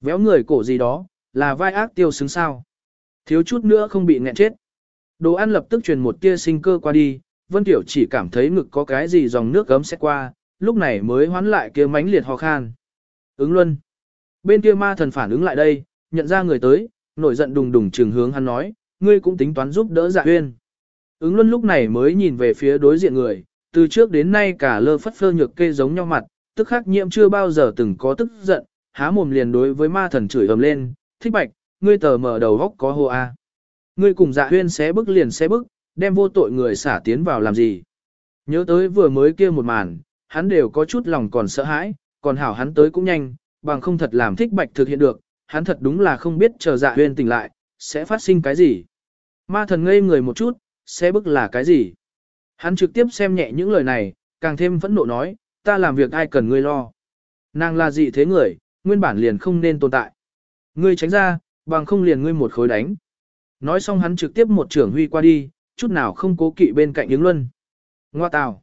Véo người cổ gì đó, là vai ác tiêu xứng sao. Thiếu chút nữa không bị nghẹn chết. Đồ ăn lập tức truyền một tia sinh cơ qua đi, Vân Tiểu chỉ cảm thấy ngực có cái gì dòng nước gấm sẽ qua, lúc này mới hoán lại kia mánh liệt ho khan. Ứng luân. Bên kia ma thần phản ứng lại đây, nhận ra người tới, nổi giận đùng đùng trường hướng hắn nói, ngươi cũng tính toán giúp đỡ dạ huyên. Ứng luân lúc này mới nhìn về phía đối diện người, từ trước đến nay cả lơ phất phơ nhược kê giống nhau mặt, tức khắc nhiễm chưa bao giờ từng có tức giận, há mồm liền đối với ma thần chửi ầm lên, thích bạch, ngươi tờ mở đầu góc có hô a. Ngươi cùng dạ huyên xé bức liền xé bức, đem vô tội người xả tiến vào làm gì. Nhớ tới vừa mới kia một màn, hắn đều có chút lòng còn sợ hãi, còn hảo hắn tới cũng nhanh, bằng không thật làm thích bạch thực hiện được, hắn thật đúng là không biết chờ dạ huyên tỉnh lại, sẽ phát sinh cái gì. Ma thần ngây người một chút, sẽ bức là cái gì? Hắn trực tiếp xem nhẹ những lời này, càng thêm phẫn nộ nói, ta làm việc ai cần ngươi lo. Nàng là gì thế người, nguyên bản liền không nên tồn tại. Ngươi tránh ra, bằng không liền ngươi một khối đánh. Nói xong hắn trực tiếp một trưởng huy qua đi, chút nào không cố kỵ bên cạnh ứng luân. Ngoa tào.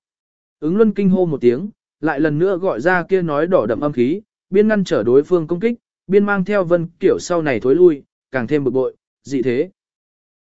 Ứng luân kinh hô một tiếng, lại lần nữa gọi ra kia nói đỏ đậm âm khí, biên ngăn trở đối phương công kích, biên mang theo vân kiểu sau này thối lui, càng thêm bực bội, dị thế.